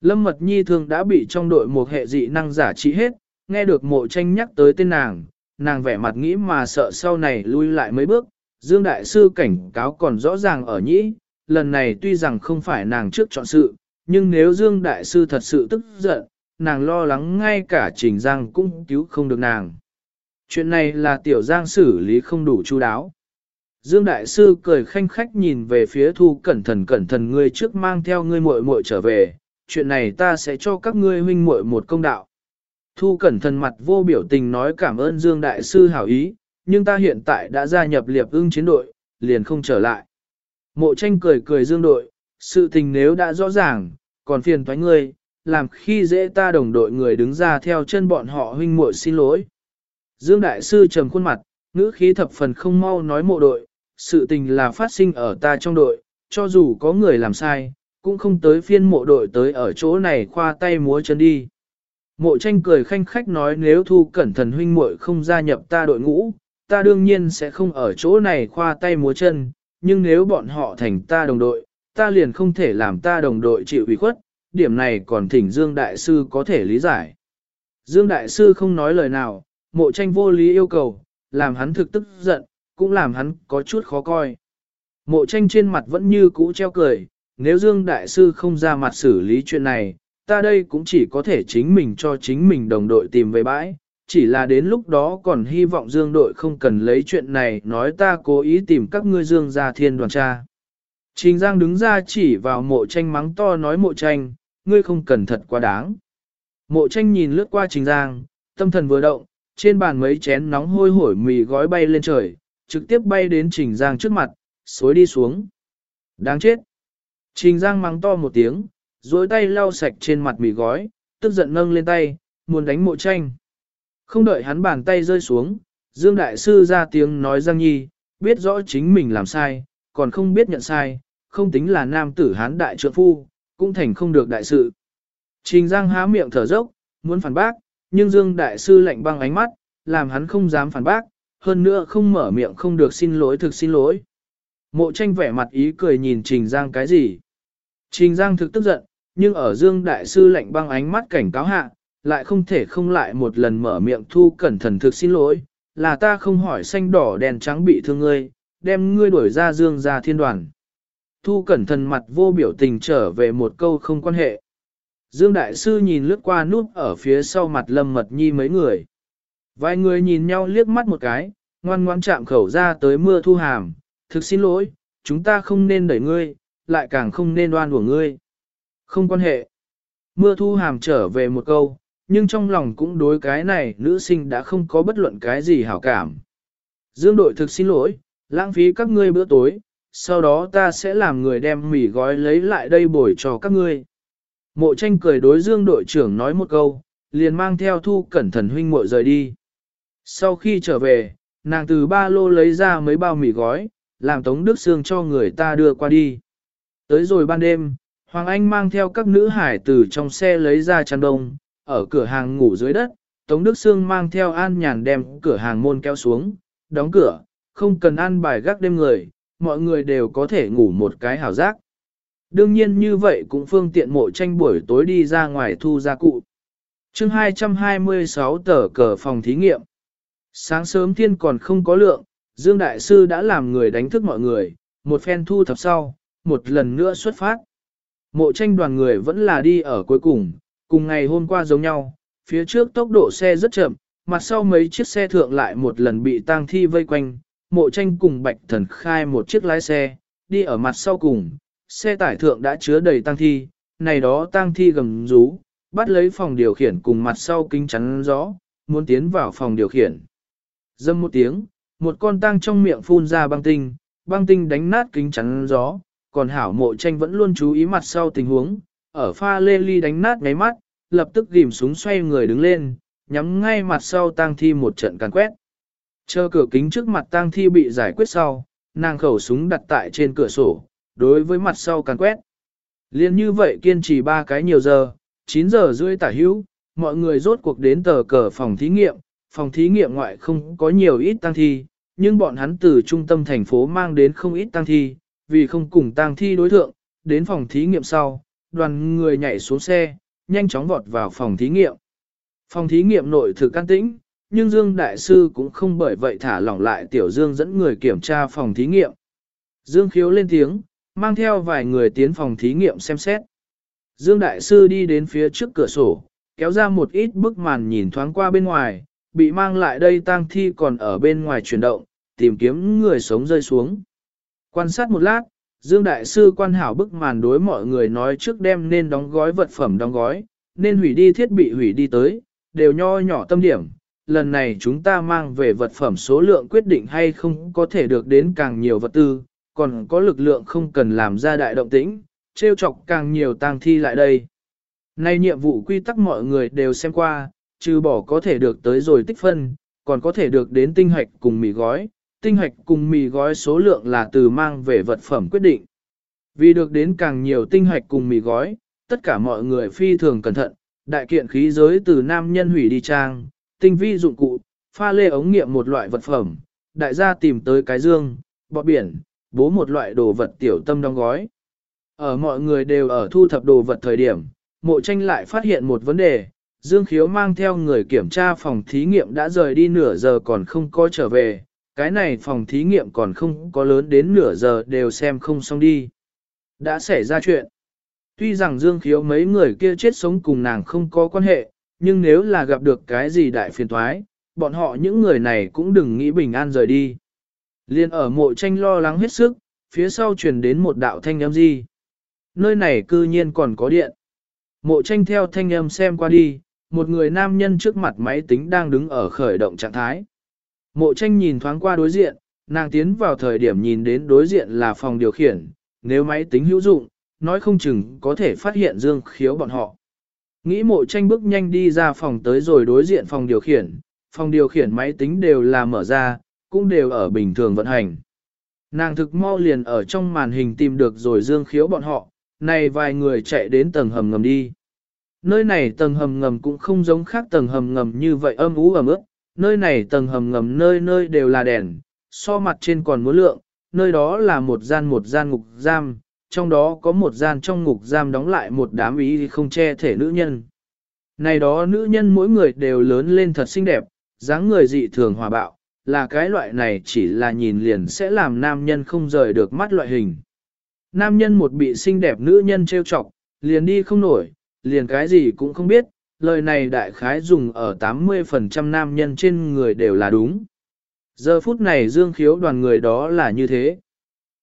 Lâm mật nhi thường đã bị trong đội một hệ dị năng giả trị hết, nghe được mộ tranh nhắc tới tên nàng, nàng vẻ mặt nghĩ mà sợ sau này lui lại mấy bước, Dương Đại Sư cảnh cáo còn rõ ràng ở nhĩ, lần này tuy rằng không phải nàng trước chọn sự, nhưng nếu Dương Đại Sư thật sự tức giận, nàng lo lắng ngay cả Trình Giang cũng cứu không được nàng. Chuyện này là Tiểu Giang xử lý không đủ chu đáo. Dương Đại Sư cười khanh khách nhìn về phía thu cẩn thận cẩn thận ngươi trước mang theo ngươi muội muội trở về, chuyện này ta sẽ cho các ngươi huynh muội một công đạo. Thu cẩn thận mặt vô biểu tình nói cảm ơn Dương Đại Sư hảo ý, nhưng ta hiện tại đã gia nhập liệp ưng chiến đội, liền không trở lại. Mộ tranh cười cười Dương đội, sự tình nếu đã rõ ràng, còn phiền thoái ngươi, làm khi dễ ta đồng đội người đứng ra theo chân bọn họ huynh muội xin lỗi. Dương Đại Sư trầm khuôn mặt, ngữ khí thập phần không mau nói mộ đội, sự tình là phát sinh ở ta trong đội, cho dù có người làm sai, cũng không tới phiên mộ đội tới ở chỗ này khoa tay múa chân đi. Mộ tranh cười khanh khách nói nếu thu cẩn thận huynh muội không gia nhập ta đội ngũ, ta đương nhiên sẽ không ở chỗ này khoa tay múa chân, nhưng nếu bọn họ thành ta đồng đội, ta liền không thể làm ta đồng đội chịu ủy khuất, điểm này còn thỉnh Dương Đại Sư có thể lý giải. Dương Đại Sư không nói lời nào, mộ tranh vô lý yêu cầu, làm hắn thực tức giận, cũng làm hắn có chút khó coi. Mộ tranh trên mặt vẫn như cũ treo cười, nếu Dương Đại Sư không ra mặt xử lý chuyện này, ta đây cũng chỉ có thể chính mình cho chính mình đồng đội tìm về bãi, chỉ là đến lúc đó còn hy vọng Dương đội không cần lấy chuyện này nói ta cố ý tìm các ngươi Dương ra thiên đoàn tra. Trình Giang đứng ra chỉ vào mộ tranh mắng to nói mộ tranh, ngươi không cần thật quá đáng. Mộ tranh nhìn lướt qua Trình Giang, tâm thần vừa động, trên bàn mấy chén nóng hôi hổi mì gói bay lên trời, trực tiếp bay đến Trình Giang trước mặt, xối đi xuống. Đáng chết. Trình Giang mắng to một tiếng, duỗi tay lau sạch trên mặt mì gói, tức giận nâng lên tay, muốn đánh mộ tranh. Không đợi hắn bàn tay rơi xuống, Dương Đại Sư ra tiếng nói Giang Nhi, biết rõ chính mình làm sai, còn không biết nhận sai, không tính là nam tử hán đại trượng phu, cũng thành không được đại sự. Trình Giang há miệng thở dốc, muốn phản bác, nhưng Dương Đại Sư lạnh băng ánh mắt, làm hắn không dám phản bác, hơn nữa không mở miệng không được xin lỗi thực xin lỗi. Mộ tranh vẻ mặt ý cười nhìn Trình Giang cái gì. Trình Giang thực tức giận, nhưng ở Dương Đại Sư lạnh băng ánh mắt cảnh cáo hạ, lại không thể không lại một lần mở miệng thu cẩn thận thực xin lỗi, là ta không hỏi xanh đỏ đèn trắng bị thương ngươi, đem ngươi đuổi ra Dương ra thiên đoàn. Thu cẩn thận mặt vô biểu tình trở về một câu không quan hệ. Dương Đại Sư nhìn lướt qua núp ở phía sau mặt Lâm Mật Nhi mấy người. Vài người nhìn nhau liếc mắt một cái, ngoan ngoan chạm khẩu ra tới mưa thu hàm, thực xin lỗi, chúng ta không nên đẩy ngươi, lại càng không nên đoan của ngươi. Không quan hệ. Mưa thu hàm trở về một câu, nhưng trong lòng cũng đối cái này nữ sinh đã không có bất luận cái gì hảo cảm. Dương đội thực xin lỗi, lãng phí các ngươi bữa tối, sau đó ta sẽ làm người đem mì gói lấy lại đây bồi cho các ngươi. Mộ tranh cười đối dương đội trưởng nói một câu, liền mang theo thu cẩn thận huynh muội rời đi. Sau khi trở về, nàng từ ba lô lấy ra mấy bao mì gói, làm Tống Đức Sương cho người ta đưa qua đi. Tới rồi ban đêm, Hoàng Anh mang theo các nữ hải từ trong xe lấy ra chăn đông, ở cửa hàng ngủ dưới đất, Tống Đức Sương mang theo An Nhàn đem cửa hàng môn kéo xuống, đóng cửa, không cần ăn bài gác đêm người, mọi người đều có thể ngủ một cái hảo giác. Đương nhiên như vậy cũng phương tiện mộ tranh buổi tối đi ra ngoài thu gia cụ. chương 226 tờ cờ phòng thí nghiệm. Sáng sớm thiên còn không có lượng, Dương Đại Sư đã làm người đánh thức mọi người, một phen thu thập sau, một lần nữa xuất phát. Mộ tranh đoàn người vẫn là đi ở cuối cùng, cùng ngày hôm qua giống nhau, phía trước tốc độ xe rất chậm, mặt sau mấy chiếc xe thượng lại một lần bị tang thi vây quanh, mộ tranh cùng bạch thần khai một chiếc lái xe, đi ở mặt sau cùng, xe tải thượng đã chứa đầy tang thi, này đó tang thi gầm rú, bắt lấy phòng điều khiển cùng mặt sau kính chắn gió, muốn tiến vào phòng điều khiển. Dâm một tiếng, một con tang trong miệng phun ra băng tinh, băng tinh đánh nát kính chắn gió, còn hảo mộ tranh vẫn luôn chú ý mặt sau tình huống, ở pha lê ly đánh nát ngáy mắt, lập tức ghim súng xoay người đứng lên, nhắm ngay mặt sau tang thi một trận càn quét. Chờ cửa kính trước mặt tang thi bị giải quyết sau, nàng khẩu súng đặt tại trên cửa sổ, đối với mặt sau càn quét. Liên như vậy kiên trì ba cái nhiều giờ, 9 giờ rưỡi tả hữu, mọi người rốt cuộc đến tờ cờ phòng thí nghiệm, phòng thí nghiệm ngoại không có nhiều ít tăng thi, nhưng bọn hắn từ trung tâm thành phố mang đến không ít tăng thi, vì không cùng tăng thi đối thượng, đến phòng thí nghiệm sau, đoàn người nhảy xuống xe, nhanh chóng vọt vào phòng thí nghiệm. Phòng thí nghiệm nội thực can tĩnh, nhưng Dương Đại Sư cũng không bởi vậy thả lỏng lại Tiểu Dương dẫn người kiểm tra phòng thí nghiệm. Dương khiếu lên tiếng, mang theo vài người tiến phòng thí nghiệm xem xét. Dương Đại Sư đi đến phía trước cửa sổ, kéo ra một ít bức màn nhìn thoáng qua bên ngoài, bị mang lại đây tang thi còn ở bên ngoài chuyển động, tìm kiếm người sống rơi xuống. Quan sát một lát, Dương Đại Sư quan hảo bức màn đối mọi người nói trước đem nên đóng gói vật phẩm đóng gói, nên hủy đi thiết bị hủy đi tới, đều nho nhỏ tâm điểm. Lần này chúng ta mang về vật phẩm số lượng quyết định hay không có thể được đến càng nhiều vật tư, còn có lực lượng không cần làm ra đại động tĩnh, trêu chọc càng nhiều tang thi lại đây. Nay nhiệm vụ quy tắc mọi người đều xem qua, trừ bỏ có thể được tới rồi tích phân, còn có thể được đến tinh hạch cùng mì gói, tinh hạch cùng mì gói số lượng là từ mang về vật phẩm quyết định. Vì được đến càng nhiều tinh hạch cùng mì gói, tất cả mọi người phi thường cẩn thận, đại kiện khí giới từ nam nhân hủy đi trang, tinh vi dụng cụ, pha lê ống nghiệm một loại vật phẩm, đại gia tìm tới cái dương, bọ biển, bố một loại đồ vật tiểu tâm đóng gói. Ở mọi người đều ở thu thập đồ vật thời điểm, mộ tranh lại phát hiện một vấn đề, Dương Khiếu mang theo người kiểm tra phòng thí nghiệm đã rời đi nửa giờ còn không có trở về, cái này phòng thí nghiệm còn không có lớn đến nửa giờ đều xem không xong đi. Đã xảy ra chuyện. Tuy rằng Dương Khiếu mấy người kia chết sống cùng nàng không có quan hệ, nhưng nếu là gặp được cái gì đại phiền toái, bọn họ những người này cũng đừng nghĩ bình an rời đi. Liên ở mộ tranh lo lắng hết sức, phía sau truyền đến một đạo thanh âm gì. Nơi này cư nhiên còn có điện. Mộ tranh theo thanh âm xem qua đi, một người nam nhân trước mặt máy tính đang đứng ở khởi động trạng thái. Mộ tranh nhìn thoáng qua đối diện, nàng tiến vào thời điểm nhìn đến đối diện là phòng điều khiển, nếu máy tính hữu dụng, nói không chừng có thể phát hiện dương khiếu bọn họ. Nghĩ mộ tranh bước nhanh đi ra phòng tới rồi đối diện phòng điều khiển, phòng điều khiển máy tính đều là mở ra, cũng đều ở bình thường vận hành. Nàng thực mau liền ở trong màn hình tìm được rồi dương khiếu bọn họ, này vài người chạy đến tầng hầm ngầm đi. Nơi này tầng hầm ngầm cũng không giống khác tầng hầm ngầm như vậy âm ú ẩm ướt, nơi này tầng hầm ngầm nơi nơi đều là đèn, so mặt trên còn muốn lượng, nơi đó là một gian một gian ngục giam, trong đó có một gian trong ngục giam đóng lại một đám ý không che thể nữ nhân. Này đó nữ nhân mỗi người đều lớn lên thật xinh đẹp, dáng người dị thường hòa bạo, là cái loại này chỉ là nhìn liền sẽ làm nam nhân không rời được mắt loại hình. Nam nhân một bị xinh đẹp nữ nhân trêu chọc, liền đi không nổi, liền cái gì cũng không biết, lời này đại khái dùng ở 80% nam nhân trên người đều là đúng. Giờ phút này dương khiếu đoàn người đó là như thế.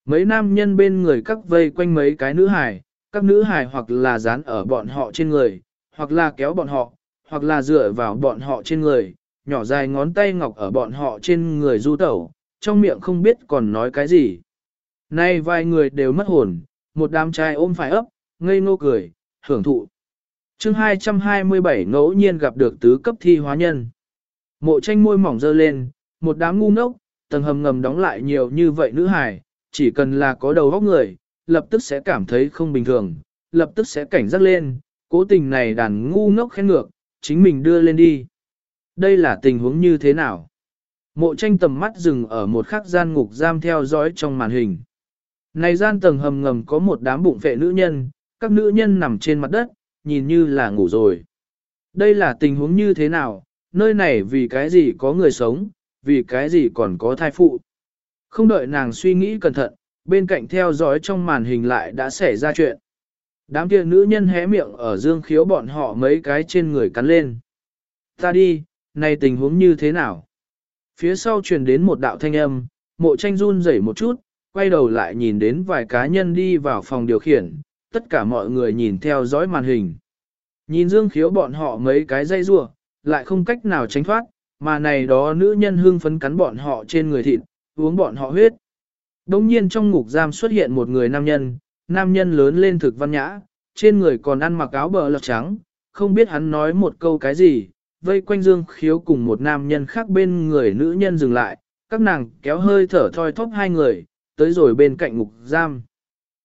Mấy nam nhân bên người các vây quanh mấy cái nữ hài, các nữ hài hoặc là dán ở bọn họ trên người, hoặc là kéo bọn họ, hoặc là dựa vào bọn họ trên người, nhỏ dài ngón tay ngọc ở bọn họ trên người du tẩu, trong miệng không biết còn nói cái gì. Nay vài người đều mất hồn, một đám trai ôm phải ấp, ngây ngô cười, hưởng thụ. chương 227 ngẫu nhiên gặp được tứ cấp thi hóa nhân. Mộ tranh môi mỏng dơ lên, một đám ngu ngốc, tầng hầm ngầm đóng lại nhiều như vậy nữ hài, chỉ cần là có đầu óc người, lập tức sẽ cảm thấy không bình thường, lập tức sẽ cảnh giác lên, cố tình này đàn ngu ngốc khen ngược, chính mình đưa lên đi. Đây là tình huống như thế nào? Mộ tranh tầm mắt dừng ở một khắc gian ngục giam theo dõi trong màn hình. Này gian tầng hầm ngầm có một đám bụng phệ nữ nhân, các nữ nhân nằm trên mặt đất, nhìn như là ngủ rồi. Đây là tình huống như thế nào, nơi này vì cái gì có người sống, vì cái gì còn có thai phụ. Không đợi nàng suy nghĩ cẩn thận, bên cạnh theo dõi trong màn hình lại đã xảy ra chuyện. Đám kia nữ nhân hé miệng ở dương khiếu bọn họ mấy cái trên người cắn lên. Ta đi, này tình huống như thế nào? Phía sau truyền đến một đạo thanh âm, mộ tranh run rẩy một chút, quay đầu lại nhìn đến vài cá nhân đi vào phòng điều khiển, tất cả mọi người nhìn theo dõi màn hình. Nhìn dương khiếu bọn họ mấy cái dây rua, lại không cách nào tránh thoát, mà này đó nữ nhân hương phấn cắn bọn họ trên người thịt, uống bọn họ huyết. Đông nhiên trong ngục giam xuất hiện một người nam nhân, nam nhân lớn lên thực văn nhã, trên người còn ăn mặc áo bờ lọc trắng, không biết hắn nói một câu cái gì, vây quanh dương khiếu cùng một nam nhân khác bên người nữ nhân dừng lại, các nàng kéo hơi thở thoi thóp hai người, tới rồi bên cạnh ngục giam.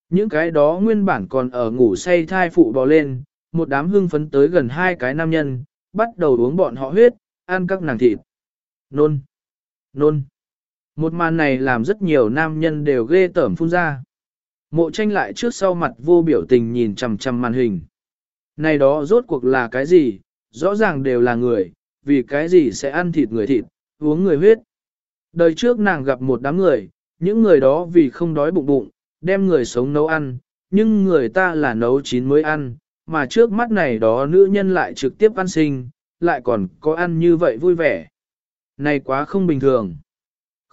Những cái đó nguyên bản còn ở ngủ say thai phụ bò lên, một đám hưng phấn tới gần hai cái nam nhân, bắt đầu uống bọn họ huyết, ăn các nàng thịt. Nôn! Nôn! Một màn này làm rất nhiều nam nhân đều ghê tởm phun ra. Mộ tranh lại trước sau mặt vô biểu tình nhìn chằm chằm màn hình. Này đó rốt cuộc là cái gì, rõ ràng đều là người, vì cái gì sẽ ăn thịt người thịt, uống người huyết. Đời trước nàng gặp một đám người, những người đó vì không đói bụng bụng, đem người sống nấu ăn, nhưng người ta là nấu chín mới ăn, mà trước mắt này đó nữ nhân lại trực tiếp ăn sinh, lại còn có ăn như vậy vui vẻ. Này quá không bình thường.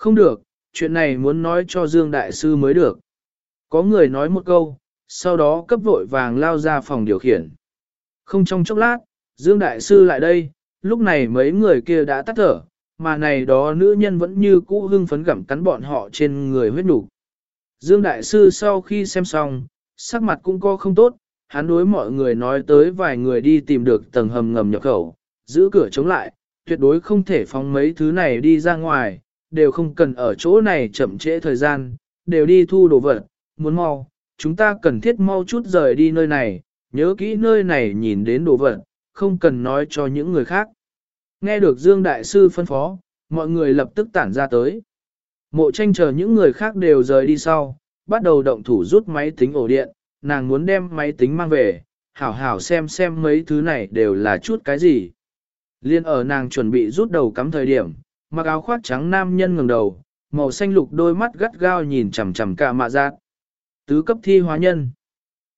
Không được, chuyện này muốn nói cho Dương Đại Sư mới được. Có người nói một câu, sau đó cấp vội vàng lao ra phòng điều khiển. Không trong chốc lát, Dương Đại Sư lại đây, lúc này mấy người kia đã tắt thở, mà này đó nữ nhân vẫn như cũ hưng phấn gặm cắn bọn họ trên người huyết đủ. Dương Đại Sư sau khi xem xong, sắc mặt cũng có không tốt, hắn đối mọi người nói tới vài người đi tìm được tầng hầm ngầm nhập khẩu, giữ cửa chống lại, tuyệt đối không thể phóng mấy thứ này đi ra ngoài, đều không cần ở chỗ này chậm trễ thời gian, đều đi thu đồ vật, muốn mau, chúng ta cần thiết mau chút rời đi nơi này, nhớ kỹ nơi này nhìn đến đồ vật, không cần nói cho những người khác. Nghe được Dương Đại Sư phân phó, mọi người lập tức tản ra tới. Mộ tranh chờ những người khác đều rời đi sau, bắt đầu động thủ rút máy tính ổ điện, nàng muốn đem máy tính mang về, hảo hảo xem xem mấy thứ này đều là chút cái gì. Liên ở nàng chuẩn bị rút đầu cắm thời điểm, mặc áo khoác trắng nam nhân ngẩng đầu, màu xanh lục đôi mắt gắt gao nhìn chằm chằm cả mạ giác. Tứ cấp thi hóa nhân.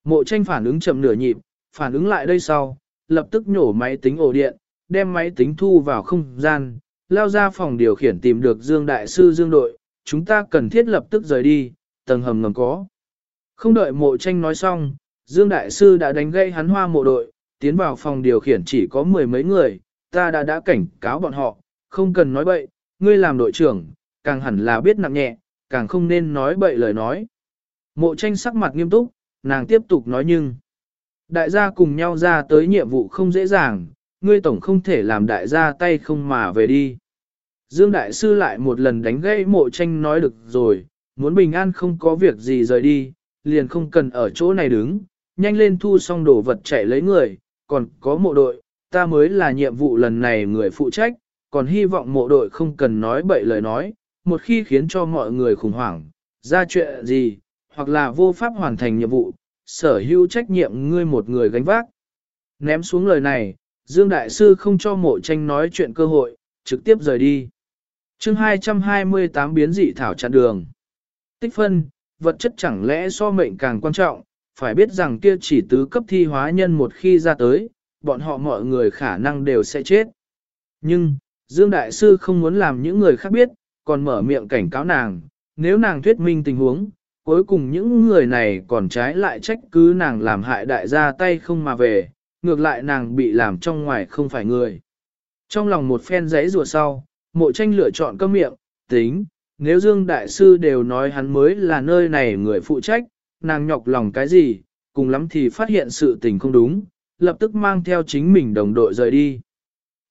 Mộ tranh phản ứng chậm nửa nhịp, phản ứng lại đây sau, lập tức nhổ máy tính ổ điện, đem máy tính thu vào không gian, lao ra phòng điều khiển tìm được Dương Đại Sư Dương Đội, chúng ta cần thiết lập tức rời đi, tầng hầm ngầm có. Không đợi mộ tranh nói xong, Dương Đại Sư đã đánh gây hắn hoa mộ đội, tiến vào phòng điều khiển chỉ có mười mấy người, ta đã đã cảnh cáo bọn họ, không cần nói bậy, ngươi làm đội trưởng, càng hẳn là biết nặng nhẹ, càng không nên nói bậy lời nói. Mộ tranh sắc mặt nghiêm túc, nàng tiếp tục nói nhưng. Đại gia cùng nhau ra tới nhiệm vụ không dễ dàng, ngươi tổng không thể làm đại gia tay không mà về đi. Dương Đại Sư lại một lần đánh gãy mộ tranh nói được rồi, muốn bình an không có việc gì rời đi, liền không cần ở chỗ này đứng, nhanh lên thu xong đồ vật chạy lấy người, còn có mộ đội, ta mới là nhiệm vụ lần này người phụ trách, còn hy vọng mộ đội không cần nói bậy lời nói, một khi khiến cho mọi người khủng hoảng, ra chuyện gì, hoặc là vô pháp hoàn thành nhiệm vụ, sở hữu trách nhiệm ngươi một người gánh vác. Ném xuống lời này, Dương Đại Sư không cho mộ tranh nói chuyện cơ hội, trực tiếp rời đi. chương 228 biến dị thảo chặn đường. Tích phân, vật chất chẳng lẽ so mệnh càng quan trọng, phải biết rằng kia chỉ tứ cấp thi hóa nhân một khi ra tới, bọn họ mọi người khả năng đều sẽ chết. Nhưng, Dương Đại Sư không muốn làm những người khác biết, còn mở miệng cảnh cáo nàng, nếu nàng thuyết minh tình huống, cuối cùng những người này còn trái lại trách cứ nàng làm hại đại gia tay không mà về, ngược lại nàng bị làm trong ngoài không phải người. Trong lòng một phen giấy rùa sau, mộ tranh lựa chọn cơm miệng, tính, nếu Dương Đại Sư đều nói hắn mới là nơi này người phụ trách, nàng nhọc lòng cái gì, cùng lắm thì phát hiện sự tình không đúng, lập tức mang theo chính mình đồng đội rời đi.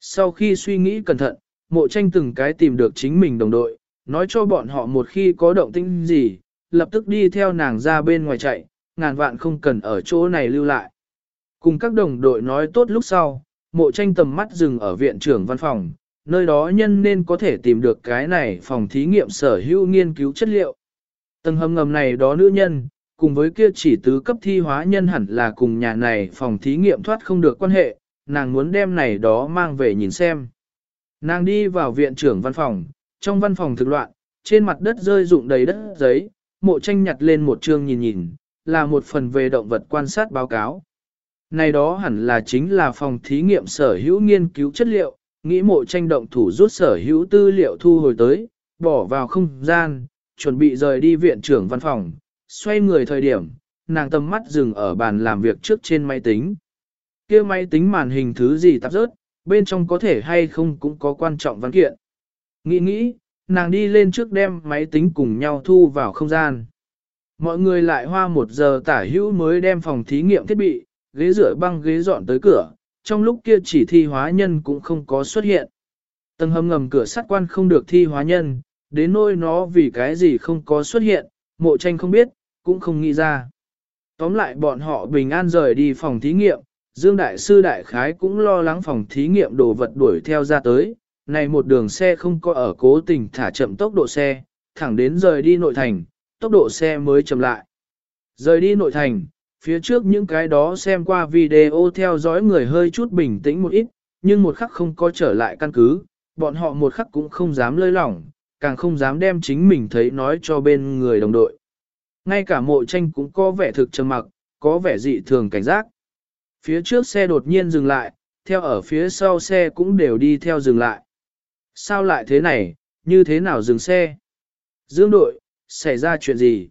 Sau khi suy nghĩ cẩn thận, mộ tranh từng cái tìm được chính mình đồng đội, nói cho bọn họ một khi có động tĩnh gì, lập tức đi theo nàng ra bên ngoài chạy, ngàn vạn không cần ở chỗ này lưu lại. Cùng các đồng đội nói tốt lúc sau, mộ tranh tầm mắt dừng ở viện trưởng văn phòng, nơi đó nhân nên có thể tìm được cái này phòng thí nghiệm sở hữu nghiên cứu chất liệu. Tầng hầm ngầm này đó nữ nhân, cùng với kia chỉ tứ cấp thi hóa nhân hẳn là cùng nhà này phòng thí nghiệm thoát không được quan hệ, nàng muốn đem này đó mang về nhìn xem. Nàng đi vào viện trưởng văn phòng, trong văn phòng thực loạn, trên mặt đất rơi rụng đầy đất giấy, mộ tranh nhặt lên một chương nhìn nhìn, là một phần về động vật quan sát báo cáo. Này đó hẳn là chính là phòng thí nghiệm sở hữu nghiên cứu chất liệu, nghĩ mộ tranh động thủ rút sở hữu tư liệu thu hồi tới, bỏ vào không gian, chuẩn bị rời đi viện trưởng văn phòng, xoay người thời điểm, nàng tầm mắt dừng ở bàn làm việc trước trên máy tính kia máy tính màn hình thứ gì tạp rớt, bên trong có thể hay không cũng có quan trọng văn kiện. Nghĩ nghĩ, nàng đi lên trước đem máy tính cùng nhau thu vào không gian. Mọi người lại hoa một giờ tả hữu mới đem phòng thí nghiệm thiết bị, ghế rửa băng ghế dọn tới cửa, trong lúc kia chỉ thi hóa nhân cũng không có xuất hiện. Tầng hầm ngầm cửa sắt quan không được thi hóa nhân, đến nỗi nó vì cái gì không có xuất hiện, mộ tranh không biết, cũng không nghĩ ra. Tóm lại bọn họ bình an rời đi phòng thí nghiệm, Dương Đại Sư Đại Khái cũng lo lắng phòng thí nghiệm đồ vật đuổi theo ra tới, này một đường xe không có ở cố tình thả chậm tốc độ xe, thẳng đến rời đi nội thành, tốc độ xe mới chậm lại. Rời đi nội thành, phía trước những cái đó xem qua video theo dõi người hơi chút bình tĩnh một ít, nhưng một khắc không có trở lại căn cứ, bọn họ một khắc cũng không dám lơi lỏng, càng không dám đem chính mình thấy nói cho bên người đồng đội. Ngay cả mộ tranh cũng có vẻ thực trầm mặc, có vẻ dị thường cảnh giác. Phía trước xe đột nhiên dừng lại, theo ở phía sau xe cũng đều đi theo dừng lại. Sao lại thế này, như thế nào dừng xe? Dương đội, xảy ra chuyện gì?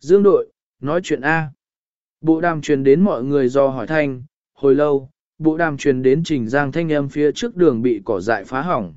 Dương đội, nói chuyện A. Bộ đàm truyền đến mọi người do hỏi thanh, hồi lâu, bộ đàm truyền đến trình giang thanh âm phía trước đường bị cỏ dại phá hỏng.